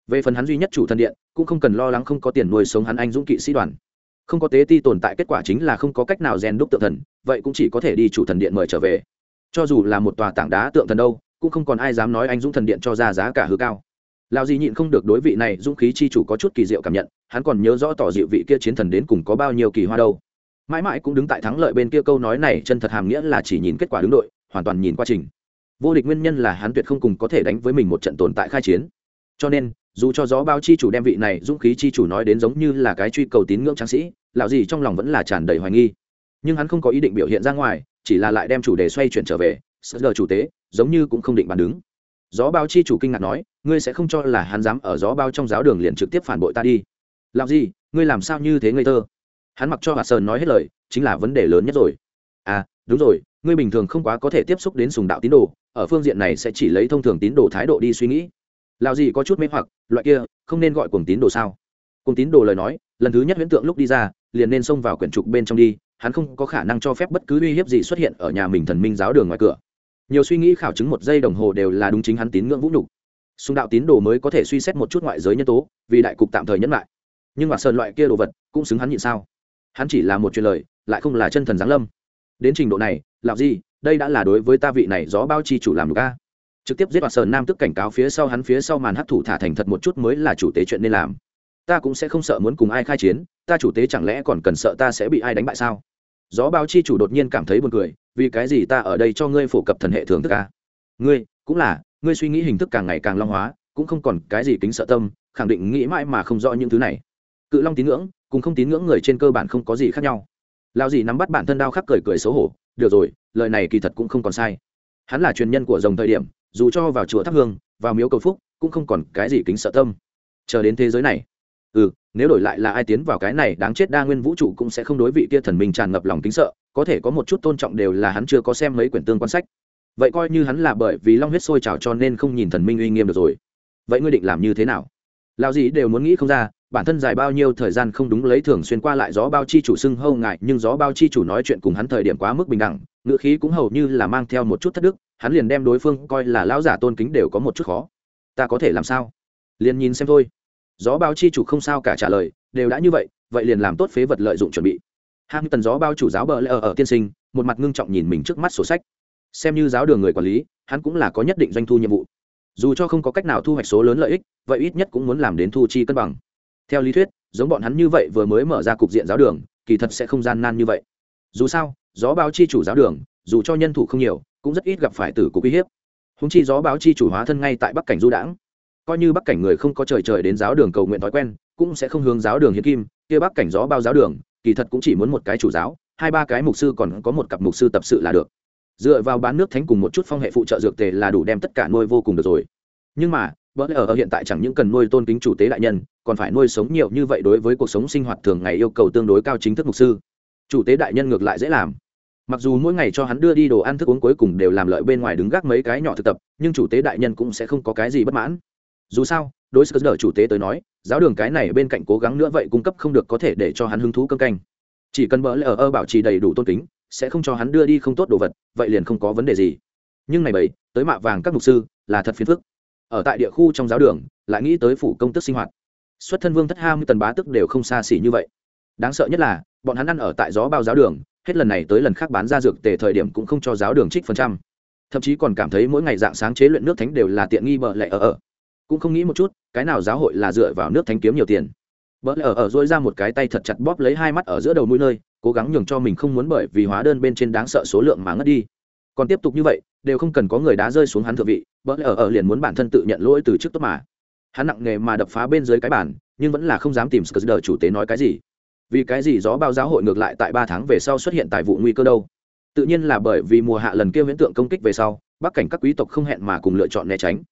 Về phần hắn duy nhất chủ thần điện, cũng không cần lo lắng không có tiền nuôi sống hắn anh dũng kỵ sĩ đoàn. Không có tế ti tồn tại kết quả chính là không có cách nào rèn đúc tượng thần, vậy cũng chỉ có thể đi chủ thần điện mời trở về. Cho dù là một tòa tảng đá tượng thần đâu, cũng không còn ai dám nói anh dũng thần điện cho ra giá cả hư cao lao gì nhịn không được đối vị này dũng khí chi chủ có chút kỳ diệu cảm nhận, hắn còn nhớ rõ tỏ dịu vị kia chiến thần đến cùng có bao nhiêu kỳ hoa đâu. Mãi mãi cũng đứng tại thắng lợi bên kia câu nói này chân thật hàm nghĩa là chỉ nhìn kết quả đứng đội, hoàn toàn nhìn quá trình. Vô địch nguyên nhân là hắn tuyệt không cùng có thể đánh với mình một trận tồn tại khai chiến. Cho nên, dù cho gió bao chi chủ đem vị này dũng khí chi chủ nói đến giống như là cái truy cầu tín ngưỡng tráng sĩ, lão gì trong lòng vẫn là tràn đầy hoài nghi. Nhưng hắn không có ý định biểu hiện ra ngoài, chỉ là lại đem chủ đề xoay chuyển trở về sợ chủ tế, giống như cũng không định bàn đứng gió bao chi chủ kinh ngạc nói, ngươi sẽ không cho là hắn dám ở gió bao trong giáo đường liền trực tiếp phản bội ta đi. Làm gì ngươi làm sao như thế ngây thơ? Hắn mặc cho hạt sơn nói hết lời, chính là vấn đề lớn nhất rồi. À đúng rồi, ngươi bình thường không quá có thể tiếp xúc đến sùng đạo tín đồ, ở phương diện này sẽ chỉ lấy thông thường tín đồ thái độ đi suy nghĩ. Lao gì có chút mê hoặc, loại kia, không nên gọi cùng tín đồ sao? Cùng tín đồ lời nói, lần thứ nhất huyễn tượng lúc đi ra, liền nên xông vào quyển trục bên trong đi, hắn không có khả năng cho phép bất cứ uy hiếp gì xuất hiện ở nhà mình thần minh giáo đường ngoài cửa nhiều suy nghĩ khảo chứng một giây đồng hồ đều là đúng chính hắn tín ngưỡng vũ nhục. Xung đạo tín đồ mới có thể suy xét một chút ngoại giới nhân tố, vì đại cục tạm thời nhẫn lại. Nhưng mà sơn loại kia đồ vật cũng xứng hắn nhịn sao? Hắn chỉ là một truyền lời, lại không là chân thần giáng lâm. Đến trình độ này làm gì đây đã là đối với ta vị này gió bao chi chủ làm được a. Trực tiếp giết hoạt sơn nam tức cảnh cáo phía sau hắn phía sau màn hấp thủ thả thành thật một chút mới là chủ tế chuyện nên làm. Ta cũng sẽ không sợ muốn cùng ai khai chiến, ta chủ tế chẳng lẽ còn cần sợ ta sẽ bị ai đánh bại sao? Gió báo chi chủ đột nhiên cảm thấy buồn cười, vì cái gì ta ở đây cho ngươi phổ cập thần hệ thường thức a ngươi, cũng là, ngươi suy nghĩ hình thức càng ngày càng long hóa, cũng không còn cái gì kính sợ tâm, khẳng định nghĩ mãi mà không rõ những thứ này. Cự long tín ngưỡng, cùng không tín ngưỡng người trên cơ bản không có gì khác nhau. Lao gì nắm bắt bản thân đau khắc cười cười xấu hổ, được rồi, lời này kỳ thật cũng không còn sai. Hắn là truyền nhân của dòng thời điểm, dù cho vào chùa thắp hương, vào miếu cầu phúc, cũng không còn cái gì kính sợ tâm. Chờ đến thế giới này. Ừ nếu đổi lại là ai tiến vào cái này, đáng chết đa nguyên vũ trụ cũng sẽ không đối vị kia thần minh tràn ngập lòng kính sợ, có thể có một chút tôn trọng đều là hắn chưa có xem mấy quyển tương quan sách. Vậy coi như hắn là bởi vì long huyết sôi trào cho nên không nhìn thần minh uy nghiêm được rồi. Vậy ngươi định làm như thế nào? Lao gì đều muốn nghĩ không ra, bản thân dài bao nhiêu thời gian không đúng lấy thường xuyên qua lại gió bao chi chủ xưng hâu ngại nhưng gió bao chi chủ nói chuyện cùng hắn thời điểm quá mức bình đẳng ngựa khí cũng hầu như là mang theo một chút thất đức, hắn liền đem đối phương coi là lão giả tôn kính đều có một chút khó. Ta có thể làm sao? Liền nhìn xem thôi gió bao chi chủ không sao cả trả lời đều đã như vậy vậy liền làm tốt phế vật lợi dụng chuẩn bị. Hang tần gió bao chủ giáo bờ lẽ ở, ở tiên sinh một mặt ngưng trọng nhìn mình trước mắt sổ sách. Xem như giáo đường người quản lý hắn cũng là có nhất định doanh thu nhiệm vụ. Dù cho không có cách nào thu hoạch số lớn lợi ích vậy ít nhất cũng muốn làm đến thu chi cân bằng. Theo lý thuyết giống bọn hắn như vậy vừa mới mở ra cục diện giáo đường kỳ thật sẽ không gian nan như vậy. Dù sao gió báo chi chủ giáo đường dù cho nhân thủ không nhiều cũng rất ít gặp phải tử cục uy hiếp. Húng chi gió báo chi chủ hóa thân ngay tại bắc cảnh du đãng coi như bắc cảnh người không có trời trời đến giáo đường cầu nguyện thói quen, cũng sẽ không hướng giáo đường hiến kim, kia bắc cảnh gió bao giáo đường, kỳ thật cũng chỉ muốn một cái chủ giáo, hai ba cái mục sư còn có một cặp mục sư tập sự là được. Dựa vào bán nước thánh cùng một chút phong hệ phụ trợ dược tề là đủ đem tất cả nuôi vô cùng được rồi. Nhưng mà bỡ lẽ ở hiện tại chẳng những cần nuôi tôn kính chủ tế đại nhân, còn phải nuôi sống nhiều như vậy đối với cuộc sống sinh hoạt thường ngày yêu cầu tương đối cao chính thức mục sư. Chủ tế đại nhân ngược lại dễ làm. Mặc dù mỗi ngày cho hắn đưa đi đồ ăn thức uống cuối cùng đều làm lợi bên ngoài đứng gác mấy cái nhỏ thực tập, nhưng chủ tế đại nhân cũng sẽ không có cái gì bất mãn dù sao, đối với chủ tế tới nói, giáo đường cái này bên cạnh cố gắng nữa vậy cung cấp không được có thể để cho hắn hứng thú cơm canh. Chỉ cần bỡ lỡ ở ơ bảo trì đầy đủ tôn kính, sẽ không cho hắn đưa đi không tốt đồ vật, vậy liền không có vấn đề gì. Nhưng này bảy, tới mạ vàng các mục sư, là thật phiền phức. Ở tại địa khu trong giáo đường, lại nghĩ tới phủ công tức sinh hoạt. Xuất thân vương thất hai mươi tần bá tức đều không xa xỉ như vậy. Đáng sợ nhất là, bọn hắn ăn ở tại gió bao giáo đường, hết lần này tới lần khác bán ra dược tề thời điểm cũng không cho giáo đường trích phần trăm. Thậm chí còn cảm thấy mỗi ngày dạng sáng chế luyện nước thánh đều là tiện nghi bợ lệ ở ở cũng không nghĩ một chút, cái nào giáo hội là dựa vào nước thánh kiếm nhiều tiền. Bợ lệ ở ở ra một cái tay thật chặt bóp lấy hai mắt ở giữa đầu mũi nơi cố gắng nhường cho mình không muốn bởi vì hóa đơn bên trên đáng sợ số lượng mà ngất đi. Còn tiếp tục như vậy, đều không cần có người đá rơi xuống hắn thượng vị, bỡ lẽ ở ở liền muốn bản thân tự nhận lỗi từ trước tốt mà. Hắn nặng nghề mà đập phá bên dưới cái bản nhưng vẫn là không dám tìm sờ chủ tế nói cái gì. Vì cái gì gió bao giáo hội ngược lại tại ba tháng về sau xuất hiện tại vụ nguy cơ đâu? Tự nhiên là bởi vì mùa hạ lần kia viễn tượng công kích về sau, bắc cảnh các quý tộc không hẹn mà cùng lựa chọn né tránh.